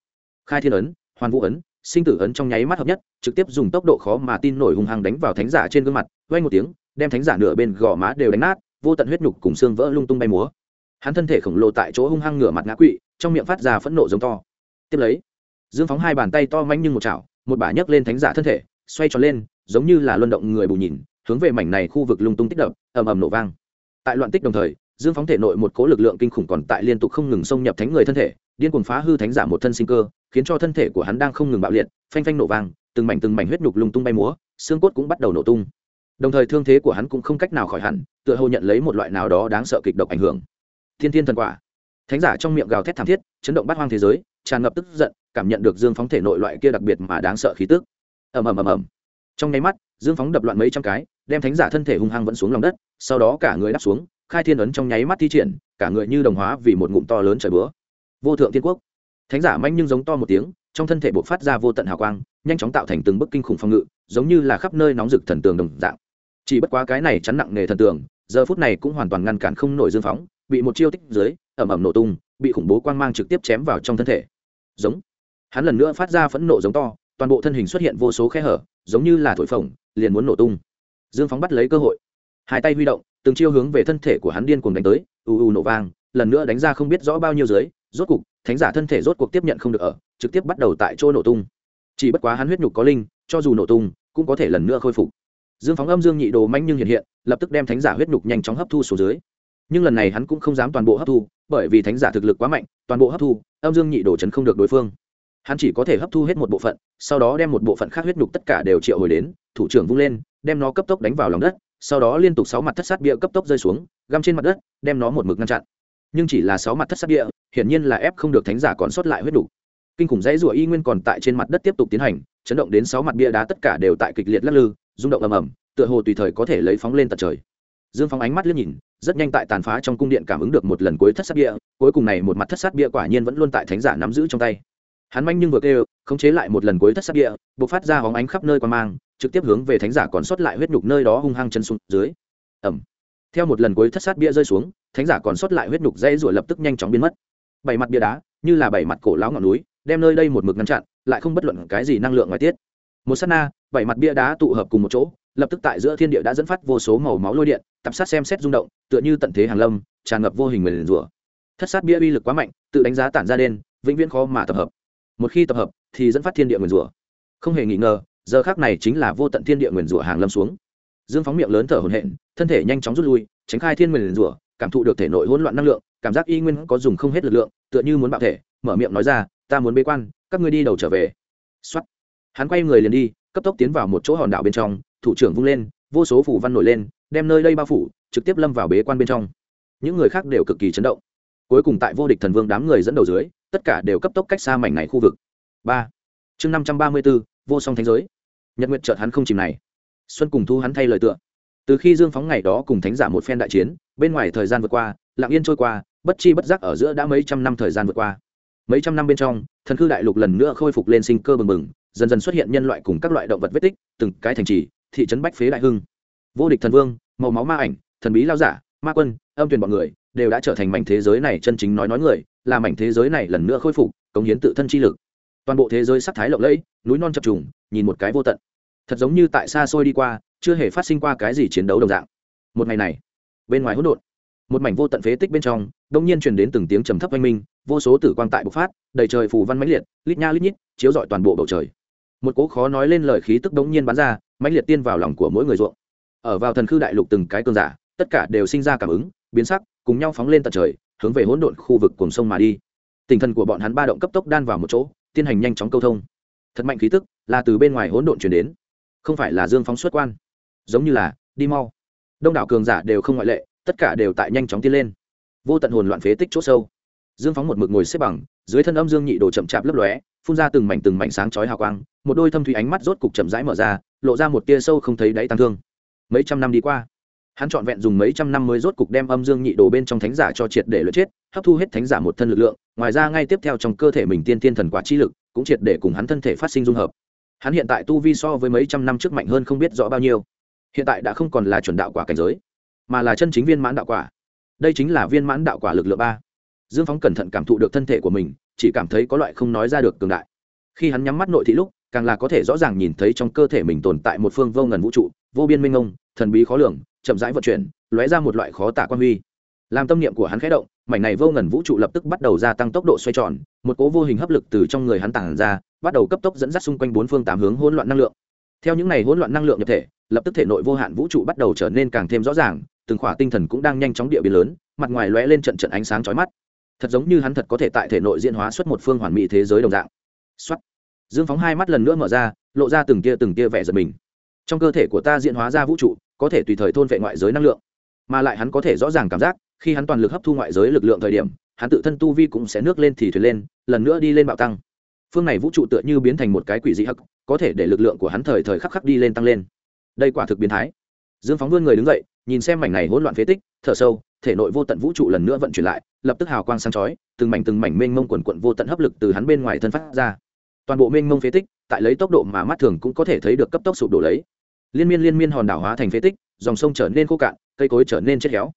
Khai thiên ấn, hoàn vũ ấn, sinh tử ấn trong nháy mắt hợp nhất, trực tiếp dùng tốc độ khó mà tin nổi hung hăng đánh vào thánh giả trên gương mặt vay một tiếng, đem thánh giả nửa bên gò má đều đánh nát, vô tận huyết nhục cùng xương vỡ lung tung bay múa. Hắn thân thể khổng lồ tại chỗ hung hăng ngửa mặt ngã quỵ, trong miệng phát ra phẫn nộ giống to. Tiếp lấy, dương phóng hai bàn tay to manh như một chảo, một bả nhấc lên thánh giả thân thể, xoay tròn lên giống như là luân động người bù nhìn, hướng về mảnh này khu vực lung tung tích đập, ầm ầm nổ vang. Tại loạn tích đồng thời, dương phóng thể nội một cố lực lượng kinh khủng còn tại liên tục không ngừng xông nhập thánh người thân thể, điên cuồng phá hư thánh giả một thân sinh cơ, khiến cho thân thể của hắn đang không ngừng bạo liệt, phanh phanh nổ vang, từng mảnh từng mảnh huyết nhục lung tung bay múa, xương cốt cũng bắt đầu nổ tung. Đồng thời thương thế của hắn cũng không cách nào khỏi hẳn, tựa hồ nhận lấy một loại nào đó đáng sợ kịch độc ảnh hưởng. Thiên thiên thần quả. Thánh giả trong miệng gào thét thảm thiết, chấn động bát hoang thế giới, tràn ngập tức giận, cảm nhận được dương phóng thể nội loại kia đặc biệt mà đáng sợ khí tức. Ầm ầm ầm ầm trong nháy mắt, dương phóng đập loạn mấy trăm cái, đem thánh giả thân thể hung hăng vẫn xuống lòng đất, sau đó cả người đáp xuống, khai thiên ấn trong nháy mắt thi triển, cả người như đồng hóa vì một ngụm to lớn trời bữa vô thượng thiên quốc. Thánh giả manh nhưng giống to một tiếng, trong thân thể buộc phát ra vô tận hào quang, nhanh chóng tạo thành từng bức kinh khủng phong ngự, giống như là khắp nơi nóng rực thần tường đồng dạng. Chỉ bất quá cái này chắn nặng nề thần tường, giờ phút này cũng hoàn toàn ngăn cản không nổi dương phóng, bị một chiêu tích dưới ẩm ẩm nổ tung, bị khủng bố quang mang trực tiếp chém vào trong thân thể. Giống. Hắn lần nữa phát ra phẫn nộ giống to toàn bộ thân hình xuất hiện vô số khe hở, giống như là thổi phồng, liền muốn nổ tung. Dương phóng bắt lấy cơ hội. Hai tay huy động, từng chiêu hướng về thân thể của hắn điên cuồng đánh tới u u nổ vang, lần nữa đánh ra không biết rõ bao nhiêu dưới, rốt cục, thánh giả thân thể rốt cuộc tiếp nhận không được ở, trực tiếp bắt đầu tại chỗ nổ tung. Chỉ bất quá hắn huyết nhục có linh, cho dù nổ tung, cũng có thể lần nữa khôi phục. Dương phóng âm dương nhị đồ manh nhưng hiện hiện, lập tức đem thánh giả huyết nhục nhanh chóng hấp thu xuống dưới. Nhưng lần này hắn cũng không dám toàn bộ hấp thu, bởi vì thánh giả thực lực quá mạnh, toàn bộ hấp thu, âm dương nhị đồ chấn không được đối phương hắn chỉ có thể hấp thu hết một bộ phận, sau đó đem một bộ phận khác huyết nhục tất cả đều triệu hồi đến, thủ trưởng vung lên, đem nó cấp tốc đánh vào lòng đất, sau đó liên tục sáu mặt thất sát bia cấp tốc rơi xuống, găm trên mặt đất, đem nó một mực ngăn chặn. Nhưng chỉ là sáu mặt thất sát bia hiển nhiên là ép không được thánh giả còn sót lại huyết nhục. Kinh khủng dãy rủa y nguyên còn tại trên mặt đất tiếp tục tiến hành, chấn động đến sáu mặt bia đá tất cả đều tại kịch liệt lắc lư, rung động ầm ầm, tựa hồ tùy thời có thể lấy phóng lên tận trời. Dương phóng ánh mắt liếc nhìn, rất nhanh tại tàn phá trong cung điện cảm ứng được một lần cuối thất sát bia cuối cùng này một mặt thất sát bia quả nhiên vẫn luôn tại thánh giả nắm giữ trong tay hắn manh nhưng vừa kêu, khống chế lại một lần cuối thất sát địa b ộ c phát ra hóng ánh khắp nơi quan mang, trực tiếp hướng về thánh giả còn sót lại huyết nhục nơi đó hung hăng chân xuống dưới. Ẩm theo một lần cuối thất sát bia rơi xuống, thánh giả còn sót lại huyết nhục dây rủa lập tức nhanh chóng biến mất. Bảy mặt bia đá, như là bảy mặt cổ lão ngọn núi, đem nơi đây một mực ngăn chặn, lại không bất luận cái gì năng lượng ngoài tiết. Một s á t na, bảy mặt bia đá tụ hợp cùng một chỗ, lập tức tại giữa thiên địa đã dẫn phát vô số màu máu lôi điện, tập sát xem xét rung động, tựa như tận thế hàng lâm, tràn ngập vô hình mềm rủa. Thất sát bia uy lực quá mạnh, tự đánh giá tản ra đen, vĩnh viễn khó mà tập hợp một khi tập hợp, thì dẫn phát thiên địa nguyền rủa. Không hề nghi ngờ, giờ khác này chính là vô tận thiên địa nguyền rủa hàng lâm xuống. Dương phóng miệng lớn thở hổn hển, thân thể nhanh chóng rút lui, tránh khai thiên nguyền rủa, cảm thụ được thể nội hỗn loạn năng lượng, cảm giác y nguyên có dùng không hết lực lượng, tựa như muốn bạo thể, mở miệng nói ra, ta muốn bế quan, các ngươi đi đầu trở về. Xuất hắn quay người liền đi, cấp tốc tiến vào một chỗ hòn đảo bên trong, thủ trưởng vung lên, vô số phủ văn nổi lên, đem nơi đây bao phủ, trực tiếp lâm vào bế quan bên trong. Những người khác đều cực kỳ chấn động cuối cùng tại vô địch thần vương đám người dẫn đầu dưới, tất cả đều cấp tốc cách xa mảnh này khu vực. Ba. Chương năm trăm ba mươi b ố vô song thánh giới. Nhật nguyện chợt hắn không chìm này. Xuân cùng thu hắn thay lời tựa. Từ khi dương phóng ngày đó cùng thánh giả một phen đại chiến, bên ngoài thời gian vượt qua lạng yên trôi qua, bất chi bất giác ở giữa đã mấy trăm năm thời gian vượt qua. Mấy trăm năm bên trong, thần cư đại lục lần nữa khôi phục lên sinh cơ bừng bừng, dần dần xuất hiện nhân loại cùng các loại động vật vết tích, từng cái thành trì, thị trấn bách phế đại hưng. Vô địch thần vương, màu máu ma ảnh, thần bí lao giả, ma quân, âm tuyển bọn người đều đã trở thành mảnh thế giới này chân chính nói nói người, là mảnh thế giới này lần nữa khôi phục, cống hiến tự thân chi lực. Toàn bộ thế giới sắc thái lộng lẫy, núi non chập trùng, nhìn một cái vô tận. Thật giống như tại xa xôi đi qua, chưa hề phát sinh qua cái gì chiến đấu đồng dạng. Một ngày này, bên ngoài hỗn độn, một mảnh vô tận phế tích bên trong đông nhiên truyền đến từng tiếng trầm thấp oanh minh, vô số tử quang tại bộc phát, đầy trời phù văn mãnh liệt, lít nha lít nhít, chiếu rọi toàn bộ bầu trời. Một cố khó nói lên lời khí tức đống nhiên bắn ra, mãnh liệt tiên vào lòng của mỗi người ruộng. Ở vào thần khư đại lục từng cái cơn giả, tất cả đều sinh ra cảm ứng, biến sắc cùng nhau phóng lên tận trời, hướng về hỗn độn khu vực cùng sông mà đi. Tinh thần của bọn hắn ba động cấp tốc đan vào một chỗ, tiến hành nhanh chóng câu thông. Thật mạnh khí tức là từ bên ngoài hỗn độn chuyển đến, không phải là dương phóng xuất quan. Giống như là, đi mau. Đông đảo cường giả đều không ngoại lệ, tất cả đều tại nhanh chóng tiến lên. Vô tận hồn loạn phế tích chỗ sâu. Dương phóng một mực ngồi xếp bằng, dưới thân âm dương nhị đồ chậm chạp lấp lóe, phun ra từng mảnh từng mảnh sáng chói hào quang, một đôi thâm thủy ánh mắt rốt cục chậm rãi mở ra, lộ ra một tia sâu không thấy đáy tăng thương. Mấy trăm năm đi qua hắn trọn vẹn dùng mấy trăm năm mới rốt cục đem âm dương nhị đồ bên trong thánh giả cho triệt để luyện chết, hấp thu hết thánh giả một thân lực lượng, ngoài ra ngay tiếp theo trong cơ thể mình tiên tiên thần quả chi lực cũng triệt để cùng hắn thân thể phát sinh dung hợp. Hắn hiện tại tu vi so với mấy trăm năm trước mạnh hơn không biết rõ bao nhiêu. Hiện tại đã không còn là chuẩn đạo quả cảnh giới, mà là chân chính viên mãn đạo quả. Đây chính là viên mãn đạo quả lực lượng ba. Dương phóng cẩn thận cảm thụ được thân thể của mình, chỉ cảm thấy có loại không nói ra được cường đại. Khi hắn nhắm mắt nội thị lúc, càng là có thể rõ ràng nhìn thấy trong cơ thể mình tồn tại một phương vô ngần vũ trụ, vô biên minh ông thần bí khó lường chậm rãi vận chuyển, lóe ra một loại khó tả quan huy. Làm tâm niệm của hắn khẽ động, mảnh này vô ngần vũ trụ lập tức bắt đầu gia tăng tốc độ xoay tròn, một cố vô hình hấp lực từ trong người hắn tản ra, bắt đầu cấp tốc dẫn dắt xung quanh bốn phương tám hướng hỗn loạn năng lượng. Theo những này hỗn loạn năng lượng nhập thể, lập tức thể nội vô hạn vũ trụ bắt đầu trở nên càng thêm rõ ràng, từng khỏa tinh thần cũng đang nhanh chóng địa biến lớn, mặt ngoài lóe lên trận trận ánh sáng chói mắt. Thật giống như hắn thật có thể tại thể nội diễn hóa xuất một phương hoàn mỹ thế giới đồng dạng. Xuất dương phóng hai mắt lần nữa mở ra, lộ ra từng tia từng tia vẻ giật mình. Trong cơ thể của ta diễn hóa ra vũ trụ có thể tùy thời thôn vệ ngoại giới năng lượng. Mà lại hắn có thể rõ ràng cảm giác, khi hắn toàn lực hấp thu ngoại giới lực lượng thời điểm, hắn tự thân tu vi cũng sẽ nước lên thì thuyền lên, lần nữa đi lên bạo tăng. Phương này vũ trụ tựa như biến thành một cái quỷ dị hắc, có thể để lực lượng của hắn thời thời khắc khắc đi lên tăng lên. Đây quả thực biến thái. Dương phóng vươn người đứng dậy, nhìn xem mảnh này hỗn loạn phế tích, thở sâu, thể nội vô tận vũ trụ lần nữa vận chuyển lại, lập tức hào quang sáng chói, từng mảnh từng mảnh mênh mông quần quận vô tận hấp lực từ hắn bên ngoài thân phát ra. Toàn bộ mênh mông phế tích, tại lấy tốc độ mà mắt thường cũng có thể thấy được cấp tốc sụp đổ lấy liên miên liên miên hòn đảo hóa thành phế tích, dòng sông trở nên khô cạn, cây cối trở nên chết héo.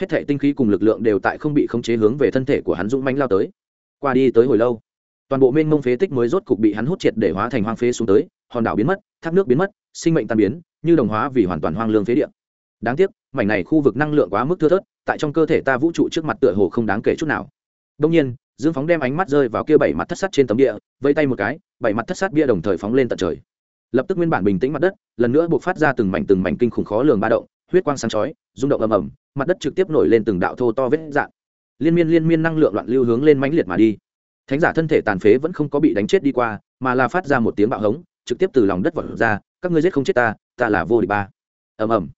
Hết thệ tinh khí cùng lực lượng đều tại không bị khống chế hướng về thân thể của hắn dũng mãnh lao tới. Qua đi tới hồi lâu, toàn bộ mênh mông phế tích mới rốt cục bị hắn hút triệt để hóa thành hoang phế xuống tới, hòn đảo biến mất, thác nước biến mất, sinh mệnh tan biến, như đồng hóa vì hoàn toàn hoang lương phế địa. Đáng tiếc, mảnh này khu vực năng lượng quá mức thưa thớt, tại trong cơ thể ta vũ trụ trước mặt tựa hồ không đáng kể chút nào. Đông nhiên, dương phóng đem ánh mắt rơi vào kia bảy mặt thất sắt trên tấm địa vây tay một cái, bảy mặt thất sắt bia đồng thời phóng lên tận trời lập tức nguyên bản bình tĩnh mặt đất, lần nữa buộc phát ra từng mảnh từng mảnh kinh khủng khó lường ba động, huyết quang sáng chói, rung động ầm ầm, mặt đất trực tiếp nổi lên từng đạo thô to vết dạn liên miên liên miên năng lượng loạn lưu hướng lên mãnh liệt mà đi. Thánh giả thân thể tàn phế vẫn không có bị đánh chết đi qua, mà là phát ra một tiếng bạo hống, trực tiếp từ lòng đất vọt ra, các ngươi giết không chết ta ta là vô địch ba. Ầm ầm.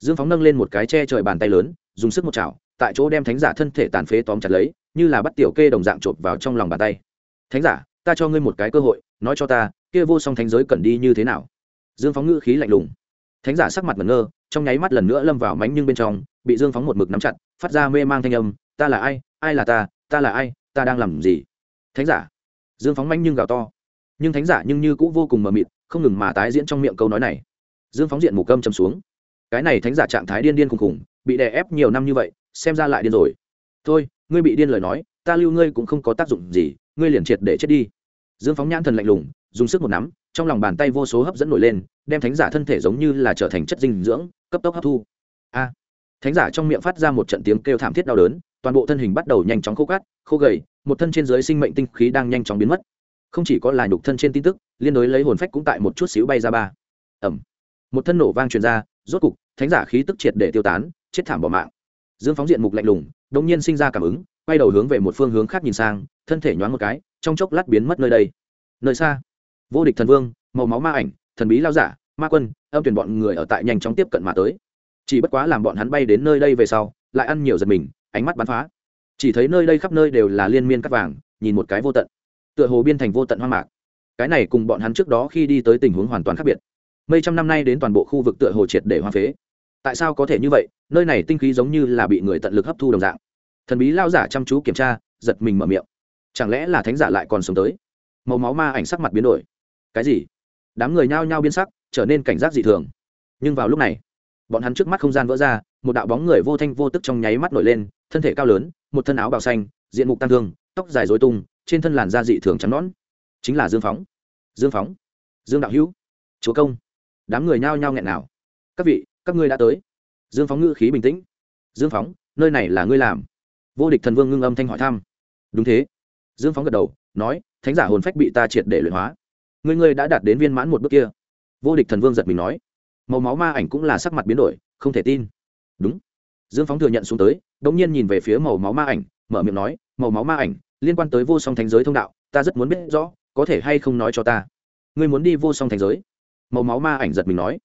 Dương phóng nâng lên một cái che trời bàn tay lớn, dùng sức một chảo, tại chỗ đem thánh giả thân thể tàn phế tóm chặt lấy, như là bắt tiểu kê đồng dạng chộp vào trong lòng bàn tay. Thánh giả, ta cho ngươi một cái cơ hội, nói cho ta kia vô song thánh giới cần đi như thế nào? Dương phóng ngữ khí lạnh lùng. Thánh giả sắc mặt ngẩn ngơ, trong nháy mắt lần nữa lâm vào mánh nhưng bên trong, bị dương phóng một mực nắm chặt, phát ra mê mang thanh âm, ta là ai? Ai là ta? Ta là ai? Ta đang làm gì? Thánh giả. Dương phóng mánh nhưng gào to. Nhưng thánh giả nhưng như cũng vô cùng mờ mịt, không ngừng mà tái diễn trong miệng câu nói này. Dương phóng diện mù câm chầm xuống. Cái này thánh giả trạng thái điên điên khùng khùng, bị đè ép nhiều năm như vậy, xem ra lại điên rồi. Thôi, ngươi bị điên lời nói, ta lưu ngươi cũng không có tác dụng gì, ngươi liền triệt để chết đi. Dương phóng nhãn thần lạnh lùng dùng sức một nắm, trong lòng bàn tay vô số hấp dẫn nổi lên, đem thánh giả thân thể giống như là trở thành chất dinh dưỡng, cấp tốc hấp thu. A! Thánh giả trong miệng phát ra một trận tiếng kêu thảm thiết đau đớn, toàn bộ thân hình bắt đầu nhanh chóng khô cát, khô gầy, một thân trên dưới sinh mệnh tinh khí đang nhanh chóng biến mất. Không chỉ có là nhục thân trên tin tức, liên đối lấy hồn phách cũng tại một chút xíu bay ra ba. Ẩm một thân nổ vang truyền ra, rốt cục, thánh giả khí tức triệt để tiêu tán, chết thảm bỏ mạng. Dương phóng diện mục lạnh lùng đông nhiên sinh ra cảm ứng, quay đầu hướng về một phương hướng khác nhìn sang, thân thể nhoáng một cái, trong chốc lát biến mất nơi đây. Nơi xa vô địch thần vương, màu máu ma ảnh, thần bí lao giả, ma quân, âm tuyển bọn người ở tại nhanh chóng tiếp cận mà tới. Chỉ bất quá làm bọn hắn bay đến nơi đây về sau, lại ăn nhiều giật mình, ánh mắt bắn phá. Chỉ thấy nơi đây khắp nơi đều là liên miên cắt vàng, nhìn một cái vô tận. Tựa hồ biên thành vô tận hoang mạc. Cái này cùng bọn hắn trước đó khi đi tới tình huống hoàn toàn khác biệt. Mấy trăm năm nay đến toàn bộ khu vực tựa hồ triệt để hoang phế. Tại sao có thể như vậy? Nơi này tinh khí giống như là bị người tận lực hấp thu đồng dạng. Thần bí lao giả chăm chú kiểm tra, giật mình mở miệng. Chẳng lẽ là thánh giả lại còn sống tới? Màu máu ma ảnh sắc mặt biến đổi cái gì? Đám người nhao nhao biến sắc, trở nên cảnh giác dị thường. Nhưng vào lúc này, bọn hắn trước mắt không gian vỡ ra, một đạo bóng người vô thanh vô tức trong nháy mắt nổi lên, thân thể cao lớn, một thân áo bào xanh, diện mục tăng thương, tóc dài dối tung, trên thân làn da dị thường trắng nõn. Chính là dương phóng. Dương phóng. Dương đạo hữu. Chúa công. Đám người nhao nhao nghẹn nào. Các vị, các ngươi đã tới. Dương phóng ngữ khí bình tĩnh. Dương phóng, nơi này là ngươi làm. Vô địch thần vương ngưng âm thanh hỏi thăm. Đúng thế. Dương phóng gật đầu, nói, thánh giả hồn phách bị ta triệt để luyện hóa ngươi ngươi đã đạt đến viên mãn một bước kia. Vô địch thần vương giật mình nói. Màu máu ma ảnh cũng là sắc mặt biến đổi, không thể tin. Đúng. Dương phóng thừa nhận xuống tới đ ỗ n g nhiên nhìn về phía màu máu ma ảnh, mở miệng nói, màu máu ma ảnh, liên quan tới vô song thành giới thông đạo, ta rất muốn biết rõ, có thể hay không nói cho ta? Ngươi muốn đi vô song thành giới? Màu máu ma ảnh giật mình nói.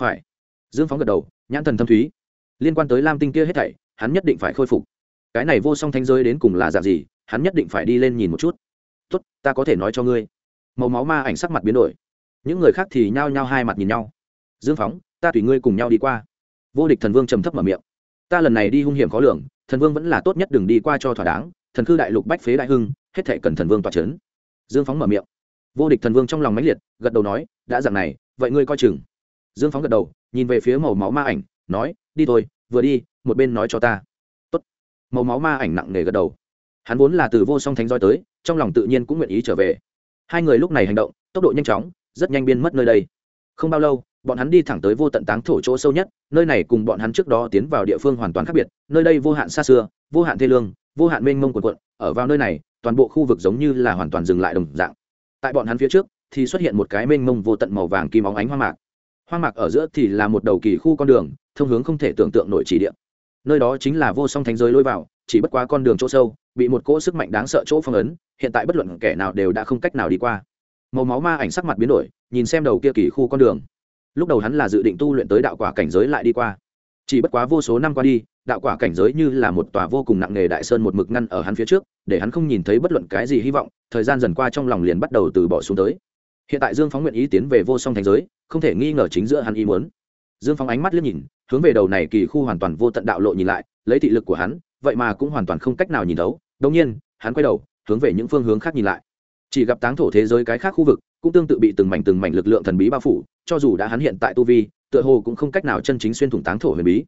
Phải. Dương phóng gật đầu, nhãn thần thâm thúy. Liên quan tới lam tinh kia hết thảy, hắn nhất định phải khôi phục. Cái này vô song thanh giới đến cùng là dạng gì, hắn nhất định phải đi lên nhìn một chút. Tốt, ta có thể nói cho ngươi màu máu ma ảnh sắc mặt biến đổi. Những người khác thì nhao nhao hai mặt nhìn nhau. Dương phóng, ta tùy ngươi cùng nhau đi qua. Vô địch thần vương trầm thấp mở miệng. Ta lần này đi hung hiểm khó lường, thần vương vẫn là tốt nhất đừng đi qua cho thỏa đáng. Thần cư đại lục bách phế đại hưng, hết thệ cần thần vương tỏa c h ấ n dương phóng mở miệng. Vô địch thần vương trong lòng mãnh liệt, gật đầu nói, đã dặn này, vậy ngươi coi chừng. Dương phóng gật đầu, nhìn về phía màu máu ma ảnh, nói, đi thôi, vừa đi, một bên nói cho ta. Tốt. màu máu ma ảnh nặng nề gật đầu. Hắn vốn là từ vô song thánh roi tới, trong lòng tự nhiên cũng nguyện ý trở về hai người lúc này hành động, tốc độ nhanh chóng, rất nhanh biên mất nơi đây. Không bao lâu, bọn hắn đi thẳng tới vô tận táng thổ chỗ sâu nhất, nơi này cùng bọn hắn trước đó tiến vào địa phương hoàn toàn khác biệt, nơi đây vô hạn xa xưa, vô hạn thê lương, vô hạn mênh mông quần quận, ở vào nơi này, toàn bộ khu vực giống như là hoàn toàn dừng lại đồng dạng. Tại bọn hắn phía trước, thì xuất hiện một cái mênh mông vô tận màu vàng kim óng ánh hoang mạc. Hoang mạc ở giữa thì là một đầu kỳ khu con đường, thông hướng không thể tưởng tượng nổi chỉ địa. Nơi đó chính là vô song thánh giới lôi vào, chỉ bất quá con đường chỗ sâu bị một cỗ sức mạnh đáng sợ chỗ phong ấn, hiện tại bất luận kẻ nào đều đã không cách nào đi qua. Màu máu ma ảnh sắc mặt biến đổi, nhìn xem đầu kia kỳ khu con đường. Lúc đầu hắn là dự định tu luyện tới đạo quả cảnh giới lại đi qua. Chỉ bất quá vô số năm qua đi, đạo quả cảnh giới như là một tòa vô cùng nặng nề đại sơn một mực ngăn ở hắn phía trước, để hắn không nhìn thấy bất luận cái gì hy vọng, thời gian dần qua trong lòng liền bắt đầu từ bỏ xuống tới. Hiện tại dương phóng nguyện ý tiến về vô song thành giới, không thể nghi ngờ chính giữa hắn ý muốn. Dương phóng ánh mắt liếc nhìn, hướng về đầu này kỳ khu hoàn toàn vô tận đạo lộ nhìn lại, lấy thị lực của hắn vậy mà cũng hoàn toàn không cách nào nhìn thấu. Đông nhiên, hắn quay đầu, hướng về những phương hướng khác nhìn lại. Chỉ gặp táng thổ thế giới cái khác khu vực cũng tương tự bị từng mảnh từng mảnh lực lượng thần bí bao phủ, cho dù đã hắn hiện tại tu vi, tựa hồ cũng không cách nào chân chính xuyên thủng táng thổ huyền bí.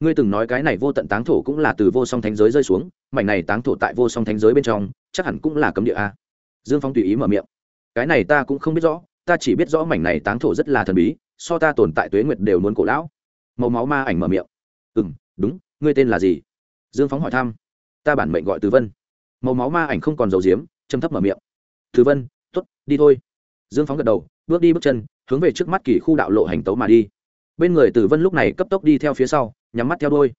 Ngươi từng nói cái này vô tận táng thổ cũng là từ vô song thánh giới rơi xuống, mảnh này táng thổ tại vô song thánh giới bên trong, chắc hẳn cũng là cấm địa a. Dương phong tùy ý mở miệng. Cái này ta cũng không biết rõ, ta chỉ biết rõ mảnh này táng thổ rất là thần bí, so ta tồn tại tuế nguyệt đều muốn cổ lão. Màu máu ma ảnh mở miệng. Ừ đúng, ngươi tên là gì? Dương phóng hỏi thăm. Ta bản mệnh gọi từ vân. Màu máu ma ảnh không còn dầu diếm châm thấp mở miệng. Từ vân t ố t đi thôi. Dương phóng gật đầu, bước đi bước chân, hướng về trước mắt kỳ khu đạo lộ hành tấu mà đi. Bên người tử vân lúc này cấp tốc đi theo phía sau, nhắm mắt theo đôi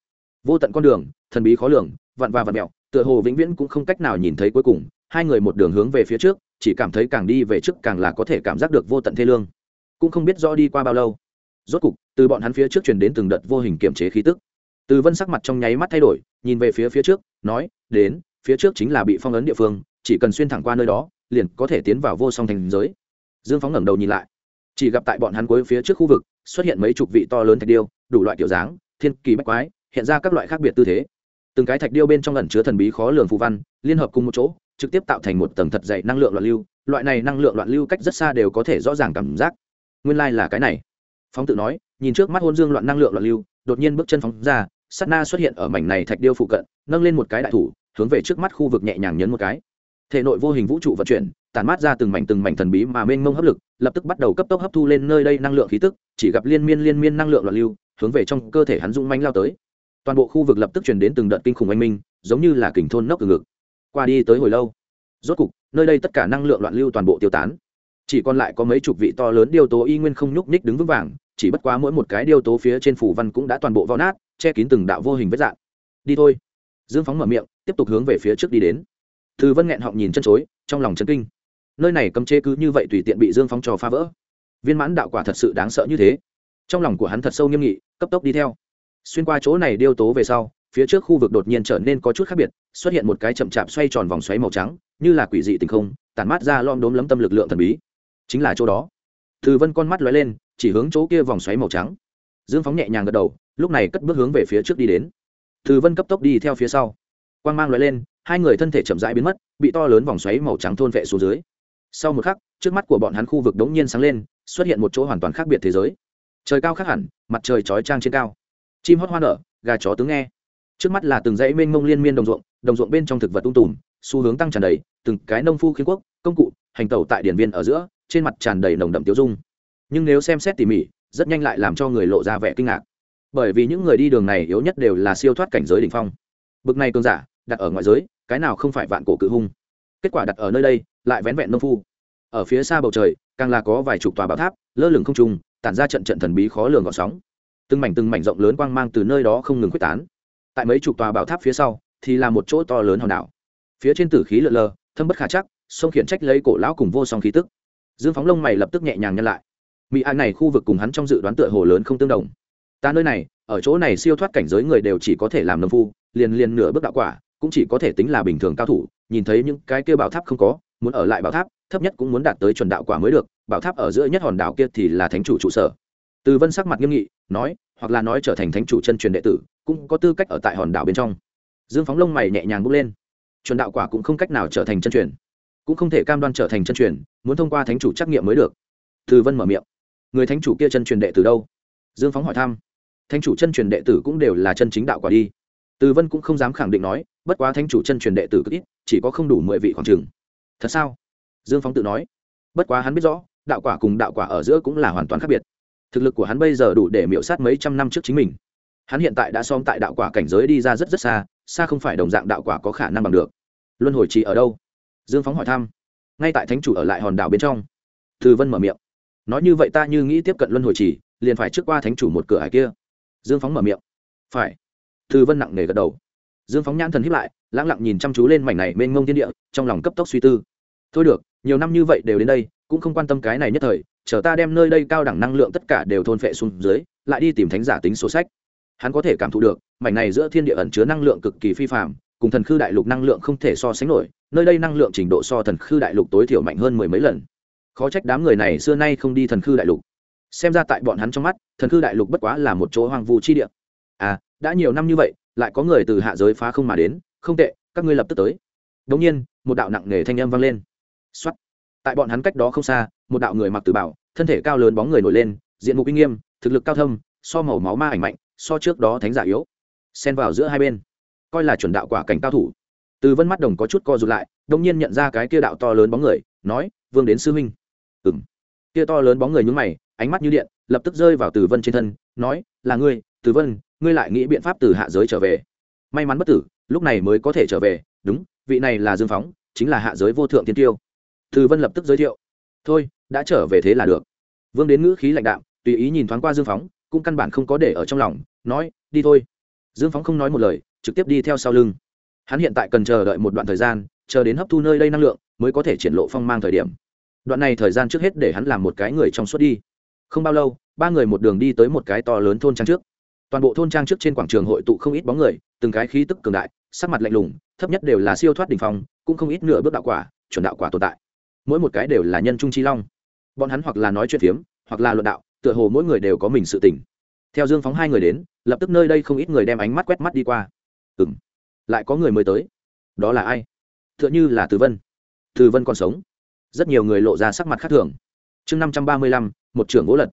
vô tận con đường, thần bí khó lường, vặn và vặn mẹo, tựa hồ vĩnh viễn cũng không cách nào nhìn thấy cuối cùng. Hai người một đường hướng về phía trước, chỉ cảm thấy càng đi về trước càng là có thể cảm giác được vô tận thê lương. Cũng không biết rõ đi qua bao lâu. Rốt cục, từ bọn hắn phía trước truyền đến từng đợt vô hình kiểm chế khí tức. Từ vân sắc mặt trong nháy mắt thay đổi nhìn về phía phía trước, nói, đến, phía trước chính là bị phong ấn địa phương, chỉ cần xuyên thẳng qua nơi đó, liền có thể tiến vào vô song thành giới. Dương phóng ngẩng đầu nhìn lại. Chỉ gặp tại bọn hắn cuối phía trước khu vực, xuất hiện mấy chục vị to lớn thạch điêu, đủ loại kiểu dáng, thiên kỳ bách quái, hiện ra các loại khác biệt tư thế. Từng cái thạch điêu bên trong ẩn chứa thần bí khó lường phù văn, liên hợp cùng một chỗ, trực tiếp tạo thành một tầng thật dày năng lượng loạn lưu. Loại này năng lượng loạn lưu cách rất xa đều có thể rõ ràng cảm giác. Nguyên lai、like、là cái này. Phóng tự nói, nhìn trước mắt hôn dương loạn năng lượng loạn lưu, đột nhiên bước chân phóng ra sát na xuất hiện ở mảnh này thạch điêu phụ cận, nâng lên một cái đại thủ, hướng về trước mắt khu vực nhẹ nhàng nhấn một cái. Thể nội vô hình vũ trụ vận chuyển tàn mát ra từng mảnh từng mảnh thần bí mà mênh mông hấp lực, lập tức bắt đầu cấp tốc hấp thu lên nơi đây năng lượng khí tức, chỉ gặp liên miên liên miên năng lượng loạn lưu, hướng về trong cơ thể hắn dũng manh lao tới. Toàn bộ khu vực lập tức truyền đến từng đợt kinh khủng oanh minh, giống như là kình thôn nóc từ ngực. Qua đi tới hồi lâu, rốt cục, nơi đây tất cả năng lượng loạn lưu toàn bộ tiêu tán. Chỉ còn lại có mấy chục vị to lớn điêu tố y nguyên không nhúc ních đứng vững vàng, chỉ bất quá mỗi một cái điêu tố phía trên phủ văn cũng đã toàn bộ vỡ nát che kín từng đạo vô hình vết dạng đi thôi. Dương phóng mở miệng, tiếp tục hướng về phía trước đi đến. Thư vân nghẹn họng nhìn chân chối, trong lòng chân kinh. Nơi này cấm chế cứ như vậy tùy tiện bị dương phóng cho phá vỡ. Viên mãn đạo quả thật sự đáng sợ như thế. Trong lòng của hắn thật sâu nghiêm nghị, cấp tốc đi theo. Xuyên qua chỗ này điêu tố về sau, phía trước khu vực đột nhiên trở nên có chút khác biệt, xuất hiện một cái chậm chạp xoay tròn vòng xoáy màu trắng, như là quỷ dị tình không, tản mát ra lom đốm lấm tâm lực lượng thần bí. Chính là chỗ đó. Thư vân con mắt lóe lên, chỉ hướng chỗ kia vòng xoáy màu trắng. Dương phóng nhẹ nhàng gật đầu lúc này cất bước hướng về phía trước đi đến. Thư vân cấp tốc đi theo phía sau. Quang mang loại lên, hai người thân thể chậm rãi biến mất, bị to lớn vòng xoáy màu trắng thôn vệ xuống dưới. Sau một khắc, trước mắt của bọn hắn khu vực đống nhiên sáng lên, xuất hiện một chỗ hoàn toàn khác biệt thế giới. Trời cao khác hẳn, mặt trời chói trang trên cao. Chim hót hoa nở, gà chó tướng nghe. Trước mắt là từng dãy mênh mông liên miên đồng ruộng đồng ruộng bên trong thực vật tung tùm, xu hướng tăng tràn đầy, từng cái nông phu khiến quốc, công cụ, hành tẩu tại điển viên ở giữa, trên mặt tràn đầy nồng đậm tiêu dung. Nhưng nếu xem xét tỉ mỉ, rất nhanh lại làm cho người lộ ra vẻ kinh ngạc bởi vì những người đi đường này yếu nhất đều là siêu thoát cảnh giới đ ỉ n h phong. Bực này cường giả, đặt ở ngoại giới, cái nào không phải vạn cổ cự hung? Kết quả đặt ở nơi đây, lại vén vẹn nông phu. Ở phía xa bầu trời, càng là có vài chục tòa bão tháp, lơ lửng không trung, tản ra trận trận thần bí khó lường gọn sóng. Từng mảnh từng mảnh rộng lớn quang mang từ nơi đó không ngừng quyết tán. Tại mấy chục tòa bão tháp phía sau, thì là một chỗ to lớn hòn đảo. Phía trên tử khí lợn lờ, thâm bất khả chắc, sông khiển trách lấy cổ lão cùng vô song khí tức. Dương phóng lông mày lập tức nhẹ nhàng nhân lại. Mỹ an này khu vực cùng hắn trong dự đoán tựa hồ lớn không tương đồng ta nơi này, ở chỗ này siêu thoát cảnh giới người đều chỉ có thể làm nông phu, liền liền nửa bước đạo quả, cũng chỉ có thể tính là bình thường cao thủ, nhìn thấy những cái kia bảo tháp không có, muốn ở lại bảo tháp, thấp nhất cũng muốn đạt tới chuẩn đạo quả mới được, bảo tháp ở giữa nhất hòn đảo kia thì là thánh chủ trụ sở. Từ vân sắc mặt nghiêm nghị, nói, hoặc là nói trở thành thánh chủ chân truyền đệ tử, cũng có tư cách ở tại hòn đảo bên trong. Dương phóng lông mày nhẹ nhàng bước lên. Chuẩn đạo quả cũng không cách nào trở thành chân truyền, cũng không thể cam đoan trở thành chân truyền, muốn thông qua thánh chủ trắc nghiệm mới được. Từ vân mở miệng. Người thánh chủ kia chân truyền đệ từ đâu? Dương phóng hỏi thăm thánh chủ chân truyền đệ tử cũng đều là chân chính đạo quả đi. Từ vân cũng không dám khẳng định nói, bất quá thánh chủ chân truyền đệ tử cực ít, chỉ có không đủ mười vị khoảng chừng. Thật sao? Dương phóng tự nói. Bất quá hắn biết rõ, đạo quả cùng đạo quả ở giữa cũng là hoàn toàn khác biệt. Thực lực của hắn bây giờ đủ để miễu sát mấy trăm năm trước chính mình. Hắn hiện tại đã xóm tại đạo quả cảnh giới đi ra rất rất xa xa không phải đồng dạng đạo quả có khả năng bằng được. Luân hồi trì ở đâu? Dương phóng hỏi thăm. Ngay tại thánh chủ ở lại hòn đảo bên trong. Từ vân mở miệng. Nói như vậy ta như nghĩ tiếp cận luân hồi trì liền phải trước qua thánh chủ một cửa hải kia dương phóng mở miệng. Phải. Thư vân nặng nề gật đầu. Dương phóng nhãn thần hiếp lại lãng lặng nhìn chăm chú lên mảnh này mênh ngông thiên địa, trong lòng cấp tốc suy tư. Thôi được, nhiều năm như vậy đều đến đây, cũng không quan tâm cái này nhất thời, chờ ta đem nơi đây cao đẳng năng lượng tất cả đều thôn phệ xuống dưới, lại đi tìm thánh giả tính sổ sách. Hắn có thể cảm thụ được, mảnh này giữa thiên địa ẩn chứa năng lượng cực kỳ phi phạm cùng thần khư đại lục năng lượng không thể so sánh nổi, nơi đây năng lượng trình độ so thần khư đại lục tối thiểu mạnh hơn mười mấy lần. Khó trách đám người này xưa nay không đi thần khư đại lục xem ra tại bọn hắn trong mắt, thần cư đại lục bất quá là một chỗ hoang vu chi địa. À đã nhiều năm như vậy, lại có người từ hạ giới phá không mà đến, không tệ, các ngươi lập tức tới. Đống nhiên, một đạo nặng nề thanh âm vang lên. Xuất tại bọn hắn cách đó không xa, một đạo người mặc tử bảo, thân thể cao lớn bóng người nổi lên, diện mục uy nghiêm, thực lực cao thâm, so màu máu ma ảnh mạnh, so trước đó thánh giả yếu. Xen vào giữa hai bên. Coi là chuẩn đạo quả cảnh cao thủ. Từ vân mắt đồng có chút co rụt lại đông nhiên nhận ra cái kia đạo to lớn bóng người, nói, vương đến sư huynh. Ừ m kia to lớn bóng người nhúng mày ánh mắt như điện, lập tức rơi vào từ vân trên thân, nói, là ngươi, từ vân, ngươi lại nghĩ biện pháp từ hạ giới trở về. May mắn bất tử, lúc này mới có thể trở về. Đúng, vị này là dương phóng, chính là hạ giới vô thượng tiên tiêu. Từ vân lập tức giới thiệu, thôi, đã trở về thế là được. Vương đến ngữ khí lãnh đạm, tùy ý nhìn thoáng qua dương phóng, cũng căn bản không có để ở trong lòng, nói, đi thôi. Dương phóng không nói một lời, trực tiếp đi theo sau lưng. Hắn hiện tại cần chờ đợi một đoạn thời gian, chờ đến hấp thu nơi đây năng lượng, mới có thể triển lộ phong mang thời điểm. Đoạn này thời gian trước hết để hắn làm một cái người trong suốt đi không bao lâu, ba người một đường đi tới một cái to lớn thôn trang trước. Toàn bộ thôn trang trước trên quảng trường hội tụ không ít bóng người, từng cái khí tức cường đại, sắc mặt lạnh lùng, thấp nhất đều là siêu thoát đ ỉ n h phong, cũng không ít nửa bước đạo quả, chuẩn đạo quả tồn tại. Mỗi một cái đều là nhân trung chi long. Bọn hắn hoặc là nói chuyện phiếm, hoặc là luận đạo, tựa hồ mỗi người đều có mình sự tỉnh theo dương phóng hai người đến, lập tức nơi đây không ít người đem ánh mắt quét mắt đi qua. Ừ m lại có người mới tới. Đó là ai? T h ư ợ n h ư là từ vân. Từ vân còn sống. Rất nhiều người lộ ra sắc mặt khác thường. Chương năm trăm ba mươi lăm một trưởng gỗ lật.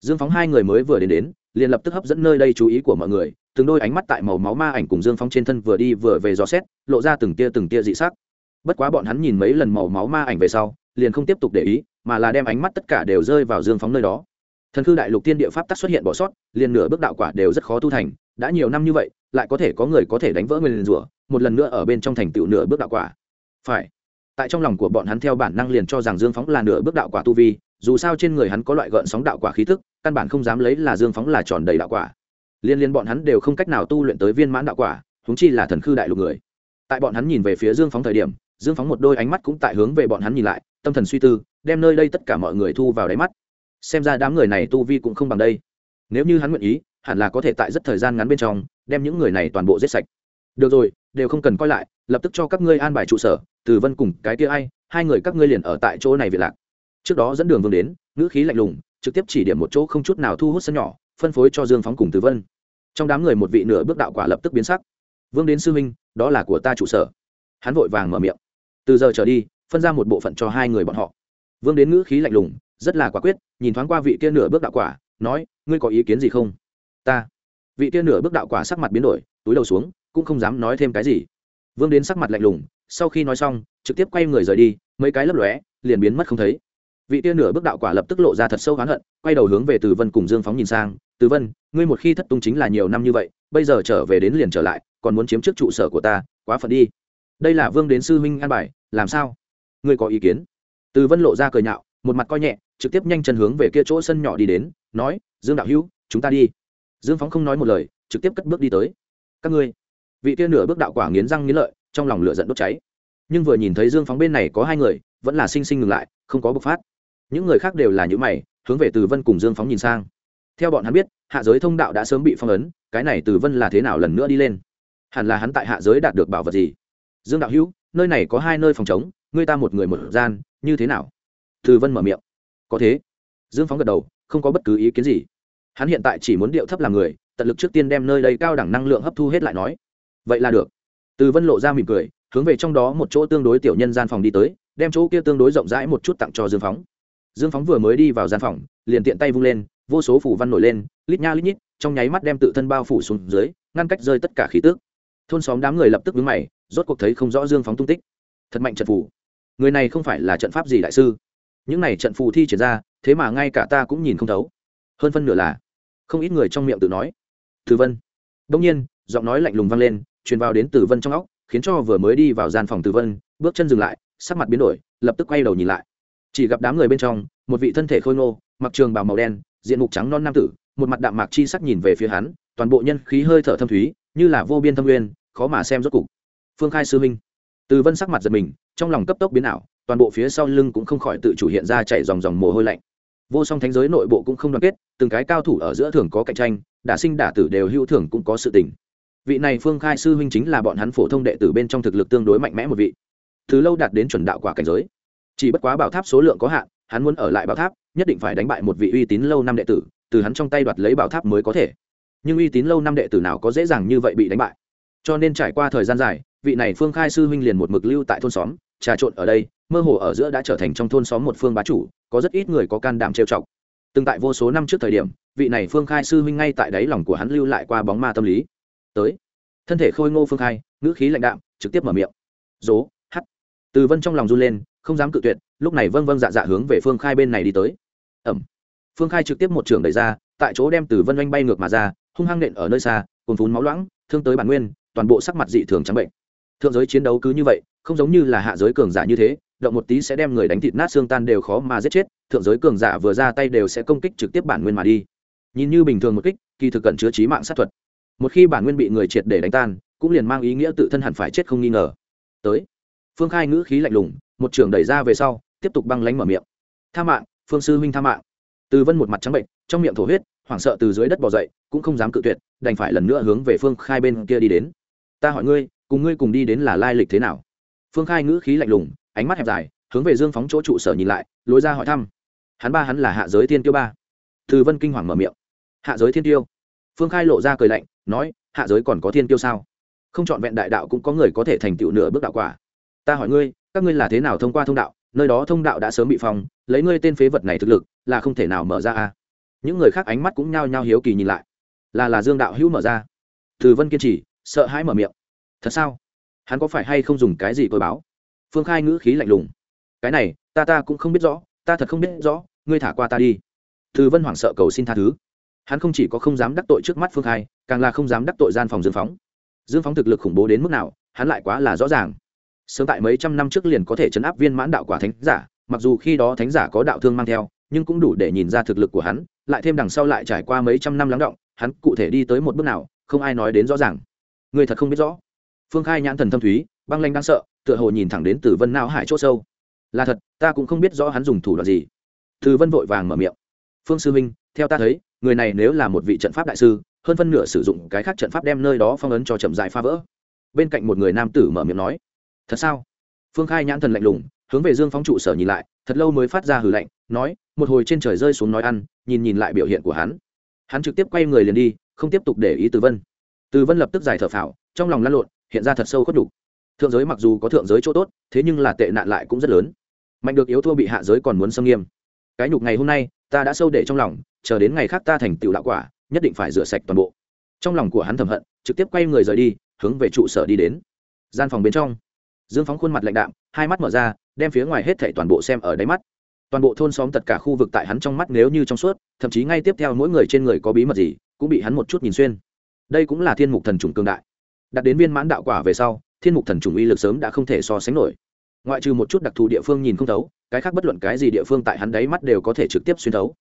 Dương phóng hai người mới vừa đến đến, liền lập tức hấp dẫn nơi đây chú ý của mọi người, từng đôi ánh mắt tại màu máu ma ảnh cùng dương phóng trên thân vừa đi vừa về dò xét, lộ ra từng tia từng tia dị sắc. Bất quá bọn hắn nhìn mấy lần màu máu ma ảnh về sau, liền không tiếp tục để ý, mà là đem ánh mắt tất cả đều rơi vào dương phóng nơi đó. Thần khư đại lục tiên địa pháp tắc xuất hiện bỏ sót, liền nửa bước đạo quả đều rất khó tu thành, đã nhiều năm như vậy, lại có thể có người có thể đánh vỡ nguyên rủa, một lần nữa ở bên trong thành tựu nửa bước đạo quả. Phải. Tại trong lòng của bọn hắn theo bản năng liền cho rằng dương phóng là nửa bước đạo quả tu vi dù sao trên người hắn có loại gợn sóng đạo quả khí thức căn bản không dám lấy là dương phóng là tròn đầy đạo quả. Liên liên bọn hắn đều không cách nào tu luyện tới viên mãn đạo quả húng chi là thần khư đại lục người. Tại bọn hắn nhìn về phía dương phóng thời điểm, dương phóng một đôi ánh mắt cũng tại hướng về bọn hắn nhìn lại, tâm thần suy tư, đem nơi đây tất cả mọi người thu vào đáy mắt. Xem ra đám người này tu vi cũng không bằng đây. Nếu như hắn nguyện ý, hẳn là có thể tại rất thời gian ngắn bên trong, đem những người này toàn bộ giết sạch. Được rồi, đều không cần coi lại, lập tức cho các ngươi an bài trụ sở, từ vân cùng cái kia ai, hai người các ngươi liền ở tại chỗ này về lạc trước đó dẫn đường vương đến, ngữ khí lạnh lùng, trực tiếp chỉ điểm một chỗ không chút nào thu hút sân nhỏ, phân phối cho dương phóng cùng từ vân. Trong đám người một vị nửa bước đạo quả lập tức biến sắc. Vương đến sư huynh, đó là của ta trụ sở. Hắn vội vàng mở miệng. Từ giờ trở đi, phân ra một bộ phận cho hai người bọn họ. Vương đến ngữ khí lạnh lùng, rất là quả quyết, nhìn thoáng qua vị kia nửa bước đạo quả, nói, ngươi có ý kiến gì không? Ta. Vị kia nửa bước đạo quả sắc mặt biến đổi, túi đầu xuống, cũng không dám nói thêm cái gì. Vương đến sắc mặt lạnh lùng, sau khi nói xong, trực tiếp quay người rời đi, mấy cái lấp lóe, liền biến mất không thấy vị tiên nửa bước đạo quả lập tức lộ ra thật sâu oán hận, quay đầu hướng về từ vân cùng dương phóng nhìn sang. Từ vân, ngươi một khi thất tung chính là nhiều năm như vậy, bây giờ trở về đến liền trở lại, còn muốn chiếm trước trụ sở của ta, quá phận đi. Đây là vương đến sư huynh an bài, làm sao? Ngươi có ý kiến? Từ vân lộ ra cười nhạo, một mặt coi nhẹ, trực tiếp nhanh chân hướng về kia chỗ sân nhỏ đi đến, nói, dương đạo hữu, chúng ta đi. Dương phóng không nói một lời, trực tiếp cất bước đi tới. Các ngươi. Vị kia nửa bước đạo quả nghiến răng nghiến lợi, trong lòng lửa giận đốt cháy. Nhưng vừa nhìn thấy dương phóng bên này có hai người, vẫn là sinh sinh ngừng lại, không có bộc phát những người khác đều là những mày, hướng về từ vân cùng dương phóng nhìn sang. Theo bọn hắn biết, hạ giới thông đạo đã sớm bị phong ấn, cái này từ vân là thế nào lần nữa đi lên? Hẳn là hắn tại hạ giới đạt được bảo vật gì? Dương đạo hữu, nơi này có hai nơi phòng chống ngươi ta một người một gian, như thế nào? Từ vân mở miệng. Có thế. Dương phóng gật đầu, không có bất cứ ý kiến gì. Hắn hiện tại chỉ muốn điệu thấp làm người, tận lực trước tiên đem nơi đây cao đẳng năng lượng hấp thu hết lại nói. Vậy là được. Từ vân lộ ra mỉm cười, hướng về trong đó một chỗ tương đối tiểu nhân gian phòng đi tới, đem chỗ kia tương đối rộng rãi một chút tặng cho dương phóng dương phóng vừa mới đi vào gian phòng, liền tiện tay vung lên, vô số phủ văn nổi lên, lít nha lít nhít, trong nháy mắt đem tự thân bao phủ xuống dưới, ngăn cách rơi tất cả khí tước thôn xóm đám người lập tức vướng mày, rốt cuộc thấy không rõ dương phóng tung tích. Thật mạnh trận phủ người này không phải là trận pháp gì đại sư? Những này trận phù thi triển ra, thế mà ngay cả ta cũng nhìn không thấu. Hơn phân nửa là, không ít người trong miệng tự nói. Từ vân. Đông nhiên, giọng nói lạnh lùng vang lên, truyền vào đến từ vân trong óc, khiến cho vừa mới đi vào gian phòng từ vân, bước chân dừng lại, sắc mặt biến đổi, lập tức quay đầu nhìn lại chỉ gặp đám người bên trong, một vị thân thể khôi ngô, mặc trường bào màu đen, diện mục trắng non nam tử, một mặt đạm mạc chi sắc nhìn về phía hắn, toàn bộ nhân khí hơi thở thâm thúy, như là vô biên thâm uyên khó mà xem rốt cục. Phương khai sư minh. Từ vân sắc mặt giật mình, trong lòng cấp tốc biến ảo, toàn bộ phía sau lưng cũng không khỏi tự chủ hiện ra chạy dòng dòng mồ hôi lạnh. Vô song thánh giới nội bộ cũng không đoàn kết, từng cái cao thủ ở giữa thường có cạnh tranh, đả sinh đả tử đều hữu thường cũng có sự tình. Vị này phương khai sư huynh chính là bọn hắn phổ thông đệ tử bên trong thực lực tương đối mạnh mẽ một vị. Từ lâu đạt đến chuẩn đạo quả cảnh giới chỉ bất quá bảo tháp số lượng có hạn, hắn muốn ở lại bảo tháp, nhất định phải đánh bại một vị uy tín lâu năm đệ tử, từ hắn trong tay đoạt lấy bảo tháp mới có thể. Nhưng uy tín lâu năm đệ tử nào có dễ dàng như vậy bị đánh bại? Cho nên trải qua thời gian dài, vị này phương khai sư huynh liền một mực lưu tại thôn xóm, trà trộn ở đây, mơ hồ ở giữa đã trở thành trong thôn xóm một phương bá chủ, có rất ít người có can đảm trêu chọc. Từng tại vô số năm trước thời điểm, vị này phương khai sư huynh ngay tại đáy lòng của hắn lưu lại qua bóng ma tâm lý. Tới. Thân thể khôi ngô phương khai, ngữ khí lãnh đạm, trực tiếp mở miệng. Dố, hắt. Từ vân trong lòng run lên không dám cự tuyệt, lúc này vâng vâng dạ dạ hướng về phương khai bên này đi tới. Ẩm. Phương khai trực tiếp một trường đẩy ra, tại chỗ đem từ vân oanh bay ngược mà ra, hung hăng nện ở nơi xa cồn phún máu loãng, thương tới bản nguyên, toàn bộ sắc mặt dị thường trắng bệnh. Thượng giới chiến đấu cứ như vậy, không giống như là hạ giới cường giả như thế, động một tí sẽ đem người đánh thịt nát xương tan đều khó mà giết chết, thượng giới cường giả vừa ra tay đều sẽ công kích trực tiếp bản nguyên mà đi. Nhìn như bình thường một kích, kỳ thực cận chứa trí mạng sát thuật. Một khi bản nguyên bị người triệt để đánh tan, cũng liền mang ý nghĩa tự thân hẳn phải chết không nghi ngờ. Tới. Phương khai ngữ khí lạnh lùng một trường đẩy ra về sau, tiếp tục băng lánh mở miệng. Tha mạng, phương sư huynh tha mạng. Từ vân một mặt trắng bệnh, trong miệng thổ huyết, hoảng sợ từ dưới đất bỏ dậy, cũng không dám cự tuyệt, đành phải lần nữa hướng về phương khai bên kia đi đến. Ta hỏi ngươi, cùng ngươi cùng đi đến là lai lịch thế nào? Phương khai ngữ khí lạnh lùng, ánh mắt hẹp dài, hướng về dương phóng chỗ trụ sở nhìn lại, lối ra hỏi thăm. Hắn ba hắn là hạ giới thiên tiêu ba. Từ vân kinh hoàng mở miệng. Hạ giới thiên tiêu? Phương khai lộ ra cười lạnh, nói, hạ giới còn có thiên tiêu sao? Không c h ọ n vẹn đại đạo cũng có người có thể thành tựu nửa bước đạo quả. Ta hỏi ngươi các ngươi là thế nào thông qua thông đạo, nơi đó thông đạo đã sớm bị phong, lấy ngươi tên phế vật này thực lực, là không thể nào mở ra a. Những người khác ánh mắt cũng nhao nhao hiếu kỳ nhìn lại. Là là dương đạo hữu mở ra. Từ vân kiên trì, sợ hãi mở miệng. Thật sao? Hắn có phải hay không dùng cái gì tôi báo? Phương khai ngữ khí lạnh lùng. Cái này, ta ta cũng không biết rõ, ta thật không biết rõ, ngươi thả qua ta đi. Từ vân hoảng sợ cầu xin tha thứ. Hắn không chỉ có không dám đắc tội trước mắt phương khai, càng là không dám đắc tội gian phòng dương phóng. Dương phóng thực lực khủng bố đến mức nào, hắn lại quá là rõ ràng sớm tại mấy trăm năm trước liền có thể chấn áp viên mãn đạo quả thánh giả, mặc dù khi đó thánh giả có đạo thương mang theo, nhưng cũng đủ để nhìn ra thực lực của hắn, lại thêm đằng sau lại trải qua mấy trăm năm lắng động, hắn cụ thể đi tới một bước nào, không ai nói đến rõ ràng. Người thật không biết rõ. Phương khai nhãn thần thâm thúy, băng lanh đang sợ, tựa hồ nhìn thẳng đến từ vân não hải c h ỗ sâu. Là thật, ta cũng không biết rõ hắn dùng thủ đoạn gì. Từ vân vội vàng mở miệng. Phương sư minh theo ta thấy, người này nếu là một vị trận pháp đại sư, hơn phân nửa sử dụng cái khác trận pháp đem nơi đó phong ấn cho chậm dài phá vỡ. Bên cạnh một người nam tử mở miệng nói thật sao? Phương khai nhãn thần lạnh lùng, hướng về dương phóng trụ sở nhìn lại, thật lâu mới phát ra hử lạnh, nói, một hồi trên trời rơi xuống nói ăn, nhìn nhìn lại biểu hiện của hắn. Hắn trực tiếp quay người liền đi, không tiếp tục để ý từ vân. Từ vân lập tức giải thở phào, trong lòng lăn lộn, hiện ra thật sâu khuất đủ. thượng giới mặc dù có thượng giới chỗ tốt, thế nhưng là tệ nạn lại cũng rất lớn. Mạnh được yếu thua bị hạ giới còn muốn xâm nghiêm. Cái nhục ngày hôm nay, ta đã sâu để trong lòng, chờ đến ngày khác ta thành tựu đạo quả, nhất định phải rửa sạch toàn bộ. Trong lòng của hắn thầm hận, trực tiếp quay người rời đi, hướng về trụ sở đi đến. Gian phòng bên trong dương phóng khuôn mặt lạnh đạm, hai mắt mở ra, đem phía ngoài hết thảy toàn bộ xem ở đáy mắt. Toàn bộ thôn xóm tất cả khu vực tại hắn trong mắt nếu như trong suốt, thậm chí ngay tiếp theo mỗi người trên người có bí mật gì, cũng bị hắn một chút nhìn xuyên. Đây cũng là thiên mục thần trùng cương đại. Đặt đến viên mãn đạo quả về sau, thiên mục thần trùng uy lực sớm đã không thể so sánh nổi. Ngoại trừ một chút đặc thù địa phương nhìn không thấu, cái khác bất luận cái gì địa phương tại hắn đáy mắt đều có thể trực tiếp xuyên thấu.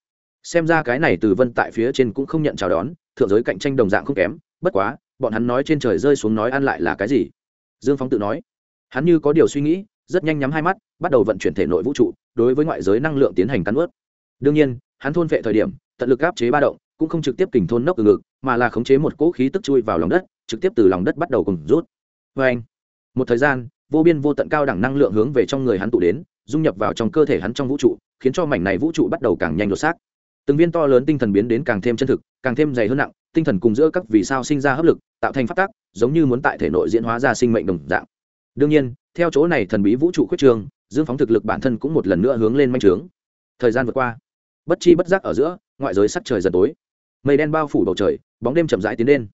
Xem ra cái này từ vân tại phía trên cũng không nhận chào đón, thượng giới cạnh tranh đồng dạng không kém, bất quá, bọn hắn nói trên trời rơi xuống nói ăn lại là cái gì? Dương phóng tự nói hắn như có điều suy nghĩ, rất nhanh nhắm hai mắt, bắt đầu vận chuyển thể nội vũ trụ, đối với ngoại giới năng lượng tiến hành cắn ướt. Đương nhiên, hắn thôn vệ thời điểm, tận lực áp chế ba động, cũng không trực tiếp kình thôn nốc từ ngực, mà là khống chế một cỗ khí tức chui vào lòng đất, trực tiếp từ lòng đất bắt đầu cùng rút. Vê anh, một thời gian, vô biên vô tận cao đẳng năng lượng hướng về trong người hắn tụ đến, dung nhập vào trong cơ thể hắn trong vũ trụ, khiến cho mảnh này vũ trụ bắt đầu càng nhanh đột xác. Từng viên to lớn tinh thần biến đến càng thêm chân thực, càng thêm dày hơn nặng, tinh thần cùng giữa các vì sao sinh ra hấp lực, tạo thành phát tác, giống như muốn tại thể nội diễn hóa ra sinh mệnh đồng dạng đương nhiên, theo chỗ này thần bí vũ trụ khuyết trường, dương phóng thực lực bản thân cũng một lần nữa hướng lên manh trướng. Thời gian vượt qua. Bất chi bất giác ở giữa, ngoại giới sắc trời dần tối. Mây đen bao phủ bầu trời, bóng đêm chậm rãi tiến lên.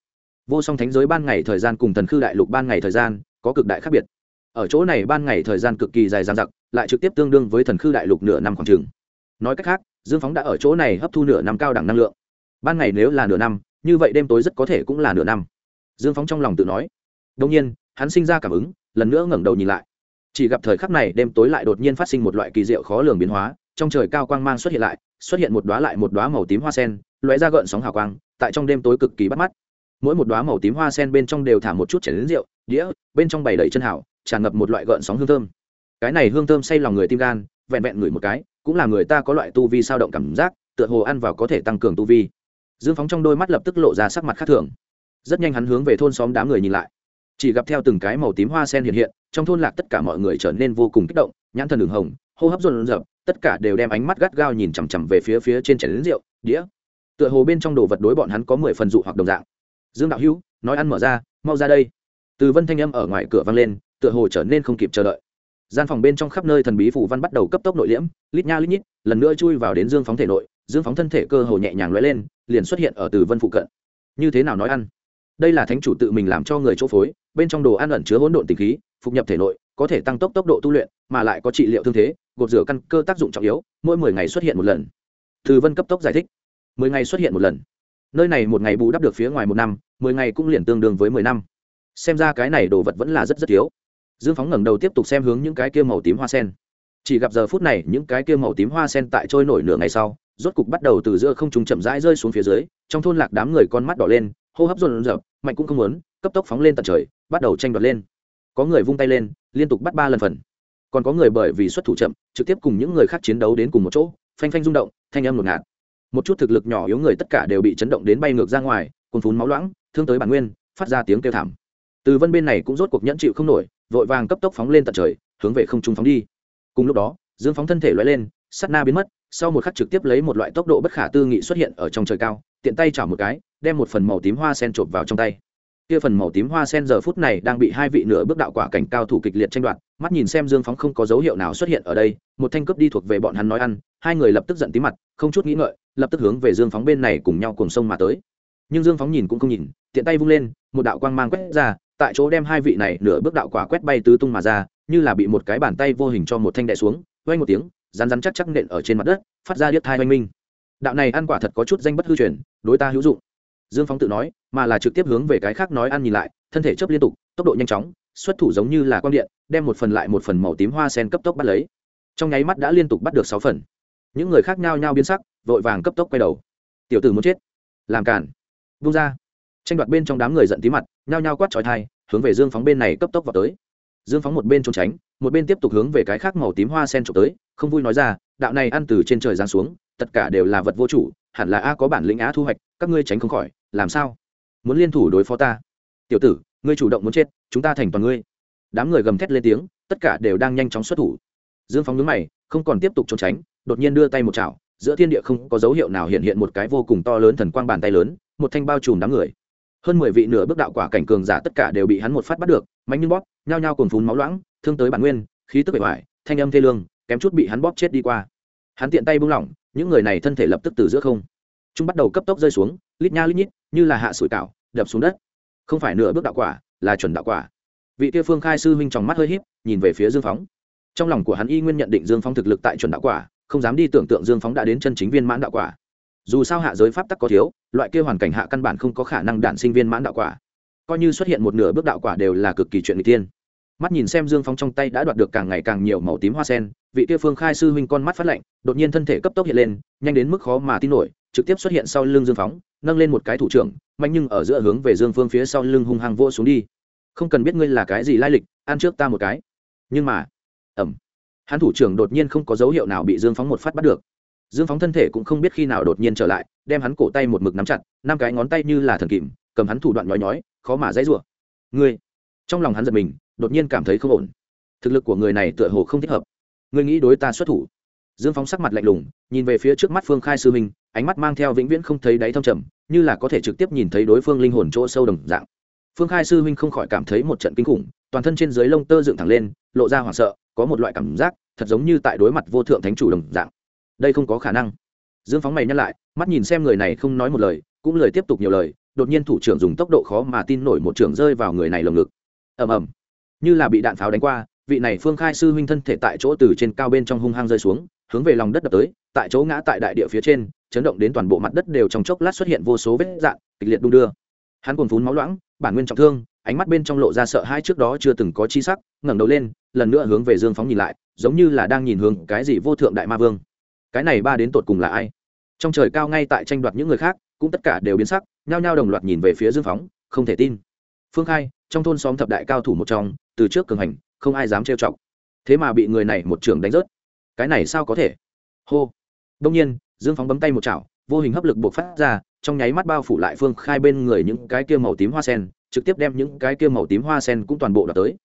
Vô song thánh giới ban ngày thời gian cùng thần khư đại lục ban ngày thời gian có cực đại khác biệt. Ở chỗ này ban ngày thời gian cực kỳ dài dang dặc, lại trực tiếp tương đương với thần khư đại lục nửa năm khoảng trường nói cách khác, dương phóng đã ở chỗ này hấp thu nửa năm cao đẳng năng lượng. Ban ngày nếu là nửa năm, như vậy đêm tối rất có thể cũng là nửa năm. Dương phóng trong lòng tự nói. Đông nhiên, hắn sinh ra cảm ứng lần nữa ngẩng đầu nhìn lại. Chỉ gặp thời khắc này đêm tối lại đột nhiên phát sinh một loại kỳ diệu khó lường biến hóa, trong trời cao quang mang xuất hiện lại, xuất hiện một đoá lại một đoá màu tím hoa sen, lóe ra gợn sóng hào quang, tại trong đêm tối cực kỳ bắt mắt. Mỗi một đoá màu tím hoa sen bên trong đều thả một chút chảy đến rượu, đĩa, bên trong bày đầy chân hảo, tràn ngập một loại gợn sóng hương thơm. Cái này hương thơm say lòng người tim gan, vẹn vẹn ngửi một cái, cũng là người ta có loại tu vi sao động cảm giác, tựa hồ ăn vào có thể tăng cường tu vi. Dương phóng trong đôi mắt lập tức lộ ra sắc mặt khác thường. Rất nhanh hắn hướng về thôn xóm đám người nhìn lại chỉ gặp theo từng cái màu tím hoa sen hiện hiện, trong thôn lạc tất cả mọi người trở nên vô cùng kích động, nhãn thần đường hồng, hô hấp rộn rợp tất cả đều đem ánh mắt gắt gao nhìn chằm chằm về phía phía trên chảy đến rượu, đĩa. Tựa hồ bên trong đồ vật đối bọn hắn có mười phần dụ hoặc đồng dạng. Dương đạo hữu, nói ăn mở ra, mau ra đây. Từ vân thanh âm ở ngoài cửa vang lên, tựa hồ trở nên không kịp chờ đợi. Gian phòng bên trong khắp nơi thần bí phủ văn bắt đầu cấp tốc nội liễm, lít nha lít nhít, lần nữa chui vào đến dương phóng thể nội, dương phóng thân thể cơ hồ nhẹ nhàng lóe lên, liền xuất hiện ở từ vân phụ cận. Như thế nào nói ăn? Đây là thánh chủ tự mình làm cho người chỗ phối, bên trong đồ ăn ẩn chứa hỗn độn tình khí, phục nhập thể nội, có thể tăng tốc tốc độ tu luyện, mà lại có trị liệu thương thế, gột rửa căn cơ tác dụng trọng yếu, mỗi mười ngày xuất hiện một lần. Từ vân cấp tốc giải thích. Mười ngày xuất hiện một lần. Nơi này một ngày bù đắp được phía ngoài một năm, mười ngày cũng liền tương đương với mười năm. Xem ra cái này đồ vật vẫn là rất rất thiếu. Dương phóng ngẩng đầu tiếp tục xem hướng những cái kia màu tím hoa sen. Chỉ gặp giờ phút này, những cái kia màu tím hoa sen tại trôi nổi nửa ngày sau, rốt cục bắt đầu từ giữa không trùng chậm rãi rơi xuống phía dưới, trong thôn lạc đám người con mắt đỏ lên hô hấp rộn dập mạnh cũng không muốn, cấp tốc phóng lên tận trời, bắt đầu tranh đoạt lên. Có người vung tay lên, liên tục bắt ba lần phần. Còn có người bởi vì xuất thủ chậm, trực tiếp cùng những người khác chiến đấu đến cùng một chỗ, phanh phanh rung động, thanh âm ngột ngạt. Một chút thực lực nhỏ yếu người tất cả đều bị chấn động đến bay ngược ra ngoài cồn phún máu loãng, thương tới bản nguyên, phát ra tiếng kêu thảm. Từ vân bên này cũng rốt cuộc nhẫn chịu không nổi, vội vàng cấp tốc phóng lên tận trời, hướng về không trung phóng đi. Cùng lúc đó, dương phóng thân thể loay lên sắt na biến mất, sau một khắc trực tiếp lấy một loại tốc độ bất khả tư nghị xuất hiện ở trong trời cao tiện tay chảo một cái, đem một phần màu tím hoa sen trộm vào trong tay. Kia phần màu tím hoa sen giờ phút này đang bị hai vị nửa bước đạo quả cảnh cao thủ kịch liệt tranh đoạt, mắt nhìn xem dương phóng không có dấu hiệu nào xuất hiện ở đây, một thanh cướp đi thuộc về bọn hắn nói ăn, hai người lập tức giận tí mặt, không chút nghĩ ngợi, lập tức hướng về dương phóng bên này cùng nhau cùng sông mà tới. Nhưng dương phóng nhìn cũng không nhìn, tiện tay vung lên, một đạo quang mang quét ra, tại chỗ đem hai vị này nửa bước đạo quả quét bay tứ tung mà ra, như là bị một cái bàn tay vô hình cho một thanh đại xuống vay một tiếng rán rán chắc chắc nện ở trên mặt đất, phát ra điếc thai oanh minh đạo này ăn quả thật có chút danh bất hư truyền, đối ta hữu dụng. Dương phóng tự nói, mà là trực tiếp hướng về cái khác nói ăn nhìn lại, thân thể chấp liên tục, tốc độ nhanh chóng, xuất thủ giống như là quang điện, đem một phần lại một phần màu tím hoa sen cấp tốc bắt lấy. Trong nháy mắt đã liên tục bắt được sáu phần. Những người khác nhao nhao biến sắc, vội vàng cấp tốc quay đầu. Tiểu tử muốn chết. Làm cản vung ra. Tranh đoạt bên trong đám người giận tí mặt, nhao nhao quát trói thai, hướng về dương phóng bên này cấp tốc vào tới. Dương phóng một bên trốn tránh, một bên tiếp tục hướng về cái khác màu tím hoa sen trộm tới, không vui nói ra, đạo này ăn từ trên trời giáng xuống tất cả đều là vật vô chủ, hẳn là a có bản lĩnh á thu hoạch, các ngươi tránh không khỏi, làm sao? Muốn liên thủ đối phó ta? Tiểu tử, ngươi chủ động muốn chết, chúng ta thành toàn ngươi. Đám người gầm thét lên tiếng, tất cả đều đang nhanh chóng xuất thủ. Dương phóng nhướng mày, không còn tiếp tục trốn tránh, đột nhiên đưa tay một chảo, giữa thiên địa không có dấu hiệu nào hiện hiện một cái vô cùng to lớn thần quang bàn tay lớn, một thanh bao trùm đám người. Hơn mười vị nửa bước đạo quả cảnh cường giả tất cả đều bị hắn một phát bắt được mạnh như bóp, nhao nhao cồn phún máu loãng, thương tới bản nguyên, khí tức bể ngoài thanh âm thê lương, kém chút bị hắn bóp chết đi qua. Hắn tiện tay buông lỏng những người này thân thể lập tức từ giữa không. Chúng bắt đầu cấp tốc rơi xuống, lít nha lít nhít, như là hạ sủi cảo, đập xuống đất. Không phải nửa bước đạo quả, là chuẩn đạo quả. Vị kia phương khai sư huynh trong mắt hơi híp, nhìn về phía dương phóng. Trong lòng của hắn y nguyên nhận định dương phóng thực lực tại chuẩn đạo quả, không dám đi tưởng tượng dương phóng đã đến chân chính viên mãn đạo quả. Dù sao hạ giới pháp tắc có thiếu, loại kia hoàn cảnh hạ căn bản không có khả năng đản sinh viên mãn đạo quả. Coi như xuất hiện một nửa bước đạo quả đều là cực kỳ chuyện người tiên mắt nhìn xem dương phóng trong tay đã đoạt được càng ngày càng nhiều màu tím hoa sen, vị kia phương khai sư huynh con mắt phát lạnh, đột nhiên thân thể cấp tốc hiện lên, nhanh đến mức khó mà tin nổi, trực tiếp xuất hiện sau lưng dương phóng, nâng lên một cái thủ trưởng, mạnh nhưng ở giữa hướng về dương phương phía sau lưng hung hăng vô xuống đi. Không cần biết ngươi là cái gì lai lịch, ăn trước ta một cái. Nhưng mà ẩm hắn thủ trưởng đột nhiên không có dấu hiệu nào bị dương phóng một phát bắt được. Dương phóng thân thể cũng không biết khi nào đột nhiên trở lại, đem hắn cổ tay một mực nắm chặt, năm cái ngón tay như là thần kìm, cầm hắn thủ đoạn nhói nhói, khó mà dãy rủa. Ngươi! Trong lòng hắn giật mình đột nhiên cảm thấy không ổn. Thực lực của người này tựa hồ không thích hợp. Ngươi nghĩ đối ta xuất thủ? Dương phóng sắc mặt lạnh lùng, nhìn về phía trước mắt phương khai sư minh, ánh mắt mang theo vĩnh viễn không thấy đáy thâm trầm, như là có thể trực tiếp nhìn thấy đối phương linh hồn chỗ sâu đồng dạng. Phương khai sư minh không khỏi cảm thấy một trận kinh khủng, toàn thân trên dưới lông tơ dựng thẳng lên, lộ ra hoảng sợ, có một loại cảm giác, thật giống như tại đối mặt vô thượng thánh chủ đồng dạng. Đây không có khả năng. Dương phóng mày nhắc lại, mắt nhìn xem người này không nói một lời, cũng lời tiếp tục nhiều lời, đột nhiên thủ trưởng dùng tốc độ khó mà tin nổi một trưởng rơi vào người này lồng ngực. Ầm ầm như là bị đạn pháo đánh qua, vị này phương khai sư huynh thân thể tại chỗ từ trên cao bên trong hung hăng rơi xuống, hướng về lòng đất đập tới, tại chỗ ngã tại đại địa phía trên, chấn động đến toàn bộ mặt đất đều trong chốc lát xuất hiện vô số vết dạn, kịch liệt đung đưa. Hắn còn phún máu loãng, bản nguyên trọng thương, ánh mắt bên trong lộ ra sợ hai trước đó chưa từng có chi sắc, ngẩng đầu lên, lần nữa hướng về dương phóng nhìn lại, giống như là đang nhìn hướng cái gì vô thượng đại ma vương. Cái này ba đến tột cùng là ai? Trong trời cao ngay tại tranh đoạt những người khác, cũng tất cả đều biến sắc, nhao nhao đồng loạt nhìn về phía dương phóng, không thể tin. Phương khai, trong thôn xóm thập đại cao thủ một trong từ trước cường hành, không ai dám trêu chọc. Thế mà bị người này một trưởng đánh rớt. Cái này sao có thể? Hô. Đông nhiên, dương phóng bấm tay một chảo, vô hình hấp lực buộc phát ra, trong nháy mắt bao phủ lại phương khai bên người những cái kia màu tím hoa sen, trực tiếp đem những cái kia màu tím hoa sen cũng toàn bộ đoạt tới.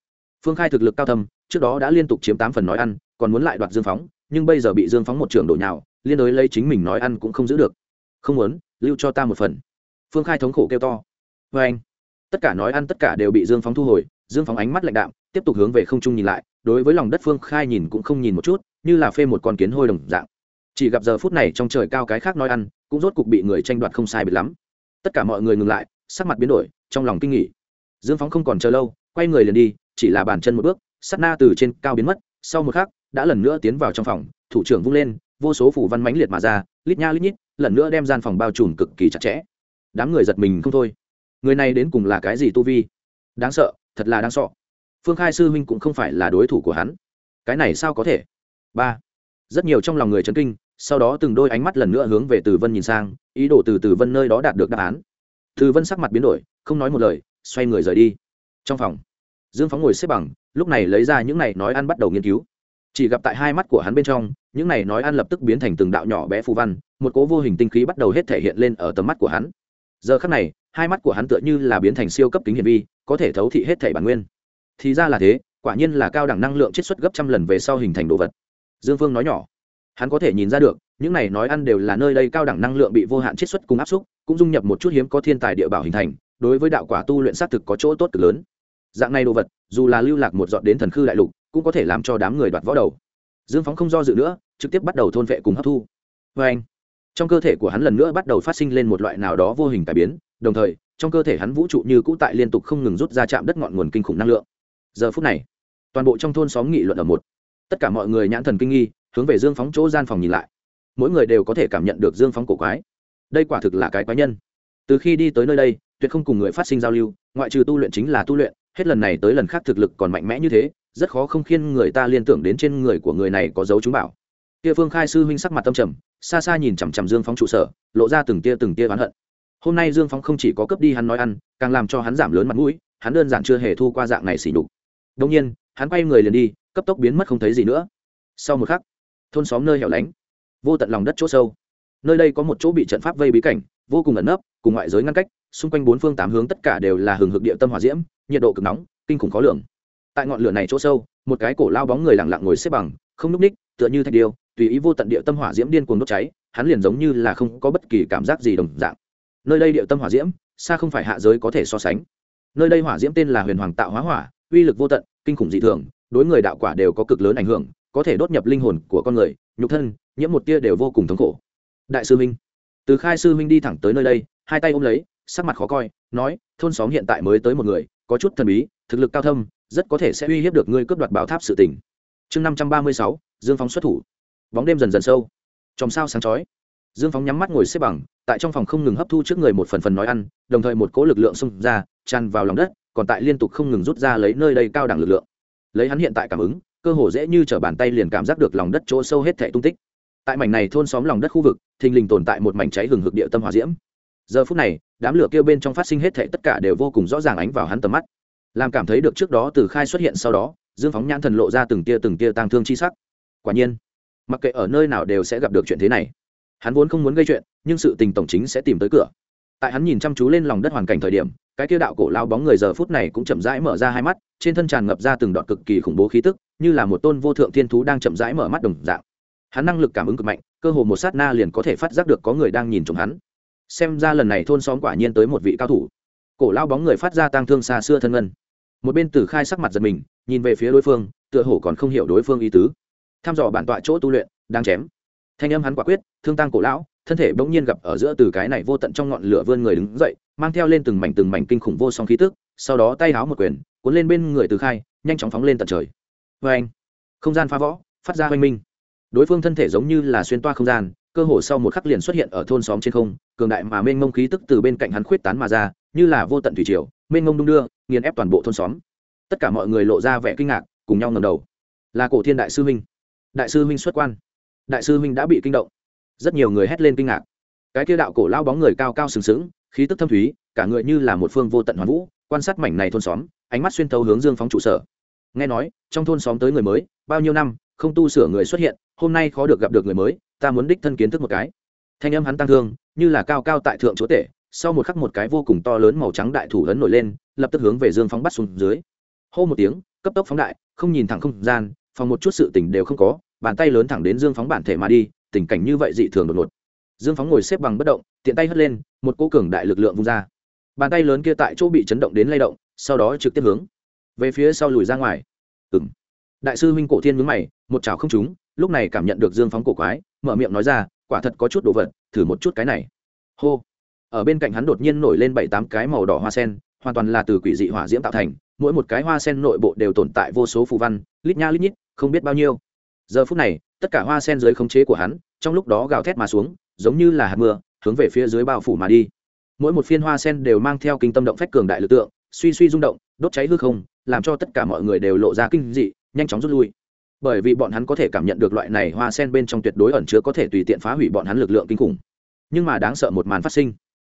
Phương khai thực lực cao thâm, trước đó đã liên tục chiếm tám phần nói ăn, còn muốn lại đoạt dương phóng, nhưng bây giờ bị dương phóng một trưởng đổi nhào, liên đối lấy chính mình nói ăn cũng không giữ được. Không muốn, lưu cho ta một phần. Phương khai thống khổ kêu to. Vê anh tất cả nói ăn tất cả đều bị dương phóng thu hồi, dương phóng ánh mắt lạnh đạm, tiếp tục hướng về không trung nhìn lại, đối với lòng đất phương khai nhìn cũng không nhìn một chút, như là phê một con kiến hôi đồng dạng. Chỉ gặp giờ phút này trong trời cao cái khác nói ăn, cũng rốt cục bị người tranh đoạt không sai biệt lắm. Tất cả mọi người ngừng lại, sắc mặt biến đổi, trong lòng kinh nghỉ. Dương phóng không còn chờ lâu, quay người liền đi, chỉ là bàn chân một bước, sắt na từ trên cao biến mất, sau một khắc, đã lần nữa tiến vào trong phòng, thủ trưởng vung lên, vô số phủ văn mãnh liệt mà ra, lít nha lít nhít, lần nữa đem gian phòng bao trùm cực kỳ chặt chẽ. Đám người giật mình không thôi người này đến cùng là cái gì tu vi? Đáng sợ, thật là đáng sợ. Phương khai sư huynh cũng không phải là đối thủ của hắn. Cái này sao có thể? Ba. Rất nhiều trong lòng người chấn kinh, sau đó từng đôi ánh mắt lần nữa hướng về từ vân nhìn sang, ý đồ từ từ vân nơi đó đạt được đáp án. Từ vân sắc mặt biến đổi, không nói một lời, xoay người rời đi. Trong phòng, dương phóng ngồi xếp bằng, lúc này lấy ra những này nói ăn bắt đầu nghiên cứu. Chỉ gặp tại hai mắt của hắn bên trong, những này nói ăn lập tức biến thành từng đạo nhỏ bé phù văn, một cố vô hình tinh khí bắt đầu hết thể hiện lên ở tầm mắt của hắn giờ khắc này, hai mắt của hắn tựa như là biến thành siêu cấp kính hiển vi, có thể thấu thị hết thể bản nguyên. Thì ra là thế, quả nhiên là cao đẳng năng lượng chiết xuất gấp trăm lần về sau hình thành đồ vật. Dương phương nói nhỏ. Hắn có thể nhìn ra được, những này nói ăn đều là nơi đây cao đẳng năng lượng bị vô hạn chiết xuất cùng áp xúc, cũng dung nhập một chút hiếm có thiên tài địa bảo hình thành, đối với đạo quả tu luyện xác thực có chỗ tốt cực lớn. Dạng này đồ vật, dù là lưu lạc một dọn đến thần khư đại lục, cũng có thể làm cho đám người đoạt võ đầu. Dương phóng không do dự nữa, trực tiếp bắt đầu thôn vệ cùng hấp thu. Vê anh trong cơ thể của hắn lần nữa bắt đầu phát sinh lên một loại nào đó vô hình cải biến, đồng thời, trong cơ thể hắn vũ trụ như cũ tại liên tục không ngừng rút ra chạm đất ngọn nguồn kinh khủng năng lượng. Giờ phút này, toàn bộ trong thôn xóm nghị luận ở một. Tất cả mọi người nhãn thần kinh nghi, hướng về dương phóng chỗ gian phòng nhìn lại. Mỗi người đều có thể cảm nhận được dương phóng cổ quái. Đây quả thực là cái quái nhân. Từ khi đi tới nơi đây, tuyệt không cùng người phát sinh giao lưu, ngoại trừ tu luyện chính là tu luyện, hết lần này tới lần khác thực lực còn mạnh mẽ như thế, rất khó không khiên người ta liên tưởng đến trên người của người này có dấu chúng bảo. Kia phương khai sư huynh sắc mặt tâm trầm xa xa nhìn chằm chằm dương phóng trụ sở, lộ ra từng tia từng tia oán hận. Hôm nay dương phóng không chỉ có cướp đi hắn nói ăn, càng làm cho hắn giảm lớn mặt mũi, hắn đơn giản chưa hề thu qua dạng này xỉ đục đông nhiên, hắn quay người liền đi, cấp tốc biến mất không thấy gì nữa. Sau một khắc, thôn xóm nơi hẻo lánh, vô tận lòng đất chỗ sâu. Nơi đây có một chỗ bị trận pháp vây bí cảnh, vô cùng ẩn nấp, cùng ngoại giới ngăn cách, xung quanh bốn phương tám hướng tất cả đều là hừng hực địa tâm hỏa diễm, nhiệt độ cực nóng, kinh khủng khó lường. Tại ngọn lửa này chỗ sâu, một cái cổ lao bóng người lặng lặng ngồi xếp bằng, không núp ních, tựa như thạch điêu tùy ý vô tận địa tâm hỏa diễm điên cuồng đốt cháy, hắn liền giống như là không có bất kỳ cảm giác gì đồng dạng. Nơi đây địa tâm hỏa diễm, xa không phải hạ giới có thể so sánh. Nơi đây hỏa diễm tên là huyền hoàng tạo hóa hỏa, uy lực vô tận, kinh khủng dị thường, đối người đạo quả đều có cực lớn ảnh hưởng, có thể đốt nhập linh hồn của con người, nhục thân, nhiễm một tia đều vô cùng thống khổ. Đại sư minh từ khai sư minh đi thẳng tới nơi đây, hai tay ôm lấy, sắc mặt khó coi, nói, thôn xóm hiện tại mới tới một người, có chút thần bí, thực lực cao thâm, rất có thể sẽ uy hiếp được ngươi cướp đoạt bảo tháp sự tình. Chương năm trăm ba mươi sáu, dương phóng xuất thủ bóng đêm dần dần sâu. Trong sao sáng chói. Dương phóng nhắm mắt ngồi xếp bằng, tại trong phòng không ngừng hấp thu trước người một phần phần nói ăn, đồng thời một cỗ lực lượng xông ra, tràn vào lòng đất, còn tại liên tục không ngừng rút ra lấy nơi đây cao đẳng lực lượng. Lấy hắn hiện tại cảm ứng, cơ hồ dễ như t r ở bàn tay liền cảm giác được lòng đất chỗ sâu hết thẻ tung tích. Tại mảnh này thôn xóm lòng đất khu vực, thình lình tồn tại một mảnh cháy hừng hực địa tâm hòa diễm. Giờ phút này, đám lửa kêu bên trong phát sinh hết thệ tất cả đều vô cùng rõ ràng ánh vào hắn tầm mắt. Làm cảm thấy được trước đó từ khai xuất hiện sau đó, dương phóng nhãn thần lộ ra từng tia từng tia tang thương chi sắc. Quả nhiên mặc kệ ở nơi nào đều sẽ gặp được chuyện thế này. Hắn vốn không muốn gây chuyện, nhưng sự tình tổng chính sẽ tìm tới cửa. Tại hắn nhìn chăm chú lên lòng đất hoàn cảnh thời điểm, cái kia đạo cổ lao bóng người giờ phút này cũng chậm rãi mở ra hai mắt, trên thân tràn ngập ra từng đoạn cực kỳ khủng bố khí tức, như là một tôn vô thượng thiên thú đang chậm rãi mở mắt đồng dạng. Hắn năng lực cảm ứng cực mạnh, cơ hồ một sát na liền có thể phát giác được có người đang nhìn trộm hắn. Xem ra lần này thôn xóm quả nhiên tới một vị cao thủ. Cổ lao bóng người phát ra tang thương xa xưa thân ngân. Một bên tử khai sắc mặt giật mình, nhìn về phía đối phương, tựa hồ còn không hiểu đối phương ý tứ tham dò bản tọa chỗ tu luyện, đang chém. Thanh âm hắn quả quyết, thương tăng cổ lão, thân thể bỗng nhiên gặp ở giữa từ cái này vô tận trong ngọn lửa vươn người đứng dậy, mang theo lên từng mảnh từng mảnh kinh khủng vô song khí tức, sau đó tay háo một quyền, cuốn lên bên người từ khai, nhanh chóng phóng lên tận trời. Vê anh, không gian phá võ phát ra hoanh minh. Đối phương thân thể giống như là xuyên toa không gian, cơ hồ sau một khắc liền xuất hiện ở thôn xóm trên không, cường đại mà mênh mông khí tức từ bên cạnh hắn khuyết tán mà ra, như là vô tận thủy triều, mênh mông đung đưa, nghiền ép toàn bộ thôn xóm. Tất cả mọi người lộ ra vẻ kinh ngạc, cùng nhau ngầm đầu. Là cổ thiên đại sư huynh đại sư huynh xuất quan. Đại sư huynh đã bị kinh động. Rất nhiều người hét lên kinh ngạc. Cái kia đạo cổ lao bóng người cao cao sừng sững, khí tức thâm thúy, cả người như là một phương vô tận hoàn vũ, quan sát mảnh này thôn xóm, ánh mắt xuyên thấu hướng dương phóng trụ sở. Nghe nói, trong thôn xóm tới người mới, bao nhiêu năm, không tu sửa người xuất hiện, hôm nay khó được gặp được người mới, ta muốn đích thân kiến thức một cái. Thanh âm hắn tăng thương, như là cao cao tại thượng chúa tể, sau một khắc một cái vô cùng to lớn màu trắng đại thủ lớn nổi lên, lập tức hướng về dương phóng bắt xuống dưới. Hô một tiếng, cấp tốc phóng đại, không nhìn thẳng không gian phòng một chút sự tình đều không có, bàn tay lớn thẳng đến dương phóng bản thể mà đi, tình cảnh như vậy dị thường đột ngột. Dương phóng ngồi xếp bằng bất động, tiện tay hất lên, một cô cường đại lực lượng vung ra. Bàn tay lớn kia tại chỗ bị chấn động đến lay động, sau đó trực tiếp hướng về phía sau lùi ra ngoài. Ừng đại sư huynh cổ thiên mướn mày, một chảo không trúng, lúc này cảm nhận được dương phóng cổ quái, mở miệng nói ra, quả thật có chút đồ vật, thử một chút cái này. Hô. Ở bên cạnh hắn đột nhiên nổi lên bảy tám cái màu đỏ hoa sen, hoàn toàn là từ quỷ dị hỏa diễm tạo thành mỗi một cái hoa sen nội bộ đều tồn tại vô số phù văn, lít nha lít nhít, không biết bao nhiêu. Giờ phút này, tất cả hoa sen dưới khống chế của hắn, trong lúc đó gào thét mà xuống, giống như là hạt mưa, hướng về phía dưới bao phủ mà đi. Mỗi một phiên hoa sen đều mang theo kinh tâm động phách cường đại lực lượng, suy suy rung động, đốt cháy hư không, làm cho tất cả mọi người đều lộ ra kinh dị, nhanh chóng rút lui. Bởi vì bọn hắn có thể cảm nhận được loại này hoa sen bên trong tuyệt đối ẩn chứa có thể tùy tiện phá hủy bọn hắn lực lượng kinh khủng. Nhưng mà đáng sợ một màn phát sinh.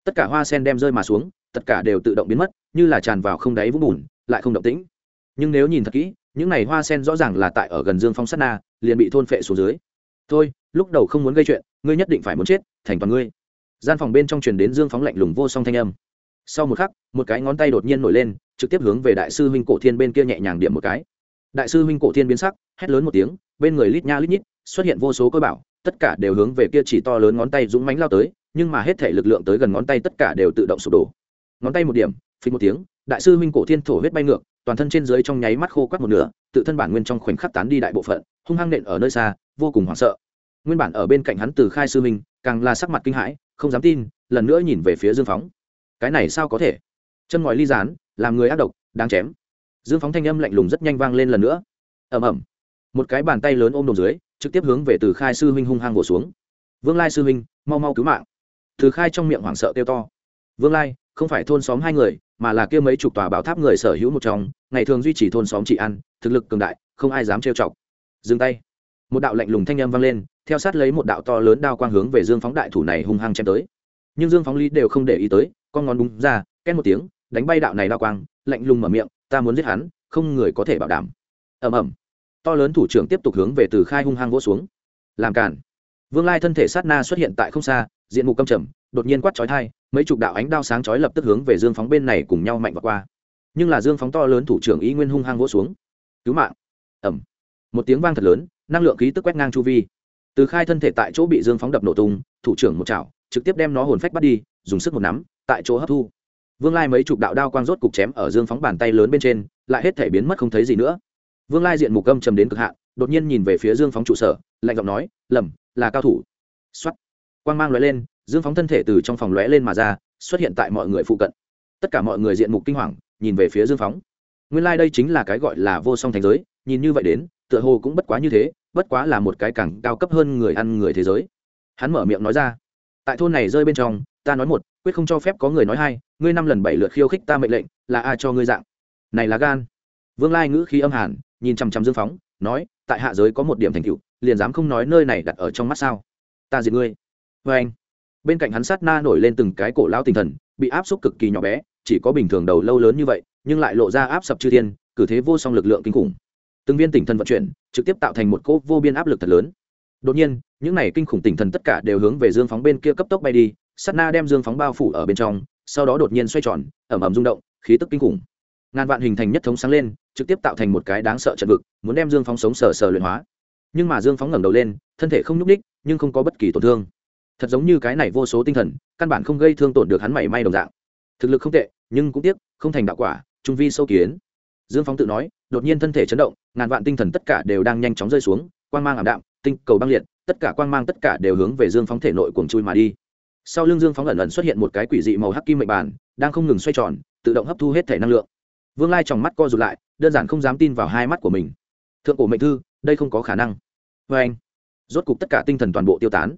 Tất cả hoa sen đem rơi mà xuống, tất cả đều tự động biến mất, như là tràn vào không đáy vũng bùn lại không động tĩnh. Nhưng nếu nhìn thật kỹ, những này hoa sen rõ ràng là tại ở gần dương phong sát na, liền bị thôn phệ xuống dưới. Thôi, lúc đầu không muốn gây chuyện, ngươi nhất định phải muốn chết, thành toàn ngươi. Gian phòng bên trong truyền đến dương phóng lạnh lùng vô song thanh âm. Sau một khắc, một cái ngón tay đột nhiên nổi lên, trực tiếp hướng về đại sư huynh cổ thiên bên kia nhẹ nhàng điểm một cái. Đại sư huynh cổ thiên biến sắc, hét lớn một tiếng, bên người lít nha lít nhít, xuất hiện vô số cơ bảo, tất cả đều hướng về kia chỉ to lớn ngón tay dũng mánh lao tới, nhưng mà hết thể lực lượng tới gần ngón tay tất cả đều tự động sụp đổ. Ngón tay một điểm phí một tiếng đại sư huynh cổ thiên thổ huyết bay ngược, toàn thân trên dưới trong nháy mắt khô quắt một nửa, tự thân bản nguyên trong khoảnh khắc tán đi đại bộ phận, hung hăng nện ở nơi xa, vô cùng hoảng sợ. Nguyên bản ở bên cạnh hắn từ khai sư huynh, càng là sắc mặt kinh hãi, không dám tin, lần nữa nhìn về phía dương phóng. Cái này sao có thể? Chân ngòi ly dán làm người ác độc, đáng chém. Dương phóng thanh âm lạnh lùng rất nhanh vang lên lần nữa. Ẩm ẩm một cái bàn tay lớn ôm đồn dưới, trực tiếp hướng về từ khai sư huynh hung hăng vỗ xuống. Vương lai sư huynh, mau mau cứu mạng. Từ khai trong miệng hoảng sợ kêu to. Vương lai không phải thôn xóm hai người, mà là kia mấy chục tòa bảo tháp người sở hữu một trong, ngày thường duy trì thôn xóm trị ăn thực lực cường đại, không ai dám trêu chọc. Dừng tay. Một đạo lạnh lùng thanh âm vang lên, theo sát lấy một đạo to lớn đao quang hướng về dương phóng đại thủ này hung hăng chém tới. Nhưng dương phóng lý đều không để ý tới, con ngón búng ra, két một tiếng, đánh bay đạo này đao quang, lạnh lùng mở miệng, ta muốn giết hắn, không người có thể bảo đảm. Ầm ầm. To lớn thủ trưởng tiếp tục hướng về từ khai hung hăng vỗ xuống. Làm cản vương lai thân thể sát na xuất hiện tại không xa diện mục căm trầm, đột nhiên quát chói thai mấy chục đạo ánh đao sáng chói lập tức hướng về dương phóng bên này cùng nhau mạnh vào qua. Nhưng là dương phóng to lớn thủ trưởng ý nguyên hung hăng vỗ xuống. Cứu mạng! Ẩm một tiếng vang thật lớn, năng lượng khí tức quét ngang chu vi. Từ khai thân thể tại chỗ bị dương phóng đập nổ tung, thủ trưởng một chảo, trực tiếp đem nó hồn phách bắt đi, dùng sức một nắm, tại chỗ hấp thu. Vương lai mấy chục đạo đao quang rốt cục chém ở dương phóng bàn tay lớn bên trên, lại hết thể biến mất không thấy gì nữa. Vương lai diện mục âm trầm đến cực hạn, đột nhiên nhìn về phía dương phóng trụ sở, lạnh giọng nói, lầm, là cao thủ. X o á t quang mang lóe lên, dương phóng thân thể từ trong phòng lóe lên mà ra, xuất hiện tại mọi người phụ cận. Tất cả mọi người diện mục kinh hoàng, nhìn về phía dương phóng. Nguyên lai、like、đây chính là cái gọi là vô song thành giới, nhìn như vậy đến, tựa hồ cũng bất quá như thế, bất quá là một cái càng cao cấp hơn người ăn người thế giới. Hắn mở miệng nói ra, tại thôn này rơi bên trong, ta nói một, quyết không cho phép có người nói hai, ngươi năm lần bảy lượt khiêu khích ta mệnh lệnh, là ai cho ngươi dạng? Này là gan. Vương lai ngữ khí âm hàn, nhìn chằm chằm dương phóng, nói, tại hạ giới có một điểm thành tựu, liền dám không nói nơi này đặt ở trong mắt sao? Ta diệt ngươi vê anh, bên cạnh hắn sát na nổi lên từng cái cổ lao tinh thần, bị áp xúc cực kỳ nhỏ bé, chỉ có bình thường đầu lâu lớn như vậy, nhưng lại lộ ra áp sập chư thiên, cử thế vô song lực lượng kinh khủng. Từng viên tinh thần vận chuyển, trực tiếp tạo thành một cỗ vô biên áp lực thật lớn. Đột nhiên, những này kinh khủng tinh thần tất cả đều hướng về dương phóng bên kia cấp tốc bay đi, sát na đem dương phóng bao phủ ở bên trong, sau đó đột nhiên xoay tròn ẩm ẩm rung động, khí tức kinh khủng. Ngàn vạn hình thành nhất thống sáng lên, trực tiếp tạo thành một cái đáng sợ trận vực, muốn đem dương phóng sống sờ sờ luyện hóa. Nhưng mà dương phóng ngẩng đầu lên, thân thể không nhúc ních nhưng không có bất kỳ tổn thương thật giống như cái này vô số tinh thần, căn bản không gây thương tổn được hắn mảy may đồng dạng. Thực lực không tệ, nhưng cũng tiếc, không thành đạo quả, trung vi sâu kiến. Dương phóng tự nói, đột nhiên thân thể chấn động, ngàn vạn tinh thần tất cả đều đang nhanh chóng rơi xuống, quang mang ảm đạm, tinh cầu băng liệt, tất cả quang mang tất cả đều hướng về dương phóng thể nội cuồng chui mà đi. Sau lưng dương phóng ẩn ẩn xuất hiện một cái quỷ dị màu hắc kim mệnh bản, đang không ngừng xoay tròn, tự động hấp thu hết thể năng lượng. Vương lai trong mắt co rụt lại, đơn giản không dám tin vào hai mắt của mình. Thượng cổ mệnh thư, đây không có khả năng. Vê anh rốt cục tất cả tinh thần toàn bộ tiêu tán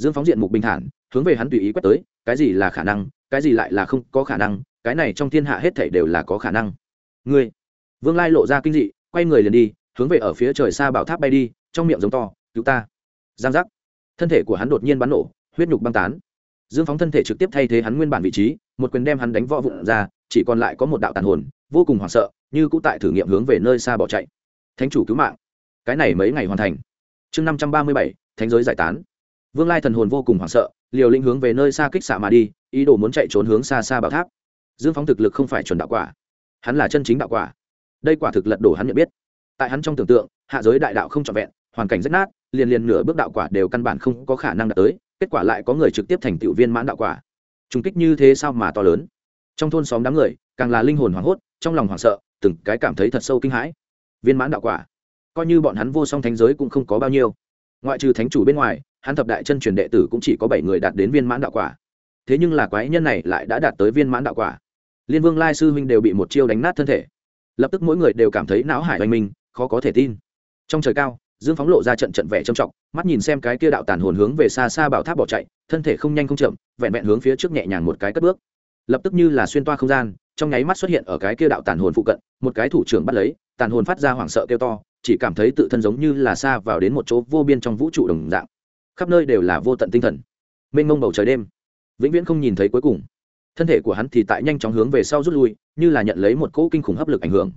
dương phóng diện mục bình thản, hướng về hắn tùy ý quét tới, cái gì là khả năng, cái gì lại là không có khả năng, cái này trong thiên hạ hết thảy đều là có khả năng. Ngươi, vương lai lộ ra kinh dị, quay người liền đi, hướng về ở phía trời xa bảo tháp bay đi, trong miệng giống to, cứu ta. Giang giác. Thân thể của hắn đột nhiên bắn nổ, huyết nhục băng tán. Dương phóng thân thể trực tiếp thay thế hắn nguyên bản vị trí, một quyền đem hắn đánh võ vụn ra, chỉ còn lại có một đạo tàn hồn, vô cùng hoảng sợ, như cũ tại thử nghiệm hướng về nơi xa bỏ chạy. Thánh chủ cứu mạng. Cái này mấy ngày hoàn thành. Chương năm trăm ba mươi bảy, thánh giới giải tán vương lai thần hồn vô cùng hoảng sợ, liều lĩnh hướng về nơi xa kích xạ mà đi, ý đồ muốn chạy trốn hướng xa xa bảo tháp. Dương phóng thực lực không phải chuẩn đạo quả, hắn là chân chính đạo quả. Đây quả thực lật đổ hắn nhận biết. Tại hắn trong tưởng tượng, hạ giới đại đạo không trọn vẹn, hoàn cảnh rất nát, liền liền nửa bước đạo quả đều căn bản không có khả năng đạt tới, kết quả lại có người trực tiếp thành tựu viên mãn đạo quả. Trùng kích như thế sao mà to lớn? Trong thôn xóm đám người, càng là linh hồn hoảng hốt, trong lòng hoảng sợ, từng cái cảm thấy thật sâu kinh hãi. Viên mãn đạo quả, coi như bọn hắn vô song thánh giới cũng không có bao nhiêu ngoại trừ thánh chủ bên ngoài, hắn thập đại chân truyền đệ tử cũng chỉ có bảy người đạt đến viên mãn đạo quả. Thế nhưng là quái nhân này lại đã đạt tới viên mãn đạo quả. Liên vương lai sư huynh đều bị một chiêu đánh nát thân thể. Lập tức mỗi người đều cảm thấy não hải oanh minh, khó có thể tin. Trong trời cao, dương phóng lộ ra trận trận vẻ trầm trọng, mắt nhìn xem cái kia đạo tàn hồn hướng về xa xa bảo tháp bỏ chạy, thân thể không nhanh không chậm, vẹn vẹn hướng phía trước nhẹ nhàng một cái cất bước. Lập tức như là xuyên toa không gian, trong nháy mắt xuất hiện ở cái kia đạo tàn hồn phụ cận, một cái thủ trưởng bắt lấy, tàn hồn phát ra hoảng sợ kêu to chỉ cảm thấy tự thân giống như là xa vào đến một chỗ vô biên trong vũ trụ đồng dạng. Khắp nơi đều là vô tận tinh thần. Mênh mông bầu trời đêm. Vĩnh viễn không nhìn thấy cuối cùng. Thân thể của hắn thì tại nhanh chóng hướng về sau rút lui, như là nhận lấy một cỗ kinh khủng hấp lực ảnh hưởng.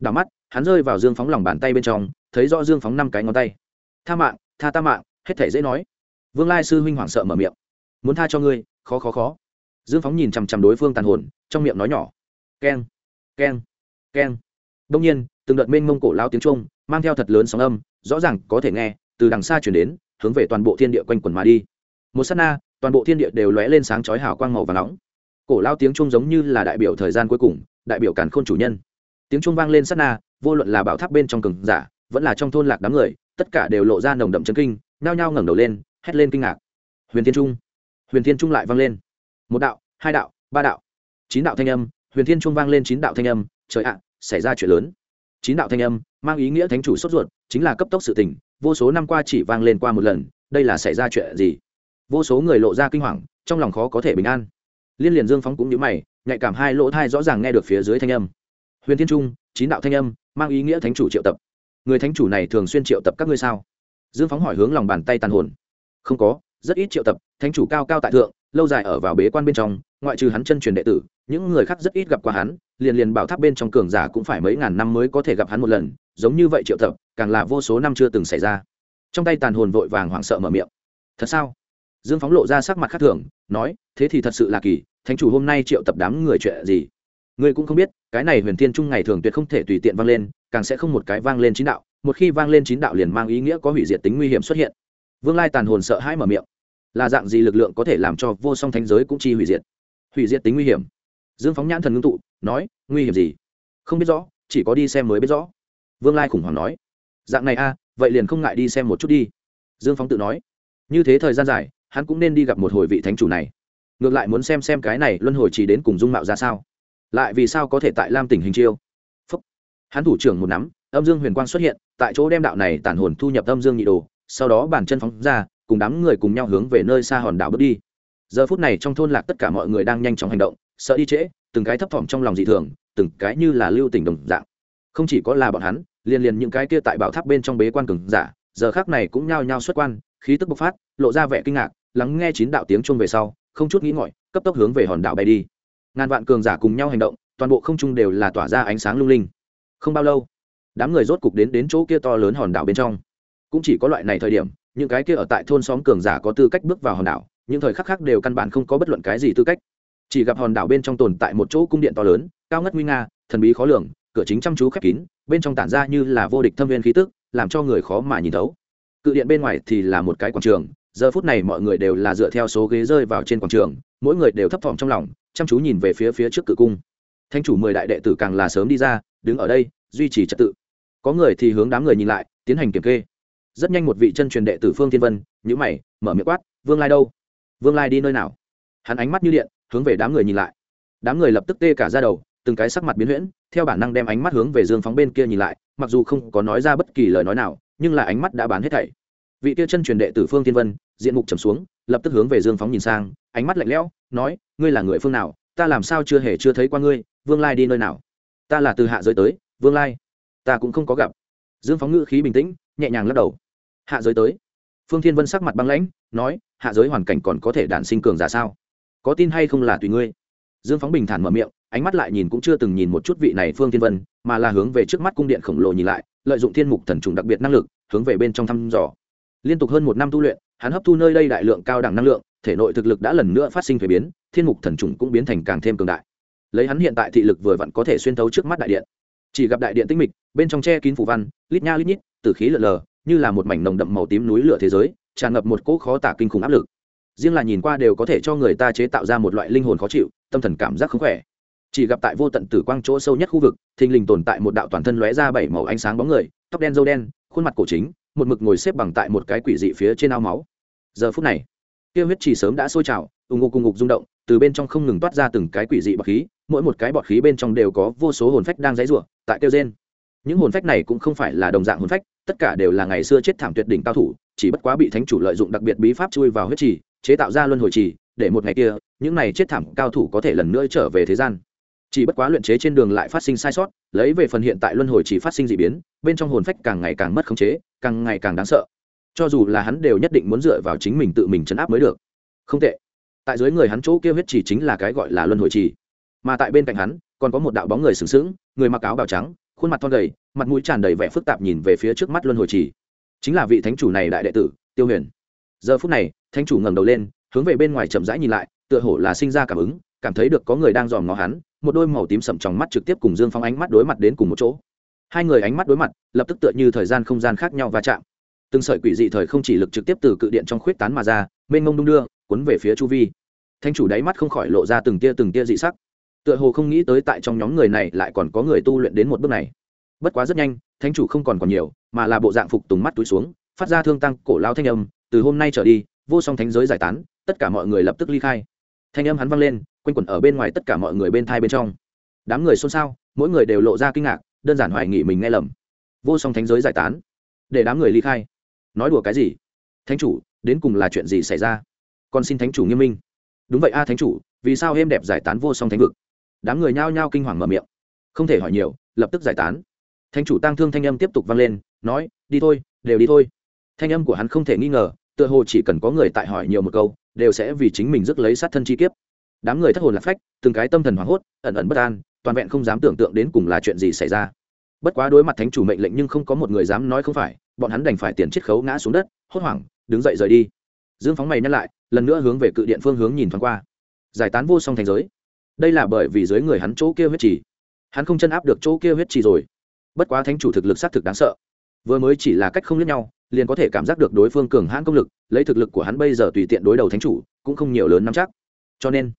Đảo mắt, hắn rơi vào dương phóng lòng bàn tay bên trong, thấy rõ dương phóng năm cái ngón tay. Tha mạng, tha ta mạng, hết thể dễ nói. Vương lai sư huynh hoảng sợ mở miệng. Muốn tha cho ngươi, khó khó khó. Dương phóng nhìn chằm chằm đối phương tàn hồn, trong miệng nói nhỏ. Keng keng keng đông nhiên, từng đợt mênh mông cổ lao tiếng trung mang theo thật lớn sóng âm, rõ ràng có thể nghe, từ đằng xa chuyển đến, hướng về toàn bộ thiên địa quanh quần mà đi. Một s á t na, toàn bộ thiên địa đều lóe lên sáng chói hào quang màu và nóng. Cổ lao tiếng trung giống như là đại biểu thời gian cuối cùng, đại biểu càn khôn chủ nhân. Tiếng trung vang lên sát na, vô luận là bảo tháp bên trong cường giả, vẫn là trong thôn lạc đám người, tất cả đều lộ ra nồng đậm chân kinh nao nhao ngẩng đầu lên, hét lên kinh ngạc. Huyền thiên trung. Huyền thiên trung lại vang lên. Một đạo, hai đạo, ba đạo. Chín đạo thanh âm, huyền thiên trung vang lên chín đạo thanh âm. Trời ạ xảy ra chuyện lớn. Chín đạo thanh âm mang ý nghĩa thánh chủ sốt ruột, chính là cấp tốc sự tình, vô số năm qua chỉ vang lên qua một lần, đây là xảy ra chuyện gì? Vô số người lộ ra kinh hoàng, trong lòng khó có thể bình an. Liên liền dương phóng cũng nhớ mày, nhạy cảm hai lỗ thai rõ ràng nghe được phía dưới thanh âm. Huyền thiên trung, chín đạo thanh âm mang ý nghĩa thánh chủ triệu tập. Người thánh chủ này thường xuyên triệu tập các ngươi sao? Dương phóng hỏi hướng lòng bàn tay tàn hồn. Không có, rất ít triệu tập, thánh chủ cao cao tại thượng, lâu dài ở vào bế quan bên trong, ngoại trừ hắn chân truyền đệ tử, những người khác rất ít gặp qua hắn liền liền bảo tháp bên trong cường giả cũng phải mấy ngàn năm mới có thể gặp hắn một lần, giống như vậy triệu tập, càng là vô số năm chưa từng xảy ra. Trong tay tàn hồn vội vàng hoảng sợ mở miệng. Thật sao? Dương phóng lộ ra sắc mặt khác thường, nói, thế thì thật sự là kỳ, thánh chủ hôm nay triệu tập đám người chuyện gì? Ngươi cũng không biết, cái này huyền thiên trung ngày thường tuyệt không thể tùy tiện vang lên, càng sẽ không một cái vang lên chín đạo, một khi vang lên chín đạo liền mang ý nghĩa có hủy diệt tính nguy hiểm xuất hiện. Vương lai tàn hồn sợ hãi mở miệng. Là dạng gì lực lượng có thể làm cho vô song thánh giới cũng chi hủy diệt? Hủy diệt tính nguy hiểm dương phóng nhãn thần ngưng tụ, nói, nguy hiểm gì? Không biết rõ, chỉ có đi xem mới biết rõ. Vương lai khủng hoảng nói, dạng này a, vậy liền không ngại đi xem một chút đi. Dương phóng tự nói, như thế thời gian dài, hắn cũng nên đi gặp một hồi vị thánh chủ này. Ngược lại muốn xem xem cái này luân hồi chỉ đến cùng dung mạo ra sao. Lại vì sao có thể tại lam tỉnh hình chiêu? Phúc. hắn thủ trưởng một nắm, âm dương huyền quang xuất hiện, tại chỗ đem đạo này tản hồn thu nhập âm dương nhị đồ, sau đó bàn chân phóng ra, cùng đám người cùng nhau hướng về nơi xa hòn đảo bước đi. Giờ phút này trong thôn lạc tất cả mọi người đang nhanh chóng hành động sợ đi trễ, từng cái thấp thỏm trong lòng dị thường, từng cái như là lưu tình đồng dạng. Không chỉ có là bọn hắn, liền liền những cái kia tại bảo tháp bên trong bế quan cường giả, giờ khác này cũng nhao nhao xuất quan, khí tức bộc phát, lộ ra vẻ kinh ngạc, lắng nghe chín đạo tiếng chuông về sau, không chút nghĩ ngợi, cấp tốc hướng về hòn đảo bay đi. Ngàn vạn cường giả cùng nhau hành động, toàn bộ không trung đều là tỏa ra ánh sáng lung linh. Không bao lâu, đám người rốt cục đến đến chỗ kia to lớn hòn đảo bên trong. Cũng chỉ có loại này thời điểm, những cái kia ở tại thôn xóm cường giả có tư cách bước vào hòn đảo, những thời khắc khác đều căn bản không có bất luận cái gì tư cách chỉ gặp hòn đảo bên trong tồn tại một chỗ cung điện to lớn, cao ngất nguy nga, thần bí khó lường, cửa chính chăm chú khép kín, bên trong tản ra như là vô địch thâm viên khí tức, làm cho người khó mà nhìn thấu. Cự điện bên ngoài thì là một cái quảng trường, giờ phút này mọi người đều là dựa theo số ghế rơi vào trên quảng trường, mỗi người đều thấp thỏm trong lòng, chăm chú nhìn về phía phía trước cự cung. Thanh chủ mười đại đệ tử càng là sớm đi ra, đứng ở đây, duy trì trật tự. Có người thì hướng đám người nhìn lại, tiến hành kiểm kê. Rất nhanh một vị chân truyền đệ tử phương thiên vân nhữ mày, mở miệng quát, vương lai đâu? Vương lai đi nơi nào? Hắn ánh mắt như điện hướng về đám người nhìn lại. Đám người lập tức tê cả ra đầu, từng cái sắc mặt biến huyễn, theo bản năng đem ánh mắt hướng về dương phóng bên kia nhìn lại, mặc dù không có nói ra bất kỳ lời nói nào, nhưng là ánh mắt đã bán hết thảy. Vị kia chân truyền đệ tử phương thiên vân, diện mục trầm xuống, lập tức hướng về dương phóng nhìn sang, ánh mắt lạnh lẽo, nói, ngươi là người phương nào? Ta làm sao chưa hề chưa thấy qua ngươi? Vương lai đi nơi nào? Ta là từ hạ giới tới, vương lai, ta cũng không có gặp. Dương phóng ngữ khí bình tĩnh, nhẹ nhàng lắc đầu. Hạ giới tới? Phương thiên vân sắc mặt băng lãnh, nói, hạ giới hoàn cảnh còn có thể đản sinh cường giả sao? Có tin hay không là tùy ngươi. Dương phóng bình thản mở miệng, ánh mắt lại nhìn cũng chưa từng nhìn một chút vị này phương thiên vân, mà là hướng về trước mắt cung điện khổng lồ nhìn lại, lợi dụng thiên mục thần trùng đặc biệt năng lực, hướng về bên trong thăm dò. Liên tục hơn một năm tu luyện, hắn hấp thu nơi đây đại lượng cao đẳng năng lượng, thể nội thực lực đã lần nữa phát sinh thuế biến, thiên mục thần trùng cũng biến thành càng thêm cường đại. Lấy hắn hiện tại thị lực vừa vặn có thể xuyên thấu trước mắt đại điện. Chỉ gặp đại điện tinh mịch, bên trong che kín phủ văn, lít nha lít nhít từ khí lợn lờ, như là một mảnh nồng đậm màu tím núi lửa thế giới, tràn ngập một cỗ khó tả kinh khủng áp lực riêng là nhìn qua đều có thể cho người ta chế tạo ra một loại linh hồn khó chịu, tâm thần cảm giác không khỏe. Chỉ gặp tại vô tận tử quang chỗ sâu nhất khu vực, thình lình tồn tại một đạo toàn thân lóe ra bảy màu ánh sáng bóng người, tóc đen dâu đen, khuôn mặt cổ chính, một mực ngồi xếp bằng tại một cái quỷ dị phía trên ao máu. Giờ phút này, tiêu huyết chỉ sớm đã sôi trào, ù ngục cùng ngục rung động, từ bên trong không ngừng toát ra từng cái quỷ dị bọt khí, mỗi một cái bọt khí bên trong đều có vô số hồn phách đang dãy rủa, tại tiêu gen những hồn phách này cũng không phải là đồng dạng hồn phách, tất cả đều là ngày xưa chết thảm tuyệt đỉnh cao thủ, chỉ bất quá bị thánh chủ lợi dụng đặc biệt bí pháp chui vào huyết trì chế tạo ra luân hồi trì, để một ngày kia, những này chết thảm cao thủ có thể lần nữa trở về thế gian. Chỉ bất quá luyện chế trên đường lại phát sinh sai sót, lấy về phần hiện tại luân hồi chỉ phát sinh d ị biến, bên trong hồn phách càng ngày càng mất khống chế, càng ngày càng đáng sợ. Cho dù là hắn đều nhất định muốn dựa vào chính mình tự mình chấn áp mới được. Không tệ. Tại dưới người hắn chỗ kia huyết chỉ chính là cái gọi là luân hồi trì. Mà tại bên cạnh hắn, còn có một đạo bóng người sừng sững, người mặc áo bào trắng, khuôn mặt thon gầy, mặt mũi tràn đầy vẻ phức tạp nhìn về phía trước mắt luân hồi trì. Chính là vị thánh chủ này đại đệ tử, tiêu huyền giờ phút này, thánh chủ ngẩng đầu lên, hướng về bên ngoài chậm rãi nhìn lại, tựa hồ là sinh ra cảm ứng, cảm thấy được có người đang dòm ngó hắn, một đôi màu tím sậm trong mắt trực tiếp cùng dương phong ánh mắt đối mặt đến cùng một chỗ. Hai người ánh mắt đối mặt, lập tức tựa như thời gian không gian khác nhau va chạm. Từng sợi quỷ dị thời không chỉ lực trực tiếp từ cự điện trong khuyết tán mà ra, mênh mông đung đưa, cuốn về phía chu vi. Thanh chủ đáy mắt không khỏi lộ ra từng tia từng tia dị sắc. Tựa hồ không nghĩ tới tại trong nhóm người này lại còn có người tu luyện đến một bước này. Bất quá rất nhanh, thánh chủ không còn còn nhiều, mà là bộ dạng phục tùng mắt túi xuống, phát ra thương tăng cổ lao thanh âm từ hôm nay trở đi, vô song thánh giới giải tán, tất cả mọi người lập tức ly khai. Thanh âm hắn vang lên, quanh quẩn ở bên ngoài tất cả mọi người bên thai bên trong. Đám người xôn xao, mỗi người đều lộ ra kinh ngạc, đơn giản hoài nghị mình nghe lầm. Vô song thánh giới giải tán, để đám người ly khai. Nói đùa cái gì? Thánh chủ, đến cùng là chuyện gì xảy ra? Con xin thánh chủ nghiêm minh. Đúng vậy a, thánh chủ, vì sao êm đẹp giải tán vô song thánh vực? Đám người nhao nhao kinh hoàng mở miệng. Không thể hỏi nhiều, lập tức giải tán. Thánh chủ tăng thương thanh âm tiếp tục vang lên, nói, đi thôi, đều đi thôi. Thanh âm của hắn không thể nghi ngờ tựa hồ chỉ cần có người tại hỏi nhiều một câu, đều sẽ vì chính mình rước lấy sát thân chi kiếp. Đám người thất hồn lạc phách, từng cái tâm thần hoảng hốt, ẩn ẩn bất an, toàn vẹn không dám tưởng tượng đến cùng là chuyện gì xảy ra. Bất quá đối mặt thánh chủ mệnh lệnh nhưng không có một người dám nói không phải, bọn hắn đành phải tiền chiết khấu ngã xuống đất, hốt hoảng, đứng dậy rời đi. Dương phóng mày nhắc lại, lần nữa hướng về cự điện phương hướng nhìn thoáng qua. Giải tán vô song thành giới. Đây là bởi vì dưới người hắn chỗ kia huyết trì. Hắn không chân áp được chỗ kia huyết trì rồi. Bất quá thánh chủ thực lực xác thực đáng sợ. Vừa mới chỉ là cách không lẫn nhau liền có thể cảm giác được đối phương cường hãn công lực, lấy thực lực của hắn bây giờ tùy tiện đối đầu thánh chủ, cũng không nhiều lớn nắm chắc. Cho nên,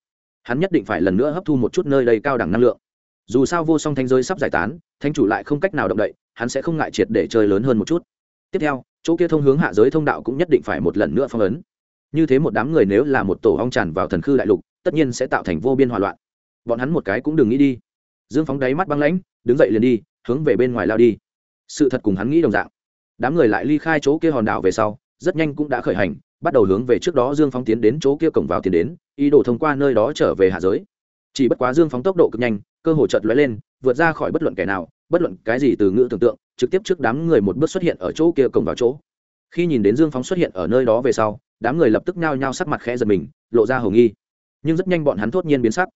hắn nhất định phải lần nữa hấp thu một chút nơi đây cao đẳng năng lượng. Dù sao vô song thanh giới sắp giải tán, thánh chủ lại không cách nào động đậy, hắn sẽ không ngại triệt để chơi lớn hơn một chút. Tiếp theo, chỗ kia thông hướng hạ giới thông đạo cũng nhất định phải một lần nữa phong ấn. Như thế một đám người nếu là một tổ ong tràn vào thần khư đại lục, tất nhiên sẽ tạo thành vô biên hòa loạn. Bọn hắn một cái cũng đừng nghĩ đi. Dương phóng đáy mắt băng lãnh, đứng dậy liền đi, hướng về bên ngoài lao đi. Sự thật cùng hắn nghĩ đồng dạng đám người lại ly khai chỗ kia hòn đảo về sau, rất nhanh cũng đã khởi hành, bắt đầu hướng về trước đó dương phóng tiến đến chỗ kia cổng vào tiến đến, ý đồ thông qua nơi đó trở về hạ giới. Chỉ bất quá dương phóng tốc độ cực nhanh, cơ hồ chợt lóe lên, vượt ra khỏi bất luận kẻ nào, bất luận cái gì từ ngữ tưởng tượng, trực tiếp trước đám người một bước xuất hiện ở chỗ kia cổng vào chỗ. Khi nhìn đến dương phóng xuất hiện ở nơi đó về sau, đám người lập tức nhao nhao sắc mặt khẽ giật mình, lộ ra hầu nghi. Nhưng rất nhanh bọn hắn thốt nhiên biến sắc.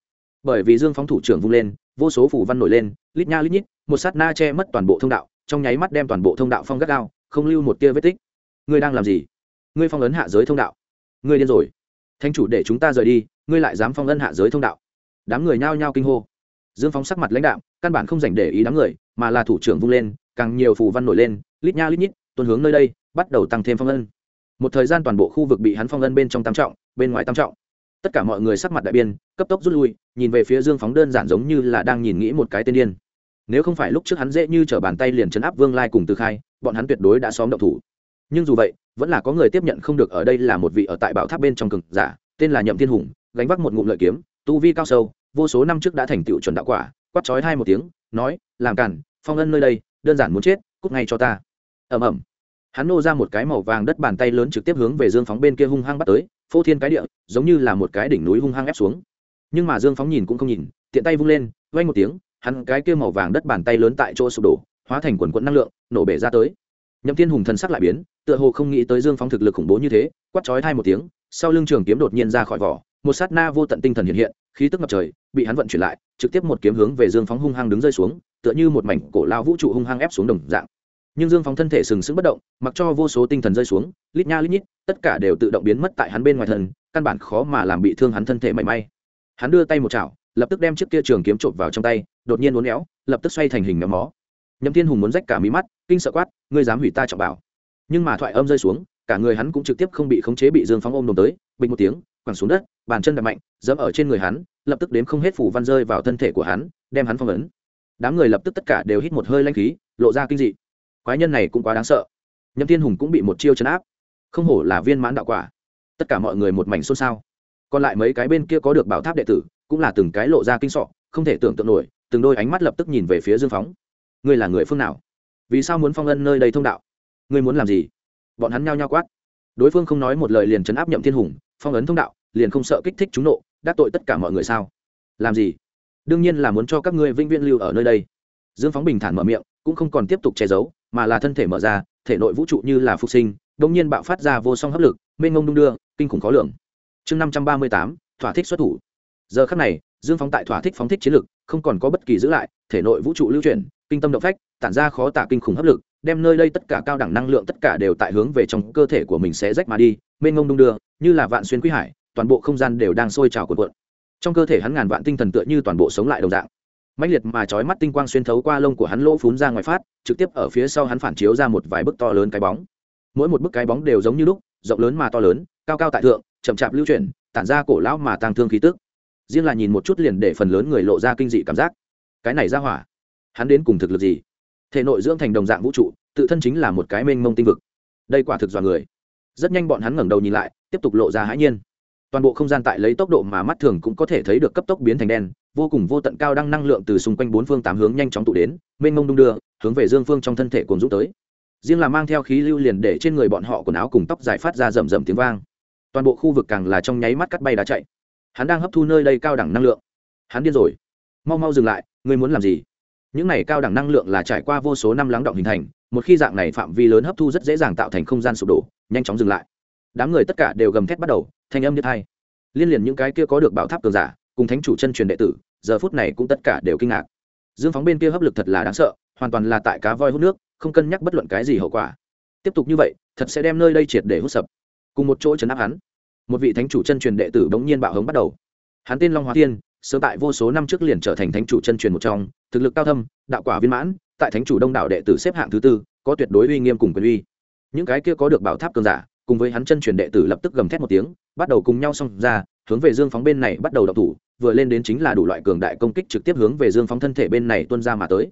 Bởi vì dương phóng thủ trưởng vung lên, vô số phủ văn nổi lên, lít nha lít nhít, một sát na che mất toàn bộ thông đạo trong nháy mắt đem toàn bộ thông đạo phong gắt gao, không lưu một tia vết tích. Ngươi đang làm gì? Ngươi phong ấn hạ giới thông đạo. Ngươi điên rồi. Thanh chủ để chúng ta rời đi, ngươi lại dám phong ấn hạ giới thông đạo. Đám người nhao nhao kinh hô. Dương phóng sắc mặt lãnh đạo căn bản không dành để ý đám người, mà là thủ trưởng vung lên, càng nhiều phù văn nổi lên, lít nha lít nhít, tuần hướng nơi đây, bắt đầu tăng thêm phong ân một thời gian toàn bộ khu vực bị hắn phong ân bên trong tam trọng, bên ngoài tam trọng. Tất cả mọi người sắc mặt đại biên cấp tốc rút lui, nhìn về phía dương phóng đơn giản giống như là đang nhìn nghĩ một cái tên điên nếu không phải lúc trước hắn dễ như t r ở bàn tay liền chấn áp vương lai cùng từ khai, bọn hắn tuyệt đối đã xóm động thủ. Nhưng dù vậy, vẫn là có người tiếp nhận không được ở đây là một vị ở tại bảo tháp bên trong cực giả, tên là nhậm thiên hùng, gánh vác một ngụm lợi kiếm, tu vi cao sâu, vô số năm trước đã thành tựu chuẩn đạo quả, quát trói hai một tiếng, nói, làm cản, phong ân nơi đây, đơn giản muốn chết, cút ngay cho ta. Ẩm ẩm hắn nô ra một cái màu vàng đất bàn tay lớn trực tiếp hướng về dương phóng bên kia hung hăng bắt tới, phô thiên cái địa, giống như là một cái đỉnh núi hung hăng ép xuống. Nhưng mà dương phóng nhìn cũng không nhìn, tiện tay vung lên vay một tiếng hắn cái kia màu vàng đất bàn tay lớn tại chỗ sụp đổ, hóa thành quần quận năng lượng, nổ bể ra tới. Nhậm thiên hùng thần sắc lại biến, tựa hồ không nghĩ tới dương phóng thực lực khủng bố như thế quắt chói thai một tiếng, sau lưng trường kiếm đột nhiên ra khỏi vỏ, một sát na vô tận tinh thần hiện hiện, khí tức ngập trời, bị hắn vận chuyển lại, trực tiếp một kiếm hướng về dương phóng hung hăng đứng rơi xuống, tựa như một mảnh cổ lao vũ trụ hung hăng ép xuống đồng dạng. Nhưng dương phóng thân thể sừng sững bất động, mặc cho vô số tinh thần rơi xuống, lít nha lít nhít, tất cả đều tự động biến mất tại hắn bên ngoài thân, căn bản khó mà làm bị thương hắn thân thể mảy may. Hắn đưa tay một chảo, lập tức đem chiếc kia trường kiếm trộm vào trong tay đột nhiên uốn éo, lập tức xoay thành hình nhóm mó. Nhậm thiên hùng muốn rách cả mí mắt, kinh sợ quát, ngươi dám hủy ta trọng bảo. Nhưng mà thoại âm rơi xuống, cả người hắn cũng trực tiếp không bị khống chế bị dương phóng ôm đồm tới, bình một tiếng, quẳng xuống đất, bàn chân đập mạnh, dẫm ở trên người hắn, lập tức đếm không hết phủ văn rơi vào thân thể của hắn, đem hắn phong ấn. Đám người lập tức tất cả đều hít một hơi lanh khí, lộ ra kinh dị. Quái nhân này cũng quá đáng sợ. Nhậm thiên hùng cũng bị một chiêu chấn áp. Không hổ là viên mãn đạo quả. Tất cả mọi người một mảnh xôn xao. Còn lại mấy cái bên kia có được bảo tháp đệ tử, cũng là từng cái lộ ra kinh sọ không thể tưởng tượng nổi từng đôi ánh mắt lập tức nhìn về phía dương phóng. Ngươi là người phương nào? Vì sao muốn phong ân nơi đây thông đạo? Ngươi muốn làm gì? Bọn hắn nhao nhao quát. Đối phương không nói một lời liền chấn áp nhậm thiên hùng, phong ấn thông đạo, liền không sợ kích thích chúng nộ, đắc tội tất cả mọi người sao? Làm gì? Đương nhiên là muốn cho các ngươi vĩnh viễn lưu ở nơi đây. Dương phóng bình thản mở miệng, cũng không còn tiếp tục che giấu, mà là thân thể mở ra, thể nội vũ trụ như là phục sinh bỗng nhiên bạo phát ra vô song hấp lực, mênh ngông đung đưa, kinh khủng khó lường. Chương năm trăm ba mươi tám, thỏa thích xuất thủ. Giờ khắc này dương phóng tại thỏa thích phóng thích chiến lực không còn có bất kỳ giữ lại, thể nội vũ trụ lưu chuyển, kinh tâm động phách, tản ra khó tả kinh khủng hấp lực, đem nơi đây tất cả cao đẳng năng lượng tất cả đều tại hướng về trong cơ thể của mình sẽ rách mà đi, mênh ngông đung đưa, như là vạn xuyên quý hải, toàn bộ không gian đều đang sôi trào cuộn cuộn. Trong cơ thể hắn ngàn vạn tinh thần tựa như toàn bộ sống lại đồng dạng. Mãnh liệt mà chói mắt tinh quang xuyên thấu qua lông của hắn lỗ phún ra ngoài phát, trực tiếp ở phía sau hắn phản chiếu ra một vài bức to lớn cái bóng. Mỗi một bức cái bóng đều giống như lúc, rộng lớn mà to lớn, cao cao tại thượng, chậm chạp lưu chuyển, tản ra cổ lão mà tang thương khí tức riêng là nhìn một chút liền để phần lớn người lộ ra kinh dị cảm giác. Cái này ra hỏa, hắn đến cùng thực lực gì? Thể nội dưỡng thành đồng dạng vũ trụ, tự thân chính là một cái mênh mông tinh vực. Đây quả thực dọa người. Rất nhanh bọn hắn ngẩng đầu nhìn lại, tiếp tục lộ ra hãi nhiên. Toàn bộ không gian tại lấy tốc độ mà mắt thường cũng có thể thấy được cấp tốc biến thành đen, vô cùng vô tận cao đăng năng lượng từ xung quanh bốn phương tám hướng nhanh chóng tụ đến, mênh mông đung đưa, hướng về dương phương trong thân thể cồn rút tới. Riêng là mang theo khí lưu liền để trên người bọn họ quần áo cùng tóc dài phát ra rầm rầm tiếng vang. Toàn bộ khu vực càng là trong nháy mắt cắt bay đá chạy hắn đang hấp thu nơi đây cao đẳng năng lượng. Hắn điên rồi. Mau mau dừng lại, ngươi muốn làm gì? Những này cao đẳng năng lượng là trải qua vô số năm lắng động hình thành, một khi dạng này phạm vi lớn hấp thu rất dễ dàng tạo thành không gian sụp đổ, nhanh chóng dừng lại. Đám người tất cả đều gầm thét bắt đầu, thanh âm như thay liên liền những cái kia có được bảo tháp cường giả, cùng thánh chủ chân truyền đệ tử, giờ phút này cũng tất cả đều kinh ngạc. Dương phóng bên kia hấp lực thật là đáng sợ, hoàn toàn là tại cá voi hút nước, không cân nhắc bất luận cái gì hậu quả. Tiếp tục như vậy, thật sẽ đem nơi đây triệt để hút sập. Cùng một chỗ chấn áp hắn một vị thánh chủ chân truyền đệ tử bỗng nhiên bạo hống bắt đầu. Hắn tên long hóa thiên, sớm tại vô số năm trước liền trở thành thánh chủ chân truyền một trong, thực lực cao thâm, đạo quả viên mãn, tại thánh chủ đông đảo đệ tử xếp hạng thứ tư, có tuyệt đối uy nghiêm cùng quyền uy. Những cái kia có được bảo tháp cường giả, cùng với hắn chân truyền đệ tử lập tức gầm thét một tiếng, bắt đầu cùng nhau xông ra, hướng về dương phóng bên này bắt đầu đập thủ, vừa lên đến chính là đủ loại cường đại công kích trực tiếp hướng về dương phóng thân thể bên này tuân ra mà tới.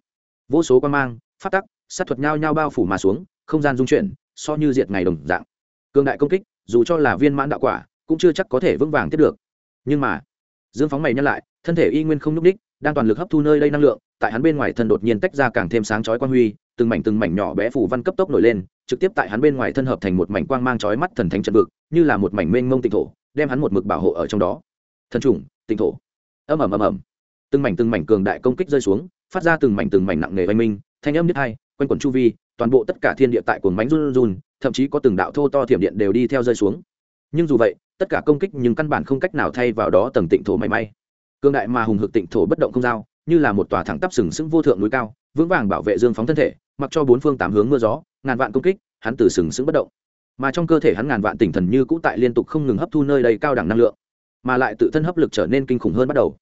Vô số quan mang phát tắc, sát thuật nhau nhau bao phủ mà xuống, không gian dung chuyển, so như diệt ngày đồng dạng. Cường đại công kích dù cho là viên mãn đạo quả, cũng chưa chắc có thể vững vàng tiếp được. Nhưng mà, dương phóng mày nhắc lại, thân thể y nguyên không n ú c ních đang toàn lực hấp thu nơi đây năng lượng, tại hắn bên ngoài thân đột nhiên tách ra càng thêm sáng chói quan huy, từng mảnh từng mảnh nhỏ bé phủ văn cấp tốc nổi lên, trực tiếp tại hắn bên ngoài thân hợp thành một mảnh quang mang chói mắt thần thánh trận vực, như là một mảnh mênh mông tịnh thổ, đem hắn một mực bảo hộ ở trong đó. Thần trùng, tịnh thổ. Ầm ầm ầm ầm. Từng mảnh từng mảnh cường đại công kích rơi xuống, phát ra từng mảnh từng mảnh nặng nề oanh minh, thanh âm nhất hai, quanh quẩn chu vi, toàn bộ tất cả thiên địa tại cồn mánh run run thậm chí có từng đạo thô to thiểm điện đều đi theo rơi xuống. Nhưng dù vậy, tất cả công kích nhưng căn bản không cách nào thay vào đó tầng tịnh thổ mảy may. Cương đại mà hùng hực tịnh thổ bất động không giao, như là một tòa thẳng tắp sừng sững vô thượng núi cao, vững vàng bảo vệ dương phóng thân thể, mặc cho bốn phương tám hướng mưa gió, ngàn vạn công kích, hắn từ sừng sững bất động. Mà trong cơ thể hắn ngàn vạn tỉnh thần như cũ tại liên tục không ngừng hấp thu nơi đầy cao đẳng năng lượng, mà lại tự thân hấp lực trở nên kinh khủng hơn bắt đầu.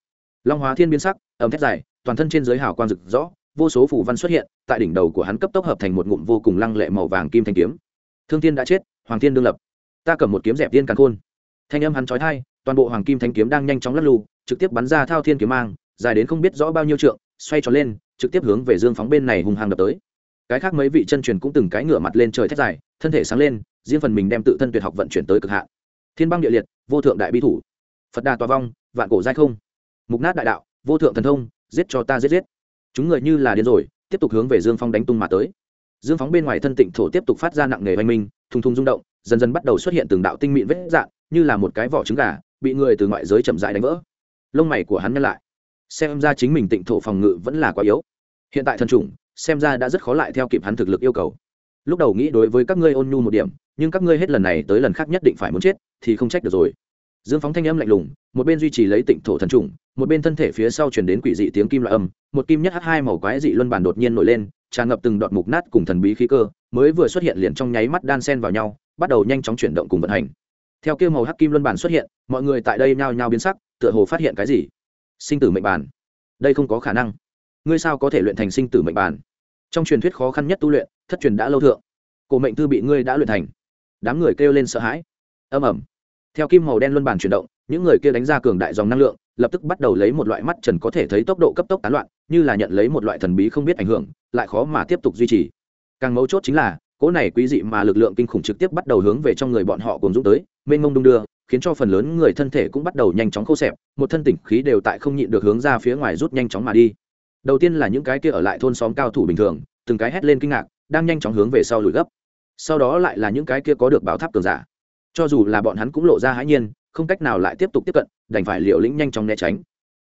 Long hóa thiên biến sắc ẩm thét dài, toàn thân trên giới hào quang rực rõ vô số phủ văn xuất hiện, tại đỉnh đầu của hắn cấp tốc hợp thành một ngụm vô cùng lăng lệ màu vàng kim thanh kiếm thương thiên đã chết, hoàng thiên đương lập. Ta cầm một kiếm dẹp tiên càn khôn. Thanh âm hắn trói thai toàn bộ hoàng kim thanh kiếm đang nhanh chóng lắc lù trực tiếp bắn ra thao thiên kiếm mang, dài đến không biết rõ bao nhiêu trượng, xoay tròn lên, trực tiếp hướng về dương phóng bên này hùng hàng đập tới. Cái khác mấy vị chân truyền cũng từng cái ngửa mặt lên trời thét dài, thân thể sáng lên, riêng phần mình đem tự thân tuyệt học vận chuyển tới cực hạn. Thiên băng địa liệt, vô thượng đại bi thủ. Phật đà tòa vong, vạn cổ giai không. Mục nát đại đạo, vô thượng thần thông, giết cho ta giết giết. Chúng người như là điên rồi, tiếp tục hướng về dương phong đánh tung mà tới dương phóng bên ngoài thân tịnh thổ tiếp tục phát ra nặng nề oanh minh, thùng thùng rung động, dần dần bắt đầu xuất hiện từng đạo tinh mịn vết dạn như là một cái vỏ trứng gà, bị người từ ngoại giới chậm dại đánh vỡ. Lông mày của hắn nhăn lại. Xem ra chính mình tịnh thổ phòng ngự vẫn là quá yếu. Hiện tại thần trùng xem ra đã rất khó lại theo kịp hắn thực lực yêu cầu. Lúc đầu nghĩ đối với các ngươi ôn nhu một điểm, nhưng các ngươi hết lần này tới lần khác nhất định phải muốn chết, thì không trách được rồi. Dương phóng thanh âm lạnh lùng, một bên duy trì lấy tịnh thổ thần trùng một bên thân thể phía sau chuyển đến quỷ dị tiếng kim loại âm, một kim nhất h hai màu quái dị luân bản đột nhiên nổi lên tràn ngập từng đoạn mục nát cùng thần bí khí cơ, mới vừa xuất hiện liền trong nháy mắt đan sen vào nhau, bắt đầu nhanh chóng chuyển động cùng vận hành. Theo kia màu hắc kim luân bản xuất hiện, mọi người tại đây nhao nhao biến sắc, tựa hồ phát hiện cái gì? Sinh tử mệnh bản. Đây không có khả năng. Ngươi sao có thể luyện thành sinh tử mệnh bản? Trong truyền thuyết khó khăn nhất tu luyện, thất truyền đã lâu thượng. Cổ mệnh thư bị ngươi đã luyện thành. Đám người kêu lên sợ hãi. Âm ẩm theo kim màu đen luân bản chuyển động, những người kia đánh ra cường đại dòng năng lượng lập tức bắt đầu lấy một loại mắt trần có thể thấy tốc độ cấp tốc tán loạn, như là nhận lấy một loại thần bí không biết ảnh hưởng, lại khó mà tiếp tục duy trì. Càng mấu chốt chính là, cỗ này quý dị mà lực lượng kinh khủng trực tiếp bắt đầu hướng về trong người bọn họ cùng dũng tới, mênh mông đung đưa, khiến cho phần lớn người thân thể cũng bắt đầu nhanh chóng khô xẹp một thân tỉnh khí đều tại không nhịn được hướng ra phía ngoài rút nhanh chóng mà đi. Đầu tiên là những cái kia ở lại thôn xóm cao thủ bình thường, từng cái hét lên kinh ngạc, đang nhanh chóng hướng về sau lùi gấp. Sau đó lại là những cái kia có được báo tháp cường giả. Cho dù là bọn hắn cũng lộ ra hãi nhiên không cách nào lại tiếp tục tiếp cận, đành phải liều lĩnh nhanh chóng né tránh.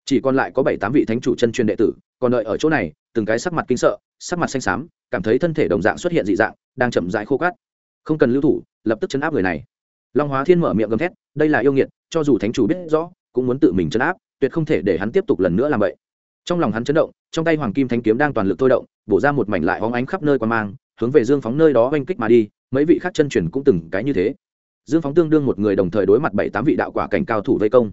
Chỉ còn lại có bảy tám vị thánh chủ chân truyền đệ tử, còn đợi ở chỗ này, từng cái sắc mặt kinh sợ, sắc mặt xanh xám, cảm thấy thân thể đồng dạng xuất hiện dị dạng, đang chậm rãi khô cát. Không cần lưu thủ, lập tức chấn áp người này. Long hóa thiên mở miệng gầm thét, đây là yêu nghiệt, cho dù thánh chủ biết rõ, cũng muốn tự mình chấn áp, tuyệt không thể để hắn tiếp tục lần nữa làm vậy. Trong lòng hắn chấn động, trong tay hoàng kim Thánh kiếm đang toàn lực thôi động, bổ ra một mảnh lại hóng ánh khắp nơi qua mang, hướng về dương phóng nơi đó oanh kích mà đi, mấy vị khác chân truyền cũng từng cái như thế dương phóng tương đương một người đồng thời đối mặt bảy tám vị đạo quả cảnh cao thủ vây công.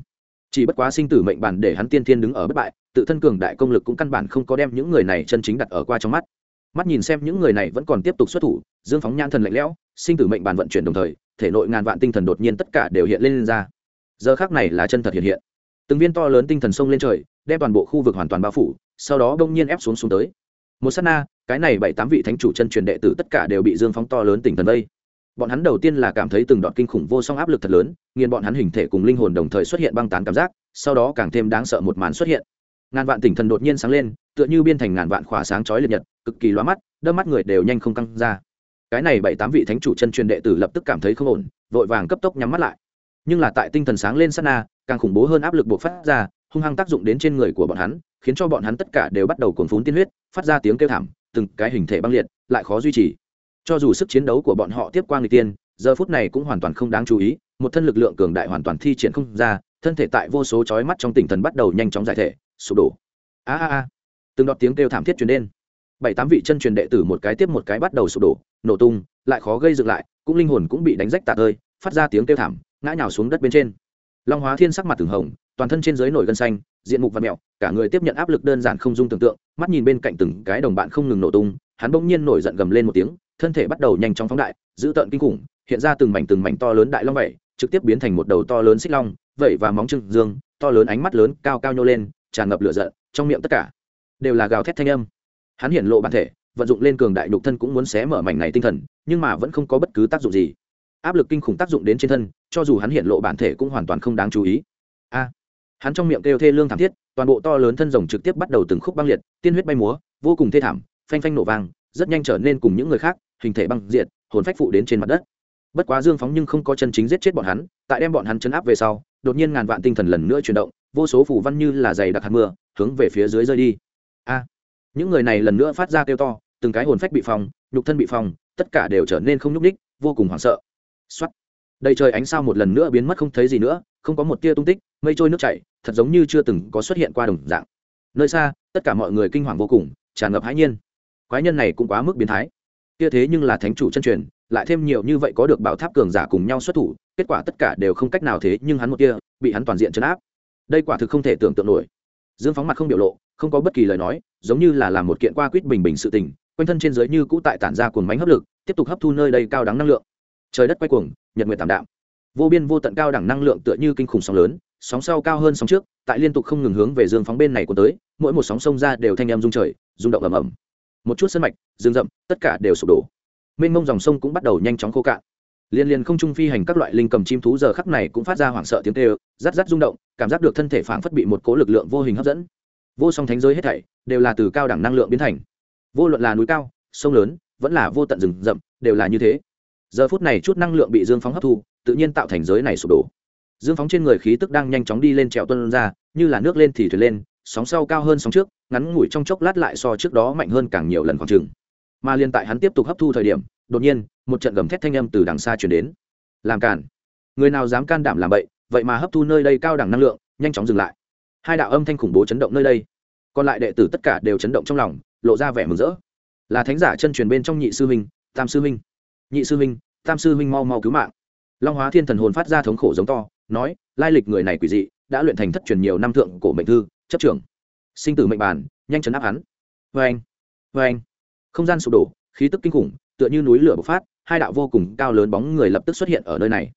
Chỉ bất quá sinh tử mệnh bản để hắn tiên thiên đứng ở bất bại tự thân cường đại công lực cũng căn bản không có đem những người này chân chính đặt ở qua trong mắt. Mắt nhìn xem những người này vẫn còn tiếp tục xuất thủ dương phóng nhan thần lạnh lẽo sinh tử mệnh bản vận chuyển đồng thời thể nội ngàn vạn tinh thần đột nhiên tất cả đều hiện lên, lên ra. Giờ khác này là chân thật hiện hiện. Từng viên to lớn tinh thần sông lên trời đem toàn bộ khu vực hoàn toàn bao phủ sau đó đông nhiên ép xuống xuống tới. Một s á t na cái này bảy tám vị thánh chủ chân truyền đệ tử tất cả đều bị dương phóng to lớn tỉnh thần vây bọn hắn đầu tiên là cảm thấy từng đoạn kinh khủng vô song áp lực thật lớn, nghiền bọn hắn hình thể cùng linh hồn đồng thời xuất hiện băng tán cảm giác, sau đó càng thêm đáng sợ một màn xuất hiện. Ngàn vạn tỉnh thần đột nhiên sáng lên, tựa như biên thành ngàn vạn khỏa sáng chói liệt nhật, cực kỳ loa mắt đâm mắt người đều nhanh không căng ra. Cái này bảy tám vị thánh chủ chân truyền đệ tử lập tức cảm thấy không ổn, vội vàng cấp tốc nhắm mắt lại. Nhưng là tại tinh thần sáng lên sát na, càng khủng bố hơn áp lực buộc phát ra, hung hăng tác dụng đến trên người của bọn hắn, khiến cho bọn hắn tất cả đều bắt đầu cuồng phún tiên huyết, phát ra tiếng kêu thảm, từng cái hình thể băng liệt, lại khó duy trì cho dù sức chiến đấu của bọn họ tiếp qua người tiên, giờ phút này cũng hoàn toàn không đáng chú ý, một thân lực lượng cường đại hoàn toàn thi triển không ra, thân thể tại vô số chói mắt trong tinh thần bắt đầu nhanh chóng giải thể, sụp đổ. A a a. Từng đọt tiếng kêu thảm thiết truyền đến. Bảy tám vị chân truyền đệ tử một cái tiếp một cái bắt đầu sụp đổ, nổ tung, lại khó gây dựng lại, cũng linh hồn cũng bị đánh rách tạc ơi phát ra tiếng kêu thảm, ngã nhào xuống đất bên trên. Long hóa thiên sắc mặt từng hồng, toàn thân trên dưới nổi gân xanh, diện mục và mẹo cả người tiếp nhận áp lực đơn giản không dung tưởng tượng, mắt nhìn bên cạnh từng cái đồng bạn không ngừng nổ tung, hắn bỗng nhiên nổi giận gầm lên một tiếng thân thể bắt đầu nhanh chóng phóng đại giữ tợn kinh khủng, hiện ra từng mảnh từng mảnh to lớn đại long vẩy trực tiếp biến thành một đầu to lớn xích long vẩy và móng trưng dương, to lớn ánh mắt lớn cao cao nhô lên, tràn ngập lửa giận, trong miệng tất cả đều là gào thét thanh âm. Hắn hiển lộ bản thể, vận dụng lên cường đại nhục thân cũng muốn xé mở mảnh này tinh thần, nhưng mà vẫn không có bất cứ tác dụng gì. Áp lực kinh khủng tác dụng đến trên thân, cho dù hắn hiện lộ bản thể cũng hoàn toàn không đáng chú ý. A! Hắn trong miệng kêu thê lương thảm thiết, toàn bộ to lớn thân rồng trực tiếp bắt đầu từng khúc băng liệt, tiên huyết bay múa, vô cùng thê thảm, phanh phanh nổ vang rất nhanh trở nên cùng những người khác, hình thể băng diệt, hồn phách phụ đến trên mặt đất. Bất quá dương phóng nhưng không có chân chính giết chết bọn hắn, tại đem bọn hắn chấn áp về sau, đột nhiên ngàn vạn tinh thần lần nữa chuyển động, vô số phủ văn như là giày đặc hạt mưa, hướng về phía dưới rơi đi. A! Những người này lần nữa phát ra kêu to, từng cái hồn phách bị phòng nhục thân bị phòng tất cả đều trở nên không nhúc ních vô cùng hoảng sợ. Xuất đầy trời ánh sao một lần nữa biến mất không thấy gì nữa, không có một tia tung tích, mây trôi nước chảy, thật giống như chưa từng có xuất hiện qua đồng dạng. Nơi xa, tất cả mọi người kinh hoàng vô cùng, tràn ngập hãi nhiên quái nhân này cũng quá mức biến thái. Kia thế nhưng là thánh chủ chân truyền, lại thêm nhiều như vậy có được bảo tháp cường giả cùng nhau xuất thủ, kết quả tất cả đều không cách nào thế nhưng hắn một kia, bị hắn toàn diện chấn áp. Đây quả thực không thể tưởng tượng nổi. Dương phóng mặt không biểu lộ, không có bất kỳ lời nói, giống như là làm một kiện qua quýt bình bình sự tình, quanh thân trên dưới như cũ tại tản ra cuồng bánh hấp lực, tiếp tục hấp thu nơi đây cao đẳng năng lượng. Trời đất quay cuồng, nhật nguyện tảm đạm. Vô biên vô tận cao đẳng năng lượng tựa như kinh khủng sóng lớn, sóng sau cao hơn sóng trước, tại liên tục không ngừng hướng về dương phóng bên này của tới, mỗi một sóng sông ra đều thanh em rung trời, rung động ầm ầm một chút sân mạch, rừng rậm, tất cả đều sụp đổ. Mênh mông dòng sông cũng bắt đầu nhanh chóng khô cạn. Liên liên không trung phi hành các loại linh cầm chim thú giờ khắc này cũng phát ra hoảng sợ tiếng kêu, rát rát rung động, cảm giác được thân thể phảng phất bị một cố lực lượng vô hình hấp dẫn. Vô song thánh giới hết thảy đều là từ cao đẳng năng lượng biến thành. Vô luận là núi cao, sông lớn, vẫn là vô tận rừng rậm, đều là như thế. Giờ phút này chút năng lượng bị dương phóng hấp thu, tự nhiên tạo thành giới này sụp đổ. Dương phóng trên người khí tức đang nhanh chóng đi lên trèo tuân ra, như là nước lên thì thuyền lên, sóng sau cao hơn sóng trước ngắn ngủi trong chốc lát lại so trước đó mạnh hơn càng nhiều lần khoảng chừng. Mà liên tại hắn tiếp tục hấp thu thời điểm, đột nhiên, một trận gầm thét thanh âm từ đằng xa chuyển đến. Làm cản người nào dám can đảm làm vậy vậy mà hấp thu nơi đây cao đẳng năng lượng, nhanh chóng dừng lại. Hai đạo âm thanh khủng bố chấn động nơi đây. Còn lại đệ tử tất cả đều chấn động trong lòng, lộ ra vẻ mừng rỡ. Là thánh giả chân truyền bên trong nhị sư huynh, tam sư huynh. Nhị sư huynh, tam sư huynh mau mau cứu mạng. Long hóa thiên thần hồn phát ra thống khổ giống to, nói, lai lịch người này quỷ dị, đã luyện thành thất truyền nhiều năm thượng cổ mệnh thư, chấp trưởng sinh tử mệnh bàn, nhanh chấn áp hắn. Vê anh vê anh. Không gian sụp đổ, khí tức kinh khủng, tựa như núi lửa bộc phát, hai đạo vô cùng cao lớn bóng người lập tức xuất hiện ở nơi này.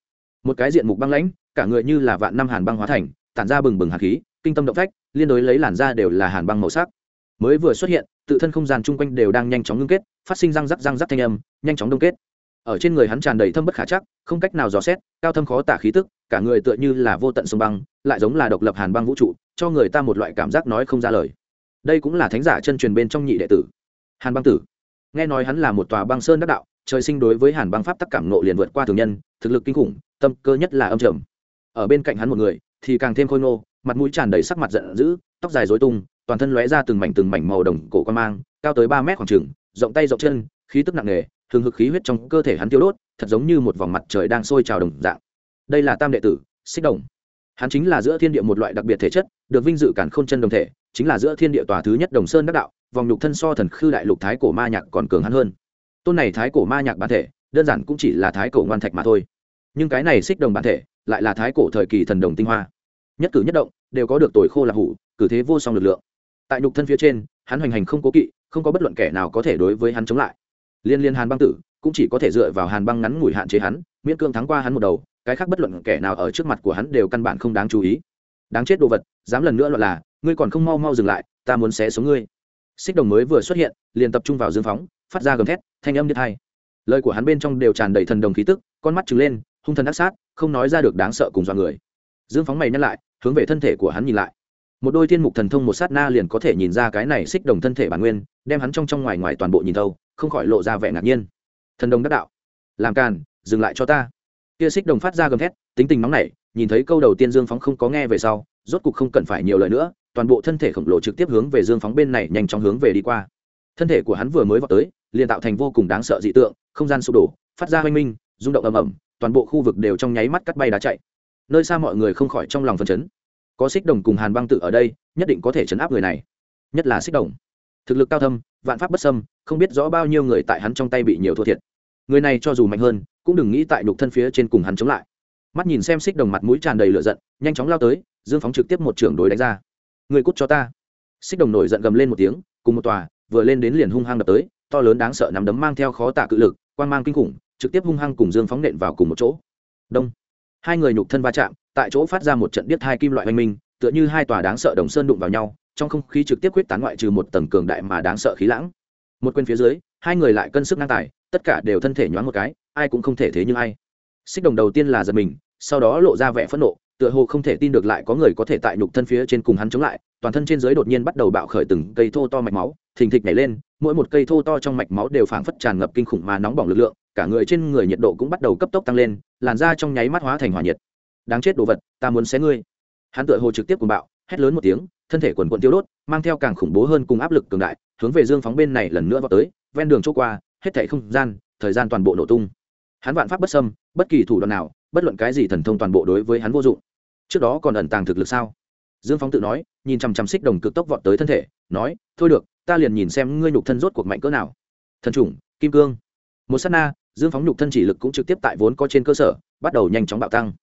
Một cái diện mục băng lãnh, cả người như là vạn năm hàn băng hóa thành, tản ra bừng bừng hạt khí, kinh tâm động phách, liên đối lấy làn da đều là hàn băng màu sắc. Mới vừa xuất hiện, tự thân không gian chung quanh đều đang nhanh chóng ngưng kết, phát sinh răng rắc răng rắc thanh âm, nhanh chóng đông kết ở trên người hắn tràn đầy thâm bất khả chắc, không cách nào dò xét, cao thâm khó tả khí tức, cả người tựa như là vô tận sông băng, lại giống là độc lập hàn băng vũ trụ, cho người ta một loại cảm giác nói không ra lời. Đây cũng là thánh giả chân truyền bên trong nhị đệ tử. Hàn băng tử. Nghe nói hắn là một tòa băng sơn đắc đạo, trời sinh đối với hàn băng pháp tắc cảm nộ liền vượt qua thường nhân, thực lực kinh khủng, tâm cơ nhất là âm trầm. Ở bên cạnh hắn một người, thì càng thêm khôi ngô, mặt mũi tràn đầy sắc mặt giận dữ, tóc dài dối tung, toàn thân lóe ra từng mảnh từng mảnh màu đồng cổ quan mang, cao tới ba mét khoảng trừng rộng tay rộng chân, khí tức nặng nề thường hực khí huyết trong cơ thể hắn tiêu đốt, thật giống như một vòng mặt trời đang sôi trào đồng dạng. Đây là tam đệ tử, xích đồng. Hắn chính là giữa thiên địa một loại đặc biệt thể chất, được vinh dự cản khôn chân đồng thể, chính là giữa thiên địa tòa thứ nhất đồng sơn đắc đạo, vòng nhục thân so thần khư đại lục thái cổ ma nhạc còn cường hắn hơn. Tôn này thái cổ ma nhạc bản thể, đơn giản cũng chỉ là thái cổ ngoan thạch mà thôi. Nhưng cái này xích đồng bản thể, lại là thái cổ thời kỳ thần đồng tinh hoa. Nhất cử nhất động, đều có được tuổi khô là hủ, cử thế vô song lực lượng. Tại nhục thân phía trên, hắn hoành hành không cố kỵ, không có bất luận kẻ nào có thể đối với hắn chống lại liên liên hàn băng tử, cũng chỉ có thể dựa vào hàn băng ngắn ngủi hạn chế hắn, miễn cương thắng qua hắn một đầu, cái khác bất luận kẻ nào ở trước mặt của hắn đều căn bản không đáng chú ý. Đáng chết đồ vật, dám lần nữa loạn là, ngươi còn không mau mau dừng lại, ta muốn xé xuống ngươi. Xích đồng mới vừa xuất hiện, liền tập trung vào dương phóng, phát ra gầm thét, thanh âm như hai lời của hắn bên trong đều tràn đầy thần đồng khí tức, con mắt trừng lên, hung thần ác sát, không nói ra được đáng sợ cùng dọa người. Dương phóng mày nhắc lại, hướng về thân thể của hắn nhìn lại. Một đôi thiên mục thần thông một sát na liền có thể nhìn ra cái này xích đồng thân thể bản nguyên, đem hắn trong trong ngoài ngoài toàn bộ nhìn thâu không khỏi lộ ra vẻ ngạc nhiên. Thần đồng đắc đạo. Làm càn, dừng lại cho ta. Kia xích đồng phát ra gầm thét, tính tình nóng nảy, nhìn thấy câu đầu tiên dương phóng không có nghe về sau, rốt cục không cần phải nhiều lời nữa, toàn bộ thân thể khổng lồ trực tiếp hướng về dương phóng bên này nhanh chóng hướng về đi qua. Thân thể của hắn vừa mới vào tới, liền tạo thành vô cùng đáng sợ dị tượng, không gian sụp đổ, phát ra hoanh minh, rung động ầm ầm, toàn bộ khu vực đều trong nháy mắt cắt bay đá chạy. Nơi xa mọi người không khỏi trong lòng phần chấn. Có xích đồng cùng hàn băng tự ở đây, nhất định có thể chấn áp người này. Nhất là xích đồng thực lực cao thâm, vạn pháp bất sâm không biết rõ bao nhiêu người tại hắn trong tay bị nhiều thua thiệt. Người này cho dù mạnh hơn, cũng đừng nghĩ tại nhục thân phía trên cùng hắn chống lại. Mắt nhìn xem xích đồng mặt mũi tràn đầy lửa giận, nhanh chóng lao tới, dương phóng trực tiếp một trưởng đối đánh ra. Người cút cho ta. Xích đồng nổi giận gầm lên một tiếng, cùng một tòa, vừa lên đến liền hung hăng đập tới, to lớn đáng sợ nắm đấm mang theo khó tả cự lực quan mang kinh khủng, trực tiếp hung hăng cùng dương phóng nện vào cùng một chỗ. Đông. Hai người nhục thân va chạm, tại chỗ phát ra một trận biết hai kim loại oanh minh, tựa như hai tòa đáng sợ đồng sơn đụng vào nhau trong không khí trực tiếp quyết tán ngoại trừ một tầng cường đại mà đáng sợ khí lãng. Một quên phía dưới, hai người lại cân sức ngang tài, tất cả đều thân thể nhoáng một cái, ai cũng không thể thế như ai. Xích đồng đầu tiên là giật mình, sau đó lộ ra vẻ phẫn nộ, tựa hồ không thể tin được lại có người có thể tại nhục thân phía trên cùng hắn chống lại, toàn thân trên dưới đột nhiên bắt đầu bạo khởi từng cây thô to mạch máu, thình thịch nhảy lên, mỗi một cây thô to trong mạch máu đều phảng phất tràn ngập kinh khủng mà nóng bỏng lực lượng, cả người trên người nhiệt độ cũng bắt đầu cấp tốc tăng lên, làn da trong nháy mắt hóa thành hỏa nhiệt. Đáng chết đồ vật, ta muốn xé ngươi. Hắn tựa hồ trực tiếp cùng bạo, hét lớn một tiếng thân thể quần quần tiêu đốt, mang theo càng khủng bố hơn cùng áp lực cường đại, hướng về dương phóng bên này lần nữa vào tới, ven đường chỗ qua, hết thảy không gian, thời gian toàn bộ nổ tung. Hắn vạn pháp bất xâm, bất kỳ thủ đoạn nào, bất luận cái gì thần thông toàn bộ đối với hắn vô dụng. Trước đó còn ẩn tàng thực lực sao? Dương phóng tự nói, nhìn chằm chằm xích đồng cực tốc vọt tới thân thể, nói, thôi được, ta liền nhìn xem ngươi nhục thân rốt cuộc mạnh cỡ nào. Thần chủng, kim cương. Một s á t na, dương phóng nhục thân chỉ lực cũng trực tiếp tại vốn có trên cơ sở, bắt đầu nhanh chóng bạo tăng.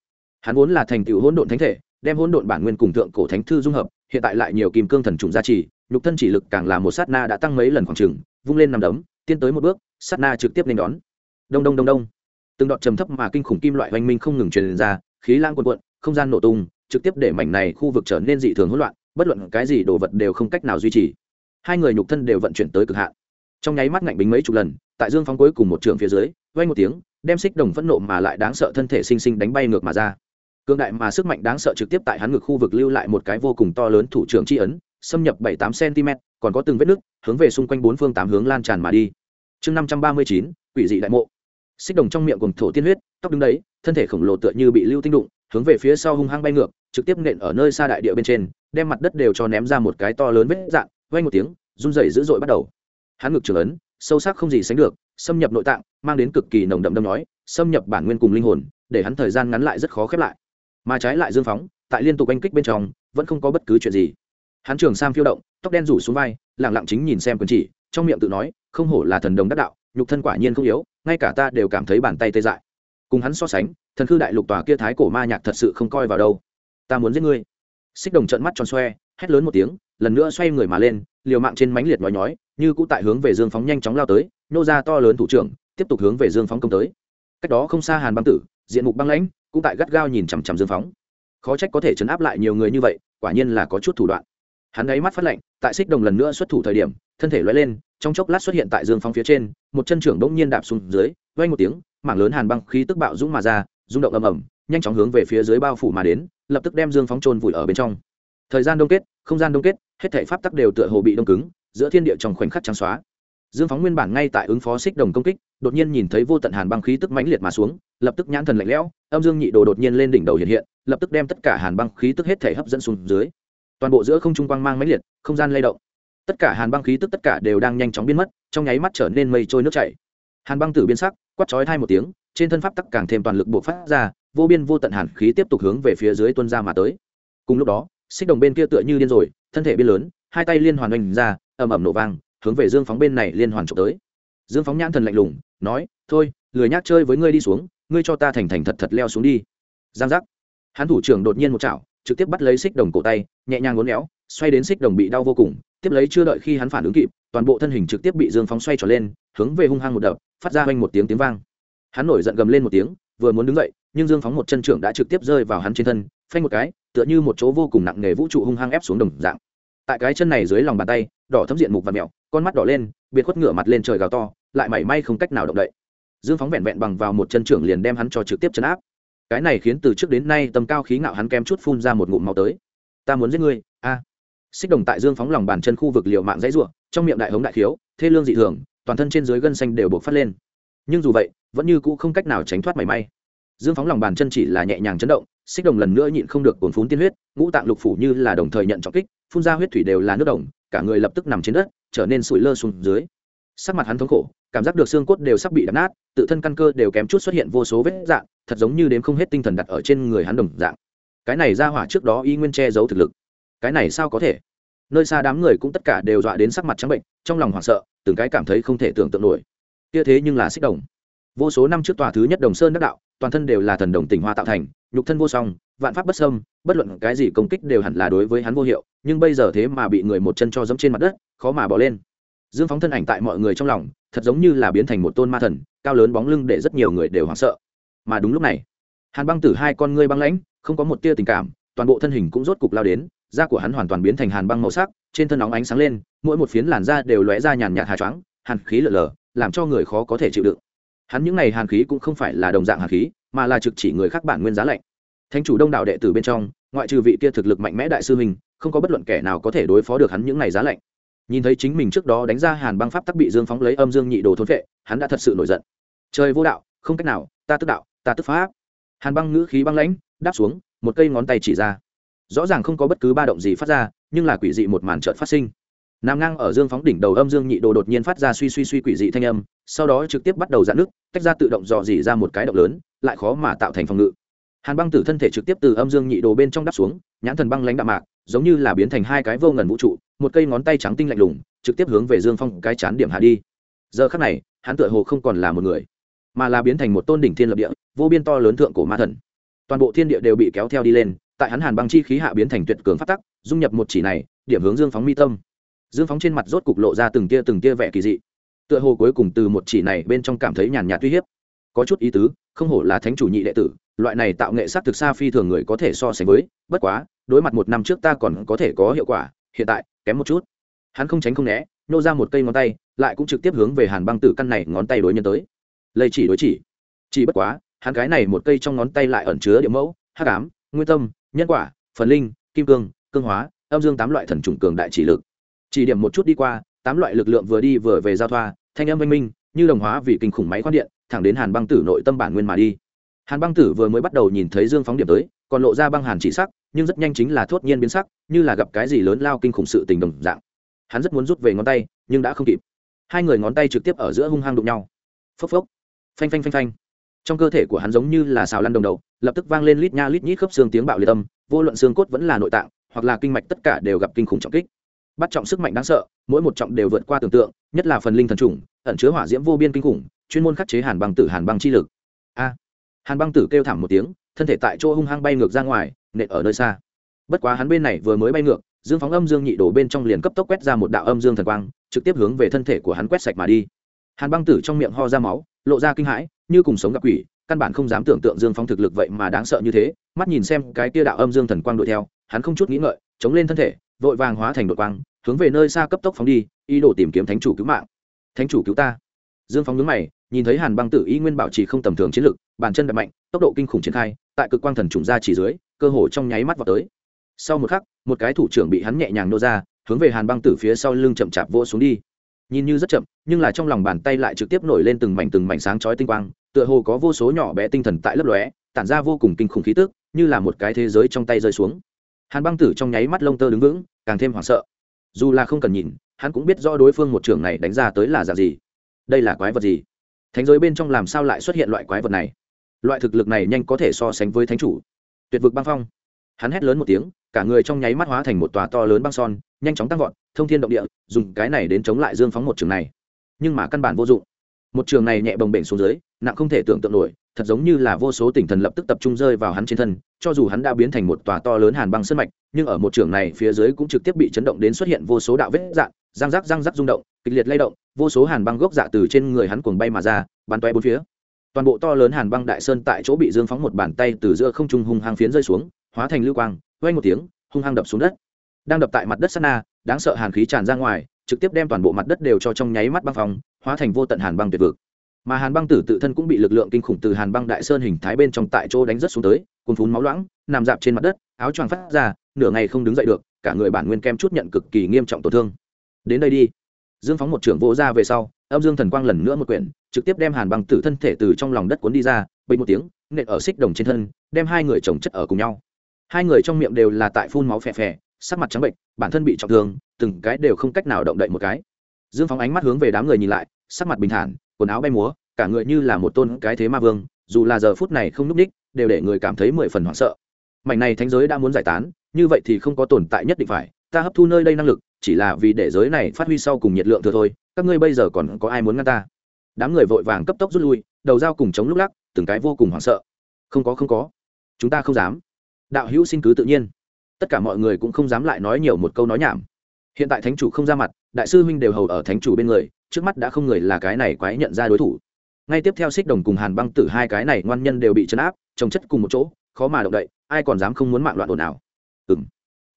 Hắn vốn là thành tựu hỗn độn thánh thể, đem hỗn độn bản nguyên cùng thượng cổ thánh thư dung hợp hiện tại lại nhiều kim cương thần trùng gia trì, nhục thân chỉ lực càng là một sát na đã tăng mấy lần khoảng trừng vung lên nằm đấm, tiến tới một bước, sát na trực tiếp nên đón. Đông đông đông đông. Từng đoạn trầm thấp mà kinh khủng kim loại hoành minh không ngừng truyền ra, khí lang quần quận không gian nổ tung, trực tiếp để mảnh này khu vực trở nên dị thường hỗn loạn, bất luận cái gì đồ vật đều không cách nào duy trì. Hai người nhục thân đều vận chuyển tới cực hạn. Trong nháy mắt ngạnh bính mấy chục lần, tại dương phóng cuối cùng một trường phía dưới vay một tiếng, đem xích đồng phẫn nộ mà lại đáng sợ thân thể sinh sinh đánh bay ngược mà ra cương đại mà sức mạnh đáng sợ trực tiếp tại hắn ngực khu vực lưu lại một cái vô cùng to lớn thủ trưởng tri ấn, xâm nhập bảy tám cm còn có từng vết nứt, hướng về xung quanh bốn phương tám hướng lan tràn mà đi. Chương năm trăm ba mươi chín, quỷ dị đại mộ. Xích đồng trong miệng cùng thổ tiên huyết, tóc đứng đấy, thân thể khổng lồ tựa như bị lưu tinh đụng, hướng về phía sau hung hăng bay ngược, trực tiếp nện ở nơi xa đại địa bên trên, đem mặt đất đều cho ném ra một cái to lớn vết dạn vay một tiếng, run rẩy dữ dội bắt đầu. Hắn ngực trưởng ấn, sâu sắc không gì sánh được, xâm nhập nội tạng, mang đến cực kỳ nồng đậm đâm nói, xâm nhập bản nguyên cùng linh hồn, để hắn thời gian ngắn lại rất khó khép lại mà trái lại dương phóng, tại liên tục oanh kích bên trong, vẫn không có bất cứ chuyện gì. Hắn trường sam phiêu động, tóc đen rủ xuống vai lẳng lặng chính nhìn xem quần chỉ, trong miệng tự nói, không hổ là thần đồng đắc đạo, nhục thân quả nhiên không yếu, ngay cả ta đều cảm thấy bàn tay tê dại. Cùng hắn so sánh, thần khư đại lục tòa kia thái cổ ma nhạc thật sự không coi vào đâu. Ta muốn giết ngươi. Xích đồng trận mắt tròn xoe, hét lớn một tiếng, lần nữa xoay người mà lên, liều mạng trên mánh liệt nhói nhói, như cũ tại hướng về dương phóng nhanh chóng lao tới, nô ra to lớn thủ trưởng, tiếp tục hướng về dương phóng công tới. Cách đó không xa hàn băng tử, diện mục băng lãnh cũng tại gắt gao nhìn chằm chằm dương phóng. Khó trách có thể chấn áp lại nhiều người như vậy, quả nhiên là có chút thủ đoạn. Hắn ấy mắt phát lạnh tại xích đồng lần nữa xuất thủ thời điểm, thân thể loay lên, trong chốc lát xuất hiện tại dương phóng phía trên, một chân trưởng bỗng nhiên đạp xuống dưới vay một tiếng, mảng lớn hàn băng khí tức bạo dũng mà ra, rung động ầm ầm, nhanh chóng hướng về phía dưới bao phủ mà đến, lập tức đem dương phóng trôn vùi ở bên trong. Thời gian đông kết, không gian đông kết, hết thể pháp tắc đều tựa hồ bị đông cứng, giữa thiên địa trong khoảnh khắc trắng xóa dương phóng nguyên bản ngay tại ứng phó xích đồng công kích, đột nhiên nhìn thấy vô tận hàn băng khí tức mãnh liệt mà xuống, lập tức nhãn thần lạnh lẽo, âm dương nhị đồ đột nhiên lên đỉnh đầu hiện hiện, lập tức đem tất cả hàn băng khí tức hết thể hấp dẫn xuống dưới. Toàn bộ giữa không trung quang mang mãnh liệt, không gian lay động. Tất cả hàn băng khí tức tất cả đều đang nhanh chóng biến mất, trong nháy mắt trở nên mây trôi nước chảy. Hàn băng tử biến sắc, quát chói thai một tiếng, trên thân pháp tắc càng thêm toàn lực buộc phát ra, vô biên vô tận hàn khí tiếp tục hướng về phía dưới tuân ra mà tới. Cùng lúc đó, xích đồng bên kia tựa như điên rồi, thân thể biên lớn, hai tay liên hoàn oanh ra, ầm ầm nổ vang hướng về dương phóng bên này liên hoàn trộm tới. Dương phóng nhãn thần lạnh lùng, nói, thôi, lười nhác chơi với ngươi đi xuống, ngươi cho ta thành thành thật thật leo xuống đi. Giang giác. Hắn thủ trưởng đột nhiên một chảo, trực tiếp bắt lấy xích đồng cổ tay, nhẹ nhàng ngốn éo, xoay đến xích đồng bị đau vô cùng, tiếp lấy chưa đợi khi hắn phản ứng kịp, toàn bộ thân hình trực tiếp bị dương phóng xoay trở lên, hướng về hung hăng một đập, phát ra quanh một tiếng tiếng vang. Hắn nổi giận gầm lên một tiếng, vừa muốn đứng dậy, nhưng dương phóng một chân trưởng đã trực tiếp rơi vào hắn trên thân, phanh một cái, tựa như một chỗ vô cùng nặng nề vũ trụ hung hăng ép xuống đồng dạng. Tại cái chân này dưới lòng bàn tay đỏ thấm diện mục và mẹo con mắt đỏ lên, biệt khuất ngửa mặt lên trời gào to, lại mảy may không cách nào động đậy. Dương phóng vẹn vẹn bằng vào một chân trưởng liền đem hắn cho trực tiếp chấn áp. Cái này khiến từ trước đến nay tầm cao khí ngạo hắn kem chút phun ra một ngụm máu tới. Ta muốn giết ngươi, a. Xích đồng tại dương phóng lòng bàn chân khu vực liều mạng dãy ruộng trong miệng đại hống đại khiếu, thê lương dị thường, toàn thân trên dưới gân xanh đều buộc phát lên. Nhưng dù vậy, vẫn như cũ không cách nào tránh thoát mảy may dương phóng lòng bàn chân chỉ là nhẹ nhàng chấn động, xích đồng lần nữa nhịn không được cồn phún tiên huyết, ngũ tạng lục phủ như là đồng thời nhận trọng kích, phun ra huyết thủy đều là nước đồng, cả người lập tức nằm trên đất, trở nên sụi lơ xuống dưới. Sắc mặt hắn thống khổ, cảm giác được xương cốt đều sắp bị đập nát, tự thân căn cơ đều kém chút xuất hiện vô số vết dạng, thật giống như đếm không hết tinh thần đặt ở trên người hắn đồng dạng. Cái này ra hỏa trước đó y nguyên che giấu thực lực. Cái này sao có thể? Nơi xa đám người cũng tất cả đều dọa đến sắc mặt trắng bệnh, trong lòng hoảng sợ, từng cái cảm thấy không thể tưởng tượng nổi. Kia thế nhưng là xích đồng. Vô số năm trước tòa thứ nhất đồng sơn đắc đạo toàn thân đều là thần đồng tỉnh hoa tạo thành, nhục thân vô song, vạn pháp bất sâm bất luận cái gì công kích đều hẳn là đối với hắn vô hiệu, nhưng bây giờ thế mà bị người một chân cho dẫm trên mặt đất, khó mà bỏ lên. Dương phóng thân ảnh tại mọi người trong lòng, thật giống như là biến thành một tôn ma thần, cao lớn bóng lưng để rất nhiều người đều hoảng sợ. Mà đúng lúc này, hàn băng tử hai con ngươi băng lãnh, không có một tia tình cảm, toàn bộ thân hình cũng rốt cục lao đến, da của hắn hoàn toàn biến thành hàn băng màu sắc, trên thân nóng ánh sáng lên, mỗi một phiến làn da đều lóe ra nhàn nhạt hà choáng, hàn khí lở lở, làm cho người khó có thể chịu đựng hắn những n à y hàn khí cũng không phải là đồng dạng hàn khí, mà là trực chỉ người khác bản nguyên giá lạnh. Thánh chủ đông đạo đệ tử bên trong, ngoại trừ vị kia thực lực mạnh mẽ đại sư mình không có bất luận kẻ nào có thể đối phó được hắn những n à y giá lạnh. Nhìn thấy chính mình trước đó đánh ra hàn băng pháp tắc bị dương phóng lấy âm dương nhị đồ thôn vệ hắn đã thật sự nổi giận. Trời vô đạo, không cách nào, ta tức đạo, ta tức pháp. Hàn băng ngữ khí băng lãnh, đáp xuống, một cây ngón tay chỉ ra. Rõ ràng không có bất cứ ba động gì phát ra, nhưng là quỷ dị một màn trợt phát sinh nằm ngang ở dương phóng đỉnh đầu âm dương nhị đồ đột nhiên phát ra suy suy suy quỷ dị thanh âm, sau đó trực tiếp bắt đầu dạn nước, tách ra tự động dò dỉ ra một cái động lớn, lại khó mà tạo thành phòng ngự. Hàn băng tử thân thể trực tiếp từ âm dương nhị đồ bên trong đắp xuống, nhãn thần băng lãnh đạm mạc, giống như là biến thành hai cái vô ngần vũ trụ, một cây ngón tay trắng tinh lạnh lùng, trực tiếp hướng về dương phong cái chán điểm hạ đi. Giờ khắc này, hắn tựa hồ không còn là một người, mà là biến thành một tôn đỉnh thiên lập địa, vô biên to lớn thượng cổ ma thần. Toàn bộ thiên địa đều bị kéo theo đi lên, tại hắn hàn băng chi khí hạ biến thành tuyệt cường phát tắc, dung nhập một chỉ này, điểm hướng dương phóng mi tâm dương phóng trên mặt rốt cục lộ ra từng tia từng tia vẻ kỳ dị. Tựa hồ cuối cùng từ một chỉ này bên trong cảm thấy nhàn nhạt uy hiếp. Có chút ý tứ, không hổ là thánh chủ nhị đệ tử, loại này tạo nghệ sắc thực xa phi thường người có thể so sánh với, bất quá, đối mặt một năm trước ta còn có thể có hiệu quả, hiện tại, kém một chút. Hắn không tránh không né, nô ra một cây ngón tay, lại cũng trực tiếp hướng về hàn băng tử căn này ngón tay đối nhân tới. Lây chỉ đối chỉ. Chỉ bất quá, hắn cái này một cây trong ngón tay lại ẩn chứa địa mẫu, hắc ám, nguyên tâm, nhân quả, phần linh, kim cương cương hóa, âm dương tám loại thần trùng cường đại chỉ lực chỉ điểm một chút đi qua, tám loại lực lượng vừa đi vừa về giao thoa, thanh âm văn minh, như đồng hóa vì kinh khủng máy khoan điện, thẳng đến hàn băng tử nội tâm bản nguyên mà đi. Hàn băng tử vừa mới bắt đầu nhìn thấy dương phóng điểm tới, còn lộ ra băng hàn chỉ sắc, nhưng rất nhanh chính là thốt nhiên biến sắc, như là gặp cái gì lớn lao kinh khủng sự tình đồng dạng. Hắn rất muốn rút về ngón tay, nhưng đã không kịp. Hai người ngón tay trực tiếp ở giữa hung hăng đụng nhau. Phốc phốc. Phanh phanh phanh phanh. Trong cơ thể của hắn giống như là xào lăn đồng đầu, lập tức vang lên lít nha lít nhít khớp xương tiếng bạo liệt âm, vô luận xương cốt vẫn là nội tạng, hoặc là kinh mạch tất cả đều gặp kinh khủng trọng kích bắt trọng sức mạnh đáng sợ, mỗi một trọng đều vượt qua tưởng tượng, nhất là phần linh thần trùng ẩn chứa hỏa diễm vô biên kinh khủng, chuyên môn khắc chế hàn băng tử, hàn băng chi lực. A! Hàn băng tử kêu thảm một tiếng, thân thể tại chỗ hung hăng bay ngược ra ngoài, nện ở nơi xa. Bất quá hắn bên này vừa mới bay ngược, dương phóng âm dương nhị đổ bên trong liền cấp tốc quét ra một đạo âm dương thần quang, trực tiếp hướng về thân thể của hắn quét sạch mà đi. Hàn băng tử trong miệng ho ra máu, lộ ra kinh hãi, như cùng sống gặp quỷ căn bản không dám tưởng tượng dương Phong thực lực vậy mà đáng sợ như thế, mắt nhìn xem cái tia đạo âm dương thần quang đuổi theo, hắn không chút nghĩ ngợi, chống lên thân thể, vội vàng hóa thành đội quang, hướng về nơi xa cấp tốc phóng đi, ý đồ tìm kiếm thánh chủ cứu mạng. Thánh chủ cứu ta. Dương phóng nhớ mày, nhìn thấy hàn băng tử y nguyên bảo trì không tầm thường chiến lực, bàn chân đập mạnh, tốc độ kinh khủng triển khai, tại cực quang thần trùng ra chỉ dưới, cơ hồ trong nháy mắt vào tới. Sau một khắc, một cái thủ trưởng bị hắn nhẹ nhàng nô ra, hướng về hàn băng tử phía sau lưng chậm chạp vỗ xuống đi. Nhìn như rất chậm, nhưng là trong lòng bàn tay lại trực tiếp nổi lên từng mảnh từng mảnh sáng chói tinh quang tựa hồ có vô số nhỏ bé tinh thần tại lấp lóe, tản ra vô cùng kinh khủng khí tức, như là một cái thế giới trong tay rơi xuống. Hàn băng tử trong nháy mắt lông tơ đứng vững, càng thêm hoảng sợ. Dù là không cần nhìn, hắn cũng biết rõ đối phương một trưởng này đánh ra tới là dạng gì. Đây là quái vật gì? Thánh giới bên trong làm sao lại xuất hiện loại quái vật này? Loại thực lực này nhanh có thể so sánh với thánh chủ. Tuyệt vực băng phong. Hắn hét lớn một tiếng, cả người trong nháy mắt hóa thành một tòa to lớn băng son, nhanh chóng tăng vọt, thông thiên động địa, dùng cái này đến chống lại dương phóng một trường này. Nhưng mà căn bản vô dụng. Một trường này nhẹ bồng bềnh xuống dưới nặng không thể tưởng tượng nổi, thật giống như là vô số tỉnh thần lập tức tập trung rơi vào hắn trên thân, cho dù hắn đã biến thành một tòa to lớn hàn băng sân mạch, nhưng ở một trường này phía dưới cũng trực tiếp bị chấn động đến xuất hiện vô số đạo vết dạn răng rắc răng rắc rung động, kịch liệt lay động, vô số hàn băng gốc dạ từ trên người hắn cuồng bay mà ra, bắn toe bốn phía. Toàn bộ to lớn hàn băng đại sơn tại chỗ bị dương phóng một bàn tay từ giữa không trung hung hăng phiến rơi xuống, hóa thành lưu quang vay một tiếng, hung hăng đập xuống đất. Đang đập tại mặt đất sana đáng sợ hàn khí tràn ra ngoài, trực tiếp đem toàn bộ mặt đất đều cho trong nháy mắt băng phong, hóa thành vô tận hàn băng tuyệt vực mà hàn băng tử tự thân cũng bị lực lượng kinh khủng từ hàn băng đại sơn hình thái bên trong tại chỗ đánh rất xuống tới cùng phún máu loãng, nằm dạp trên mặt đất, áo choàng phát ra, nửa ngày không đứng dậy được, cả người bản nguyên kem chút nhận cực kỳ nghiêm trọng tổn thương. Đến đây đi. Dương phóng một trưởng vỗ ra về sau, âm dương thần quang lần nữa một quyển, trực tiếp đem hàn băng tử thân thể từ trong lòng đất cuốn đi ra, bình một tiếng, nện ở xích đồng trên thân, đem hai người chồng chất ở cùng nhau. Hai người trong miệng đều là tại phun máu phè phè, sắc mặt trắng bệnh, bản thân bị trọng thương, từng cái đều không cách nào động đậy một cái. Dương phóng ánh mắt hướng về đám người nhìn lại, sắc mặt bình thản quần áo bay múa cả người như là một tôn cái thế ma vương dù là giờ phút này không núp ních, đều để người cảm thấy mười phần hoảng sợ. Mảnh này thánh giới đã muốn giải tán như vậy thì không có tồn tại nhất định phải ta hấp thu nơi đây năng lực chỉ là vì để giới này phát huy sau cùng nhiệt lượng thừa thôi các ngươi bây giờ còn có ai muốn ngăn ta? Đám người vội vàng cấp tốc rút lui đầu dao cùng chống lúc lắc từng cái vô cùng hoảng sợ. Không có không có. Chúng ta không dám. Đạo hữu xin cứ tự nhiên. Tất cả mọi người cũng không dám lại nói nhiều một câu nói nhảm. Hiện tại thánh chủ không ra mặt đại sư huynh đều hầu ở thánh chủ bên người, trước mắt đã không người là cái này quái nhận ra đối thủ. Ngay tiếp theo xích đồng cùng hàn băng tử hai cái này ngoan nhân đều bị chấn áp trồng chất cùng một chỗ, khó mà động đậy, ai còn dám không muốn mạng loạn ồn ào. Ừ m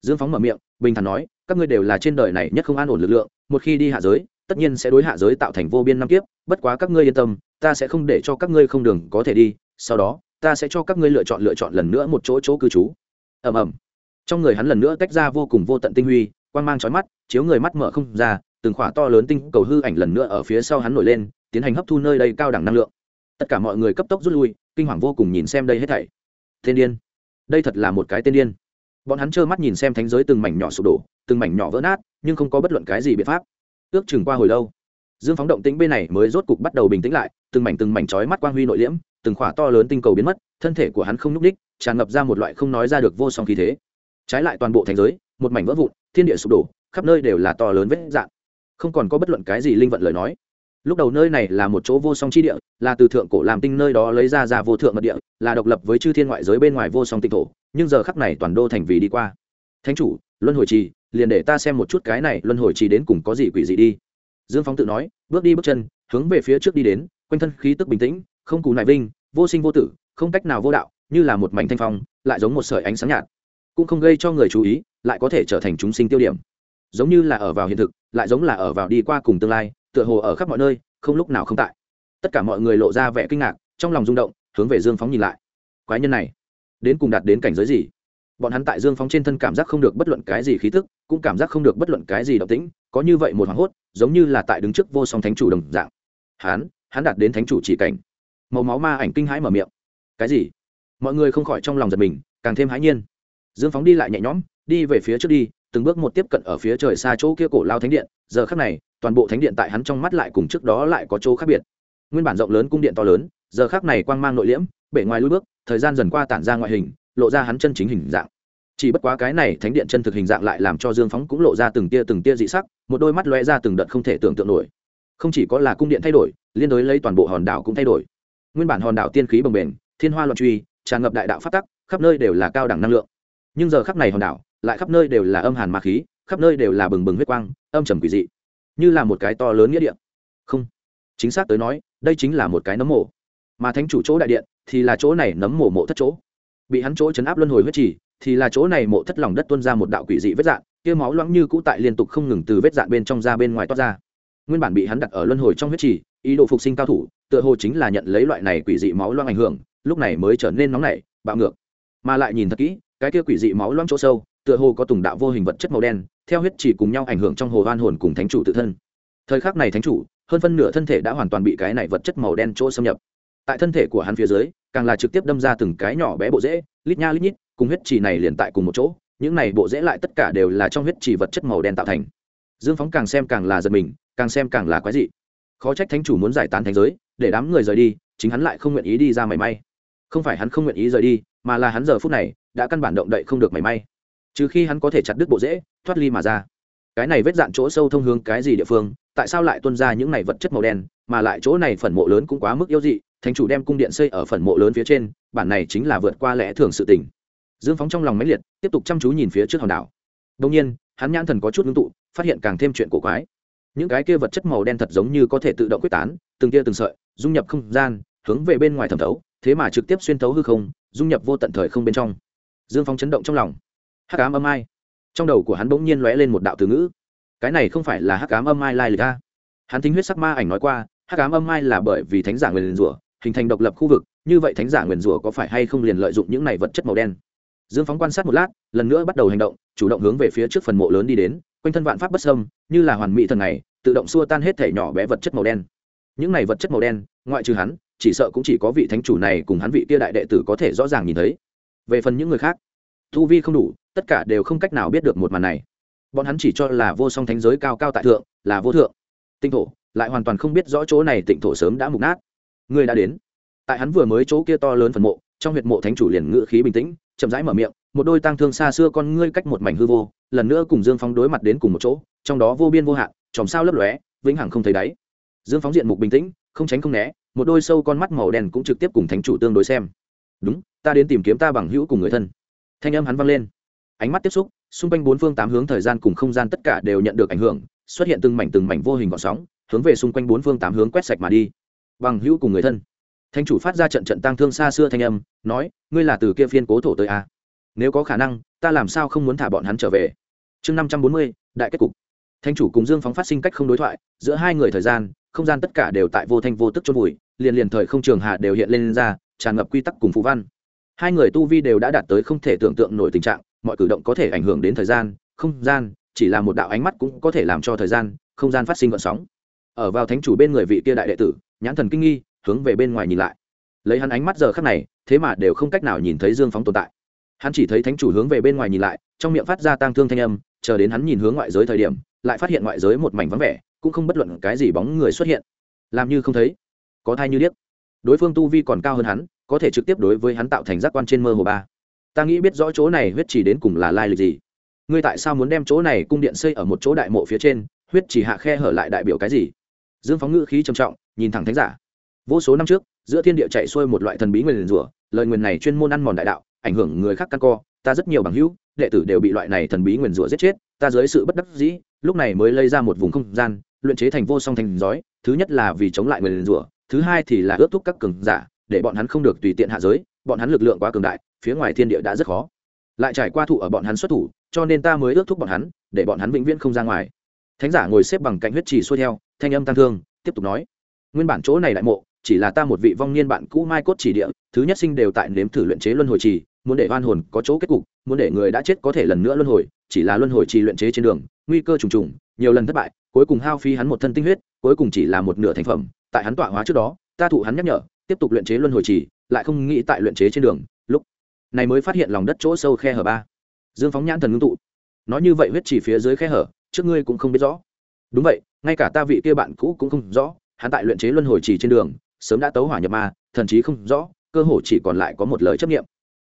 dương phóng mở miệng, bình thản nói, các ngươi đều là trên đời này nhất không an ổn lực lượng, một khi đi hạ giới, tất nhiên sẽ đối hạ giới tạo thành vô biên năm kiếp, bất quá các ngươi yên tâm, ta sẽ không để cho các ngươi không đường có thể đi, sau đó, ta sẽ cho các ngươi lựa chọn lựa chọn lần nữa một chỗ chỗ cư trú. Ầm ầm. Trong người hắn lần nữa tách ra vô cùng vô tận tinh huy quang mang chói mắt, chiếu người mắt mở không ra, từng khỏa to lớn tinh cầu hư ảnh lần nữa ở phía sau hắn nổi lên, tiến hành hấp thu nơi đây cao đẳng năng lượng. Tất cả mọi người cấp tốc rút lui, kinh hoàng vô cùng nhìn xem đây hết thảy. Thiên điên. Đây thật là một cái tên điên. Bọn hắn trơ mắt nhìn xem thánh giới từng mảnh nhỏ sụp đổ, từng mảnh nhỏ vỡ nát, nhưng không có bất luận cái gì biện pháp. Ước chừng qua hồi lâu, dương phóng động tĩnh bên này mới rốt cục bắt đầu bình tĩnh lại, từng mảnh từng mảnh trói mắt quang huy nội liễm, từng khỏa to lớn tinh cầu biến mất, thân thể của hắn không nhúc ních tràn ngập ra một loại không nói ra được vô song khí thế. Trái lại toàn bộ thành giới một mảnh vỡ vụn, thiên địa sụp đổ, khắp nơi đều là to lớn vết dạng không còn có bất luận cái gì linh vận lời nói. Lúc đầu nơi này là một chỗ vô song chi địa, là từ thượng cổ làm tinh nơi đó lấy ra ra vô thượng mật địa, là độc lập với chư thiên ngoại giới bên ngoài vô song tinh thổ, nhưng giờ khắc này toàn đô thành vì đi qua. Thánh chủ, luân hồi trì, liền để ta xem một chút cái này luân hồi trì đến cùng có gì quỷ gì đi. Dương phóng tự nói, bước đi bước chân, hướng về phía trước đi đến, quanh thân khí tức bình tĩnh, không cù nại vinh, vô sinh vô tử, không cách nào vô đạo, như là một mảnh thanh phong, lại giống một sợi ánh sáng nhạt cũng không gây cho người chú ý, lại có thể trở thành chúng sinh tiêu điểm. Giống như là ở vào hiện thực, lại giống là ở vào đi qua cùng tương lai, tựa hồ ở khắp mọi nơi, không lúc nào không tại. Tất cả mọi người lộ ra vẻ kinh ngạc, trong lòng rung động, hướng về dương phóng nhìn lại. Quái nhân này, đến cùng đạt đến cảnh giới gì? Bọn hắn tại dương phóng trên thân cảm giác không được bất luận cái gì khí thức cũng cảm giác không được bất luận cái gì động tĩnh, có như vậy một hoảng hốt, giống như là tại đứng trước vô song thánh chủ đồng dạng. Hắn hắn đạt đến thánh chủ chỉ cảnh. Màu máu ma ảnh kinh hãi mở miệng. Cái gì? Mọi người không khỏi trong lòng giật mình, càng thêm hãi nhiên dương phóng đi lại nhẹ nhõm, đi về phía trước đi, từng bước một tiếp cận ở phía trời xa chỗ kia cổ lao thánh điện. Giờ khác này, toàn bộ thánh điện tại hắn trong mắt lại cùng trước đó lại có chỗ khác biệt. Nguyên bản rộng lớn cung điện to lớn, giờ khác này quang mang nội liễm bể ngoài lui bước, thời gian dần qua tản ra ngoại hình, lộ ra hắn chân chính hình dạng. Chỉ bất quá cái này thánh điện chân thực hình dạng lại làm cho dương phóng cũng lộ ra từng tia từng tia dị sắc, một đôi mắt lóe ra từng đợt không thể tưởng tượng nổi. Không chỉ có là cung điện thay đổi, liên đối lấy toàn bộ hòn đảo cũng thay đổi. Nguyên bản hòn đảo tiên khí bồng bềnh, thiên hoa loạn truy, tràn ngập đại đạo phát tắc, khắp nơi đều là cao đẳng năng lượng nhưng giờ khắp này hòn đảo lại khắp nơi đều là âm hàn ma khí, khắp nơi đều là bừng bừng huyết quang, âm trầm quỷ dị, như là một cái to lớn nghĩa điện không, chính xác tới nói, đây chính là một cái nấm mộ. Mà thánh chủ chỗ đại điện thì là chỗ này nấm mộ mộ thất chỗ. Bị hắn chỗ chấn áp luân hồi huyết trì thì là chỗ này mộ thất lòng đất tuôn ra một đạo quỷ dị vết dạn, kia máu loãng như cũ tại liên tục không ngừng từ vết dạn bên trong ra bên ngoài toát ra. Nguyên bản bị hắn đặt ở luân hồi trong huyết trì, ý đồ phục sinh cao thủ, tựa hồ chính là nhận lấy loại này quỷ dị máu loãng ảnh hưởng, lúc này mới trở nên nóng nảy, bạo ngược. Mà lại nhìn thật kỹ cái kia quỷ dị máu loang chỗ sâu, tựa hồ có tùng đạo vô hình vật chất màu đen, theo huyết chỉ cùng nhau ảnh hưởng trong hồ hoan hồn cùng thánh chủ tự thân. Thời khắc này thánh chủ, hơn phân nửa thân thể đã hoàn toàn bị cái này vật chất màu đen chỗ xâm nhập. Tại thân thể của hắn phía dưới, càng là trực tiếp đâm ra từng cái nhỏ bé bộ rễ, lít nha lít nhít, cùng huyết chỉ này liền tại cùng một chỗ, những này bộ rễ lại tất cả đều là trong huyết chỉ vật chất màu đen tạo thành. Dương phóng càng xem càng là giật mình, càng xem càng là quái dị. Khó trách thánh chủ muốn giải tán thánh giới, để đám người rời đi, chính hắn lại không nguyện ý đi ra mảy may. Không phải hắn không nguyện ý rời đi, mà là hắn giờ phút này đã căn bản động đậy không được mảy may. Trừ khi hắn có thể chặt đứt bộ rễ, thoát ly mà ra. Cái này vết dạn chỗ sâu thông hướng cái gì địa phương, tại sao lại tuân ra những này vật chất màu đen, mà lại chỗ này phần mộ lớn cũng quá mức yếu dị, thánh chủ đem cung điện xây ở phần mộ lớn phía trên, bản này chính là vượt qua lẽ thường sự tình. Dương phóng trong lòng máy liệt, tiếp tục chăm chú nhìn phía trước hòn đảo. Đông nhiên, hắn nhãn thần có chút ngưng tụ, phát hiện càng thêm chuyện cổ quái. Những cái kia vật chất màu đen thật giống như có thể tự động quyết tán, từng tia từng sợi, dung nhập không gian, hướng về bên ngoài thẩm thấu, thế mà trực tiếp xuyên thấu hư không, dung nhập vô tận thời không bên trong dương phong chấn động trong lòng. Hắc ám âm ai? Trong đầu của hắn bỗng nhiên lóe lên một đạo từ ngữ. Cái này không phải là hắc ám âm ai lai lịch a? Hắn thính huyết sắc ma ảnh nói qua, hắc ám âm Ai là bởi vì thánh giả nguyền rủa, hình thành độc lập khu vực, như vậy thánh giả nguyền rủa có phải hay không liền lợi dụng những này vật chất màu đen? Dương phóng quan sát một lát, lần nữa bắt đầu hành động, chủ động hướng về phía trước phần mộ lớn đi đến, quanh thân vạn pháp bất sâm như là hoàn mỹ thần này, tự động xua tan hết thể nhỏ bé vật chất màu đen. Những này vật chất màu đen, ngoại trừ hắn, chỉ sợ cũng chỉ có vị thánh chủ này cùng hắn vị kia đại đệ tử có thể rõ ràng nhìn thấy về phần những người khác thu vi không đủ, tất cả đều không cách nào biết được một màn này. Bọn hắn chỉ cho là vô song thánh giới cao cao tại thượng, là vô thượng. Tinh thổ, lại hoàn toàn không biết rõ chỗ này tịnh thổ sớm đã mục nát. Người đã đến. Tại hắn vừa mới chỗ kia to lớn phần mộ, trong huyệt mộ thánh chủ liền ngự khí bình tĩnh, chậm rãi mở miệng, một đôi tang thương xa xưa con ngươi cách một mảnh hư vô, lần nữa cùng dương phóng đối mặt đến cùng một chỗ, trong đó vô biên vô hạn, chòm sao lấp lóe, vĩnh hằng không thấy đáy. Dương phóng diện mục bình tĩnh, không tránh không né, một đôi sâu con mắt màu đen cũng trực tiếp cùng thánh chủ tương đối xem. Đúng ta đến tìm kiếm ta bằng hữu cùng người thân. Thanh âm hắn vang lên. Ánh mắt tiếp xúc, xung quanh bốn phương tám hướng thời gian cùng không gian tất cả đều nhận được ảnh hưởng, xuất hiện từng mảnh từng mảnh vô hình gọn sóng, hướng về xung quanh bốn phương tám hướng quét sạch mà đi. Bằng hữu cùng người thân. Thanh chủ phát ra trận trận tang thương xa xưa thanh âm, nói, ngươi là từ kia phiên cố thổ tới a à? nếu có khả năng, ta làm sao không muốn thả bọn hắn trở về? Chương năm trăm bốn mươi, đại kết cục. Thanh chủ cùng dương phóng phát sinh cách không đối thoại, giữa hai người thời gian, không gian tất cả đều tại vô thanh vô tức chôn vùi, liền liền thời không trường hạ đều hiện lên ra, tràn ngập quy tắc cùng phú văn hai người tu vi đều đã đạt tới không thể tưởng tượng nổi tình trạng, mọi cử động có thể ảnh hưởng đến thời gian, không gian, chỉ là một đạo ánh mắt cũng có thể làm cho thời gian, không gian phát sinh gợn sóng. Ở vào thánh chủ bên người vị kia đại đệ tử, nhãn thần kinh nghi, hướng về bên ngoài nhìn lại. Lấy hắn ánh mắt giờ khắc này, thế mà đều không cách nào nhìn thấy dương phóng tồn tại. Hắn chỉ thấy thánh chủ hướng về bên ngoài nhìn lại, trong miệng phát ra tang thương thanh âm, chờ đến hắn nhìn hướng ngoại giới thời điểm, lại phát hiện ngoại giới một mảnh vắng vẻ, cũng không bất luận cái gì bóng người xuất hiện. Làm như không thấy, có thai như điếc. Đối phương tu vi còn cao hơn hắn có thể trực tiếp đối với hắn tạo thành giác quan trên mơ hồ ba. Ta nghĩ biết rõ chỗ này huyết chỉ đến cùng là lai lịch gì. Ngươi tại sao muốn đem chỗ này cung điện xây ở một chỗ đại mộ phía trên? Huyết chỉ hạ khe hở lại đại biểu cái gì? Dương phóng ngữ khí trầm trọng, nhìn thẳng thánh giả. Vô số năm trước, giữa thiên địa chạy xuôi một loại thần bí nguyền rủa, lời nguyền này chuyên môn ăn mòn đại đạo, ảnh hưởng người khác căn co, ta rất nhiều bằng hữu, đệ tử đều bị loại này thần bí nguyền rủa giết chết, ta dưới sự bất đắc dĩ, lúc này mới lây ra một vùng không gian, luyện chế thành vô song thành giói, thứ nhất là vì chống lại nguyền rủa, thứ hai thì là ước thúc các cường giả để bọn hắn không được tùy tiện hạ giới, bọn hắn lực lượng quá cường đại, phía ngoài thiên địa đã rất khó. Lại trải qua thụ ở bọn hắn xuất thủ, cho nên ta mới ước thúc bọn hắn, để bọn hắn vĩnh viễn không ra ngoài. Thánh giả ngồi xếp bằng cạnh huyết trì xuôi theo, thanh âm tăng thương, tiếp tục nói. Nguyên bản chỗ này đại mộ, chỉ là ta một vị vong niên bạn cũ mai cốt chỉ địa, thứ nhất sinh đều tại nếm thử luyện chế luân hồi trì, muốn để oan hồn có chỗ kết cục, muốn để người đã chết có thể lần nữa luân hồi, chỉ là luân hồi trì luyện chế trên đường, nguy cơ trùng trùng, nhiều lần thất bại, cuối cùng hao phí hắn một thân tinh huyết, cuối cùng chỉ là một nửa thành phẩm, tại hắn tọa hóa trước đó, ta thụ hắn nhắc nhở tiếp tục luyện chế luân hồi trì, lại không nghĩ tại luyện chế trên đường, lúc này mới phát hiện lòng đất chỗ sâu khe hở ba. Dương phóng nhãn thần ngưng tụ. Nói như vậy huyết chỉ phía dưới khe hở, trước ngươi cũng không biết rõ. Đúng vậy, ngay cả ta vị kia bạn cũ cũng không rõ, hắn tại luyện chế luân hồi trì trên đường, sớm đã tấu hỏa nhập ma, thần chí không rõ, cơ hồ chỉ còn lại có một lời chấp nghiệm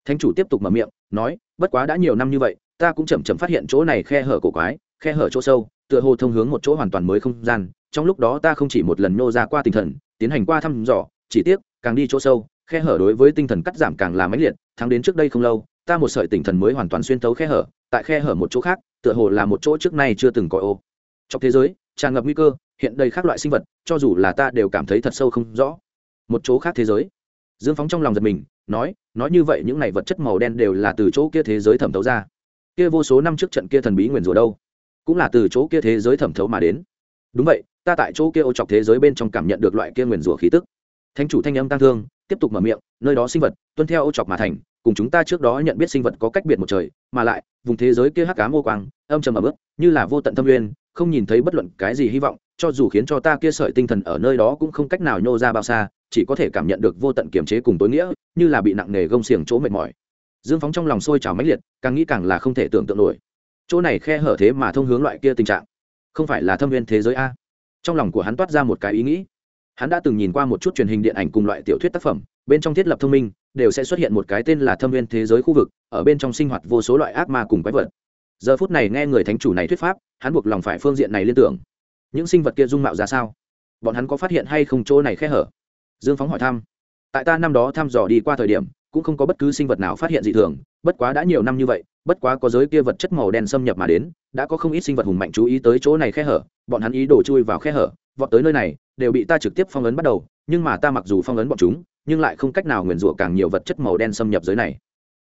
thánh chủ tiếp tục mở miệng, nói, bất quá đã nhiều năm như vậy, ta cũng chậm chậm phát hiện chỗ này khe hở cổ quái, khe hở chỗ sâu, tựa hồ thông hướng một chỗ hoàn toàn mới không gian, trong lúc đó ta không chỉ một lần nô ra qua tinh thần, tiến hành qua thăm dò chỉ tiếc, càng đi chỗ sâu, khe hở đối với tinh thần cắt giảm càng là mãnh liệt, thắng đến trước đây không lâu, ta một sợi tinh thần mới hoàn toàn xuyên tấu khe hở, tại khe hở một chỗ khác, tựa hồ là một chỗ trước nay chưa từng có ô. Trong thế giới, tràn ngập nguy cơ, hiện đây các loại sinh vật, cho dù là ta đều cảm thấy thật sâu không rõ. Một chỗ khác thế giới. Dương phóng trong lòng giật mình, nói nói như vậy những này vật chất màu đen đều là từ chỗ kia thế giới thẩm thấu ra. Kia vô số năm trước trận kia thần bí nguyền rủa đâu? Cũng là từ chỗ kia thế giới thẩm thấu mà đến. Đúng vậy, ta tại chỗ kia ô chọc thế giới bên trong cảm nhận được loại kia nguyền rủa khí tức thánh chủ thanh âm tăng thương, tiếp tục mở miệng, nơi đó sinh vật, tuân theo ô chọc mà thành, cùng chúng ta trước đó nhận biết sinh vật có cách biệt một trời, mà lại, vùng thế giới kia hắc cá mô quang, âm trầm ở bước như là vô tận tâm uyên không nhìn thấy bất luận cái gì hy vọng, cho dù khiến cho ta kia sợi tinh thần ở nơi đó cũng không cách nào nhô ra bao xa, chỉ có thể cảm nhận được vô tận kiềm chế cùng tối nghĩa, như là bị nặng nề gông xiềng chỗ mệt mỏi. Dương phóng trong lòng sôi trào mãnh liệt, càng nghĩ càng là không thể tưởng tượng nổi. Chỗ này khe hở thế mà thông hướng loại kia tình trạng. Không phải là thâm viên thế giới a? Trong lòng của hắn toát ra một cái ý nghĩ hắn đã từng nhìn qua một chút truyền hình điện ảnh cùng loại tiểu thuyết tác phẩm, bên trong thiết lập thông minh, đều sẽ xuất hiện một cái tên là thâm viên thế giới khu vực, ở bên trong sinh hoạt vô số loại ác ma cùng quái vật. Giờ phút này nghe người thánh chủ này thuyết pháp, hắn buộc lòng phải phương diện này liên tưởng. Những sinh vật kia dung mạo ra sao? Bọn hắn có phát hiện hay không chỗ này khe hở? Dương phóng hỏi thăm. Tại ta năm đó thăm dò đi qua thời điểm cũng không có bất cứ sinh vật nào phát hiện dị thường, bất quá đã nhiều năm như vậy, bất quá có giới kia vật chất màu đen xâm nhập mà đến, đã có không ít sinh vật hùng mạnh chú ý tới chỗ này khe hở, bọn hắn ý đổ chui vào khe hở, vọt tới nơi này, đều bị ta trực tiếp phong ấn bắt đầu, nhưng mà ta mặc dù phong ấn bọn chúng, nhưng lại không cách nào nguyền rủa càng nhiều vật chất màu đen xâm nhập giới này.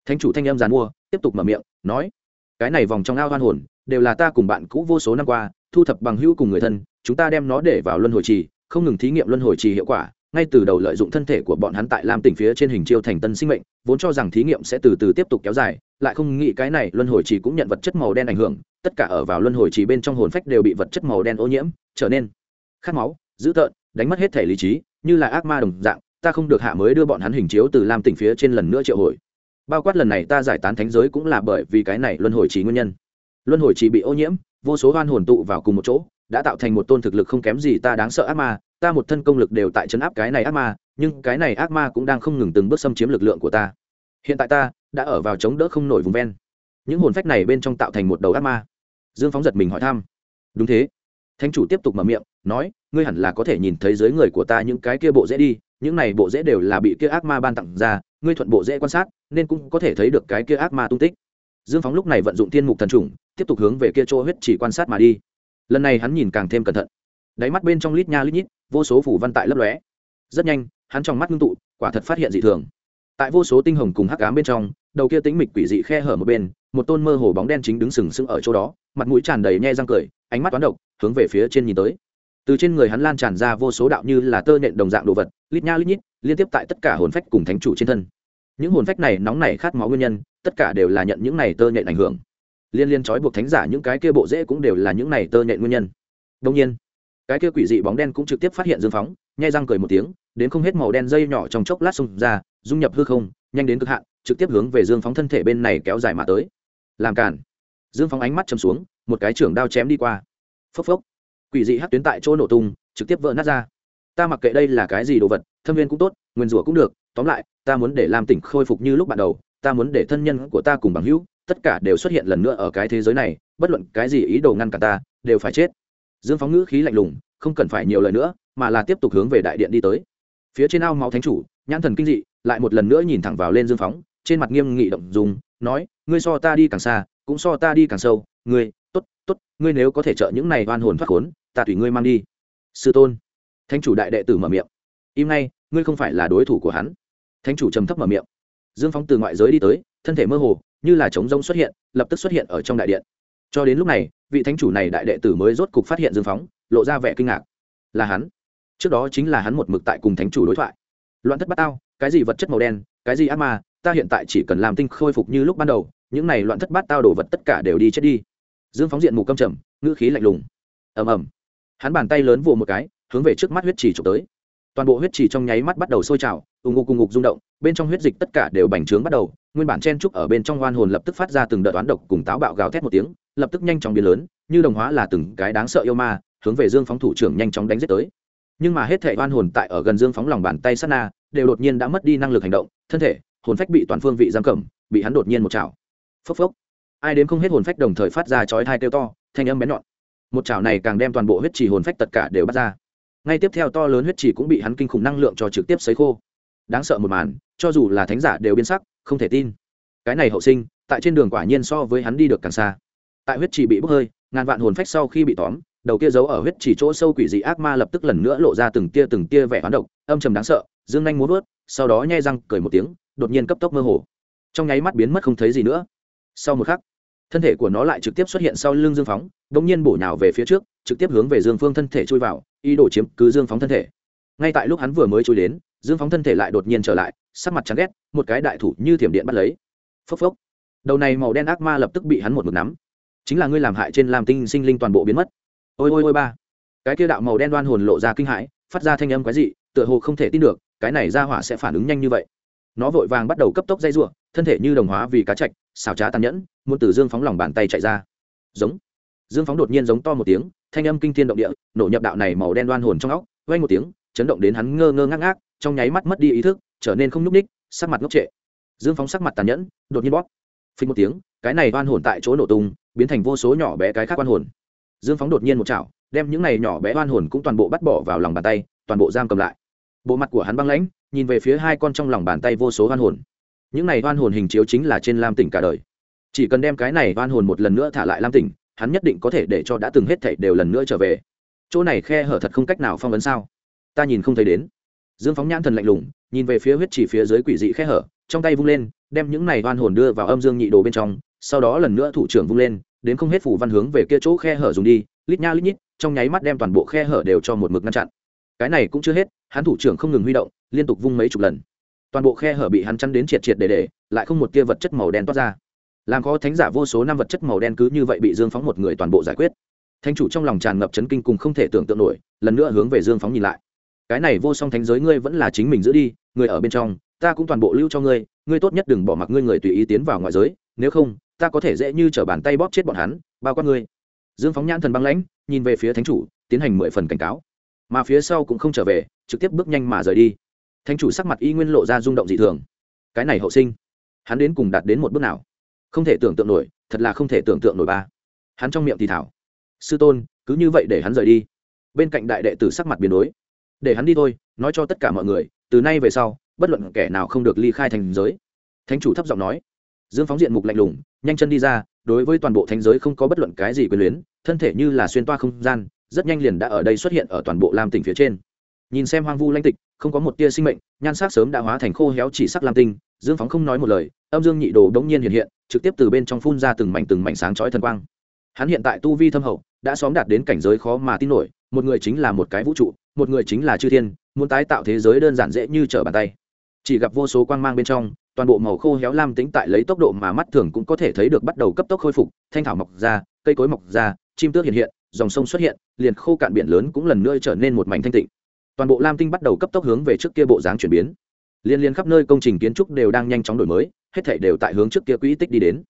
Thánh chủ thanh em giàn mua, tiếp tục mở miệng, nói, cái này vòng trong ao hoan hồn, đều là ta cùng bạn cũ vô số năm qua, thu thập bằng hữu cùng người thân, chúng ta đem nó để vào luân hồi trì, không ngừng thí nghiệm luân hồi trì hiệu quả ngay từ đầu lợi dụng thân thể của bọn hắn tại lam tỉnh phía trên hình chiêu thành tân sinh mệnh, vốn cho rằng thí nghiệm sẽ từ từ tiếp tục kéo dài, lại không nghĩ cái này luân hồi trì cũng nhận vật chất màu đen ảnh hưởng, tất cả ở vào luân hồi trì bên trong hồn phách đều bị vật chất màu đen ô nhiễm, trở nên khát máu, dữ tợn, đánh mất hết thể lý trí, như là ác ma đồng dạng, ta không được hạ mới đưa bọn hắn hình chiếu từ lam tỉnh phía trên lần nữa triệu hồi. Bao quát lần này ta giải tán thánh giới cũng là bởi vì cái này luân hồi trì nguyên nhân. Luân hồi trì bị ô nhiễm, vô số hoan hồn tụ vào cùng một chỗ, đã tạo thành một tôn thực lực không kém gì ta đáng sợ ác ma ta một thân công lực đều tại chấn áp cái này ác ma, nhưng cái này ác ma cũng đang không ngừng từng bước xâm chiếm lực lượng của ta. Hiện tại ta đã ở vào chống đỡ không nổi vùng ven. Những hồn phách này bên trong tạo thành một đầu ác ma. Dương phóng giật mình hỏi thăm. Đúng thế. Thánh chủ tiếp tục mở miệng, nói, ngươi hẳn là có thể nhìn thấy dưới người của ta những cái kia bộ dễ đi, những này bộ dễ đều là bị kia ác ma ban tặng ra, ngươi thuận bộ dễ quan sát, nên cũng có thể thấy được cái kia ác ma tung tích. Dương phóng lúc này vận dụng thiên mục thần trùng tiếp tục hướng về kia chỗ huyết chỉ quan sát mà đi. Lần này hắn nhìn càng thêm cẩn thận. Đáy mắt bên trong lít nha lít nhít vô số phủ văn tại lấp lóe. Rất nhanh, hắn trong mắt ngưng tụ, quả thật phát hiện dị thường. Tại vô số tinh hồng cùng hắc ám bên trong, đầu kia tính mịch quỷ dị khe hở một bên, một tôn mơ hồ bóng đen chính đứng sừng sững ở chỗ đó, mặt mũi tràn đầy nhe răng cười, ánh mắt toán độc, hướng về phía trên nhìn tới. Từ trên người hắn lan tràn ra vô số đạo như là tơ nện đồng dạng đồ vật, lít nha lít nhít, liên tiếp tại tất cả hồn phách cùng thánh chủ trên thân. Những hồn phách này nóng này khát máu nguyên nhân, tất cả đều là nhận những này tơ nhện ảnh hưởng. Liên liên trói buộc thánh giả những cái kia bộ dễ cũng đều là những này tơ nhện nguyên nhân. Đông nhiên cái kia quỷ dị bóng đen cũng trực tiếp phát hiện dương phóng, nhai răng cười một tiếng, đến không hết màu đen dây nhỏ trong chốc lát xông ra, dung nhập hư không, nhanh đến cực hạn, trực tiếp hướng về dương phóng thân thể bên này kéo dài mà tới. Làm cản dương phóng ánh mắt chầm xuống, một cái trưởng đao chém đi qua. Phốc phốc. Quỷ dị hát tuyến tại chỗ nổ tung, trực tiếp vỡ nát ra. Ta mặc kệ đây là cái gì đồ vật, thâm viên cũng tốt, nguyên rủa cũng được, tóm lại, ta muốn để làm tỉnh khôi phục như lúc ban đầu, ta muốn để thân nhân của ta cùng bằng hữu, tất cả đều xuất hiện lần nữa ở cái thế giới này, bất luận cái gì ý đồ ngăn cả ta, đều phải chết dương phóng ngữ khí lạnh lùng, không cần phải nhiều lời nữa, mà là tiếp tục hướng về đại điện đi tới. Phía trên ao máu thánh chủ, nhãn thần kinh dị, lại một lần nữa nhìn thẳng vào lên dương phóng, trên mặt nghiêm nghị động dùng nói, ngươi so ta đi càng xa, cũng so ta đi càng sâu. Ngươi t ố t t ố t ngươi nếu có thể trợ những này oan hồn thoát khốn, ta tùy ngươi mang đi. Sư tôn. Thánh chủ đại đệ tử mở miệng. Im nay ngươi không phải là đối thủ của hắn. Thánh chủ trầm thấp mở miệng. Dương phóng từ ngoại giới đi tới, thân thể mơ hồ, như là trống rông xuất hiện, lập tức xuất hiện ở trong đại điện. Cho đến lúc này vị thánh chủ này đại đệ tử mới rốt cục phát hiện dương phóng, lộ ra vẻ kinh ngạc. Là hắn. Trước đó chính là hắn một mực tại cùng thánh chủ đối thoại. Loạn thất bát ao cái gì vật chất màu đen, cái gì ác ma, ta hiện tại chỉ cần làm tinh khôi phục như lúc ban đầu, những này loạn thất bát tao đổ vật tất cả đều đi chết đi. Dương phóng diện mù câm trầm, ngữ khí lạnh lùng. Ầm ầm. Hắn bàn tay lớn vồ một cái, hướng về trước mắt huyết trì trục tới. Toàn bộ huyết trì trong nháy mắt bắt đầu sôi trào, ù ngục cùng ngục rung động, bên trong huyết dịch tất cả đều bành trướng bắt đầu, nguyên bản chen trúc ở bên trong oan hồn lập tức phát ra từng đợt toán độc cùng táo bạo gào thét một tiếng lập tức nhanh chóng biến lớn, như đồng hóa là từng cái đáng sợ yêu ma, hướng về dương phóng thủ trưởng nhanh chóng đánh giết tới. Nhưng mà hết thể oan hồn tại ở gần dương phóng lòng bàn tay sát na, đều đột nhiên đã mất đi năng lực hành động, thân thể, hồn phách bị toàn phương vị giam cầm, bị hắn đột nhiên một chảo. Phốc phốc. Ai đến không hết hồn phách đồng thời phát ra chói thai kêu to, thanh âm bén nhọn. Một chảo này càng đem toàn bộ huyết trì hồn phách tất cả đều bắt ra. Ngay tiếp theo to lớn huyết trì cũng bị hắn kinh khủng năng lượng cho trực tiếp sấy khô. Đáng sợ một màn, cho dù là thánh giả đều biến sắc, không thể tin. Cái này hậu sinh, tại trên đường quả nhiên so với hắn đi được càng xa tại huyết trì bị bốc hơi, ngàn vạn hồn phách sau khi bị tóm, đầu kia giấu ở huyết trì chỗ sâu quỷ dị ác ma lập tức lần nữa lộ ra từng tia từng tia vẻ hoán độc, âm trầm đáng sợ, dương nhanh muốn vớt, sau đó nhai răng, cười một tiếng, đột nhiên cấp tốc mơ hồ. Trong nháy mắt biến mất không thấy gì nữa. Sau một khắc, thân thể của nó lại trực tiếp xuất hiện sau lưng dương phóng đ ỗ n g nhiên bổ nhào về phía trước, trực tiếp hướng về dương phương thân thể chui vào, ý đồ chiếm cứ dương phóng thân thể. Ngay tại lúc hắn vừa mới chui đến, dương phóng thân thể lại đột nhiên trở lại, sắc mặt chắn ghét, một cái đại thủ như thiểm điện bắt lấy. Phốc phốc. Đầu này màu đen ác ma lập tức bị hắn một mực nắm chính là ngươi làm hại trên làm tinh sinh linh toàn bộ biến mất. Ôi ôi ôi ba. Cái kia đạo màu đen đoan hồn lộ ra kinh hãi, phát ra thanh âm quái dị, tựa hồ không thể tin được, cái này ra hỏa sẽ phản ứng nhanh như vậy. Nó vội vàng bắt đầu cấp tốc dây r thân thể như đồng hóa vì cá chạch xào trá tàn nhẫn, muốn từ dương phóng lòng bàn tay chạy ra. Giống. Dương phóng đột nhiên giống to một tiếng, thanh âm kinh thiên động địa, nổ nhập đạo này màu đen đoan hồn trong óc vay một tiếng, chấn động đến hắn ngơ ngơ ngác ngác, trong nháy mắt mất đi ý thức, trở nên không n ú c ních sắc mặt ngốc trệ. Dương phóng sắc mặt tàn nhẫn, đột nhiên bóp. Phình một tiếng cái này oan hồn tại chỗ nổ tung, biến thành vô số nhỏ bé cái khác oan hồn. Dương phóng đột nhiên một chảo, đem những này nhỏ bé oan hồn cũng toàn bộ bắt bỏ vào lòng bàn tay, toàn bộ giam cầm lại. Bộ mặt của hắn băng lãnh, nhìn về phía hai con trong lòng bàn tay vô số oan hồn. Những này oan hồn hình chiếu chính là trên lam tỉnh cả đời. Chỉ cần đem cái này oan hồn một lần nữa thả lại lam tỉnh, hắn nhất định có thể để cho đã từng hết thảy đều lần nữa trở về. Chỗ này khe hở thật không cách nào phong vấn sao? Ta nhìn không thấy đến. Dương phóng nhãn thần lạnh lùng, nhìn về phía huyết chỉ phía dưới quỷ dị khe hở, trong tay vung lên, đem những này oan hồn đưa vào âm dương nhị đồ bên trong sau đó lần nữa thủ trưởng vung lên, đến không hết phủ văn hướng về kia chỗ khe hở dùng đi, lít nha lít nhít, trong nháy mắt đem toàn bộ khe hở đều cho một mực ngăn chặn. Cái này cũng chưa hết, hắn thủ trưởng không ngừng huy động, liên tục vung mấy chục lần. Toàn bộ khe hở bị hắn chăn đến triệt triệt để để, lại không một tia vật chất màu đen toát ra. Làm khó thánh giả vô số năm vật chất màu đen cứ như vậy bị dương phóng một người toàn bộ giải quyết. Thánh chủ trong lòng tràn ngập chấn kinh cùng không thể tưởng tượng nổi, lần nữa hướng về dương phóng nhìn lại. Cái này vô song thánh giới ngươi vẫn là chính mình giữ đi, người ở bên trong, ta cũng toàn bộ lưu cho ngươi ngươi tốt nhất đừng bỏ mặc ngươi người tùy ý tiến vào ngoại giới, nếu không ta có thể dễ như t bàn tay bóp chết bọn hắn, bao quát ngươi. Dương phóng nhãn thần băng lãnh, nhìn về phía thánh chủ, tiến hành mười phần cảnh cáo. Mà phía sau cũng không trở về, trực tiếp bước nhanh mà rời đi. Thánh chủ sắc mặt y nguyên lộ ra rung động dị thường. Cái này hậu sinh, hắn đến cùng đạt đến một bước nào? Không thể tưởng tượng nổi, thật là không thể tưởng tượng nổi ba. Hắn trong miệng thì thảo, sư tôn, cứ như vậy để hắn rời đi. Bên cạnh đại đệ tử sắc mặt biến đối để hắn đi thôi, nói cho tất cả mọi người, từ nay về sau, bất luận kẻ nào không được ly khai thành giới. Thánh chủ thấp giọng nói dương phóng diện mục lạnh lùng, nhanh chân đi ra, đối với toàn bộ thánh giới không có bất luận cái gì quyền luyến, thân thể như là xuyên toa không gian, rất nhanh liền đã ở đây xuất hiện ở toàn bộ lam tỉnh phía trên. Nhìn xem hoang vu lanh tịch, không có một tia sinh mệnh, nhan sắc sớm đã hóa thành khô héo chỉ sắc lam tinh, dương phóng không nói một lời, âm dương nhị đồ đống nhiên hiện hiện, trực tiếp từ bên trong phun ra từng mảnh từng mảnh sáng chói thần quang. Hắn hiện tại tu vi thâm hậu, đã xóm đạt đến cảnh giới khó mà tin nổi, một người chính là một cái vũ trụ, một người chính là chư thiên, muốn tái tạo thế giới đơn giản dễ như trở bàn tay. Chỉ gặp vô số quang mang bên trong toàn bộ màu khô héo lam tính tại lấy tốc độ mà mắt thường cũng có thể thấy được bắt đầu cấp tốc khôi phục, thanh thảo mọc ra, cây cối mọc ra, chim tước hiện hiện, dòng sông xuất hiện, liền khô cạn biển lớn cũng lần nữa trở nên một mảnh thanh tịnh. Toàn bộ lam tinh bắt đầu cấp tốc hướng về trước kia bộ dáng chuyển biến. Liên liên khắp nơi công trình kiến trúc đều đang nhanh chóng đổi mới, hết thảy đều tại hướng trước kia quỹ tích đi đến.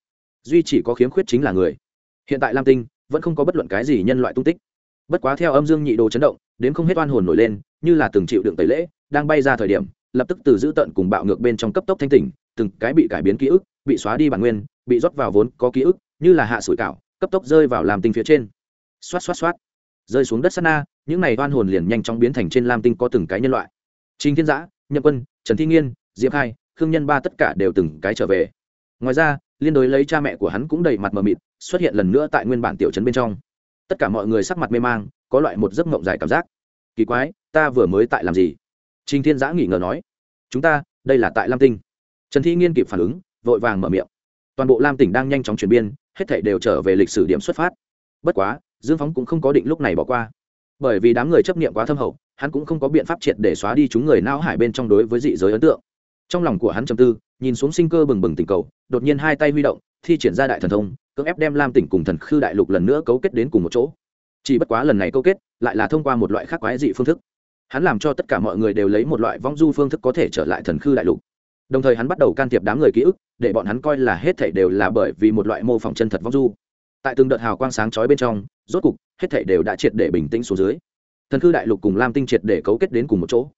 Duy chỉ có khiếm khuyết chính là người. Hiện tại lam tinh vẫn không có bất luận cái gì nhân loại tung tích. Bất quá theo âm dương nhị đồ chấn động, đến không hết oan hồn nổi lên, như là từng chịu đựng tẩy lễ, đang bay ra thời điểm lập tức từ giữ tận cùng bạo ngược bên trong cấp tốc thanh tỉnh, từng cái bị cải biến ký ức, bị xóa đi bản nguyên, bị rót vào vốn có ký ức, như là hạ sủi cảo, cấp tốc rơi vào làm tinh phía trên. Xoát xoát xoát. Rơi xuống đất sát na, những này oan hồn liền nhanh chóng biến thành trên lam tinh có từng cái nhân loại. Trình thiên giã, nhậm quân, trần thi nghiên, diệp hai khương nhân ba tất cả đều từng cái trở về. Ngoài ra, liên đối lấy cha mẹ của hắn cũng đầy mặt mờ mịt, xuất hiện lần nữa tại nguyên bản tiểu trấn bên trong. Tất cả mọi người sắc mặt mê mang, có loại một giấc mộng dài cảm giác. Kỳ quái, ta vừa mới tại làm gì? Trình thiên giã nghỉ ngờ nói, chúng ta, đây là tại lam tinh. Trần thi nghiên kịp phản ứng, vội vàng mở miệng. Toàn bộ lam tỉnh đang nhanh chóng chuyển biên, hết thảy đều trở về lịch sử điểm xuất phát. Bất quá, dương phóng cũng không có định lúc này bỏ qua. Bởi vì đám người chấp nghiệm quá thâm hậu, hắn cũng không có biện pháp triệt để xóa đi chúng người não hải bên trong đối với dị giới ấn tượng. Trong lòng của hắn trầm tư, nhìn xuống sinh cơ bừng bừng tình cầu, đột nhiên hai tay huy động, thi triển ra đại thần thông, cưỡng ép đem lam tỉnh cùng thần khư đại lục lần nữa cấu kết đến cùng một chỗ. Chỉ bất quá lần này câu kết, lại là thông qua một loại khác quái dị phương thức hắn làm cho tất cả mọi người đều lấy một loại vong du phương thức có thể trở lại thần khư đại lục. Đồng thời hắn bắt đầu can thiệp đám người ký ức, để bọn hắn coi là hết thảy đều là bởi vì một loại mô phỏng chân thật vong du. Tại từng đợt hào quang sáng chói bên trong, rốt cục, hết thảy đều đã triệt để bình tĩnh xuống dưới. Thần khư đại lục cùng lam tinh triệt để cấu kết đến cùng một chỗ.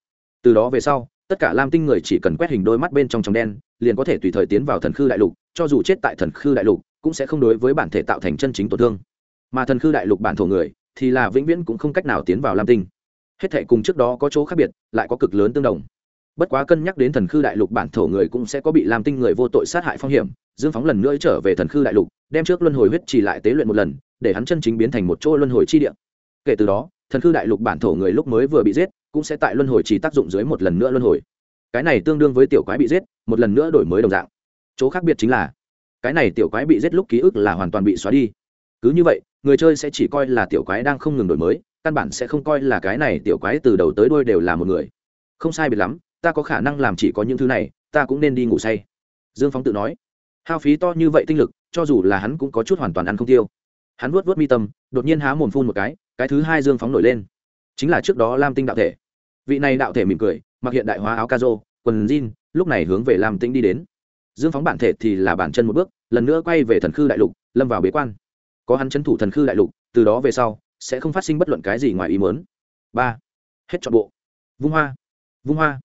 Từ đó về sau, tất cả lam tinh người chỉ cần quét hình đôi mắt bên trong trong đen, liền có thể tùy thời tiến vào thần khư đại lục, cho dù chết tại thần khư đại lục, cũng sẽ không đối với bản thể tạo thành chân chính tổn thương. Mà thần khư đại lục bản thổ người, thì là vĩnh viễn cũng không cách nào tiến vào lam tinh hết thể cùng trước đó có chỗ khác biệt, lại có cực lớn tương đồng. Bất quá cân nhắc đến thần khư đại lục bản thổ người cũng sẽ có bị làm tinh người vô tội sát hại phong hiểm, dương phóng lần nữa trở về thần khư đại lục, đem trước luân hồi huyết trì lại tế luyện một lần, để hắn chân chính biến thành một chỗ luân hồi chi địa. Kể từ đó, thần khư đại lục bản thổ người lúc mới vừa bị giết, cũng sẽ tại luân hồi trì tác dụng dưới một lần nữa luân hồi. Cái này tương đương với tiểu quái bị giết, một lần nữa đổi mới đồng dạng. Chỗ khác biệt chính là, cái này tiểu quái bị giết lúc ký ức là hoàn toàn bị xóa đi. Cứ như vậy, người chơi sẽ chỉ coi là tiểu quái đang không ngừng đổi mới căn bản sẽ không coi là cái này tiểu quái từ đầu tới đuôi đều là một người. Không sai biệt lắm, ta có khả năng làm chỉ có những thứ này, ta cũng nên đi ngủ say. Dương phóng tự nói. Hao phí to như vậy tinh lực, cho dù là hắn cũng có chút hoàn toàn ăn không tiêu. Hắn vuốt vuốt mi tâm, đột nhiên há mồm phun một cái cái thứ hai dương phóng nổi lên. Chính là trước đó lam tinh đạo thể. Vị này đạo thể mỉm cười, mặc hiện đại hóa áo ca rô quần jean, lúc này hướng về lam tinh đi đến. Dương phóng bản thể thì là bản chân một bước, lần nữa quay về thần khư đại lục, lâm vào bế quan. Có hắn c thủ thần khư đại lục, từ đó về sau sẽ không phát sinh bất luận cái gì ngoài ý muốn. ba. Hết chọn bộ. Vung hoa. Vung hoa.